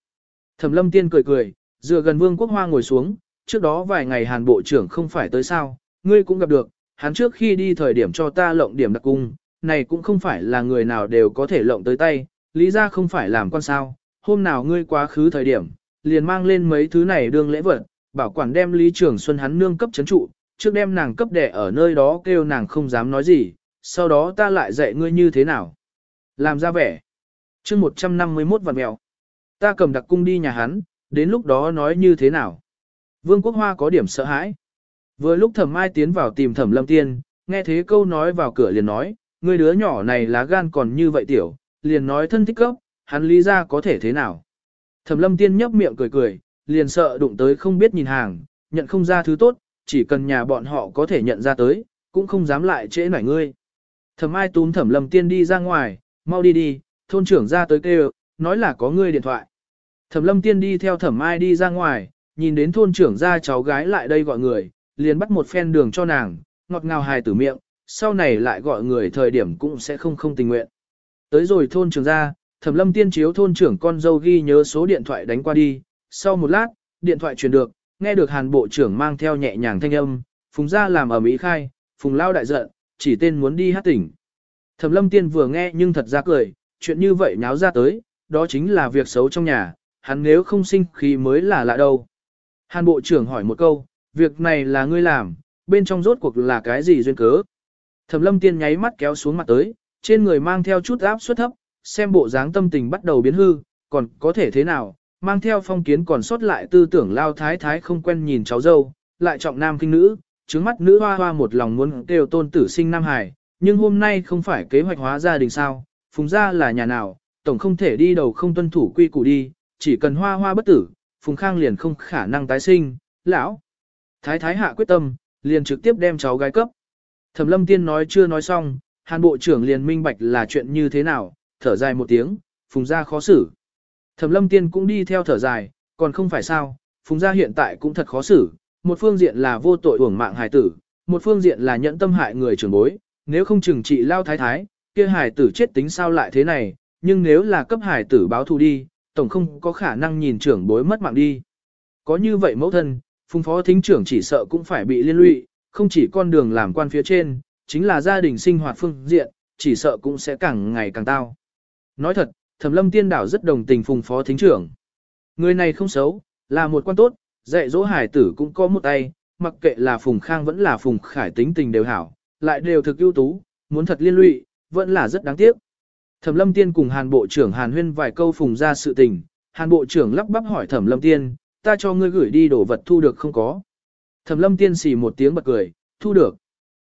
Thẩm lâm tiên cười cười, dựa gần vương quốc hoa ngồi xuống, trước đó vài ngày hàn bộ trưởng không phải tới sao, ngươi cũng gặp được, hắn trước khi đi thời điểm cho ta lộng điểm đặc cung, này cũng không phải là người nào đều có thể lộng tới tay, lý ra không phải làm quan sao, hôm nào ngươi quá khứ thời điểm, liền mang lên mấy thứ này đương lễ vật, bảo quản đem Lý Trường Xuân hắn nương cấp chấn trụ, trước đem nàng cấp đẻ ở nơi đó kêu nàng không dám nói gì, sau đó ta lại dạy ngươi như thế nào. Làm ra vẻ. chương 151 vạn mèo. Ta cầm đặc cung đi nhà hắn, đến lúc đó nói như thế nào. Vương Quốc Hoa có điểm sợ hãi. Vừa lúc thẩm mai tiến vào tìm thẩm lâm tiên, nghe thế câu nói vào cửa liền nói, người đứa nhỏ này lá gan còn như vậy tiểu, liền nói thân thích gốc, hắn lý ra có thể thế nào. Thẩm lâm tiên nhấp miệng cười cười, liền sợ đụng tới không biết nhìn hàng, nhận không ra thứ tốt, chỉ cần nhà bọn họ có thể nhận ra tới, cũng không dám lại trễ nải ngươi. Thẩm ai túm thẩm lâm tiên đi ra ngoài, mau đi đi, thôn trưởng ra tới kêu, nói là có người điện thoại. Thẩm lâm tiên đi theo thẩm ai đi ra ngoài, nhìn đến thôn trưởng ra cháu gái lại đây gọi người, liền bắt một phen đường cho nàng, ngọt ngào hài tử miệng, sau này lại gọi người thời điểm cũng sẽ không không tình nguyện. Tới rồi thôn trưởng ra, thẩm lâm tiên chiếu thôn trưởng con dâu ghi nhớ số điện thoại đánh qua đi, sau một lát, điện thoại truyền được, nghe được hàn bộ trưởng mang theo nhẹ nhàng thanh âm, phùng ra làm ở Mỹ khai, phùng lao đại giận, chỉ tên muốn đi hát tỉnh. Thẩm lâm tiên vừa nghe nhưng thật ra cười, chuyện như vậy nháo ra tới, đó chính là việc xấu trong nhà, hắn nếu không sinh khí mới là lạ đâu. Hàn bộ trưởng hỏi một câu, việc này là ngươi làm, bên trong rốt cuộc là cái gì duyên cớ. Thẩm lâm tiên nháy mắt kéo xuống mặt tới, trên người mang theo chút áp suất thấp, xem bộ dáng tâm tình bắt đầu biến hư, còn có thể thế nào, mang theo phong kiến còn sót lại tư tưởng lao thái thái không quen nhìn cháu dâu, lại trọng nam kinh nữ, trứng mắt nữ hoa hoa một lòng muốn kêu tôn tử sinh Nam Hải, nhưng hôm nay không phải kế hoạch hóa gia đình sao, phùng gia là nhà nào, tổng không thể đi đầu không tuân thủ quy củ đi, chỉ cần hoa hoa bất tử, phùng khang liền không khả năng tái sinh, lão. Thái thái hạ quyết tâm, liền trực tiếp đem cháu gái cấp. Thẩm lâm tiên nói chưa nói xong, hàn bộ trưởng liền minh bạch là chuyện như thế nào, thở dài một tiếng, phùng gia khó xử. Thẩm lâm tiên cũng đi theo thở dài, còn không phải sao, phùng gia hiện tại cũng thật khó xử, một phương diện là vô tội uổng mạng hài tử, một phương diện là nhẫn tâm hại người trưởng bối, nếu không chừng trị lao thái thái, kia hài tử chết tính sao lại thế này, nhưng nếu là cấp hài tử báo thù đi, tổng không có khả năng nhìn trưởng bối mất mạng đi. Có như vậy mẫu thân, phùng phó thính trưởng chỉ sợ cũng phải bị liên lụy, không chỉ con đường làm quan phía trên, chính là gia đình sinh hoạt phương diện, chỉ sợ cũng sẽ càng ngày càng tao. Nói thật, Thẩm Lâm Tiên Đảo rất đồng tình phùng phó thính trưởng. Người này không xấu, là một quan tốt, dạy dỗ hải tử cũng có một tay, mặc kệ là phùng khang vẫn là phùng khải tính tình đều hảo, lại đều thực ưu tú, muốn thật liên lụy, vẫn là rất đáng tiếc. Thẩm Lâm Tiên cùng Hàn Bộ trưởng Hàn Huyên vài câu phùng ra sự tình, Hàn Bộ trưởng lắp bắp hỏi Thẩm Lâm Tiên, ta cho ngươi gửi đi đồ vật thu được không có. Thẩm Lâm Tiên xì một tiếng bật cười, thu được.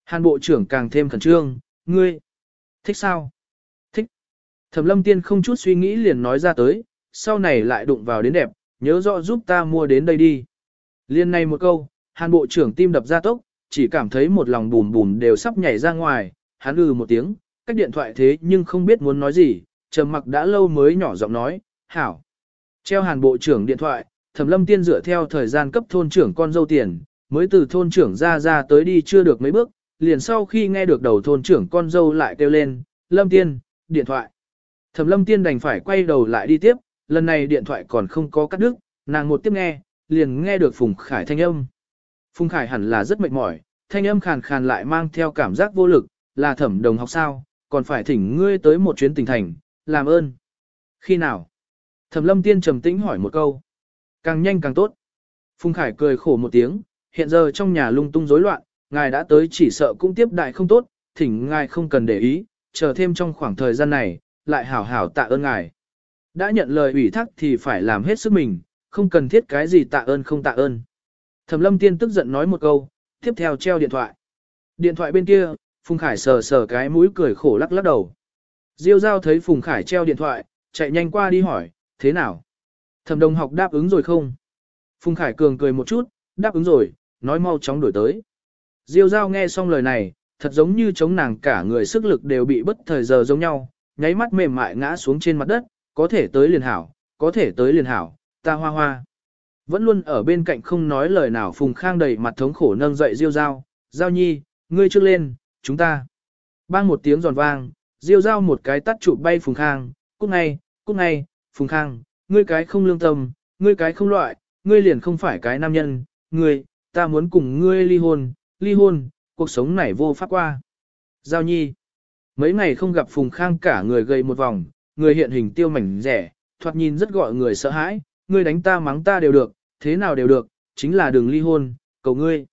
Hàn Bộ trưởng càng thêm khẩn trương, ngươi, thích sao? Thích. Thẩm Lâm Tiên không chút suy nghĩ liền nói ra tới, sau này lại đụng vào đến đẹp, nhớ rõ giúp ta mua đến đây đi. Liên này một câu, Hàn Bộ trưởng tim đập ra tốc, chỉ cảm thấy một lòng bùn bùn đều sắp nhảy ra ngoài, hắn ừ một tiếng, cách điện thoại thế nhưng không biết muốn nói gì, trầm mặc đã lâu mới nhỏ giọng nói, hảo. Treo hàn bộ trưởng điện thoại, thẩm lâm tiên dựa theo thời gian cấp thôn trưởng con dâu tiền, mới từ thôn trưởng ra ra tới đi chưa được mấy bước, liền sau khi nghe được đầu thôn trưởng con dâu lại kêu lên, Lâm Tiên, điện thoại. Thẩm Lâm Tiên đành phải quay đầu lại đi tiếp, lần này điện thoại còn không có cắt đứt, nàng một tiếp nghe, liền nghe được Phùng Khải thanh âm. Phùng Khải hẳn là rất mệt mỏi, thanh âm khàn khàn lại mang theo cảm giác vô lực, là thẩm đồng học sao, còn phải thỉnh ngươi tới một chuyến tỉnh thành, làm ơn. Khi nào? Thẩm lâm tiên trầm tĩnh hỏi một câu. Càng nhanh càng tốt. Phùng Khải cười khổ một tiếng, hiện giờ trong nhà lung tung rối loạn, ngài đã tới chỉ sợ cũng tiếp đại không tốt, thỉnh ngài không cần để ý, chờ thêm trong khoảng thời gian này, lại hảo hảo tạ ơn ngài. Đã nhận lời ủy thác thì phải làm hết sức mình, không cần thiết cái gì tạ ơn không tạ ơn. Thẩm lâm tiên tức giận nói một câu, tiếp theo treo điện thoại. Điện thoại bên kia, Phùng Khải sờ sờ cái mũi cười khổ lắc lắc đầu. Diêu Giao thấy Phùng Khải treo điện thoại, chạy nhanh qua đi hỏi, thế nào? Thẩm đồng học đáp ứng rồi không? Phùng Khải cường cười một chút, đáp ứng rồi, nói mau chóng đổi tới. Diêu Giao nghe xong lời này, thật giống như chống nàng cả người sức lực đều bị bất thời giờ giống nhau, nháy mắt mềm mại ngã xuống trên mặt đất, có thể tới liền hảo, có thể tới liền hảo, ta hoa hoa. Vẫn luôn ở bên cạnh không nói lời nào Phùng Khang đầy mặt thống khổ nâng dậy Diêu Giao, Giao nhi, ngươi trước lên, chúng ta. Bang một tiếng giòn vang, Diêu Giao một cái tắt trụ bay Phùng Khang, cút ngay, cút ngay, Phùng Khang, ngươi cái không lương tâm, ngươi cái không loại, ngươi liền không phải cái nam nhân, ngươi, ta muốn cùng ngươi ly hôn, ly hôn, cuộc sống này vô pháp qua. Giao nhi, mấy ngày không gặp Phùng Khang cả người gầy một vòng, người hiện hình tiêu mảnh rẻ, thoạt nhìn rất gọi người sợ hãi, ngươi đánh ta mắng ta đều được, thế nào đều được, chính là đừng ly hôn, cầu ngươi.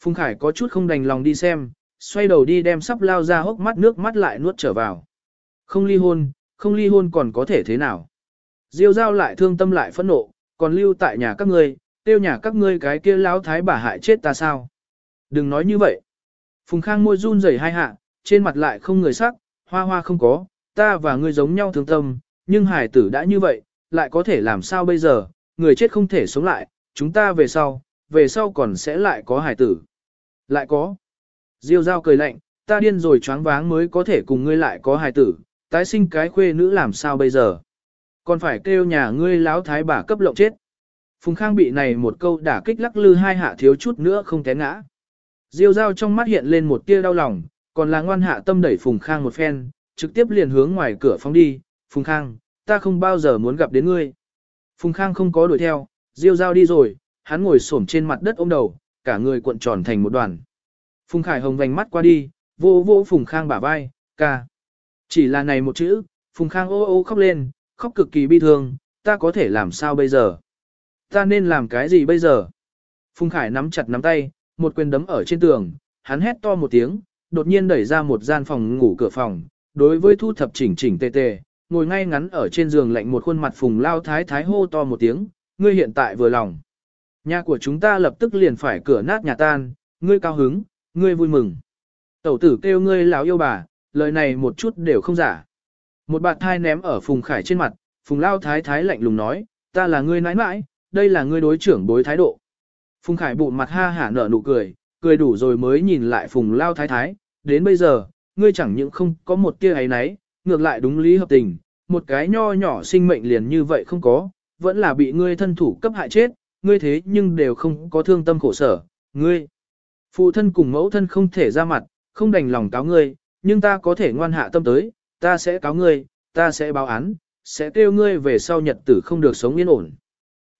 Phùng Khải có chút không đành lòng đi xem, xoay đầu đi đem sắp lao ra hốc mắt nước mắt lại nuốt trở vào. Không ly hôn, không ly hôn còn có thể thế nào. Diêu giao lại thương tâm lại phẫn nộ, còn lưu tại nhà các ngươi, tiêu nhà các ngươi cái kia lão thái bà hại chết ta sao. Đừng nói như vậy. Phùng Khang môi run rẩy hai hạ, trên mặt lại không người sắc, hoa hoa không có, ta và ngươi giống nhau thương tâm, nhưng hải tử đã như vậy, lại có thể làm sao bây giờ, người chết không thể sống lại, chúng ta về sau, về sau còn sẽ lại có hải tử. Lại có. Diêu giao cười lạnh, ta điên rồi choáng váng mới có thể cùng ngươi lại có hải tử, tái sinh cái khuê nữ làm sao bây giờ. Còn phải kêu nhà ngươi láo thái bà cấp lộng chết. Phùng Khang bị này một câu đả kích lắc lư hai hạ thiếu chút nữa không té ngã. Diêu giao trong mắt hiện lên một tia đau lòng, còn là ngoan hạ tâm đẩy Phùng Khang một phen, trực tiếp liền hướng ngoài cửa phóng đi. Phùng Khang, ta không bao giờ muốn gặp đến ngươi. Phùng Khang không có đuổi theo, Diêu giao đi rồi, hắn ngồi xổm trên mặt đất ôm đầu, cả người cuộn tròn thành một đoàn. Phùng Khải Hồng vành mắt qua đi, vô vô Phùng Khang bả vai, ca. Chỉ là này một chữ, Phùng Khang ô ô khóc lên, khóc cực kỳ bi thương, ta có thể làm sao bây giờ? Ta nên làm cái gì bây giờ? Phùng Khải nắm chặt nắm tay, một quyền đấm ở trên tường, hắn hét to một tiếng, đột nhiên đẩy ra một gian phòng ngủ cửa phòng, đối với thu thập chỉnh chỉnh tề tề, ngồi ngay ngắn ở trên giường lạnh một khuôn mặt Phùng Lao Thái Thái hô to một tiếng, ngươi hiện tại vừa lòng. Nhà của chúng ta lập tức liền phải cửa nát nhà tan, ngươi cao hứng, ngươi vui mừng. Tẩu tử kêu ngươi lão yêu bà, lời này một chút đều không giả. Một bạt thai ném ở Phùng Khải trên mặt, Phùng Lao Thái Thái lạnh lùng nói, ta là ngươi nãi nãi, đây là ngươi đối trưởng đối thái độ. Phùng Khải bụng mặt ha hả nở nụ cười, cười đủ rồi mới nhìn lại Phùng Lao Thái Thái, đến bây giờ, ngươi chẳng những không có một tia ấy nấy, ngược lại đúng lý hợp tình, một cái nho nhỏ sinh mệnh liền như vậy không có, vẫn là bị ngươi thân thủ cấp hại chết, ngươi thế nhưng đều không có thương tâm khổ sở, ngươi. Phụ thân cùng mẫu thân không thể ra mặt, không đành lòng cáo ngươi, nhưng ta có thể ngoan hạ tâm tới, ta sẽ cáo ngươi, ta sẽ báo án, sẽ kêu ngươi về sau nhật tử không được sống yên ổn.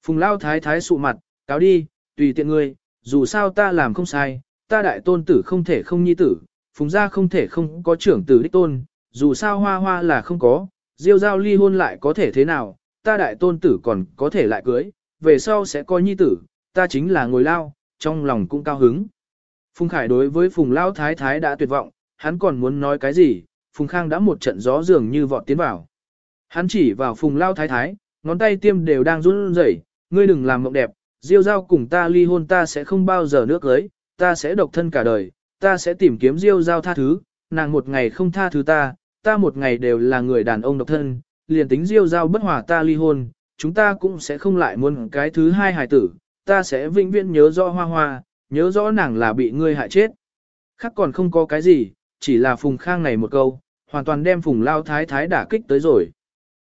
Phùng lao thái thái sụ mặt, cáo đi, tùy tiện ngươi, dù sao ta làm không sai, ta đại tôn tử không thể không nhi tử, phùng gia không thể không có trưởng tử đích tôn, dù sao hoa hoa là không có, diêu giao ly hôn lại có thể thế nào, ta đại tôn tử còn có thể lại cưới, về sau sẽ coi nhi tử, ta chính là ngồi lao, trong lòng cũng cao hứng. Phùng Khải đối với Phùng Lao Thái Thái đã tuyệt vọng, hắn còn muốn nói cái gì, Phùng Khang đã một trận gió dường như vọt tiến vào. Hắn chỉ vào Phùng Lao Thái Thái, ngón tay tiêm đều đang run rẩy, ngươi đừng làm mộng đẹp, Diêu giao cùng ta ly hôn ta sẽ không bao giờ nước cưới, ta sẽ độc thân cả đời, ta sẽ tìm kiếm Diêu giao tha thứ, nàng một ngày không tha thứ ta, ta một ngày đều là người đàn ông độc thân, liền tính Diêu giao bất hòa ta ly hôn, chúng ta cũng sẽ không lại muốn cái thứ hai hài tử, ta sẽ vĩnh viễn nhớ rõ hoa hoa, nhớ rõ nàng là bị ngươi hại chết. Khác còn không có cái gì, chỉ là Phùng Khang này một câu, hoàn toàn đem Phùng Lao Thái Thái đả kích tới rồi.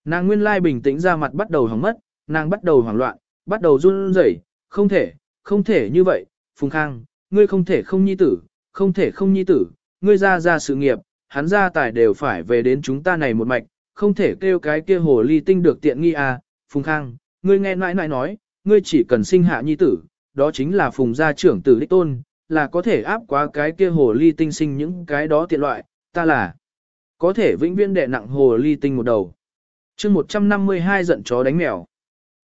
Nàng nguyên lai bình tĩnh ra mặt bắt đầu hỏng mất, nàng bắt đầu hoảng loạn, bắt đầu run rẩy, không thể, không thể như vậy, Phùng Khang, ngươi không thể không nhi tử, không thể không nhi tử, ngươi ra ra sự nghiệp, hắn ra tài đều phải về đến chúng ta này một mạch, không thể kêu cái kia hồ ly tinh được tiện nghi à, Phùng Khang, ngươi nghe nãi nãi nói, ngươi chỉ cần sinh hạ nhi tử, đó chính là Phùng gia trưởng tử đích tôn, là có thể áp quá cái kia hồ ly tinh sinh những cái đó tiện loại, ta là có thể vĩnh viễn đệ nặng hồ ly tinh một đầu. chương 152 giận chó đánh mèo.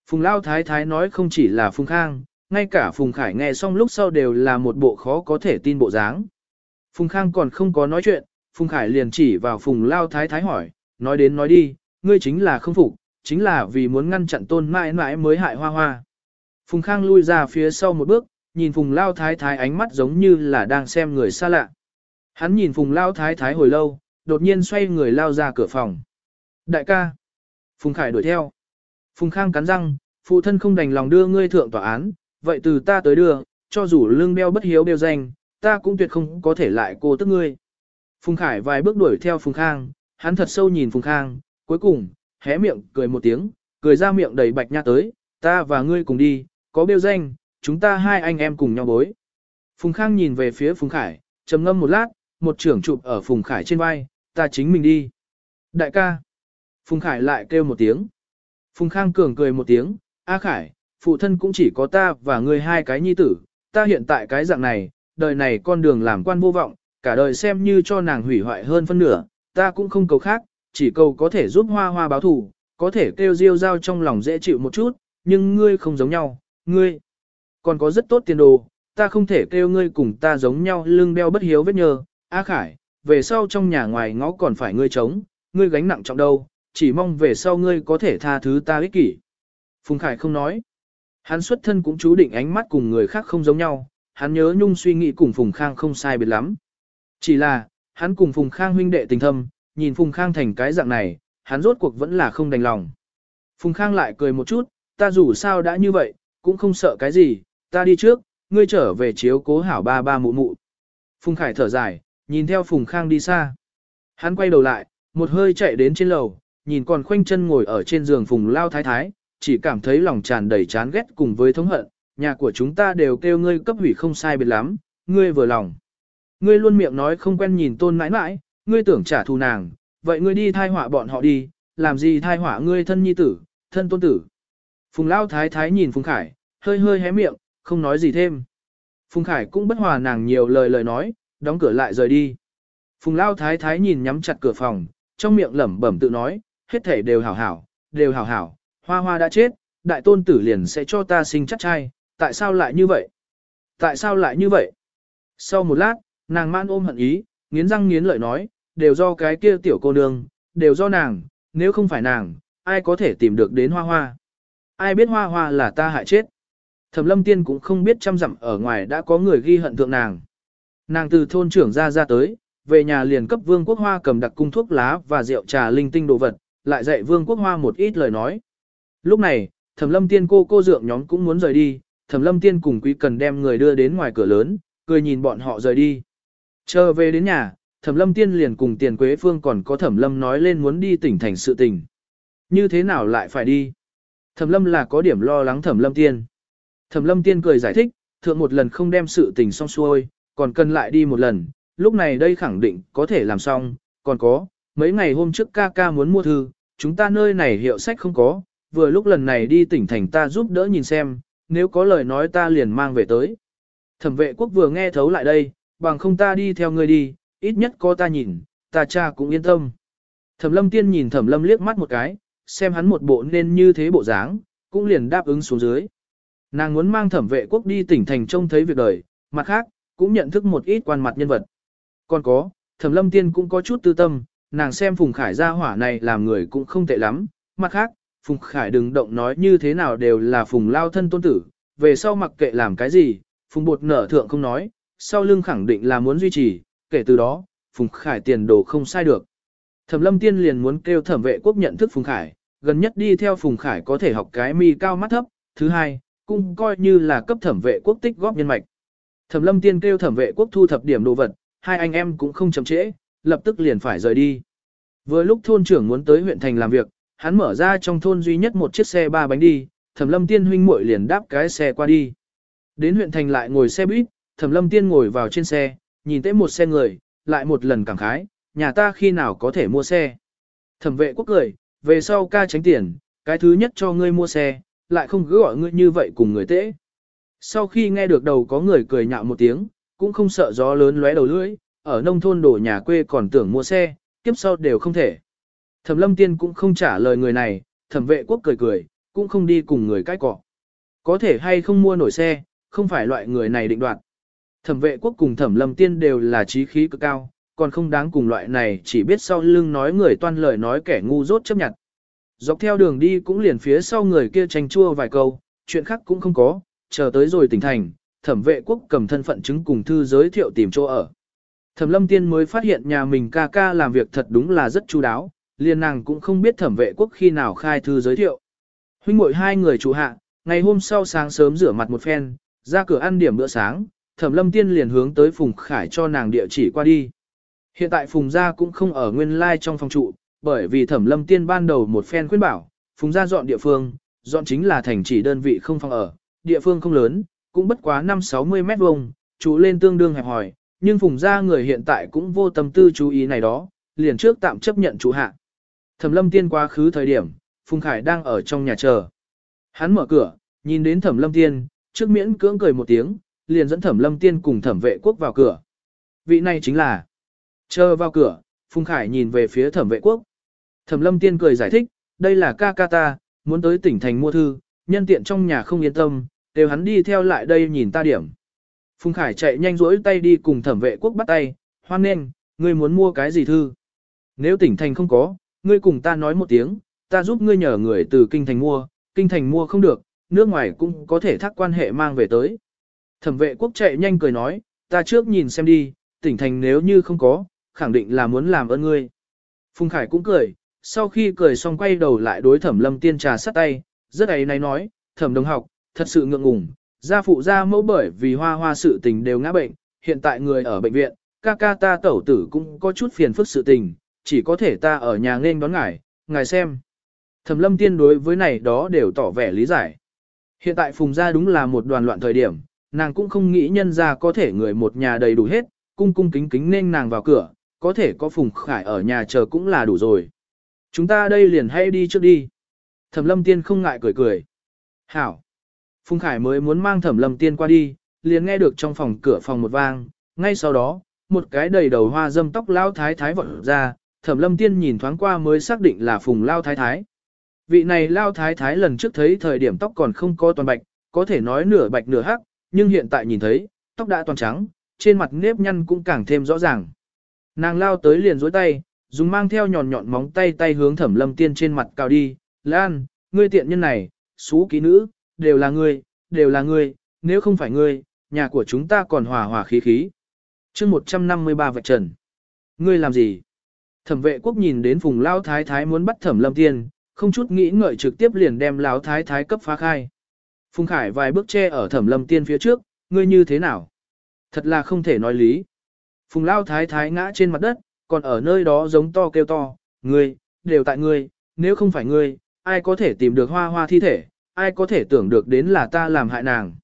Phùng Lao Thái Thái nói không chỉ là Phùng Khang, ngay cả Phùng Khải nghe xong lúc sau đều là một bộ khó có thể tin bộ dáng. Phùng Khang còn không có nói chuyện, Phùng Khải liền chỉ vào Phùng Lao Thái Thái hỏi, nói đến nói đi, ngươi chính là không phục, chính là vì muốn ngăn chặn tôn mãi mãi mới hại hoa hoa. Phùng Khang lui ra phía sau một bước, nhìn Phùng Lao Thái Thái ánh mắt giống như là đang xem người xa lạ. Hắn nhìn Phùng Lao Thái Thái hồi lâu, đột nhiên xoay người lao ra cửa phòng. Đại ca. Phùng Khải đuổi theo. Phùng Khang cắn răng, phụ thân không đành lòng đưa ngươi thượng tòa án, vậy từ ta tới đưa, cho dù lương đeo bất hiếu đeo danh, ta cũng tuyệt không có thể lại cô tức ngươi. Phùng Khải vài bước đuổi theo Phùng Khang, hắn thật sâu nhìn Phùng Khang, cuối cùng, hé miệng cười một tiếng, cười ra miệng đầy bạch nha tới, ta và ngươi cùng đi, có bêu danh, chúng ta hai anh em cùng nhau bối. Phùng Khang nhìn về phía Phùng Khải, trầm ngâm một lát, một trưởng chụp ở Phùng Khải trên vai, ta chính mình đi. Đại ca. Phùng Khải lại kêu một tiếng. Phùng Khang cường cười một tiếng, A Khải, phụ thân cũng chỉ có ta và ngươi hai cái nhi tử, ta hiện tại cái dạng này, đời này con đường làm quan vô vọng, cả đời xem như cho nàng hủy hoại hơn phân nửa, ta cũng không cầu khác, chỉ cầu có thể giúp hoa hoa báo thù, có thể kêu diêu giao trong lòng dễ chịu một chút, nhưng ngươi không giống nhau, ngươi còn có rất tốt tiền đồ, ta không thể kêu ngươi cùng ta giống nhau lưng đeo bất hiếu vết nhơ, A Khải, về sau trong nhà ngoài ngõ còn phải ngươi chống, ngươi gánh nặng trọng đâu, chỉ mong về sau ngươi có thể tha thứ ta ích kỷ. Phùng Khải không nói. Hắn xuất thân cũng chú định ánh mắt cùng người khác không giống nhau, hắn nhớ nhung suy nghĩ cùng Phùng Khang không sai biệt lắm. Chỉ là, hắn cùng Phùng Khang huynh đệ tình thâm, nhìn Phùng Khang thành cái dạng này, hắn rốt cuộc vẫn là không đành lòng. Phùng Khang lại cười một chút, ta dù sao đã như vậy, cũng không sợ cái gì, ta đi trước, ngươi trở về chiếu cố hảo ba ba mụ mụ. Phùng Khải thở dài, nhìn theo Phùng Khang đi xa. Hắn quay đầu lại, một hơi chạy đến trên lầu, nhìn còn khoanh chân ngồi ở trên giường Phùng Lao Thái Thái, chỉ cảm thấy lòng tràn đầy chán ghét cùng với thống hận, nhà của chúng ta đều kêu ngươi cấp hủy không sai biệt lắm, ngươi vừa lòng. Ngươi luôn miệng nói không quen nhìn tôn mãi mãi, ngươi tưởng trả thù nàng, vậy ngươi đi thai họa bọn họ đi, làm gì thai họa ngươi thân nhi tử, thân tôn tử. Phùng Lao Thái Thái nhìn Phùng Khải, hơi hơi hé miệng, không nói gì thêm. Phùng Khải cũng bất hòa nàng nhiều lời lời nói, đóng cửa lại rời đi. Phùng Lao Thái Thái nhìn nhắm chặt cửa phòng, trong miệng lẩm bẩm tự nói, hết thể đều hảo hảo, đều hảo hảo, hoa hoa đã chết, đại tôn tử liền sẽ cho ta sinh chắc trai, tại sao lại như vậy? Tại sao lại như vậy? Sau một lát, nàng man ôm hận ý, nghiến răng nghiến lợi nói, đều do cái kia tiểu cô nương, đều do nàng, nếu không phải nàng, ai có thể tìm được đến hoa hoa? Ai biết hoa hoa là ta hại chết? Thẩm lâm tiên cũng không biết trăm dặm ở ngoài đã có người ghi hận thượng nàng. Nàng từ thôn trưởng ra ra tới, về nhà liền cấp vương quốc hoa cầm đặc cung thuốc lá và rượu trà linh tinh đồ vật, lại dạy vương quốc hoa một ít lời nói. Lúc này, thẩm lâm tiên cô cô dượng nhóm cũng muốn rời đi, thẩm lâm tiên cùng quý cần đem người đưa đến ngoài cửa lớn, cười nhìn bọn họ rời đi. Chờ về đến nhà, thẩm lâm tiên liền cùng tiền quế phương còn có thẩm lâm nói lên muốn đi tỉnh thành sự tình. Như thế nào lại phải đi? Thẩm lâm là có điểm lo lắng thẩm lâm tiên. Thẩm lâm tiên cười giải thích, thượng một lần không đem sự tình xong xuôi, còn cần lại đi một lần, lúc này đây khẳng định có thể làm xong, còn có, mấy ngày hôm trước ca ca muốn mua thư, chúng ta nơi này hiệu sách không có, vừa lúc lần này đi tỉnh thành ta giúp đỡ nhìn xem, nếu có lời nói ta liền mang về tới. Thẩm vệ quốc vừa nghe thấu lại đây, bằng không ta đi theo ngươi đi, ít nhất có ta nhìn, ta cha cũng yên tâm. Thẩm lâm tiên nhìn thẩm lâm liếc mắt một cái, xem hắn một bộ nên như thế bộ dáng, cũng liền đáp ứng xuống dưới. Nàng muốn mang thẩm vệ quốc đi tỉnh thành trông thấy việc đời, mặt khác, cũng nhận thức một ít quan mặt nhân vật. Còn có, thẩm lâm tiên cũng có chút tư tâm, nàng xem Phùng Khải gia hỏa này làm người cũng không tệ lắm, mặt khác, Phùng Khải đừng động nói như thế nào đều là Phùng lao thân tôn tử, về sau mặc kệ làm cái gì, Phùng bột nở thượng không nói, sau lưng khẳng định là muốn duy trì, kể từ đó, Phùng Khải tiền đồ không sai được. Thẩm lâm tiên liền muốn kêu thẩm vệ quốc nhận thức Phùng Khải, gần nhất đi theo Phùng Khải có thể học cái mi cao mắt thấp, thứ hai, cũng coi như là cấp thẩm vệ quốc tích góp nhân mạch. Thẩm lâm tiên kêu thẩm vệ quốc thu thập điểm đồ vật, hai anh em cũng không chậm trễ, lập tức liền phải rời đi. Vừa lúc thôn trưởng muốn tới huyện thành làm việc, hắn mở ra trong thôn duy nhất một chiếc xe ba bánh đi, thẩm lâm tiên huynh muội liền đáp cái xe qua đi. Đến huyện thành lại ngồi xe buýt, Thẩm Lâm Tiên ngồi vào trên xe, nhìn tới một xe người, lại một lần cảm khái, nhà ta khi nào có thể mua xe. Thẩm vệ quốc cười, về sau ca tránh tiền, cái thứ nhất cho ngươi mua xe, lại không cứ gọi ngươi như vậy cùng người tễ. Sau khi nghe được đầu có người cười nhạo một tiếng, cũng không sợ gió lớn lóe đầu lưỡi, ở nông thôn đổ nhà quê còn tưởng mua xe, tiếp sau đều không thể. Thẩm lâm tiên cũng không trả lời người này, thẩm vệ quốc cười cười, cũng không đi cùng người cãi cọ. Có thể hay không mua nổi xe, không phải loại người này định đoạt. Thẩm vệ quốc cùng thẩm lâm tiên đều là trí khí cực cao, còn không đáng cùng loại này chỉ biết sau lưng nói người toan lời nói kẻ ngu dốt chấp nhận. Dọc theo đường đi cũng liền phía sau người kia tranh chua vài câu, chuyện khác cũng không có, chờ tới rồi tỉnh thành, thẩm vệ quốc cầm thân phận chứng cùng thư giới thiệu tìm chỗ ở. Thẩm lâm tiên mới phát hiện nhà mình ca ca làm việc thật đúng là rất chu đáo, liền nàng cũng không biết thẩm vệ quốc khi nào khai thư giới thiệu. Huynh muội hai người chủ hạ, ngày hôm sau sáng sớm rửa mặt một phen, ra cửa ăn điểm bữa sáng, thẩm lâm tiên liền hướng tới Phùng Khải cho nàng địa chỉ qua đi. Hiện tại Phùng gia cũng không ở nguyên lai trong phòng trụ, bởi vì thẩm lâm tiên ban đầu một phen khuyên bảo, Phùng gia dọn địa phương, dọn chính là thành chỉ đơn vị không phòng ở, địa phương không lớn, cũng bất quá 5-60 mét vuông, trụ lên tương đương hẹp hòi, nhưng Phùng gia người hiện tại cũng vô tâm tư chú ý này đó, liền trước tạm chấp nhận chủ hạ. Thẩm lâm tiên quá khứ thời điểm, Phùng Khải đang ở trong nhà chờ. Hắn mở cửa, nhìn đến thẩm lâm tiên, trước miễn cưỡng cười một tiếng, liền dẫn thẩm lâm tiên cùng thẩm vệ quốc vào cửa. Vị này chính là, chờ vào cửa, Phùng Khải nhìn về phía thẩm vệ quốc. Thẩm lâm tiên cười giải thích, đây là ca ca ta, muốn tới tỉnh thành mua thư, nhân tiện trong nhà không yên tâm, đều hắn đi theo lại đây nhìn ta điểm. Phùng Khải chạy nhanh rỗi tay đi cùng thẩm vệ quốc bắt tay, hoan nghênh, ngươi muốn mua cái gì thư? Nếu tỉnh thành không có, ngươi cùng ta nói một tiếng, ta giúp ngươi nhờ người từ kinh thành mua, kinh thành mua không được, nước ngoài cũng có thể thác quan hệ mang về tới. Thẩm vệ quốc chạy nhanh cười nói, ta trước nhìn xem đi, tỉnh thành nếu như không có, khẳng định là muốn làm ơn ngươi. Phùng Khải cũng cười, sau khi cười xong quay đầu lại đối thẩm lâm tiên trà sắt tay, rất ấy này nói, thẩm đồng học, thật sự ngượng ngùng, gia phụ gia mẫu bởi vì hoa hoa sự tình đều ngã bệnh, hiện tại người ở bệnh viện, ca ca ta tẩu tử cũng có chút phiền phức sự tình, chỉ có thể ta ở nhà nên đón ngài, ngài xem. Thẩm lâm tiên đối với này đó đều tỏ vẻ lý giải. Hiện tại phùng gia đúng là một đoàn loạn thời điểm, nàng cũng không nghĩ nhân gia có thể người một nhà đầy đủ hết, cung cung kính kính nên nàng vào cửa, có thể có phùng khải ở nhà chờ cũng là đủ rồi. Chúng ta đây liền hay đi trước đi. Thẩm lâm tiên không ngại cười cười. Hảo. Phùng khải mới muốn mang thẩm lâm tiên qua đi, liền nghe được trong phòng cửa phòng một vang, ngay sau đó, một cái đầy đầu hoa dâm tóc lão thái thái vọt ra, thẩm lâm tiên nhìn thoáng qua mới xác định là phùng lao thái thái. Vị này lao thái thái lần trước thấy thời điểm tóc còn không có toàn bạch, có thể nói nửa bạch nửa hắc, nhưng hiện tại nhìn thấy, tóc đã toàn trắng, trên mặt nếp nhăn cũng càng thêm rõ ràng. Nàng lao tới liền dối tay, dùng mang theo nhọn nhọn móng tay tay hướng thẩm lâm tiên trên mặt cào đi, Lan, ngươi tiện nhân này, xú ký nữ, đều là ngươi, đều là ngươi, nếu không phải ngươi, nhà của chúng ta còn hòa hòa khí khí. chương 153 vạch trần. Ngươi làm gì? Thẩm vệ quốc nhìn đến phùng lao thái thái muốn bắt thẩm lâm tiên, không chút nghĩ ngợi trực tiếp liền đem lao thái thái cấp phá khai. Phùng Khải vài bước che ở thẩm lâm tiên phía trước, ngươi như thế nào? Thật là không thể nói lý. Phùng lao thái thái ngã trên mặt đất, còn ở nơi đó giống to kêu to, ngươi, đều tại ngươi, nếu không phải ngươi, ai có thể tìm được hoa hoa thi thể, ai có thể tưởng được đến là ta làm hại nàng.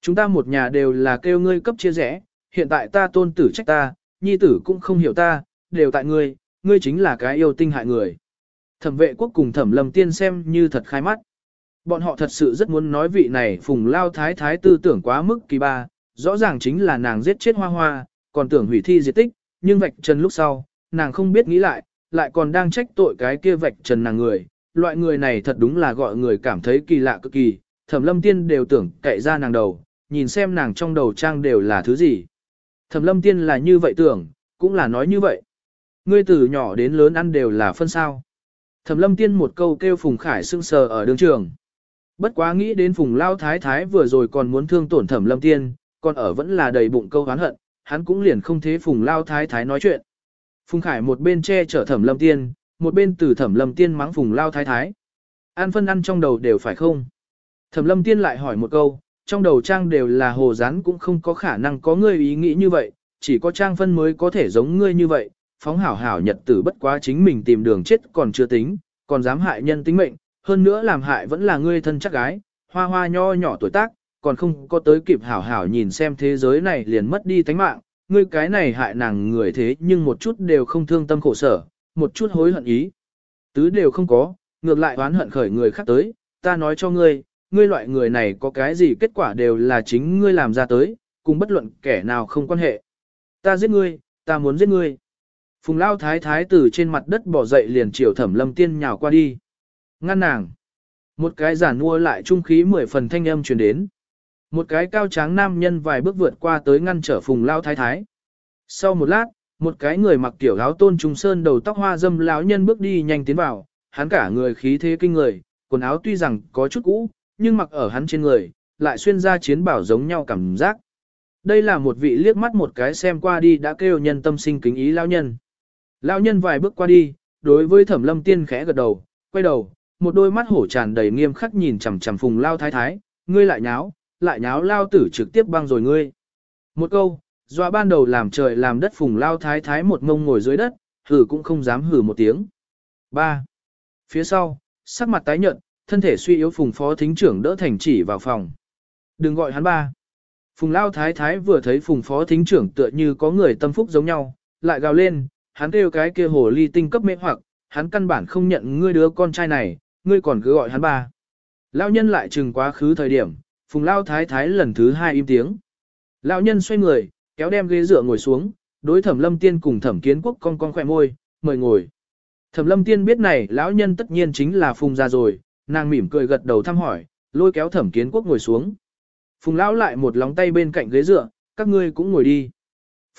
Chúng ta một nhà đều là kêu ngươi cấp chia rẽ, hiện tại ta tôn tử trách ta, nhi tử cũng không hiểu ta, đều tại ngươi, ngươi chính là cái yêu tinh hại người. Thẩm vệ quốc cùng thẩm lâm tiên xem như thật khai mắt. Bọn họ thật sự rất muốn nói vị này phùng lao thái thái tư tưởng quá mức kỳ ba, rõ ràng chính là nàng giết chết hoa hoa, còn tưởng hủy thi diệt tích, nhưng vạch trần lúc sau, nàng không biết nghĩ lại, lại còn đang trách tội cái kia vạch trần nàng người. Loại người này thật đúng là gọi người cảm thấy kỳ lạ cực kỳ, thẩm lâm tiên đều tưởng cậy ra nàng đầu, nhìn xem nàng trong đầu trang đều là thứ gì. Thẩm lâm tiên là như vậy tưởng, cũng là nói như vậy. Ngươi từ nhỏ đến lớn ăn đều là phân sao. Thẩm lâm tiên một câu kêu Phùng Khải sưng sờ ở đường trường. Bất quá nghĩ đến Phùng Lao Thái Thái vừa rồi còn muốn thương tổn Thẩm lâm tiên, còn ở vẫn là đầy bụng câu hán hận, hắn cũng liền không thế Phùng Lao Thái Thái nói chuyện. Phùng Khải một bên che chở Thẩm lâm tiên, một bên từ Thẩm lâm tiên mắng Phùng Lao Thái Thái. Ăn phân ăn trong đầu đều phải không? Thẩm lâm tiên lại hỏi một câu, trong đầu trang đều là hồ rán cũng không có khả năng có ngươi ý nghĩ như vậy, chỉ có trang phân mới có thể giống ngươi như vậy, phóng hảo hảo nhật tử bất quá chính mình tìm đường chết còn chưa tính, còn dám hại nhân tính mệnh, hơn nữa làm hại vẫn là ngươi thân chắc gái, hoa hoa nho nhỏ tuổi tác, còn không có tới kịp hảo hảo nhìn xem thế giới này liền mất đi tánh mạng, ngươi cái này hại nàng người thế nhưng một chút đều không thương tâm khổ sở, một chút hối hận ý. Tứ đều không có, ngược lại oán hận khởi người khác tới, ta nói cho ngươi, ngươi loại người này có cái gì kết quả đều là chính ngươi làm ra tới, cùng bất luận kẻ nào không quan hệ. Ta giết ngươi, ta muốn giết ngươi. Phùng lao thái thái từ trên mặt đất bỏ dậy liền chiều thẩm lâm tiên nhào qua đi. Ngăn nàng. Một cái giả mua lại trung khí mười phần thanh âm truyền đến. Một cái cao tráng nam nhân vài bước vượt qua tới ngăn trở phùng lao thái thái. Sau một lát, một cái người mặc tiểu áo tôn trung sơn đầu tóc hoa dâm lão nhân bước đi nhanh tiến vào, hắn cả người khí thế kinh người, quần áo tuy rằng có chút cũ, nhưng mặc ở hắn trên người, lại xuyên ra chiến bảo giống nhau cảm giác. Đây là một vị liếc mắt một cái xem qua đi đã kêu nhân tâm sinh kính ý lão nhân. Lão nhân vài bước qua đi, đối với thẩm lâm tiên khẽ gật đầu, quay đầu, một đôi mắt hổ tràn đầy nghiêm khắc nhìn chằm chằm phùng lao thái thái, ngươi lại nháo, lại nháo lao tử trực tiếp băng rồi ngươi. Một câu, dọa ban đầu làm trời làm đất phùng lao thái thái một ngông ngồi dưới đất, hử cũng không dám hử một tiếng. 3. Phía sau, sắc mặt tái nhợt, thân thể suy yếu phùng phó thính trưởng đỡ thành chỉ vào phòng. Đừng gọi hắn ba. Phùng lao thái thái vừa thấy phùng phó thính trưởng tựa như có người tâm phúc giống nhau, lại gào lên, hắn kêu cái kia hồ ly tinh cấp mê hoặc, hắn căn bản không nhận ngươi đứa con trai này, ngươi còn cứ gọi hắn ba. lão nhân lại chừng quá khứ thời điểm, phùng lao thái thái lần thứ hai im tiếng. Lão nhân xoay người, kéo đem ghế dựa ngồi xuống, đối thẩm lâm tiên cùng thẩm kiến quốc con con khỏe môi, mời ngồi. Thẩm lâm tiên biết này lão nhân tất nhiên chính là phùng ra rồi, nàng mỉm cười gật đầu thăm hỏi, lôi kéo thẩm kiến quốc ngồi xuống. Phùng lão lại một lóng tay bên cạnh ghế dựa, các ngươi cũng ngồi đi.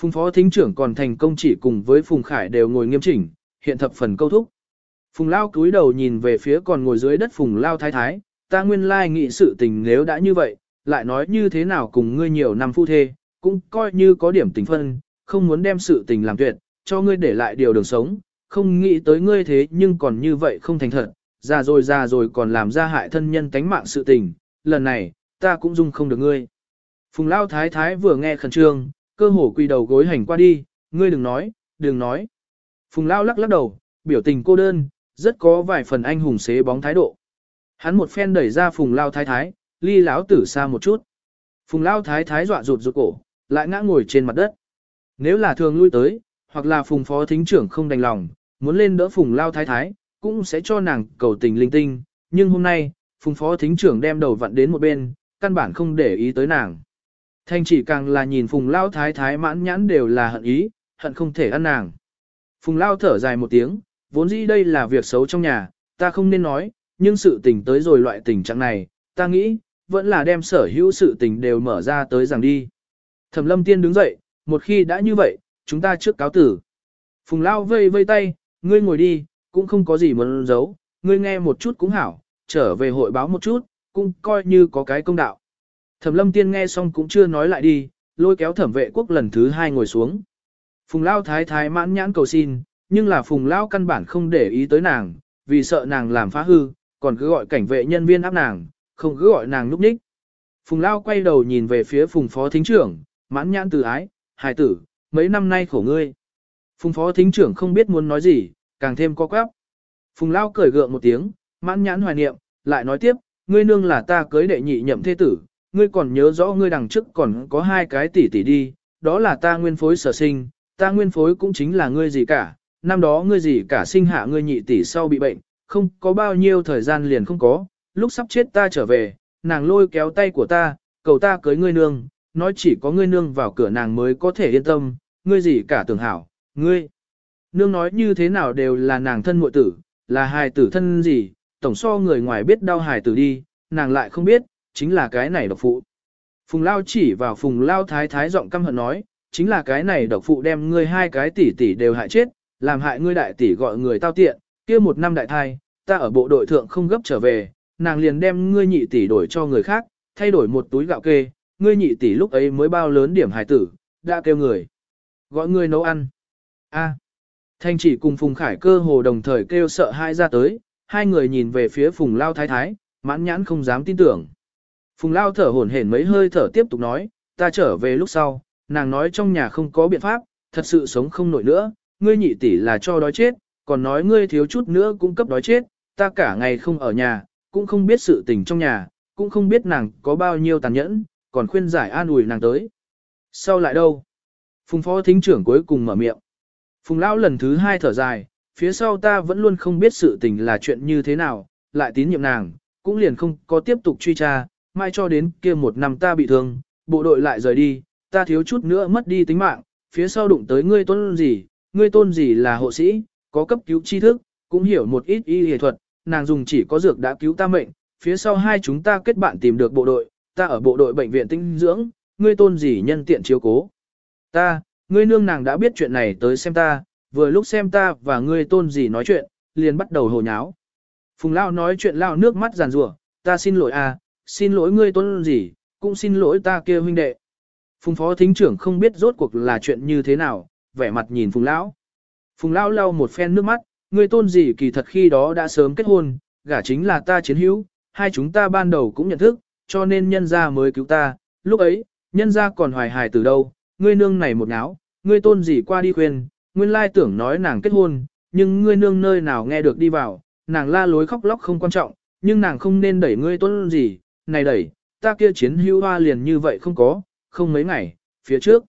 Phùng phó thính trưởng còn thành công chỉ cùng với Phùng Khải đều ngồi nghiêm chỉnh, hiện thập phần câu thúc. Phùng Lao cúi đầu nhìn về phía còn ngồi dưới đất Phùng Lao thái thái, ta nguyên lai nghị sự tình nếu đã như vậy, lại nói như thế nào cùng ngươi nhiều năm phu thê, cũng coi như có điểm tình phân, không muốn đem sự tình làm tuyệt, cho ngươi để lại điều đường sống, không nghĩ tới ngươi thế nhưng còn như vậy không thành thật, già rồi già rồi còn làm ra hại thân nhân tánh mạng sự tình, lần này, ta cũng dung không được ngươi. Phùng Lao Thái Thái vừa nghe khẩn trương, cơ hồ quỳ đầu gối hành qua đi, ngươi đừng nói, đừng nói. Phùng Lao lắc lắc đầu, biểu tình cô đơn, rất có vài phần anh hùng xế bóng thái độ. Hắn một phen đẩy ra Phùng Lao Thái Thái, ly lão tử xa một chút. Phùng Lao Thái Thái dọa rụt rụt cổ, lại ngã ngồi trên mặt đất. Nếu là thường lui tới, hoặc là Phùng Phó Thính trưởng không đành lòng, muốn lên đỡ Phùng Lao Thái Thái, cũng sẽ cho nàng cầu tình linh tinh, nhưng hôm nay, Phùng Phó Thính trưởng đem đầu vặn đến một bên, căn bản không để ý tới nàng. Thanh chỉ càng là nhìn Phùng Lao Thái Thái mãn nhãn đều là hận ý, hận không thể ăn nàng. Phùng Lao thở dài một tiếng, vốn dĩ đây là việc xấu trong nhà, ta không nên nói, nhưng sự tình tới rồi loại tình trạng này, ta nghĩ, vẫn là đem sở hữu sự tình đều mở ra tới rằng đi. Thẩm lâm tiên đứng dậy, một khi đã như vậy, chúng ta trước cáo tử. Phùng Lao vây vây tay, ngươi ngồi đi, cũng không có gì muốn giấu, ngươi nghe một chút cũng hảo, trở về hội báo một chút, cũng coi như có cái công đạo. Thẩm lâm tiên nghe xong cũng chưa nói lại đi, lôi kéo thẩm vệ quốc lần thứ hai ngồi xuống. Phùng Lao thái thái mãn nhãn cầu xin, nhưng là Phùng Lao căn bản không để ý tới nàng, vì sợ nàng làm phá hư, còn cứ gọi cảnh vệ nhân viên áp nàng, không cứ gọi nàng núp ních. Phùng Lao quay đầu nhìn về phía Phùng Phó Thính trưởng, mãn nhãn từ ái, hài tử, mấy năm nay khổ ngươi. Phùng Phó Thính trưởng không biết muốn nói gì, càng thêm co quắp. Phùng Lao cười gượng một tiếng, mãn nhãn hoài niệm, lại nói tiếp, ngươi nương là ta cưới đệ nhị nhậm thế tử, ngươi còn nhớ rõ ngươi đằng trước còn có hai cái tỷ tỷ đi, đó là ta nguyên phối sở sinh, ta nguyên phối cũng chính là ngươi gì cả, năm đó ngươi gì cả sinh hạ ngươi nhị tỷ sau bị bệnh, không có bao nhiêu thời gian liền không có, lúc sắp chết ta trở về, nàng lôi kéo tay của ta, cầu ta cưới ngươi nương, nói chỉ có ngươi nương vào cửa nàng mới có thể yên tâm, ngươi gì cả tưởng hảo, ngươi. Nương nói như thế nào đều là nàng thân muội tử, là hài tử thân gì, tổng so người ngoài biết đau hài tử đi, nàng lại không biết, chính là cái này độc phụ. Phùng Lao chỉ vào Phùng Lao thái thái giọng căm hận nói, chính là cái này độc phụ đem ngươi hai cái tỷ tỷ đều hại chết, làm hại ngươi đại tỷ gọi người tao tiện, kia một năm đại thai, ta ở bộ đội thượng không gấp trở về, nàng liền đem ngươi nhị tỷ đổi cho người khác, thay đổi một túi gạo kê, ngươi nhị tỷ lúc ấy mới bao lớn điểm hài tử, đã kêu người. Gọi ngươi nấu ăn. A. À. Thanh chỉ cùng Phùng Khải cơ hồ đồng thời kêu sợ hai ra tới, hai người nhìn về phía Phùng Lao Thái Thái, mãn nhãn không dám tin tưởng. Phùng Lao thở hổn hển mấy hơi thở tiếp tục nói, ta trở về lúc sau, nàng nói trong nhà không có biện pháp, thật sự sống không nổi nữa, ngươi nhị tỷ là cho đói chết, còn nói ngươi thiếu chút nữa cũng cấp đói chết, ta cả ngày không ở nhà, cũng không biết sự tình trong nhà, cũng không biết nàng có bao nhiêu tàn nhẫn, còn khuyên giải an ủi nàng tới. Sau lại đâu? Phùng phó thính trưởng cuối cùng mở miệng. Phùng lão lần thứ hai thở dài, phía sau ta vẫn luôn không biết sự tình là chuyện như thế nào, lại tín nhiệm nàng, cũng liền không có tiếp tục truy tra, mai cho đến kia một năm ta bị thương, bộ đội lại rời đi, ta thiếu chút nữa mất đi tính mạng, phía sau đụng tới ngươi tôn gì, ngươi tôn gì là hộ sĩ, có cấp cứu tri thức, cũng hiểu một ít y y thuật, nàng dùng chỉ có dược đã cứu ta mệnh, phía sau hai chúng ta kết bạn tìm được bộ đội, ta ở bộ đội bệnh viện tinh dưỡng, ngươi tôn gì nhân tiện chiếu cố. Ta, ngươi nương nàng đã biết chuyện này tới xem ta, vừa lúc xem ta và ngươi tôn gì nói chuyện, liền bắt đầu hồ nháo. Phùng Lao nói chuyện Lao nước mắt giàn rủa ta xin lỗi à, xin lỗi ngươi tôn gì, cũng xin lỗi ta kia huynh đệ. Phùng phó thính trưởng không biết rốt cuộc là chuyện như thế nào, vẻ mặt nhìn Phùng Lão. Phùng Lão lau một phen nước mắt, ngươi tôn gì kỳ thật khi đó đã sớm kết hôn, gả chính là ta chiến hữu, hai chúng ta ban đầu cũng nhận thức, cho nên nhân gia mới cứu ta, lúc ấy, nhân gia còn hoài hài từ đâu, ngươi nương này một náo, ngươi tôn gì qua đi khuyên, nguyên lai tưởng nói nàng kết hôn, nhưng ngươi nương nơi nào nghe được đi vào, nàng la lối khóc lóc không quan trọng, nhưng nàng không nên đẩy ngươi tôn gì, này đẩy, ta kia chiến hữu hoa liền như vậy không có, không mấy ngày, phía trước.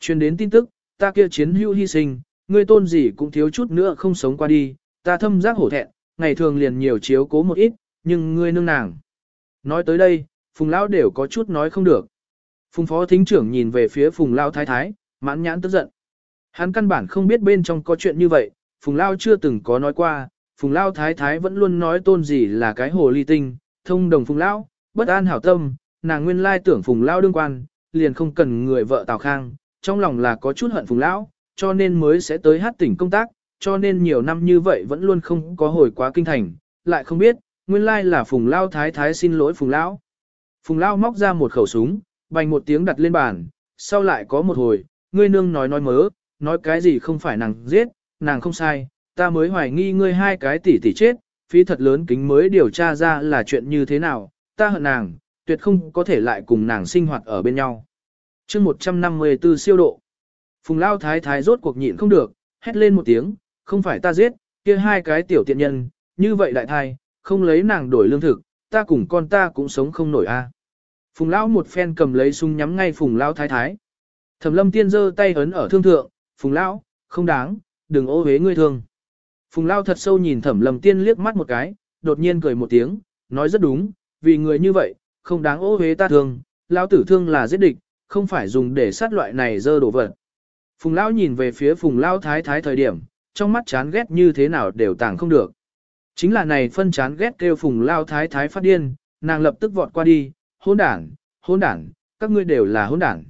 Truyền đến tin tức, ta kia chiến hữu hy sinh, ngươi tôn gì cũng thiếu chút nữa không sống qua đi, ta thâm giác hổ thẹn, ngày thường liền nhiều chiếu cố một ít, nhưng ngươi nương nàng. Nói tới đây, Phùng Lão đều có chút nói không được. Phùng Phó Thính trưởng nhìn về phía Phùng lao Thái Thái, mãn nhãn tức giận. Hắn căn bản không biết bên trong có chuyện như vậy, Phùng lao chưa từng có nói qua, Phùng lao Thái Thái vẫn luôn nói tôn gì là cái hồ ly tinh, thông đồng Phùng Lão, bất an hảo tâm, nàng nguyên lai tưởng Phùng Lão đương quan, liền không cần người vợ Tào Khang, trong lòng là có chút hận Phùng Lão, cho nên mới sẽ tới hát tỉnh công tác, cho nên nhiều năm như vậy vẫn luôn không có hồi quá kinh thành, lại không biết, nguyên lai là Phùng Lao Thái Thái xin lỗi Phùng Lão. Phùng Lao móc ra một khẩu súng, bành một tiếng đặt lên bàn, sau lại có một hồi, ngươi nương nói nói mớ, nói cái gì không phải nàng giết, nàng không sai, ta mới hoài nghi ngươi hai cái tỷ tỷ chết, phí thật lớn kính mới điều tra ra là chuyện như thế nào, ta hận nàng, tuyệt không có thể lại cùng nàng sinh hoạt ở bên nhau. chương 154 siêu độ. Phùng Lao Thái Thái rốt cuộc nhịn không được, hét lên một tiếng, không phải ta giết, kia hai cái tiểu tiện nhân, như vậy đại thai, không lấy nàng đổi lương thực, ta cùng con ta cũng sống không nổi a. Phùng Lão một phen cầm lấy súng nhắm ngay Phùng Lão Thái Thái. Thẩm Lâm Tiên giơ tay ấn ở thương thượng, Phùng Lão, không đáng, đừng ô uế ngươi thương. Phùng Lão thật sâu nhìn Thẩm Lâm Tiên liếc mắt một cái, đột nhiên cười một tiếng, nói rất đúng, vì người như vậy, không đáng ô hế ta thương, Lão tử thương là giết địch, không phải dùng để sát loại này dơ đổ vật. Phùng Lão nhìn về phía Phùng Lão Thái Thái thời điểm, trong mắt chán ghét như thế nào đều tàng không được. Chính là này phân chán ghét kêu Phùng Lão Thái Thái phát điên, nàng lập tức vọt qua đi, hôn đảng, hôn đảng, các ngươi đều là hôn đảng.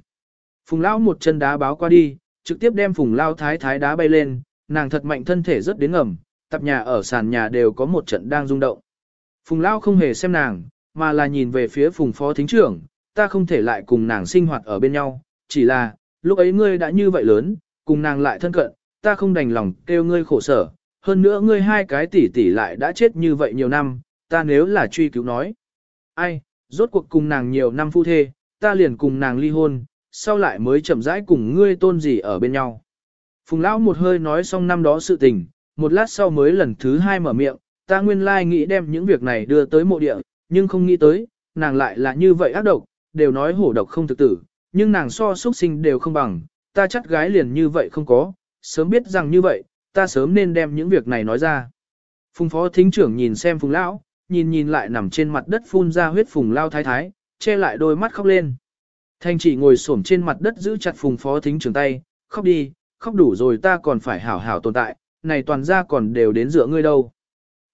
Phùng Lão một chân đá báo qua đi, trực tiếp đem Phùng Lão Thái Thái đá bay lên, nàng thật mạnh thân thể rất đến ngầm, tập nhà ở sàn nhà đều có một trận đang rung động. Phùng Lão không hề xem nàng, mà là nhìn về phía Phùng Phó Thính trưởng, ta không thể lại cùng nàng sinh hoạt ở bên nhau, chỉ là, lúc ấy ngươi đã như vậy lớn, cùng nàng lại thân cận, ta không đành lòng kêu ngươi khổ sở, hơn nữa ngươi hai cái tỷ tỷ lại đã chết như vậy nhiều năm, ta nếu là truy cứu nói. Ai, rốt cuộc cùng nàng nhiều năm phu thê, ta liền cùng nàng ly hôn, sau lại mới chậm rãi cùng ngươi tôn gì ở bên nhau. Phùng lão một hơi nói xong năm đó sự tình, một lát sau mới lần thứ hai mở miệng, ta nguyên lai nghĩ đem những việc này đưa tới mộ địa, nhưng không nghĩ tới, nàng lại là như vậy ác độc, đều nói hổ độc không thực tử, nhưng nàng so xuất sinh đều không bằng, ta chắc gái liền như vậy không có, sớm biết rằng như vậy, ta sớm nên đem những việc này nói ra. Phùng phó thính trưởng nhìn xem phùng lão, nhìn nhìn lại nằm trên mặt đất phun ra huyết phùng lao thái thái, che lại đôi mắt khóc lên. Thanh chỉ ngồi xổm trên mặt đất giữ chặt phùng phó thính trưởng tay, khóc đi, khóc đủ rồi ta còn phải hảo hảo tồn tại, này toàn ra còn đều đến dựa ngươi đâu.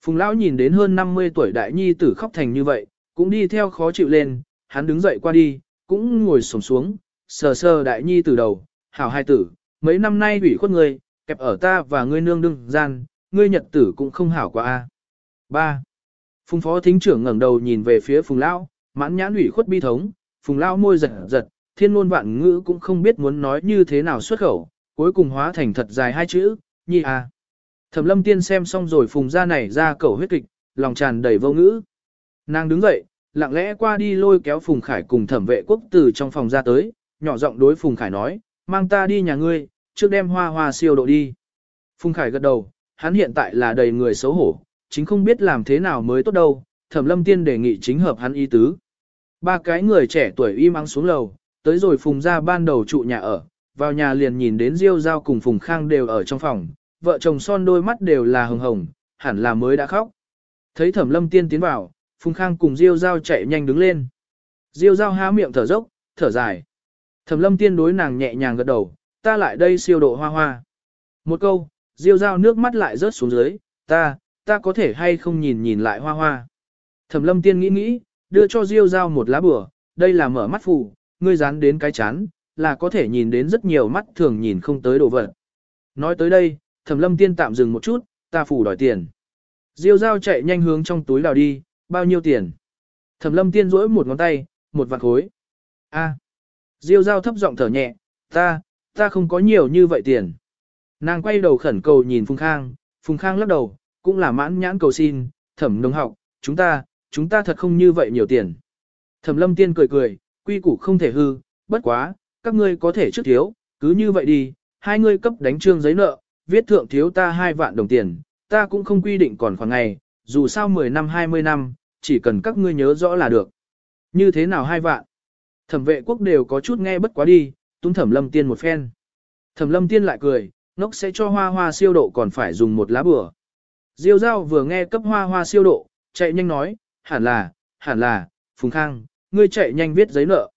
Phùng lão nhìn đến hơn 50 tuổi đại nhi tử khóc thành như vậy, cũng đi theo khó chịu lên, hắn đứng dậy qua đi, cũng ngồi xổm xuống, sờ sờ đại nhi tử đầu, hảo hai tử, mấy năm nay ủy khuất ngươi, kẹp ở ta và ngươi nương đương gian, ngươi nhật tử cũng không hảo quá a. 3. Phùng phó thính trưởng ngẩng đầu nhìn về phía Phùng Lão, mãn nhãn ủy khuất bi thống, Phùng Lão môi giật giật, thiên ngôn vạn ngữ cũng không biết muốn nói như thế nào xuất khẩu, cuối cùng hóa thành thật dài hai chữ, nhi a. Thẩm lâm tiên xem xong rồi Phùng ra này ra cầu huyết kịch, lòng tràn đầy vô ngữ. Nàng đứng dậy, lặng lẽ qua đi lôi kéo Phùng Khải cùng thẩm vệ quốc từ trong phòng ra tới, nhỏ giọng đối Phùng Khải nói, mang ta đi nhà ngươi, trước đem hoa hoa siêu độ đi. Phùng Khải gật đầu, hắn hiện tại là đầy người xấu hổ, chính không biết làm thế nào mới tốt đâu, thẩm lâm tiên đề nghị chính hợp hắn ý tứ. Ba cái người trẻ tuổi im ắng xuống lầu, tới rồi phùng ra ban đầu trụ nhà ở, vào nhà liền nhìn đến Diêu Giao cùng Phùng Khang đều ở trong phòng, vợ chồng son đôi mắt đều là hồng hồng, hẳn là mới đã khóc. Thấy thẩm lâm tiên tiến vào, Phùng Khang cùng Diêu Giao chạy nhanh đứng lên. Diêu Giao há miệng thở dốc, thở dài. Thẩm lâm tiên đối nàng nhẹ nhàng gật đầu, ta lại đây siêu độ hoa hoa. Một câu, Diêu Giao nước mắt lại rớt xuống dưới, ta, ta có thể hay không nhìn nhìn lại hoa hoa. Thẩm lâm tiên nghĩ nghĩ, đưa cho Diêu Giao một lá bửa, đây là mở mắt phù, ngươi dán đến cái chán, là có thể nhìn đến rất nhiều mắt thường nhìn không tới đồ vật. Nói tới đây, Thẩm lâm tiên tạm dừng một chút, ta phủ đòi tiền. Diêu Giao chạy nhanh hướng trong túi đào đi, bao nhiêu tiền? Thẩm lâm tiên rỗi một ngón tay, một vạn khối. A. Diêu Giao thấp giọng thở nhẹ, ta, ta không có nhiều như vậy tiền. Nàng quay đầu khẩn cầu nhìn Phùng Khang, Phùng Khang lắc đầu, cũng là mãn nhãn cầu xin, thẩm nông học, chúng ta, chúng ta thật không như vậy nhiều tiền. Thẩm lâm tiên cười cười, quy củ không thể hư, bất quá, các ngươi có thể trước thiếu, cứ như vậy đi, hai ngươi cấp đánh trương giấy nợ, viết thượng thiếu ta hai vạn đồng tiền, ta cũng không quy định còn khoảng ngày, dù sao 10 năm 20 năm, chỉ cần các ngươi nhớ rõ là được. Như thế nào hai vạn? Thẩm vệ quốc đều có chút nghe bất quá đi, túng thẩm lâm tiên một phen. Thẩm lâm tiên lại cười, ngốc sẽ cho hoa hoa siêu độ còn phải dùng một lá bừa. Diêu giao vừa nghe cấp hoa hoa siêu độ, chạy nhanh nói, hẳn là, hẳn là, Phùng Khang, ngươi chạy nhanh viết giấy nợ.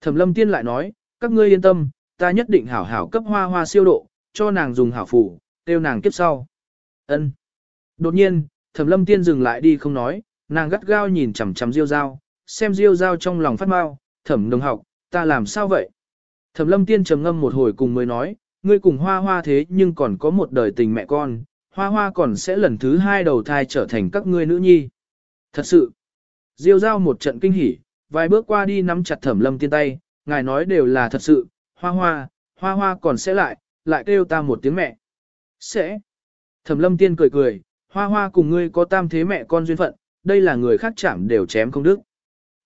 Thẩm lâm tiên lại nói, các ngươi yên tâm, ta nhất định hảo hảo cấp hoa hoa siêu độ, cho nàng dùng hảo phủ, tiêu nàng kiếp sau. Ân. Đột nhiên, thẩm lâm tiên dừng lại đi không nói, nàng gắt gao nhìn chằm chằm diêu giao, xem diêu giao trong lòng phát mau, thẩm đồng học, ta làm sao vậy? Thẩm lâm tiên trầm ngâm một hồi cùng mới nói, ngươi cùng hoa hoa thế nhưng còn có một đời tình mẹ con, hoa hoa còn sẽ lần thứ hai đầu thai trở thành các ngươi nữ nhi. Thật sự, diêu giao một trận kinh hỉ, vài bước qua đi nắm chặt thẩm lâm tiên tay, ngài nói đều là thật sự, hoa hoa, hoa hoa còn sẽ lại, lại kêu ta một tiếng mẹ. Sẽ. Thẩm lâm tiên cười cười, hoa hoa cùng ngươi có tam thế mẹ con duyên phận, đây là người khác chạm đều chém không đức.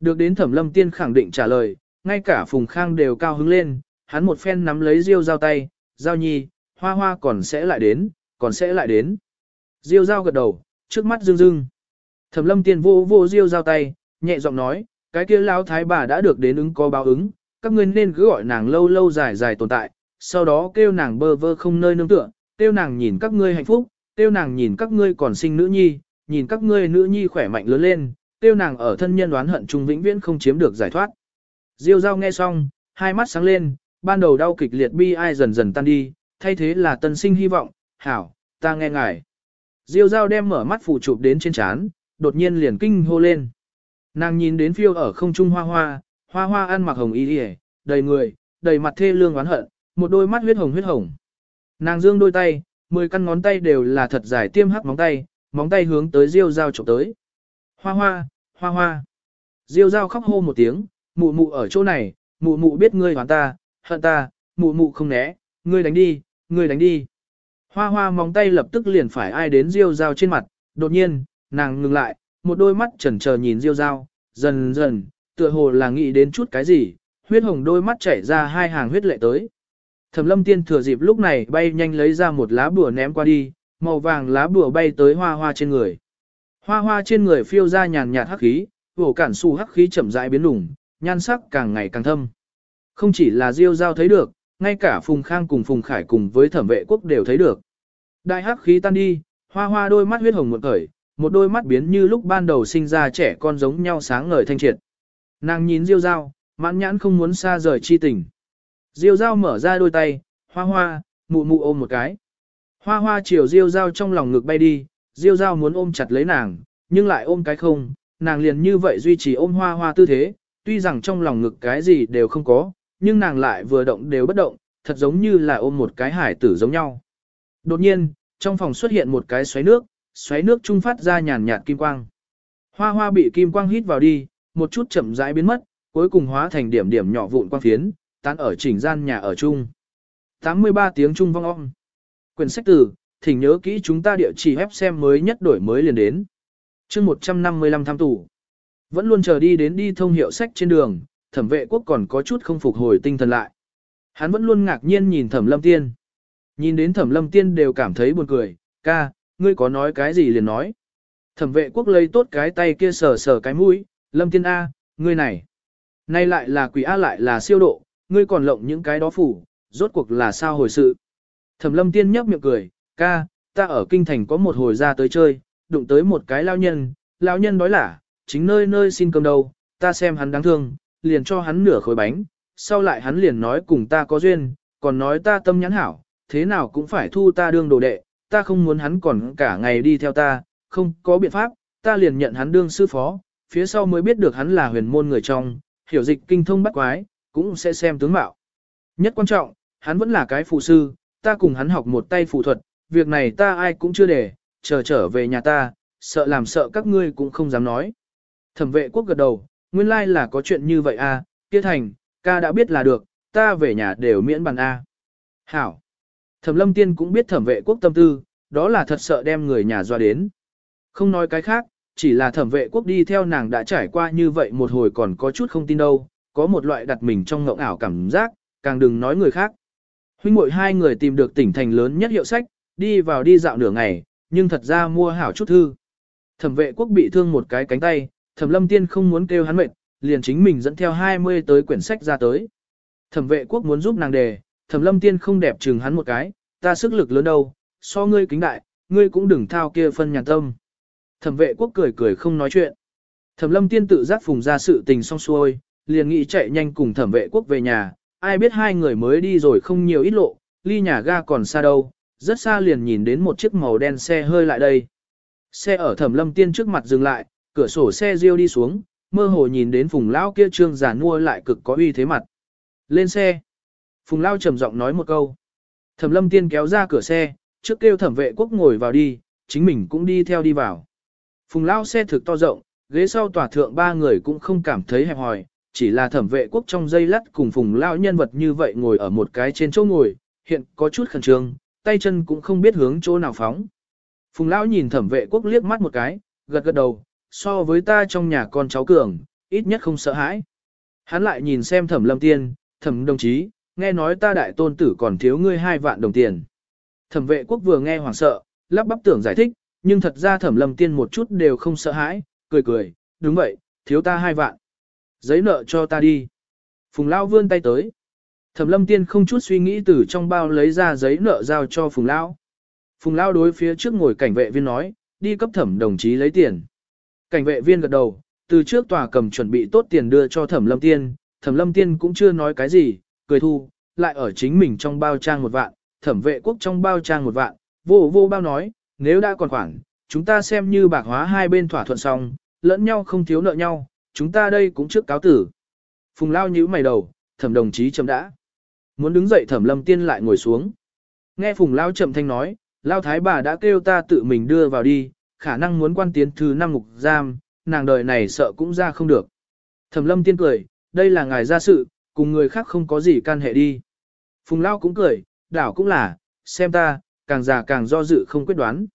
Được đến thẩm lâm tiên khẳng định trả lời, ngay cả Phùng Khang đều cao hứng lên, hắn một phen nắm lấy Diêu Giao tay, Giao nhi, hoa hoa còn sẽ lại đến, còn sẽ lại đến. Diêu Giao gật đầu, trước mắt rưng rưng. Thẩm lâm tiên vô vô Diêu Giao tay, nhẹ giọng nói, cái kia lão thái bà đã được đến ứng có báo ứng, các ngươi nên cứ gọi nàng lâu lâu dài dài tồn tại, sau đó kêu nàng bơ vơ không nơi nương tựa, kêu nàng nhìn các ngươi hạnh phúc, kêu nàng nhìn các ngươi còn sinh nữ nhi, nhìn các ngươi nữ nhi khỏe mạnh lớn lên, kêu nàng ở thân nhân đoán hận chung vĩnh viễn không chiếm được giải thoát. Diêu Giao nghe xong, hai mắt sáng lên, ban đầu đau kịch liệt bi ai dần dần tan đi, thay thế là tân sinh hy vọng, hảo, ta nghe ngài. Diêu Giao đem mở mắt phủ chụp đến trên chán, đột nhiên liền kinh hô lên. Nàng nhìn đến phiêu ở không trung hoa hoa, hoa hoa ăn mặc hồng y đi đầy người, đầy mặt thê lương oán hận, một đôi mắt huyết hồng huyết hồng. Nàng dương đôi tay, mười căn ngón tay đều là thật dài tiêm hắc móng tay, móng tay hướng tới Diêu Giao chụp tới. Hoa hoa, hoa hoa. Diêu Giao khóc hô một tiếng, mụ mụ ở chỗ này, mụ mụ biết ngươi hoàn ta, hận ta, mụ mụ không né, ngươi đánh đi, ngươi đánh đi. Hoa hoa móng tay lập tức liền phải ai đến Diêu Giao trên mặt, đột nhiên, nàng ngừng lại, một đôi mắt chần chờ nhìn Diêu Giao, dần dần, tựa hồ là nghĩ đến chút cái gì, huyết hồng đôi mắt chảy ra hai hàng huyết lệ tới. Thẩm lâm tiên thừa dịp lúc này bay nhanh lấy ra một lá bùa ném qua đi, màu vàng lá bùa bay tới hoa hoa trên người. Hoa hoa trên người phiêu ra nhàn nhạt hắc khí, vổ cản su hắc khí chậm rãi biến lủng, nhan sắc càng ngày càng thâm. Không chỉ là Diêu Giao thấy được, ngay cả Phùng Khang cùng Phùng Khải cùng với thẩm vệ quốc đều thấy được. Đại hắc khí tan đi, hoa hoa đôi mắt huyết hồng một khởi, một đôi mắt biến như lúc ban đầu sinh ra trẻ con giống nhau sáng ngời thanh triệt. Nàng nhìn Diêu Giao, mãn nhãn không muốn xa rời chi tình. Diêu Giao mở ra đôi tay, hoa hoa, mụ mụ ôm một cái. Hoa hoa chiều Diêu Giao trong lòng ngực bay đi, Diêu Giao muốn ôm chặt lấy nàng, nhưng lại ôm cái không, nàng liền như vậy duy trì ôm hoa hoa tư thế, tuy rằng trong lòng ngực cái gì đều không có, nhưng nàng lại vừa động đều bất động, thật giống như là ôm một cái hải tử giống nhau. Đột nhiên, trong phòng xuất hiện một cái xoáy nước, xoáy nước trung phát ra nhàn nhạt kim quang. Hoa hoa bị kim quang hít vào đi, một chút chậm rãi biến mất, cuối cùng hóa thành điểm điểm nhỏ vụn quang phiến, tán ở chỉnh gian nhà ở chung. 83 tiếng trung vong om. Quyển sách từ, thỉnh nhớ kỹ chúng ta địa chỉ web xem mới nhất đổi mới liền đến. chương 155 tham tù. Vẫn luôn chờ đi đến đi thông hiệu sách trên đường, thẩm vệ quốc còn có chút không phục hồi tinh thần lại. Hắn vẫn luôn ngạc nhiên nhìn thẩm lâm tiên. Nhìn đến thẩm lâm tiên đều cảm thấy buồn cười, ca, ngươi có nói cái gì liền nói. Thẩm vệ quốc lấy tốt cái tay kia sờ sờ cái mũi, lâm tiên A, ngươi này. Nay lại là quỷ A lại là siêu độ, ngươi còn lộng những cái đó phủ, rốt cuộc là sao hồi sự. Thẩm lâm tiên nhấp miệng cười, ca, ta ở kinh thành có một hồi ra tới chơi, đụng tới một cái lao nhân, lao nhân nói là, chính nơi nơi xin cơm đâu, ta xem hắn đáng thương, liền cho hắn nửa khối bánh, sau lại hắn liền nói cùng ta có duyên, còn nói ta tâm nhắn hảo, thế nào cũng phải thu ta đương đồ đệ, ta không muốn hắn còn cả ngày đi theo ta, không có biện pháp, ta liền nhận hắn đương sư phó, phía sau mới biết được hắn là huyền môn người trong, hiểu dịch kinh thông bắt quái, cũng sẽ xem tướng mạo. Nhất quan trọng, hắn vẫn là cái phụ sư, ta cùng hắn học một tay phụ thuật, việc này ta ai cũng chưa để, chờ trở về nhà ta, sợ làm sợ các ngươi cũng không dám nói. Thẩm vệ quốc gật đầu, nguyên lai là có chuyện như vậy à, kia thành, ca đã biết là được, ta về nhà đều miễn bằng A. Hảo. Thẩm lâm tiên cũng biết thẩm vệ quốc tâm tư, đó là thật sợ đem người nhà doa đến. Không nói cái khác, chỉ là thẩm vệ quốc đi theo nàng đã trải qua như vậy một hồi còn có chút không tin đâu, có một loại đặt mình trong ngộng ảo cảm giác, càng đừng nói người khác. Huynh muội hai người tìm được tỉnh thành lớn nhất hiệu sách, đi vào đi dạo nửa ngày, nhưng thật ra mua hảo chút thư. Thẩm vệ quốc bị thương một cái cánh tay, thẩm lâm tiên không muốn kêu hắn mệt, liền chính mình dẫn theo 20 tới quyển sách ra tới. Thẩm vệ quốc muốn giúp nàng đề, thẩm lâm tiên không đẹp chừng hắn một cái, ta sức lực lớn đâu, so ngươi kính đại, ngươi cũng đừng thao kia phân nhàn tâm. Thẩm vệ quốc cười cười không nói chuyện. Thẩm lâm tiên tự giác phùng ra sự tình xong xuôi, liền nghĩ chạy nhanh cùng thẩm vệ quốc về nhà, ai biết hai người mới đi rồi không nhiều ít lộ, ly nhà ga còn xa đâu, rất xa liền nhìn đến một chiếc màu đen xe hơi lại đây. Xe ở thẩm lâm tiên trước mặt dừng lại, cửa sổ xe riêu đi xuống, mơ hồ nhìn đến phùng lão kia trương giả nua lại cực có uy thế mặt. Lên xe. Phùng Lao trầm giọng nói một câu. Thẩm lâm tiên kéo ra cửa xe, trước kêu thẩm vệ quốc ngồi vào đi, chính mình cũng đi theo đi vào. Phùng Lao xe thực to rộng, ghế sau tòa thượng ba người cũng không cảm thấy hẹp hòi, chỉ là thẩm vệ quốc trong dây lắt cùng Phùng Lao nhân vật như vậy ngồi ở một cái trên chỗ ngồi, hiện có chút khẩn trương, tay chân cũng không biết hướng chỗ nào phóng. Phùng Lão nhìn thẩm vệ quốc liếc mắt một cái, gật gật đầu, so với ta trong nhà con cháu cường, ít nhất không sợ hãi. Hắn lại nhìn xem thẩm lâm tiên, thẩm đồng chí, nghe nói ta đại tôn tử còn thiếu ngươi hai vạn đồng tiền. Thẩm vệ quốc vừa nghe hoảng sợ, lắp bắp tưởng giải thích, nhưng thật ra thẩm lâm tiên một chút đều không sợ hãi, cười cười, đúng vậy, thiếu ta hai vạn. Giấy nợ cho ta đi. Phùng Lao vươn tay tới. Thẩm lâm tiên không chút suy nghĩ từ trong bao lấy ra giấy nợ giao cho Phùng Lao. Phùng Lao đối phía trước ngồi cảnh vệ viên nói, đi cấp thẩm đồng chí lấy tiền. Cảnh vệ viên gật đầu, từ trước tòa cầm chuẩn bị tốt tiền đưa cho thẩm lâm tiên, thẩm lâm tiên cũng chưa nói cái gì, cười thu, lại ở chính mình trong bao trang một vạn, thẩm vệ quốc trong bao trang một vạn, vô vô bao nói, nếu đã còn khoảng, chúng ta xem như bạc hóa hai bên thỏa thuận xong, lẫn nhau không thiếu nợ nhau, chúng ta đây cũng trước cáo tử. Phùng lao nhíu mày đầu, thẩm đồng chí chấm đã. Muốn đứng dậy thẩm lâm tiên lại ngồi xuống. Nghe phùng lao chậm thanh nói, lao thái bà đã kêu ta tự mình đưa vào đi, khả năng muốn quan tiến thứ năm ngục giam, nàng đời này sợ cũng ra không được. Thẩm lâm tiên cười, đây là ngài gia sự, cùng người khác không có gì can hệ đi. Phùng Lao cũng cười, đảo cũng là, xem ta, càng già càng do dự không quyết đoán.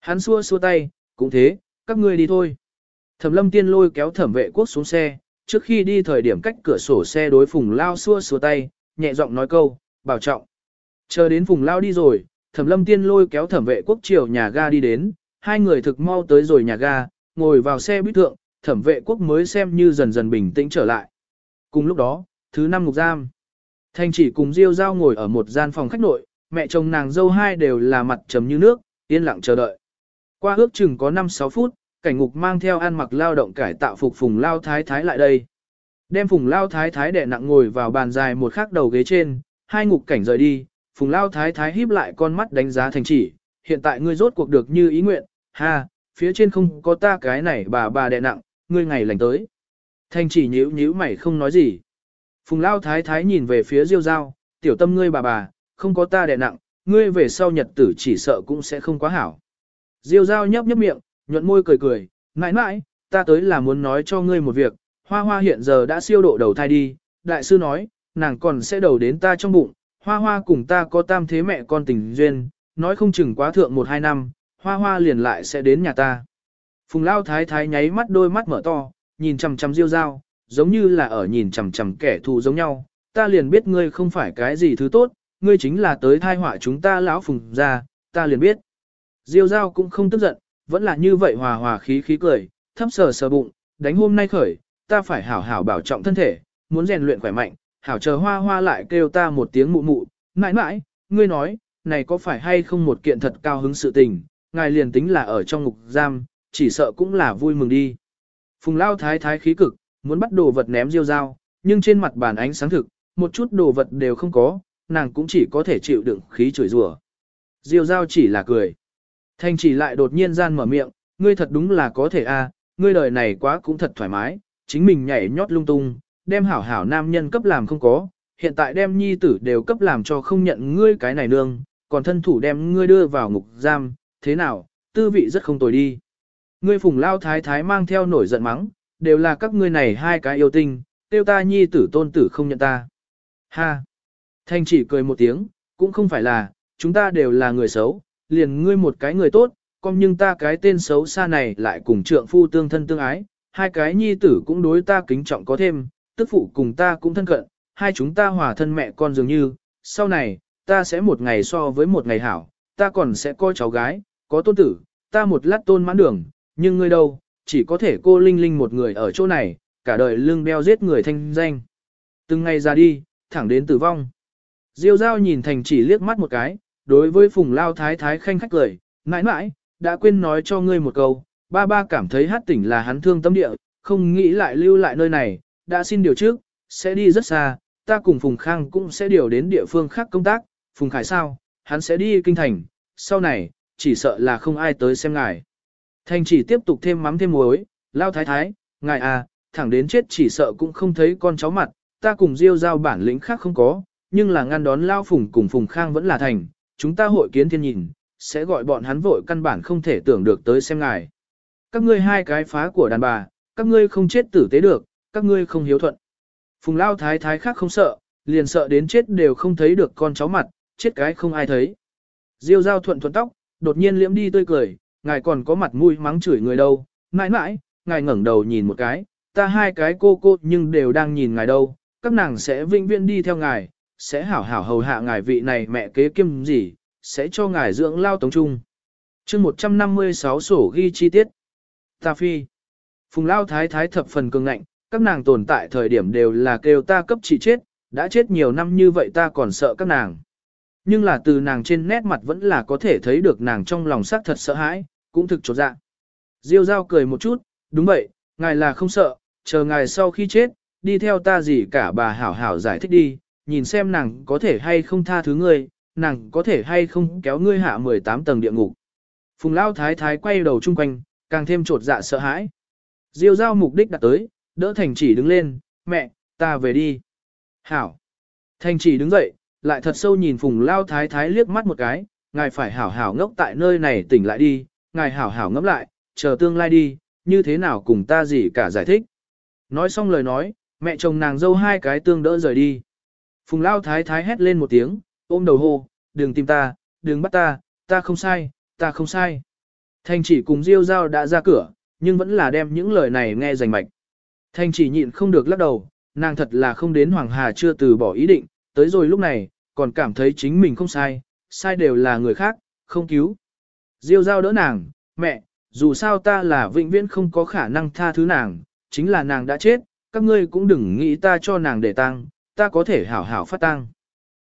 Hắn xua xua tay, cũng thế, các ngươi đi thôi. Thẩm lâm tiên lôi kéo thẩm vệ quốc xuống xe, trước khi đi thời điểm cách cửa sổ xe đối Phùng Lao xua xua tay, nhẹ giọng nói câu, bảo trọng. Chờ đến Phùng Lao đi rồi, thẩm lâm tiên lôi kéo thẩm vệ quốc chiều nhà ga đi đến, hai người thực mau tới rồi nhà ga, ngồi vào xe buýt thượng, thẩm vệ quốc mới xem như dần dần bình tĩnh trở lại. Cùng lúc đó, thứ năm ngục giam. Thanh chỉ cùng Diêu Giao ngồi ở một gian phòng khách nội, mẹ chồng nàng dâu hai đều là mặt trầm như nước, yên lặng chờ đợi. Qua ước chừng có 5-6 phút, cảnh ngục mang theo ăn mặc lao động cải tạo phục phùng lao thái thái lại đây. Đem phùng lao thái thái đè nặng ngồi vào bàn dài một khắc đầu ghế trên, hai ngục cảnh rời đi, phùng lao thái thái híp lại con mắt đánh giá thành chỉ, hiện tại ngươi rốt cuộc được như ý nguyện, ha, phía trên không có ta cái này bà bà đè nặng, ngươi ngày lành tới. Thành chỉ nhíu nhíu mày không nói gì. Phùng Lao Thái Thái nhìn về phía Diêu Giao, tiểu tâm ngươi bà bà, không có ta đè nặng, ngươi về sau nhật tử chỉ sợ cũng sẽ không quá hảo. Diêu Giao nhấp nhấp miệng, nhuận môi cười cười, mãi mãi, ta tới là muốn nói cho ngươi một việc, hoa hoa hiện giờ đã siêu độ đầu thai đi, đại sư nói, nàng còn sẽ đầu đến ta trong bụng, hoa hoa cùng ta có tam thế mẹ con tình duyên, nói không chừng quá thượng một hai năm, hoa hoa liền lại sẽ đến nhà ta. Phùng Lao Thái Thái nháy mắt đôi mắt mở to, nhìn chằm chằm Diêu Giao, giống như là ở nhìn chằm chằm kẻ thù giống nhau, ta liền biết ngươi không phải cái gì thứ tốt, ngươi chính là tới thai họa chúng ta lão phùng ra, ta liền biết. Diêu Giao cũng không tức giận, vẫn là như vậy hòa hòa khí khí cười, thấp sờ sờ bụng, đánh hôm nay khởi, ta phải hảo hảo bảo trọng thân thể, muốn rèn luyện khỏe mạnh, hảo chờ hoa hoa lại kêu ta một tiếng mụ mụ, mãi mãi, ngươi nói, này có phải hay không một kiện thật cao hứng sự tình, ngài liền tính là ở trong ngục giam, chỉ sợ cũng là vui mừng đi. Phùng lao thái thái khí cực, muốn bắt đồ vật ném diêu dao, nhưng trên mặt bàn ánh sáng thực, một chút đồ vật đều không có, nàng cũng chỉ có thể chịu đựng khí chửi rủa. Diêu dao chỉ là cười. Thanh chỉ lại đột nhiên gian mở miệng, ngươi thật đúng là có thể a, ngươi đời này quá cũng thật thoải mái, chính mình nhảy nhót lung tung, đem hảo hảo nam nhân cấp làm không có, hiện tại đem nhi tử đều cấp làm cho không nhận ngươi cái này nương, còn thân thủ đem ngươi đưa vào ngục giam, thế nào, tư vị rất không tồi đi. Ngươi phùng lao thái thái mang theo nổi giận mắng, đều là các ngươi này hai cái yêu tinh, tiêu ta nhi tử tôn tử không nhận ta. Ha! Thanh chỉ cười một tiếng, cũng không phải là, chúng ta đều là người xấu, liền ngươi một cái người tốt, còn nhưng ta cái tên xấu xa này lại cùng trượng phu tương thân tương ái, hai cái nhi tử cũng đối ta kính trọng có thêm, tức phụ cùng ta cũng thân cận, hai chúng ta hòa thân mẹ con dường như, sau này, ta sẽ một ngày so với một ngày hảo, ta còn sẽ coi cháu gái, có tôn tử, ta một lát tôn mãn đường, nhưng ngươi đâu, chỉ có thể cô Linh Linh một người ở chỗ này, cả đời lưng đeo giết người thanh danh. Từng ngày ra đi, thẳng đến tử vong. Diêu giao nhìn thành chỉ liếc mắt một cái, đối với phùng lao thái thái khanh khách cười, mãi mãi, đã quên nói cho ngươi một câu, ba ba cảm thấy hát tỉnh là hắn thương tâm địa, không nghĩ lại lưu lại nơi này, đã xin điều trước, sẽ đi rất xa, ta cùng Phùng Khang cũng sẽ điều đến địa phương khác công tác, Phùng Khải sao, hắn sẽ đi kinh thành, sau này, chỉ sợ là không ai tới xem ngài. Thành chỉ tiếp tục thêm mắm thêm muối, lao thái thái, ngài à, thẳng đến chết chỉ sợ cũng không thấy con cháu mặt, ta cùng diêu giao bản lĩnh khác không có, nhưng là ngăn đón lao Phùng cùng Phùng Khang vẫn là thành, chúng ta hội kiến thiên nhìn, sẽ gọi bọn hắn vội căn bản không thể tưởng được tới xem ngài. Các ngươi hai cái phá của đàn bà, các ngươi không chết tử tế được, các ngươi không hiếu thuận. Phùng lao thái thái khác không sợ, liền sợ đến chết đều không thấy được con cháu mặt, chết cái không ai thấy. Diêu giao thuận thuận tóc, đột nhiên liễm đi tươi cười, ngài còn có mặt mũi mắng chửi người đâu, mãi mãi, ngài ngẩng đầu nhìn một cái, ta hai cái cô cô nhưng đều đang nhìn ngài đâu, các nàng sẽ vinh viên đi theo ngài, sẽ hảo hảo hầu hạ ngài vị này mẹ kế kiêm gì, sẽ cho ngài dưỡng lao tống trung. chương 156 sổ ghi chi tiết. Ta phi. Phùng lao thái thái thập phần cường ngạnh, các nàng tồn tại thời điểm đều là kêu ta cấp trị chết, đã chết nhiều năm như vậy ta còn sợ các nàng. Nhưng là từ nàng trên nét mặt vẫn là có thể thấy được nàng trong lòng xác thật sợ hãi, cũng thực trột dạ. Diêu giao cười một chút, đúng vậy, ngài là không sợ, chờ ngài sau khi chết, đi theo ta gì cả bà hảo hảo giải thích đi, nhìn xem nàng có thể hay không tha thứ ngươi, nàng có thể hay không kéo ngươi hạ 18 tầng địa ngục. Phùng Lao Thái Thái quay đầu chung quanh, càng thêm trột dạ sợ hãi. Diêu giao mục đích đặt tới, đỡ thành chỉ đứng lên, mẹ, ta về đi. Hảo. Thành chỉ đứng dậy, lại thật sâu nhìn Phùng Lao Thái Thái liếc mắt một cái, ngài phải hảo hảo ngốc tại nơi này tỉnh lại đi, ngài hảo hảo ngẫm lại, chờ tương lai đi, như thế nào cùng ta gì cả giải thích. Nói xong lời nói, mẹ chồng nàng dâu hai cái tương đỡ rời đi. Phùng Lao Thái Thái hét lên một tiếng, ôm đầu hô, đừng tìm ta, đừng bắt ta, ta không sai, ta không sai. Thành chỉ cùng Diêu Giao đã ra cửa, nhưng vẫn là đem những lời này nghe rành mạch. Thành chỉ nhịn không được lắc đầu, nàng thật là không đến Hoàng Hà chưa từ bỏ ý định, tới rồi lúc này, còn cảm thấy chính mình không sai, sai đều là người khác, không cứu. Diêu Giao đỡ nàng, mẹ, dù sao ta là vĩnh viễn không có khả năng tha thứ nàng, chính là nàng đã chết, các ngươi cũng đừng nghĩ ta cho nàng để tăng, ta có thể hảo hảo phát tăng.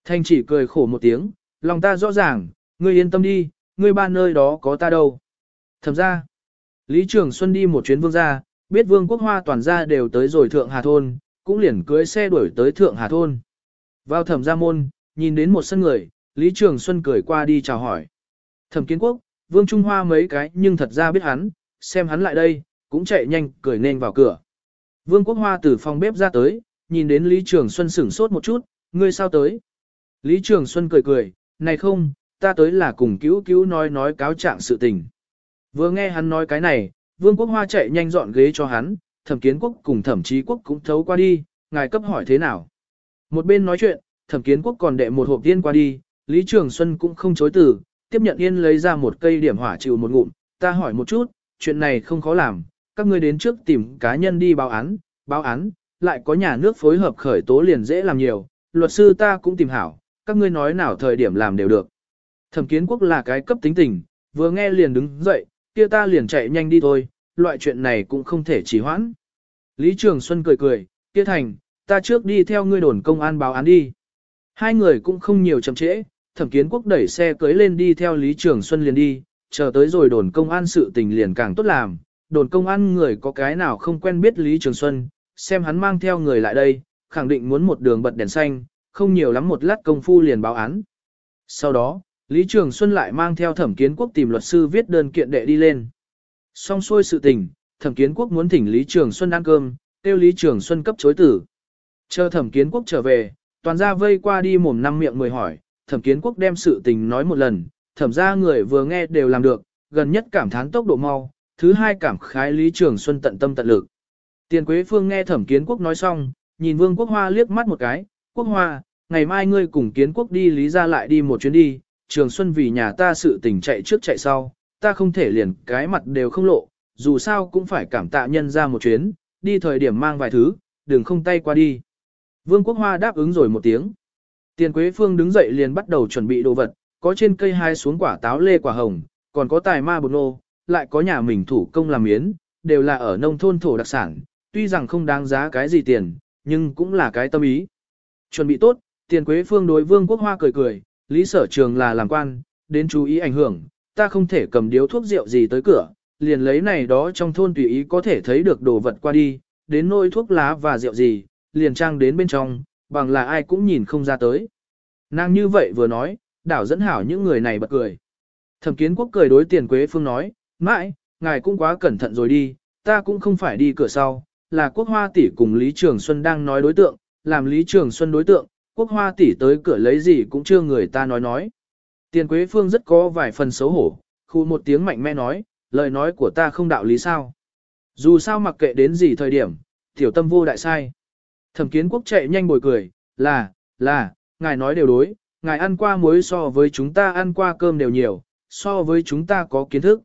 Thanh chỉ cười khổ một tiếng, lòng ta rõ ràng, ngươi yên tâm đi, ngươi ba nơi đó có ta đâu. Thẩm ra, Lý Trường Xuân đi một chuyến vương gia, biết vương quốc hoa toàn gia đều tới rồi thượng hà thôn, cũng liền cưới xe đuổi tới thượng hà thôn. Vào thẩm gia môn, nhìn đến một sân người, Lý Trường Xuân cười qua đi chào hỏi. Thẩm kiến quốc, vương Trung Hoa mấy cái nhưng thật ra biết hắn, xem hắn lại đây, cũng chạy nhanh cười nên vào cửa. Vương quốc hoa từ phòng bếp ra tới, nhìn đến Lý Trường Xuân sửng sốt một chút, ngươi sao tới? Lý Trường Xuân cười cười, này không, ta tới là cùng cứu cứu nói nói cáo trạng sự tình. Vừa nghe hắn nói cái này, Vương Quốc Hoa chạy nhanh dọn ghế cho hắn, thẩm kiến quốc cùng thẩm chí quốc cũng thấu qua đi, ngài cấp hỏi thế nào. Một bên nói chuyện, thẩm kiến quốc còn đệ một hộp tiên qua đi, Lý Trường Xuân cũng không chối từ, tiếp nhận yên lấy ra một cây điểm hỏa chịu một ngụm, ta hỏi một chút, chuyện này không khó làm, các ngươi đến trước tìm cá nhân đi báo án, báo án, lại có nhà nước phối hợp khởi tố liền dễ làm nhiều, luật sư ta cũng tìm hảo, các ngươi nói nào thời điểm làm đều được. Thẩm kiến quốc là cái cấp tính tình, vừa nghe liền đứng dậy, kia ta liền chạy nhanh đi thôi, loại chuyện này cũng không thể trì hoãn. Lý Trường Xuân cười cười, kia thành, ta trước đi theo ngươi đồn công an báo án đi. Hai người cũng không nhiều chậm trễ, thẩm kiến quốc đẩy xe cưới lên đi theo Lý Trường Xuân liền đi, chờ tới rồi đồn công an sự tình liền càng tốt làm, đồn công an người có cái nào không quen biết Lý Trường Xuân, xem hắn mang theo người lại đây, khẳng định muốn một đường bật đèn xanh, không nhiều lắm một lát công phu liền báo án. Sau đó, Lý Trường Xuân lại mang theo thẩm kiến quốc tìm luật sư viết đơn kiện đệ đi lên. Xong xuôi sự tình, thẩm kiến quốc muốn thỉnh Lý Trường Xuân ăn cơm, tiêu Lý Trường Xuân cấp chối tử. Chờ thẩm kiến quốc trở về, toàn ra vây qua đi mồm năm miệng mười hỏi, thẩm kiến quốc đem sự tình nói một lần, thẩm ra người vừa nghe đều làm được, gần nhất cảm thán tốc độ mau, thứ hai cảm khái Lý Trường Xuân tận tâm tận lực. Tiền Quế Phương nghe thẩm kiến quốc nói xong, nhìn Vương Quốc Hoa liếc mắt một cái, Quốc Hoa, ngày mai ngươi cùng kiến quốc đi Lý ra lại đi một chuyến đi, Trường Xuân vì nhà ta sự tình chạy trước chạy sau, ta không thể liền cái mặt đều không lộ, dù sao cũng phải cảm tạ nhân ra một chuyến, đi thời điểm mang vài thứ, đừng không tay qua đi. Vương Quốc Hoa đáp ứng rồi một tiếng. Tiền Quế Phương đứng dậy liền bắt đầu chuẩn bị đồ vật, có trên cây hai xuống quả táo lê quả hồng, còn có tài ma bột nô, lại có nhà mình thủ công làm miến, đều là ở nông thôn thổ đặc sản, tuy rằng không đáng giá cái gì tiền, nhưng cũng là cái tâm ý. Chuẩn bị tốt, Tiền Quế Phương đối Vương Quốc Hoa cười cười, Lý Sở Trường là làm quan, đến chú ý ảnh hưởng, ta không thể cầm điếu thuốc rượu gì tới cửa, liền lấy này đó trong thôn tùy ý có thể thấy được đồ vật qua đi, đến nôi thuốc lá và rượu gì, liền trang đến bên trong, bằng là ai cũng nhìn không ra tới. Nàng như vậy vừa nói, đảo dẫn hảo những người này bật cười. Thẩm kiến quốc cười đối tiền quế phương nói, mãi, ngài cũng quá cẩn thận rồi đi, ta cũng không phải đi cửa sau, là quốc hoa tỷ cùng Lý Trường Xuân đang nói đối tượng, làm Lý Trường Xuân đối tượng, quốc hoa tỷ tới cửa lấy gì cũng chưa người ta nói nói. Tiền Quế Phương rất có vài phần xấu hổ, khu một tiếng mạnh mẽ nói, lời nói của ta không đạo lý sao. Dù sao mặc kệ đến gì thời điểm, tiểu tâm vô đại sai. Thẩm kiến quốc chạy nhanh bồi cười, là, là, ngài nói đều đối, ngài ăn qua muối so với chúng ta ăn qua cơm đều nhiều, so với chúng ta có kiến thức.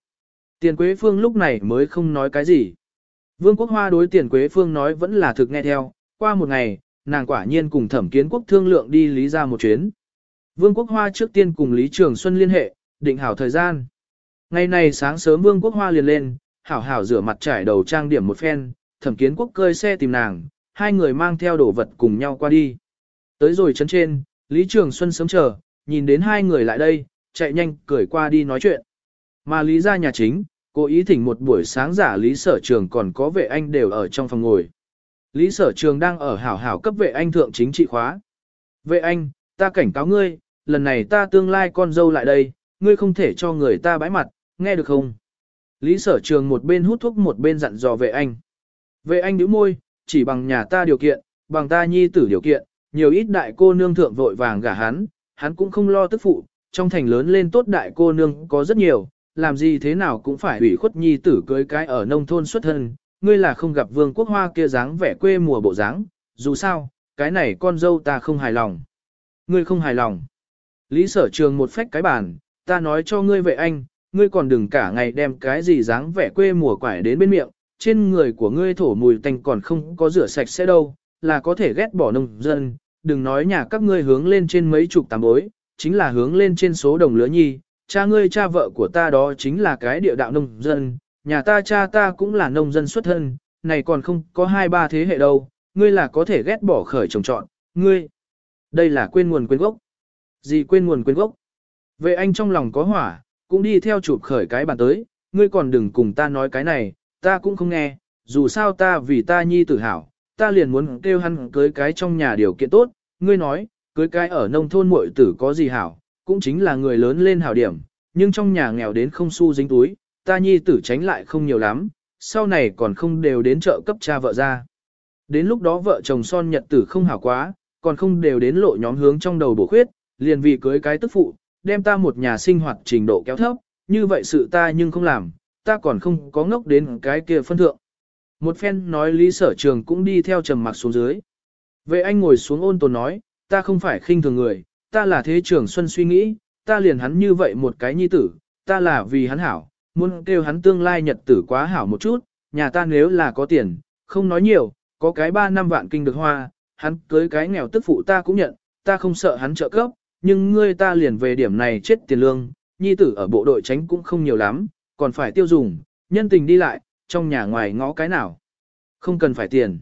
Tiền Quế Phương lúc này mới không nói cái gì. Vương Quốc Hoa đối Tiền Quế Phương nói vẫn là thực nghe theo, qua một ngày, nàng quả nhiên cùng thẩm kiến quốc thương lượng đi lý ra một chuyến. Vương Quốc Hoa trước tiên cùng Lý Trường Xuân liên hệ, định hảo thời gian. Ngày này sáng sớm Vương Quốc Hoa liền lên, hảo hảo rửa mặt trải đầu trang điểm một phen, thẩm kiến quốc cơi xe tìm nàng, hai người mang theo đồ vật cùng nhau qua đi. Tới rồi chân trên, Lý Trường Xuân sớm chờ, nhìn đến hai người lại đây, chạy nhanh cười qua đi nói chuyện. Mà Lý ra nhà chính, cố ý thỉnh một buổi sáng giả Lý Sở Trường còn có vệ anh đều ở trong phòng ngồi. Lý Sở Trường đang ở hảo hảo cấp vệ anh thượng chính trị khóa. Vệ anh, ta cảnh cáo ngươi, lần này ta tương lai con dâu lại đây, ngươi không thể cho người ta bãi mặt, nghe được không? Lý Sở Trường một bên hút thuốc một bên dặn dò vệ anh. Vệ anh nhíu môi, chỉ bằng nhà ta điều kiện, bằng ta nhi tử điều kiện, nhiều ít đại cô nương thượng vội vàng gả hắn, hắn cũng không lo tức phụ, trong thành lớn lên tốt đại cô nương có rất nhiều, làm gì thế nào cũng phải ủy khuất nhi tử cưới cái ở nông thôn xuất thân, ngươi là không gặp vương quốc hoa kia dáng vẻ quê mùa bộ dáng, dù sao, cái này con dâu ta không hài lòng. Ngươi không hài lòng. Lý sở trường một phách cái bàn, ta nói cho ngươi vậy anh, ngươi còn đừng cả ngày đem cái gì dáng vẻ quê mùa quải đến bên miệng, trên người của ngươi thổ mùi tanh còn không có rửa sạch sẽ đâu, là có thể ghét bỏ nông dân, đừng nói nhà các ngươi hướng lên trên mấy chục tám bối, chính là hướng lên trên số đồng lứa nhi, cha ngươi cha vợ của ta đó chính là cái địa đạo nông dân, nhà ta cha ta cũng là nông dân xuất thân, này còn không có hai ba thế hệ đâu, ngươi là có thể ghét bỏ khởi trồng trọn, ngươi. Đây là quên nguồn quên gốc. Gì quên nguồn quên gốc? Vệ anh trong lòng có hỏa, cũng đi theo chụp khởi cái bàn tới, ngươi còn đừng cùng ta nói cái này, ta cũng không nghe, dù sao ta vì ta nhi tử hảo, ta liền muốn kêu hắn cưới cái trong nhà điều kiện tốt, ngươi nói, cưới cái ở nông thôn muội tử có gì hảo, cũng chính là người lớn lên hảo điểm, nhưng trong nhà nghèo đến không xu dính túi, ta nhi tử tránh lại không nhiều lắm, sau này còn không đều đến chợ cấp cha vợ ra. Đến lúc đó vợ chồng son nhật tử không hảo quá, còn không đều đến lộ nhóm hướng trong đầu bổ khuyết, liền vì cưới cái tức phụ, đem ta một nhà sinh hoạt trình độ kéo thấp, như vậy sự ta nhưng không làm, ta còn không có ngốc đến cái kia phân thượng. Một phen nói lý sở trường cũng đi theo trầm mặc xuống dưới. Vệ anh ngồi xuống ôn tồn nói, ta không phải khinh thường người, ta là thế trưởng xuân suy nghĩ, ta liền hắn như vậy một cái nhi tử, ta là vì hắn hảo, muốn kêu hắn tương lai nhật tử quá hảo một chút, nhà ta nếu là có tiền, không nói nhiều, có cái ba năm vạn kinh được hoa, hắn cưới cái nghèo tức phụ ta cũng nhận, ta không sợ hắn trợ cấp, nhưng ngươi ta liền về điểm này chết tiền lương, nhi tử ở bộ đội tránh cũng không nhiều lắm, còn phải tiêu dùng, nhân tình đi lại, trong nhà ngoài ngõ cái nào. Không cần phải tiền.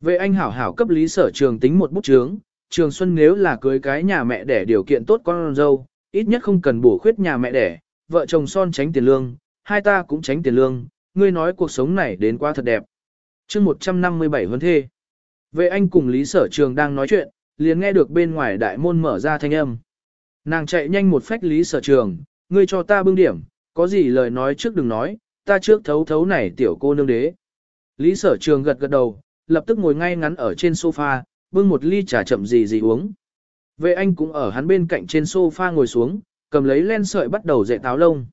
Vệ anh hảo hảo cấp lý sở trường tính một bút chướng, trường xuân nếu là cưới cái nhà mẹ đẻ điều kiện tốt con dâu, ít nhất không cần bổ khuyết nhà mẹ đẻ, vợ chồng son tránh tiền lương, hai ta cũng tránh tiền lương, ngươi nói cuộc sống này đến quá thật đẹp. chương 157 huấn thê. Vệ anh cùng Lý Sở Trường đang nói chuyện, liền nghe được bên ngoài đại môn mở ra thanh âm. Nàng chạy nhanh một phách Lý Sở Trường, ngươi cho ta bưng điểm, có gì lời nói trước đừng nói, ta trước thấu thấu này tiểu cô nương đế. Lý Sở Trường gật gật đầu, lập tức ngồi ngay ngắn ở trên sofa, bưng một ly trà chậm gì gì uống. Vệ anh cũng ở hắn bên cạnh trên sofa ngồi xuống, cầm lấy len sợi bắt đầu dạy táo lông.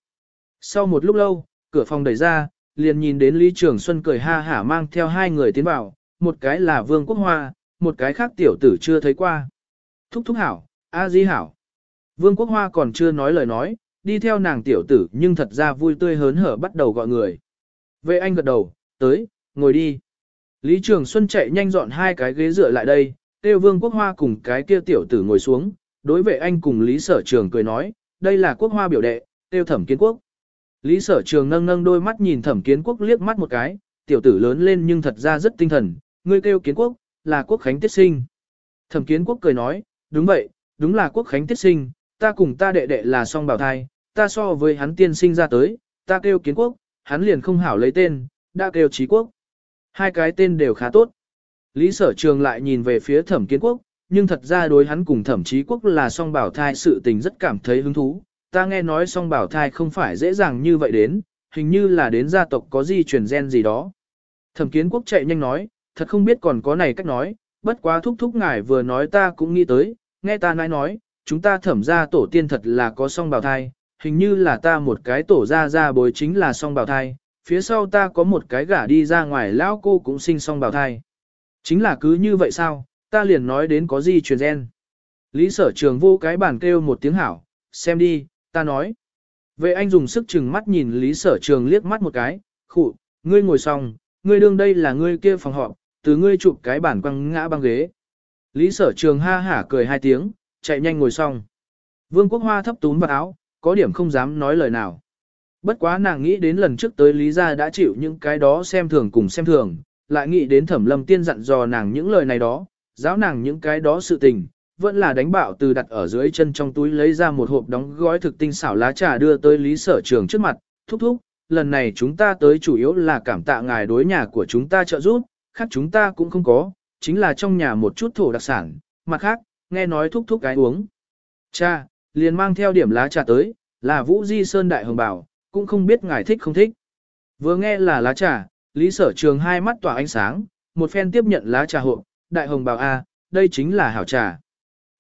Sau một lúc lâu, cửa phòng đẩy ra, liền nhìn đến Lý Trường Xuân cười ha hả mang theo hai người tiến vào, một cái là Vương Quốc Hoa, một cái khác tiểu tử chưa thấy qua. Thúc thúc hảo, A Di hảo. Vương Quốc Hoa còn chưa nói lời nói, đi theo nàng tiểu tử nhưng thật ra vui tươi hớn hở bắt đầu gọi người. Vệ anh gật đầu, tới, ngồi đi. Lý Trường Xuân chạy nhanh dọn hai cái ghế dựa lại đây, Têu Vương Quốc Hoa cùng cái kia tiểu tử ngồi xuống, đối vệ anh cùng Lý Sở Trường cười nói, đây là Quốc Hoa biểu đệ, Têu thẩm kiến quốc. Lý sở trường nâng nâng đôi mắt nhìn thẩm kiến quốc liếc mắt một cái, tiểu tử lớn lên nhưng thật ra rất tinh thần, ngươi kêu kiến quốc, là quốc khánh tiết sinh. Thẩm kiến quốc cười nói, đúng vậy, đúng là quốc khánh tiết sinh, ta cùng ta đệ đệ là song Bảo thai, ta so với hắn tiên sinh ra tới, ta kêu kiến quốc, hắn liền không hảo lấy tên, đã kêu trí quốc. Hai cái tên đều khá tốt. Lý sở trường lại nhìn về phía thẩm kiến quốc, nhưng thật ra đối hắn cùng thẩm Chí quốc là song bảo thai sự tình rất cảm thấy hứng thú, ta nghe nói song bảo thai không phải dễ dàng như vậy đến, hình như là đến gia tộc có di truyền gen gì đó. Thẩm kiến quốc chạy nhanh nói, thật không biết còn có này cách nói, bất quá thúc thúc ngài vừa nói ta cũng nghĩ tới, nghe ta nói nói, chúng ta thẩm ra tổ tiên thật là có song bảo thai, hình như là ta một cái tổ ra ra bối chính là song bảo thai, phía sau ta có một cái gả đi ra ngoài lão cô cũng sinh song bào thai. Chính là cứ như vậy sao, ta liền nói đến có gì truyền gen. Lý sở trường vô cái bản kêu một tiếng hảo, xem đi, ta nói. Vệ anh dùng sức chừng mắt nhìn Lý Sở Trường liếc mắt một cái, khụ, ngươi ngồi xong, ngươi đương đây là ngươi kia phòng họp, từ ngươi chụp cái bản quăng ngã băng ghế. Lý Sở Trường ha hả cười hai tiếng, chạy nhanh ngồi xong. Vương Quốc Hoa thấp túm vào áo, có điểm không dám nói lời nào. Bất quá nàng nghĩ đến lần trước tới Lý Gia đã chịu những cái đó xem thường cùng xem thường, lại nghĩ đến thẩm lâm tiên dặn dò nàng những lời này đó, giáo nàng những cái đó sự tình, vẫn là đánh bạo từ đặt ở dưới chân trong túi lấy ra một hộp đóng gói thực tinh xảo lá trà đưa tới Lý Sở Trường trước mặt, thúc thúc, lần này chúng ta tới chủ yếu là cảm tạ ngài đối nhà của chúng ta trợ giúp, khác chúng ta cũng không có, chính là trong nhà một chút thổ đặc sản, mặt khác, nghe nói thúc thúc cái uống. Cha, liền mang theo điểm lá trà tới, là Vũ Di Sơn Đại Hồng Bảo, cũng không biết ngài thích không thích. Vừa nghe là lá trà, Lý Sở Trường hai mắt tỏa ánh sáng, một phen tiếp nhận lá trà hộp, Đại Hồng Bảo A, đây chính là hảo trà.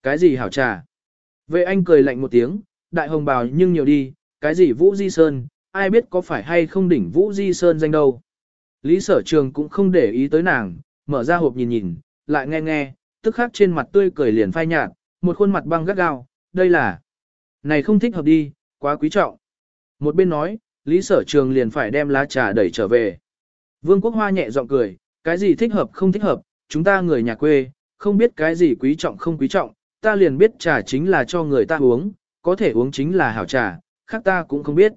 Cái gì hảo trà? Vệ anh cười lạnh một tiếng, đại hồng bào nhưng nhiều đi, cái gì Vũ Di Sơn, ai biết có phải hay không đỉnh Vũ Di Sơn danh đâu. Lý sở trường cũng không để ý tới nàng, mở ra hộp nhìn nhìn, lại nghe nghe, tức khắc trên mặt tươi cười liền phai nhạt, một khuôn mặt băng gắt gao, đây là, này không thích hợp đi, quá quý trọng. Một bên nói, Lý sở trường liền phải đem lá trà đẩy trở về. Vương Quốc Hoa nhẹ giọng cười, cái gì thích hợp không thích hợp, chúng ta người nhà quê, không biết cái gì quý trọng không quý trọng, ta liền biết trà chính là cho người ta uống, có thể uống chính là hảo trà, khác ta cũng không biết.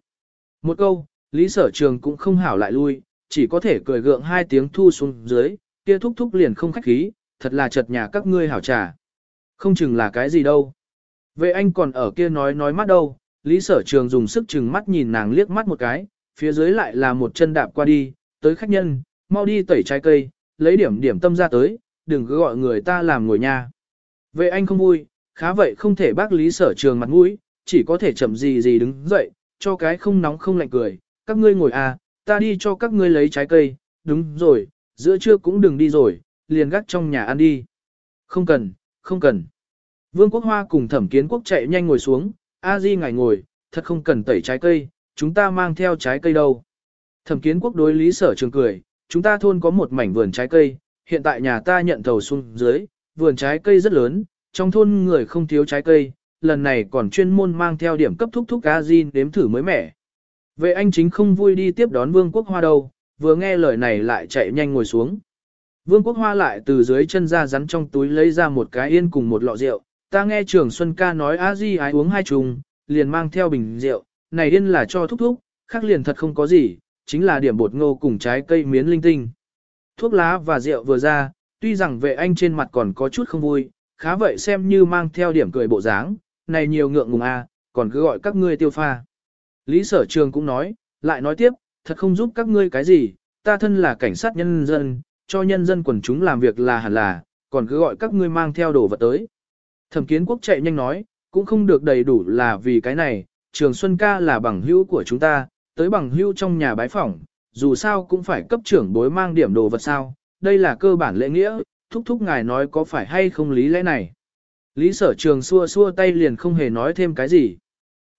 Một câu, Lý Sở Trường cũng không hảo lại lui, chỉ có thể cười gượng hai tiếng thu xuống dưới, kia thúc thúc liền không khách khí, thật là chật nhà các ngươi hảo trà. Không chừng là cái gì đâu. Vệ anh còn ở kia nói nói mắt đâu, Lý Sở Trường dùng sức chừng mắt nhìn nàng liếc mắt một cái, phía dưới lại là một chân đạp qua đi, tới khách nhân, mau đi tẩy trái cây, lấy điểm điểm tâm ra tới, đừng cứ gọi người ta làm ngồi nha. Vệ anh không vui, khá vậy không thể bác lý sở trường mặt mũi, chỉ có thể chậm gì gì đứng dậy, cho cái không nóng không lạnh cười, các ngươi ngồi à, ta đi cho các ngươi lấy trái cây, đúng rồi, giữa trưa cũng đừng đi rồi, liền gác trong nhà ăn đi. Không cần, không cần. Vương Quốc Hoa cùng thẩm kiến quốc chạy nhanh ngồi xuống, A Di ngài ngồi, thật không cần tẩy trái cây, chúng ta mang theo trái cây đâu. Thẩm kiến quốc đối lý sở trường cười, chúng ta thôn có một mảnh vườn trái cây, hiện tại nhà ta nhận thầu xuống dưới, vườn trái cây rất lớn, trong thôn người không thiếu trái cây, lần này còn chuyên môn mang theo điểm cấp thúc thúc A Di đếm thử mới mẻ. Vệ anh chính không vui đi tiếp đón Vương Quốc Hoa đâu, vừa nghe lời này lại chạy nhanh ngồi xuống. Vương Quốc Hoa lại từ dưới chân ra rắn trong túi lấy ra một cái yên cùng một lọ rượu, ta nghe Trường Xuân ca nói a di ái uống hai chung, liền mang theo bình rượu, này yên là cho thúc thúc, khác liền thật không có gì, chính là điểm bột ngô cùng trái cây miến linh tinh. Thuốc lá và rượu vừa ra, tuy rằng vệ anh trên mặt còn có chút không vui, khá vậy xem như mang theo điểm cười bộ dáng, này nhiều ngượng ngùng a, à, còn cứ gọi các ngươi tiêu pha. Lý sở trường cũng nói, lại nói tiếp, thật không giúp các ngươi cái gì, ta thân là cảnh sát nhân dân, cho nhân dân quần chúng làm việc là hẳn là, còn cứ gọi các ngươi mang theo đồ vật tới. Thẩm kiến quốc chạy nhanh nói, cũng không được đầy đủ là vì cái này, trường Xuân ca là bằng hữu của chúng ta, tới bằng hữu trong nhà bái phỏng, dù sao cũng phải cấp trưởng bối mang điểm đồ vật sao, đây là cơ bản lễ nghĩa, thúc thúc ngài nói có phải hay không lý lẽ này. Lý sở trường xua xua tay liền không hề nói thêm cái gì.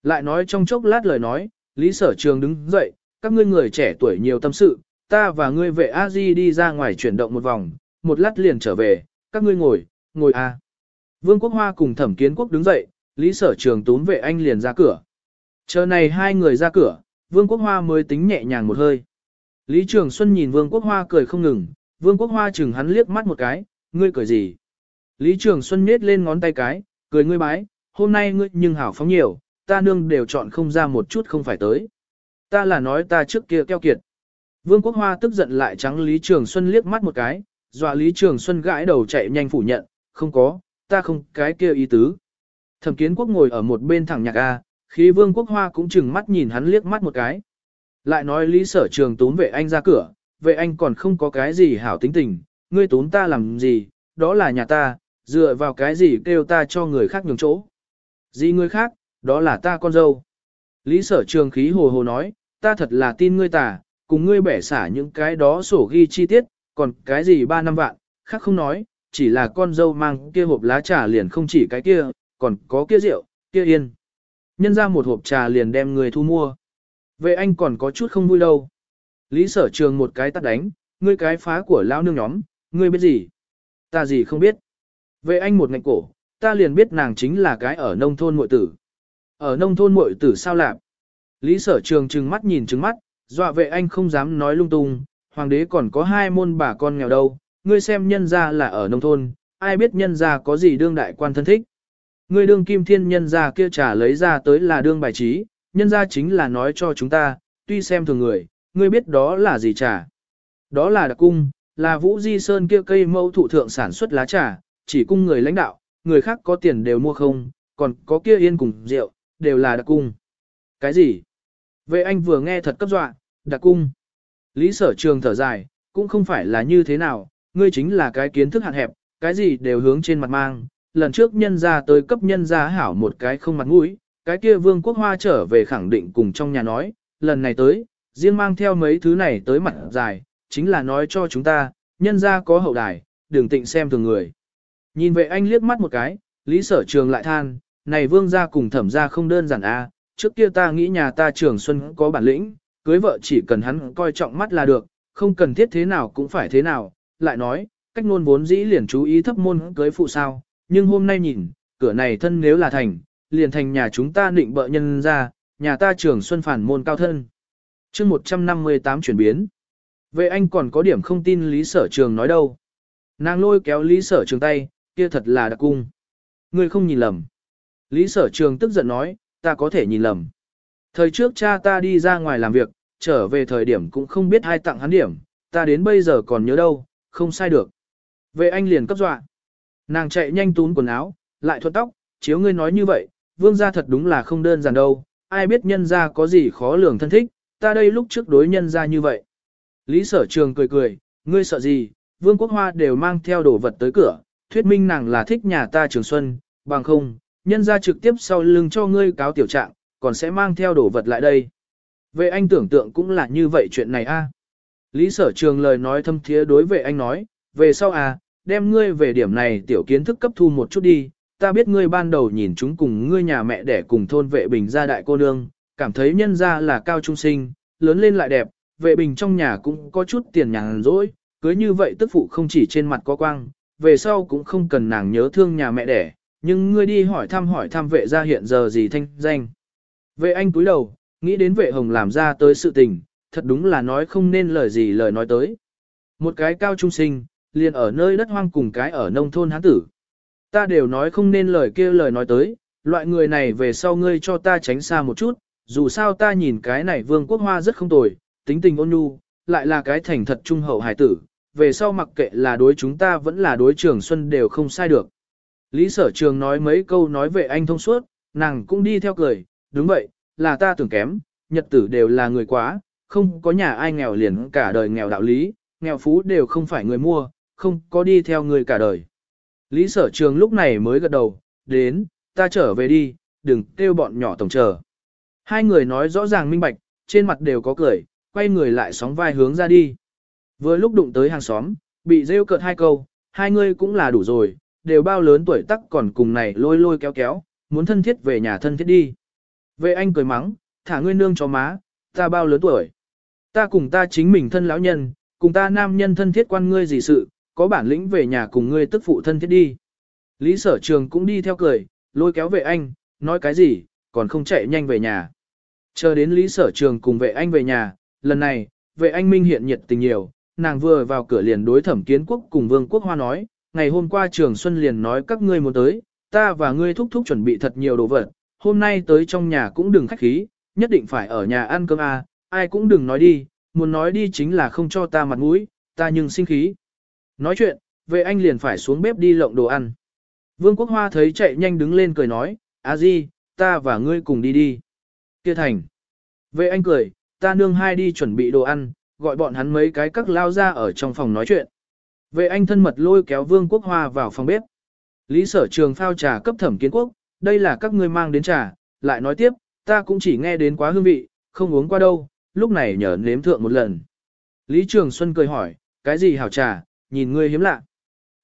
Lại nói trong chốc lát lời nói, Lý sở trường đứng dậy, các ngươi người trẻ tuổi nhiều tâm sự, ta và ngươi vệ a di đi ra ngoài chuyển động một vòng, một lát liền trở về, các ngươi ngồi, ngồi a. Vương Quốc Hoa cùng Thẩm Kiến Quốc đứng dậy, Lý Sở Trường tún vệ anh liền ra cửa. Chờ này hai người ra cửa, Vương Quốc Hoa mới tính nhẹ nhàng một hơi. Lý Trường Xuân nhìn Vương Quốc Hoa cười không ngừng, Vương Quốc Hoa chừng hắn liếc mắt một cái, ngươi cười gì? Lý Trường Xuân nhếch lên ngón tay cái, cười ngươi bái, hôm nay ngươi nhưng hảo phóng nhiều, ta nương đều chọn không ra một chút không phải tới. Ta là nói ta trước kia keo kiệt. Vương Quốc Hoa tức giận lại trắng Lý Trường Xuân liếc mắt một cái, dọa Lý Trường Xuân gãi đầu chạy nhanh phủ nhận, không có, ta không cái kia ý tứ. Thẩm kiến quốc ngồi ở một bên thẳng nhạc A, khi Vương Quốc Hoa cũng chừng mắt nhìn hắn liếc mắt một cái. Lại nói Lý Sở Trường tốn vệ anh ra cửa, vệ anh còn không có cái gì hảo tính tình, ngươi tốn ta làm gì, đó là nhà ta, dựa vào cái gì kêu ta cho người khác nhường chỗ. Gì người khác, đó là ta con dâu. Lý Sở Trường khí hồ hồ nói, ta thật là tin ngươi tà, cùng ngươi bẻ xả những cái đó sổ ghi chi tiết, còn cái gì ba năm vạn, khác không nói, chỉ là con dâu mang kia hộp lá trà liền không chỉ cái kia, còn có kia rượu, kia yên. Nhân ra một hộp trà liền đem người thu mua. Vậy anh còn có chút không vui đâu. Lý sở trường một cái tắt đánh, ngươi cái phá của lão nương nhóm, ngươi biết gì? Ta gì không biết. Vậy anh một ngạnh cổ, ta liền biết nàng chính là cái ở nông thôn muội tử. Ở nông thôn muội tử sao lạc? Lý sở trường trừng mắt nhìn trừng mắt, dọa vệ anh không dám nói lung tung, hoàng đế còn có hai môn bà con nghèo đâu, ngươi xem nhân ra là ở nông thôn, ai biết nhân ra có gì đương đại quan thân thích. Ngươi đương kim thiên nhân ra kia trả lấy ra tới là đương bài trí, nhân ra chính là nói cho chúng ta, tuy xem thường người, ngươi biết đó là gì trà. Đó là đặc cung, là Vũ Di Sơn kia cây mâu thụ thượng sản xuất lá trà, chỉ cung người lãnh đạo, người khác có tiền đều mua không, còn có kia yên cùng rượu, đều là đặc cung. Cái gì? Vệ anh vừa nghe thật cấp dọa, đặc cung. Lý sở trường thở dài, cũng không phải là như thế nào, ngươi chính là cái kiến thức hạn hẹp, cái gì đều hướng trên mặt mang. Lần trước nhân ra tới cấp nhân ra hảo một cái không mặt mũi, cái kia vương quốc hoa trở về khẳng định cùng trong nhà nói, lần này tới, riêng mang theo mấy thứ này tới mặt dài, chính là nói cho chúng ta, nhân ra có hậu đài, đừng tịnh xem thường người. Nhìn vệ anh liếc mắt một cái, lý sở trường lại than, này vương gia cùng thẩm gia không đơn giản a trước kia ta nghĩ nhà ta trường xuân có bản lĩnh, cưới vợ chỉ cần hắn coi trọng mắt là được, không cần thiết thế nào cũng phải thế nào, lại nói, cách nôn vốn dĩ liền chú ý thấp môn cưới phụ sao, nhưng hôm nay nhìn, cửa này thân nếu là thành, liền thành nhà chúng ta định bợ nhân ra, nhà ta trường xuân phản môn cao thân. chương 158 chuyển biến. Vậy anh còn có điểm không tin lý sở trường nói đâu. Nàng lôi kéo lý sở trường tay, kia thật là đặc cung. người không nhìn lầm. Lý sở trường tức giận nói, ta có thể nhìn lầm. Thời trước cha ta đi ra ngoài làm việc, trở về thời điểm cũng không biết ai tặng hắn điểm, ta đến bây giờ còn nhớ đâu, không sai được. Vệ anh liền cấp dọa. Nàng chạy nhanh tún quần áo, lại thuận tóc, chiếu ngươi nói như vậy, vương gia thật đúng là không đơn giản đâu, ai biết nhân gia có gì khó lường thân thích, ta đây lúc trước đối nhân gia như vậy. Lý sở trường cười cười, ngươi sợ gì, vương quốc hoa đều mang theo đồ vật tới cửa, thuyết minh nàng là thích nhà ta trường xuân, bằng không, nhân gia trực tiếp sau lưng cho ngươi cáo tiểu trạng, còn sẽ mang theo đồ vật lại đây. Vệ anh tưởng tượng cũng là như vậy chuyện này a. Lý sở trường lời nói thâm thiế đối vệ anh nói, về sau à, đem ngươi về điểm này tiểu kiến thức cấp thu một chút đi, ta biết ngươi ban đầu nhìn chúng cùng ngươi nhà mẹ để cùng thôn vệ bình gia đại cô nương, cảm thấy nhân gia là cao trung sinh, lớn lên lại đẹp, vệ bình trong nhà cũng có chút tiền nhàn rỗi, cưới như vậy tức phụ không chỉ trên mặt có quang, về sau cũng không cần nàng nhớ thương nhà mẹ đẻ, nhưng ngươi đi hỏi thăm hỏi thăm vệ gia hiện giờ gì thanh danh. Vệ anh cúi đầu, nghĩ đến vệ hồng làm ra tới sự tình, thật đúng là nói không nên lời gì lời nói tới. Một cái cao trung sinh, liền ở nơi đất hoang cùng cái ở nông thôn hán tử. Ta đều nói không nên lời kia lời nói tới, loại người này về sau ngươi cho ta tránh xa một chút, dù sao ta nhìn cái này vương quốc hoa rất không tồi, tính tình ôn nhu, lại là cái thành thật trung hậu hải tử, về sau mặc kệ là đối chúng ta vẫn là đối trường xuân đều không sai được. Lý sở trường nói mấy câu nói về anh thông suốt, nàng cũng đi theo cười, đúng vậy, là ta tưởng kém, nhật tử đều là người quá, không có nhà ai nghèo liền cả đời nghèo đạo lý, nghèo phú đều không phải người mua, không có đi theo người cả đời. Lý sở trường lúc này mới gật đầu, đến, ta trở về đi, đừng kêu bọn nhỏ tổng chờ. Hai người nói rõ ràng minh bạch, trên mặt đều có cười, quay người lại sóng vai hướng ra đi. Vừa lúc đụng tới hàng xóm, bị rêu cợt hai câu, hai người cũng là đủ rồi, đều bao lớn tuổi tắc còn cùng này lôi lôi kéo kéo, muốn thân thiết về nhà thân thiết đi. Vệ anh cười mắng, thả ngươi nương cho má, ta bao lớn tuổi. Ta cùng ta chính mình thân lão nhân, cùng ta nam nhân thân thiết quan ngươi gì sự, có bản lĩnh về nhà cùng ngươi tức phụ thân thiết đi. Lý sở trường cũng đi theo cười, lôi kéo vệ anh, nói cái gì, còn không chạy nhanh về nhà. Chờ đến Lý sở trường cùng vệ anh về nhà, lần này, vệ anh minh hiện nhiệt tình nhiều, nàng vừa vào cửa liền đối thẩm kiến quốc cùng vương quốc hoa nói, ngày hôm qua trường Xuân liền nói các ngươi muốn tới, ta và ngươi thúc thúc chuẩn bị thật nhiều đồ vật, hôm nay tới trong nhà cũng đừng khách khí, nhất định phải ở nhà ăn cơm à, ai cũng đừng nói đi, muốn nói đi chính là không cho ta mặt mũi, ta nhưng sinh khí. Nói chuyện, vệ anh liền phải xuống bếp đi lộng đồ ăn. Vương Quốc Hoa thấy chạy nhanh đứng lên cười nói, a di, ta và ngươi cùng đi đi. Kia thành. Vệ anh cười, ta nương hai đi chuẩn bị đồ ăn, gọi bọn hắn mấy cái các lao ra ở trong phòng nói chuyện. Vệ anh thân mật lôi kéo Vương Quốc Hoa vào phòng bếp. Lý sở trường phao trà cấp thẩm kiến quốc, đây là các ngươi mang đến trà, lại nói tiếp, ta cũng chỉ nghe đến quá hương vị, không uống qua đâu, lúc này nhờ nếm thượng một lần. Lý Trường Xuân cười hỏi, cái gì hảo trà, nhìn ngươi hiếm lạ.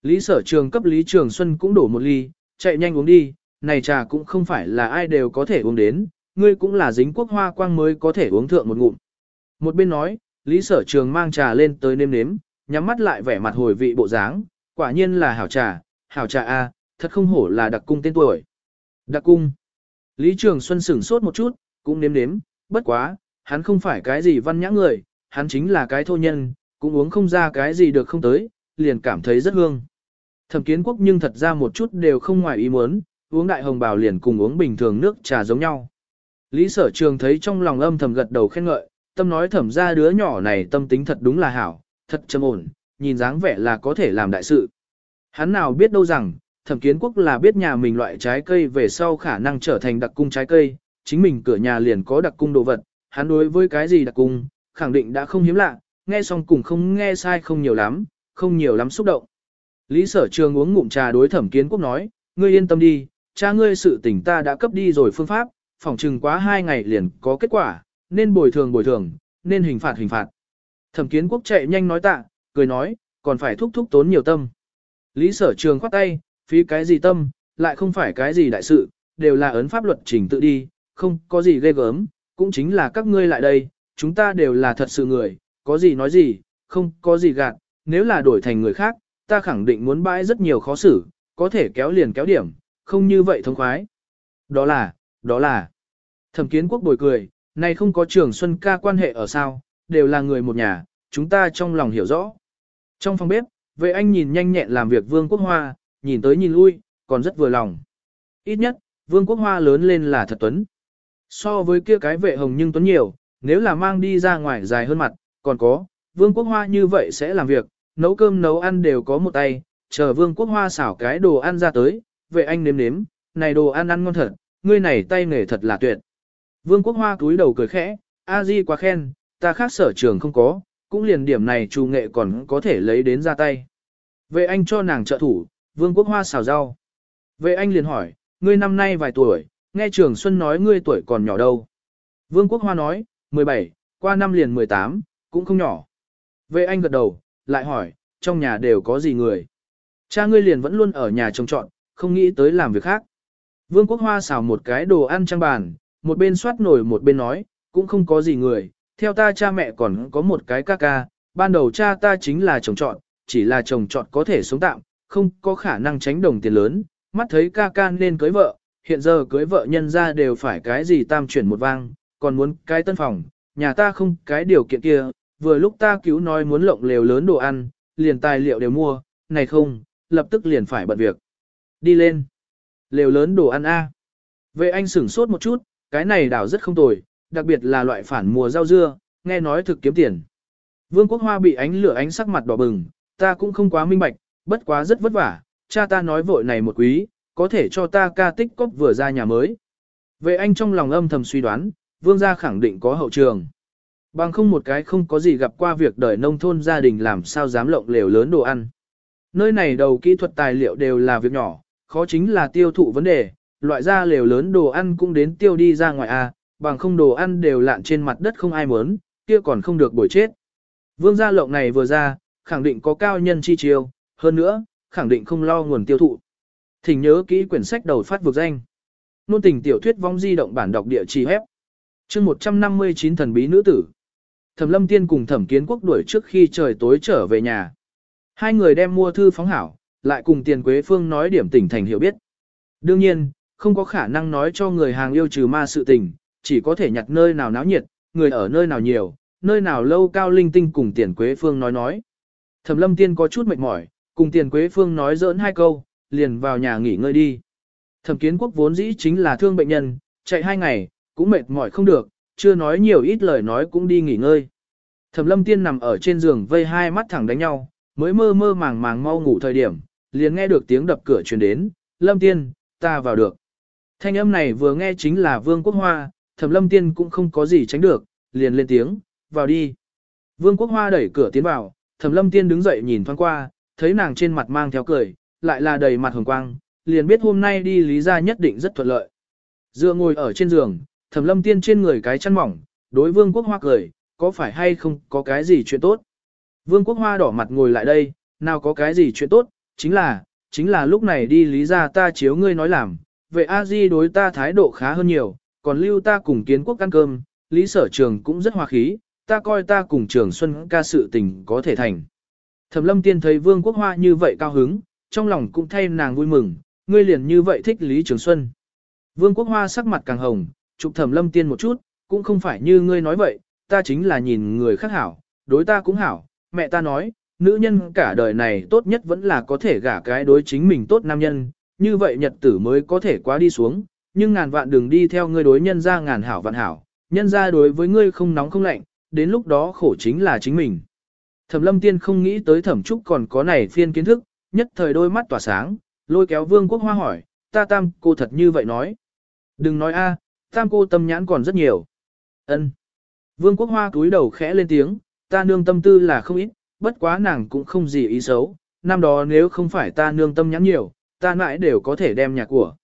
Lý sở trường cấp Lý Trường Xuân cũng đổ một ly, chạy nhanh uống đi, này trà cũng không phải là ai đều có thể uống đến, ngươi cũng là dính quốc hoa quang mới có thể uống thượng một ngụm. Một bên nói, Lý sở trường mang trà lên tới nêm nếm, nhắm mắt lại vẻ mặt hồi vị bộ dáng, quả nhiên là hảo trà, hảo trà A, thật không hổ là đặc cung tên tuổi. Đặc cung. Lý Trường Xuân sửng sốt một chút, cũng nếm nếm, bất quá, hắn không phải cái gì văn nhã người, hắn chính là cái thô nhân, cũng uống không ra cái gì được không tới, liền cảm thấy rất hương. Thẩm kiến quốc nhưng thật ra một chút đều không ngoài ý muốn, uống đại hồng bào liền cùng uống bình thường nước trà giống nhau. Lý sở trường thấy trong lòng âm thầm gật đầu khen ngợi, tâm nói thẩm ra đứa nhỏ này tâm tính thật đúng là hảo, thật trầm ổn, nhìn dáng vẻ là có thể làm đại sự. Hắn nào biết đâu rằng, thẩm kiến quốc là biết nhà mình loại trái cây về sau khả năng trở thành đặc cung trái cây, chính mình cửa nhà liền có đặc cung đồ vật, hắn đối với cái gì đặc cung, khẳng định đã không hiếm lạ, nghe xong cùng không nghe sai không nhiều lắm, không nhiều lắm xúc động. Lý sở trường uống ngụm trà đối thẩm kiến quốc nói, ngươi yên tâm đi, cha ngươi sự tình ta đã cấp đi rồi phương pháp, phỏng chừng quá hai ngày liền có kết quả, nên bồi thường bồi thường, nên hình phạt hình phạt. Thẩm kiến quốc chạy nhanh nói tạ, cười nói, còn phải thúc thúc tốn nhiều tâm. Lý sở trường khoát tay, phí cái gì tâm, lại không phải cái gì đại sự, đều là ấn pháp luật trình tự đi, không có gì ghê gớm, cũng chính là các ngươi lại đây, chúng ta đều là thật sự người, có gì nói gì, không có gì gạt, nếu là đổi thành người khác, ta khẳng định muốn bãi rất nhiều khó xử, có thể kéo liền kéo điểm, không như vậy thông khoái. Đó là, đó là, thẩm kiến quốc bồi cười, này không có trường Xuân ca quan hệ ở sao, đều là người một nhà, chúng ta trong lòng hiểu rõ. Trong phòng bếp, vệ anh nhìn nhanh nhẹn làm việc Vương Quốc Hoa, nhìn tới nhìn lui, còn rất vừa lòng. Ít nhất, Vương Quốc Hoa lớn lên là thật tuấn. So với kia cái vệ hồng nhưng tuấn nhiều, nếu là mang đi ra ngoài dài hơn mặt, còn có, Vương Quốc Hoa như vậy sẽ làm việc, nấu cơm nấu ăn đều có một tay, chờ Vương Quốc Hoa xảo cái đồ ăn ra tới, vệ anh nếm nếm, này đồ ăn ăn ngon thật, ngươi này tay nghề thật là tuyệt. Vương Quốc Hoa cúi đầu cười khẽ, a di quá khen, ta khác sở trường không có, cũng liền điểm này trù nghệ còn có thể lấy đến ra tay. Vệ anh cho nàng trợ thủ, Vương Quốc Hoa xào rau. Vệ anh liền hỏi, ngươi năm nay vài tuổi, nghe Trường Xuân nói ngươi tuổi còn nhỏ đâu. Vương Quốc Hoa nói, 17, qua năm liền 18, cũng không nhỏ. Vệ anh gật đầu, lại hỏi, trong nhà đều có gì người. Cha ngươi liền vẫn luôn ở nhà trông trọn, không nghĩ tới làm việc khác. Vương Quốc Hoa xào một cái đồ ăn trang bàn, một bên soát nổi một bên nói, cũng không có gì người, theo ta cha mẹ còn có một cái ca ca, ban đầu cha ta chính là chồng trọn, chỉ là chồng trọn có thể sống tạm, không có khả năng tránh đồng tiền lớn, mắt thấy ca ca nên cưới vợ, hiện giờ cưới vợ nhân ra đều phải cái gì tam chuyển một vang, còn muốn cái tân phòng, nhà ta không cái điều kiện kia, vừa lúc ta cứu nói muốn lộng lều lớn đồ ăn, liền tài liệu đều mua, này không, lập tức liền phải bận việc. Đi lên. Lều lớn đồ ăn A. Vệ anh sửng sốt một chút, cái này đảo rất không tồi, đặc biệt là loại phản mùa rau dưa, nghe nói thực kiếm tiền. Vương Quốc Hoa bị ánh lửa ánh sắc mặt đỏ bừng, ta cũng không quá minh bạch, bất quá rất vất vả, cha ta nói vội này một quý, có thể cho ta ca tích cốc vừa ra nhà mới. Vệ anh trong lòng âm thầm suy đoán, vương gia khẳng định có hậu trường. Bằng không một cái không có gì gặp qua việc đời nông thôn gia đình làm sao dám lộng lều lớn đồ ăn. Nơi này đầu kỹ thuật tài liệu đều là việc nhỏ, khó chính là tiêu thụ vấn đề, loại ra lều lớn đồ ăn cũng đến tiêu đi ra ngoài a, à, bằng không đồ ăn đều lạn trên mặt đất không ai muốn, kia còn không được bồi chết. Vương gia lộng này vừa ra, khẳng định có cao nhân chi chiêu, hơn nữa, khẳng định không lo nguồn tiêu thụ. Thỉnh nhớ kỹ quyển sách đầu phát vực danh. Nôn tình tiểu thuyết vong di động bản đọc địa chỉ hép. chương 159 thần bí nữ tử. Thẩm lâm tiên cùng thẩm kiến quốc đuổi trước khi trời tối trở về nhà. Hai người đem mua thư phóng hảo, lại cùng tiền quế phương nói điểm tỉnh thành hiểu biết. Đương nhiên, không có khả năng nói cho người hàng yêu trừ ma sự tình, chỉ có thể nhặt nơi nào náo nhiệt, người ở nơi nào nhiều, nơi nào lâu cao linh tinh cùng tiền quế phương nói nói. Thẩm lâm tiên có chút mệt mỏi, cùng tiền quế phương nói giỡn hai câu, liền vào nhà nghỉ ngơi đi. Thẩm kiến quốc vốn dĩ chính là thương bệnh nhân, chạy hai ngày, cũng mệt mỏi không được, chưa nói nhiều ít lời nói cũng đi nghỉ ngơi. Thẩm lâm tiên nằm ở trên giường vây hai mắt thẳng đánh nhau, mới mơ mơ màng màng mau ngủ thời điểm, liền nghe được tiếng đập cửa truyền đến, lâm tiên, ta vào được. Thanh âm này vừa nghe chính là Vương Quốc Hoa, Thẩm Lâm Tiên cũng không có gì tránh được, liền lên tiếng, vào đi. Vương Quốc Hoa đẩy cửa tiến vào, Thẩm Lâm Tiên đứng dậy nhìn thoáng qua, thấy nàng trên mặt mang theo cười, lại là đầy mặt hồng quang, liền biết hôm nay đi lý ra nhất định rất thuận lợi. Dựa ngồi ở trên giường, Thẩm Lâm Tiên trên người cái chăn mỏng, đối Vương Quốc Hoa cười, có phải hay không có cái gì chuyện tốt. Vương Quốc Hoa đỏ mặt ngồi lại đây, nào có cái gì chuyện tốt, chính là, chính là lúc này đi lý ra ta chiếu ngươi nói làm, vệ a di đối ta thái độ khá hơn nhiều, còn lưu ta cùng kiến quốc ăn cơm, lý sở trường cũng rất hòa khí, ta coi ta cùng trường xuân ca sự tình có thể thành. Thẩm lâm tiên thấy vương quốc hoa như vậy cao hứng, trong lòng cũng thay nàng vui mừng, ngươi liền như vậy thích lý trường xuân. Vương quốc hoa sắc mặt càng hồng, chụp thẩm lâm tiên một chút, cũng không phải như ngươi nói vậy, ta chính là nhìn người khác hảo, đối ta cũng hảo, mẹ ta nói, nữ nhân cả đời này tốt nhất vẫn là có thể gả cái đối chính mình tốt nam nhân, như vậy nhật tử mới có thể quá đi xuống, nhưng ngàn vạn đừng đi theo ngươi đối nhân ra ngàn hảo vạn hảo, nhân ra đối với ngươi không nóng không lạnh, đến lúc đó khổ chính là chính mình. Thẩm lâm tiên không nghĩ tới thẩm trúc còn có này phiên kiến thức, nhất thời đôi mắt tỏa sáng, lôi kéo vương quốc hoa hỏi, ta tam cô thật như vậy nói. Đừng nói a, tam cô tâm nhãn còn rất nhiều. ân Vương quốc hoa cúi đầu khẽ lên tiếng, ta nương tâm tư là không ít, bất quá nàng cũng không gì ý xấu, năm đó nếu không phải ta nương tâm nhãn nhiều, ta mãi đều có thể đem nhà của.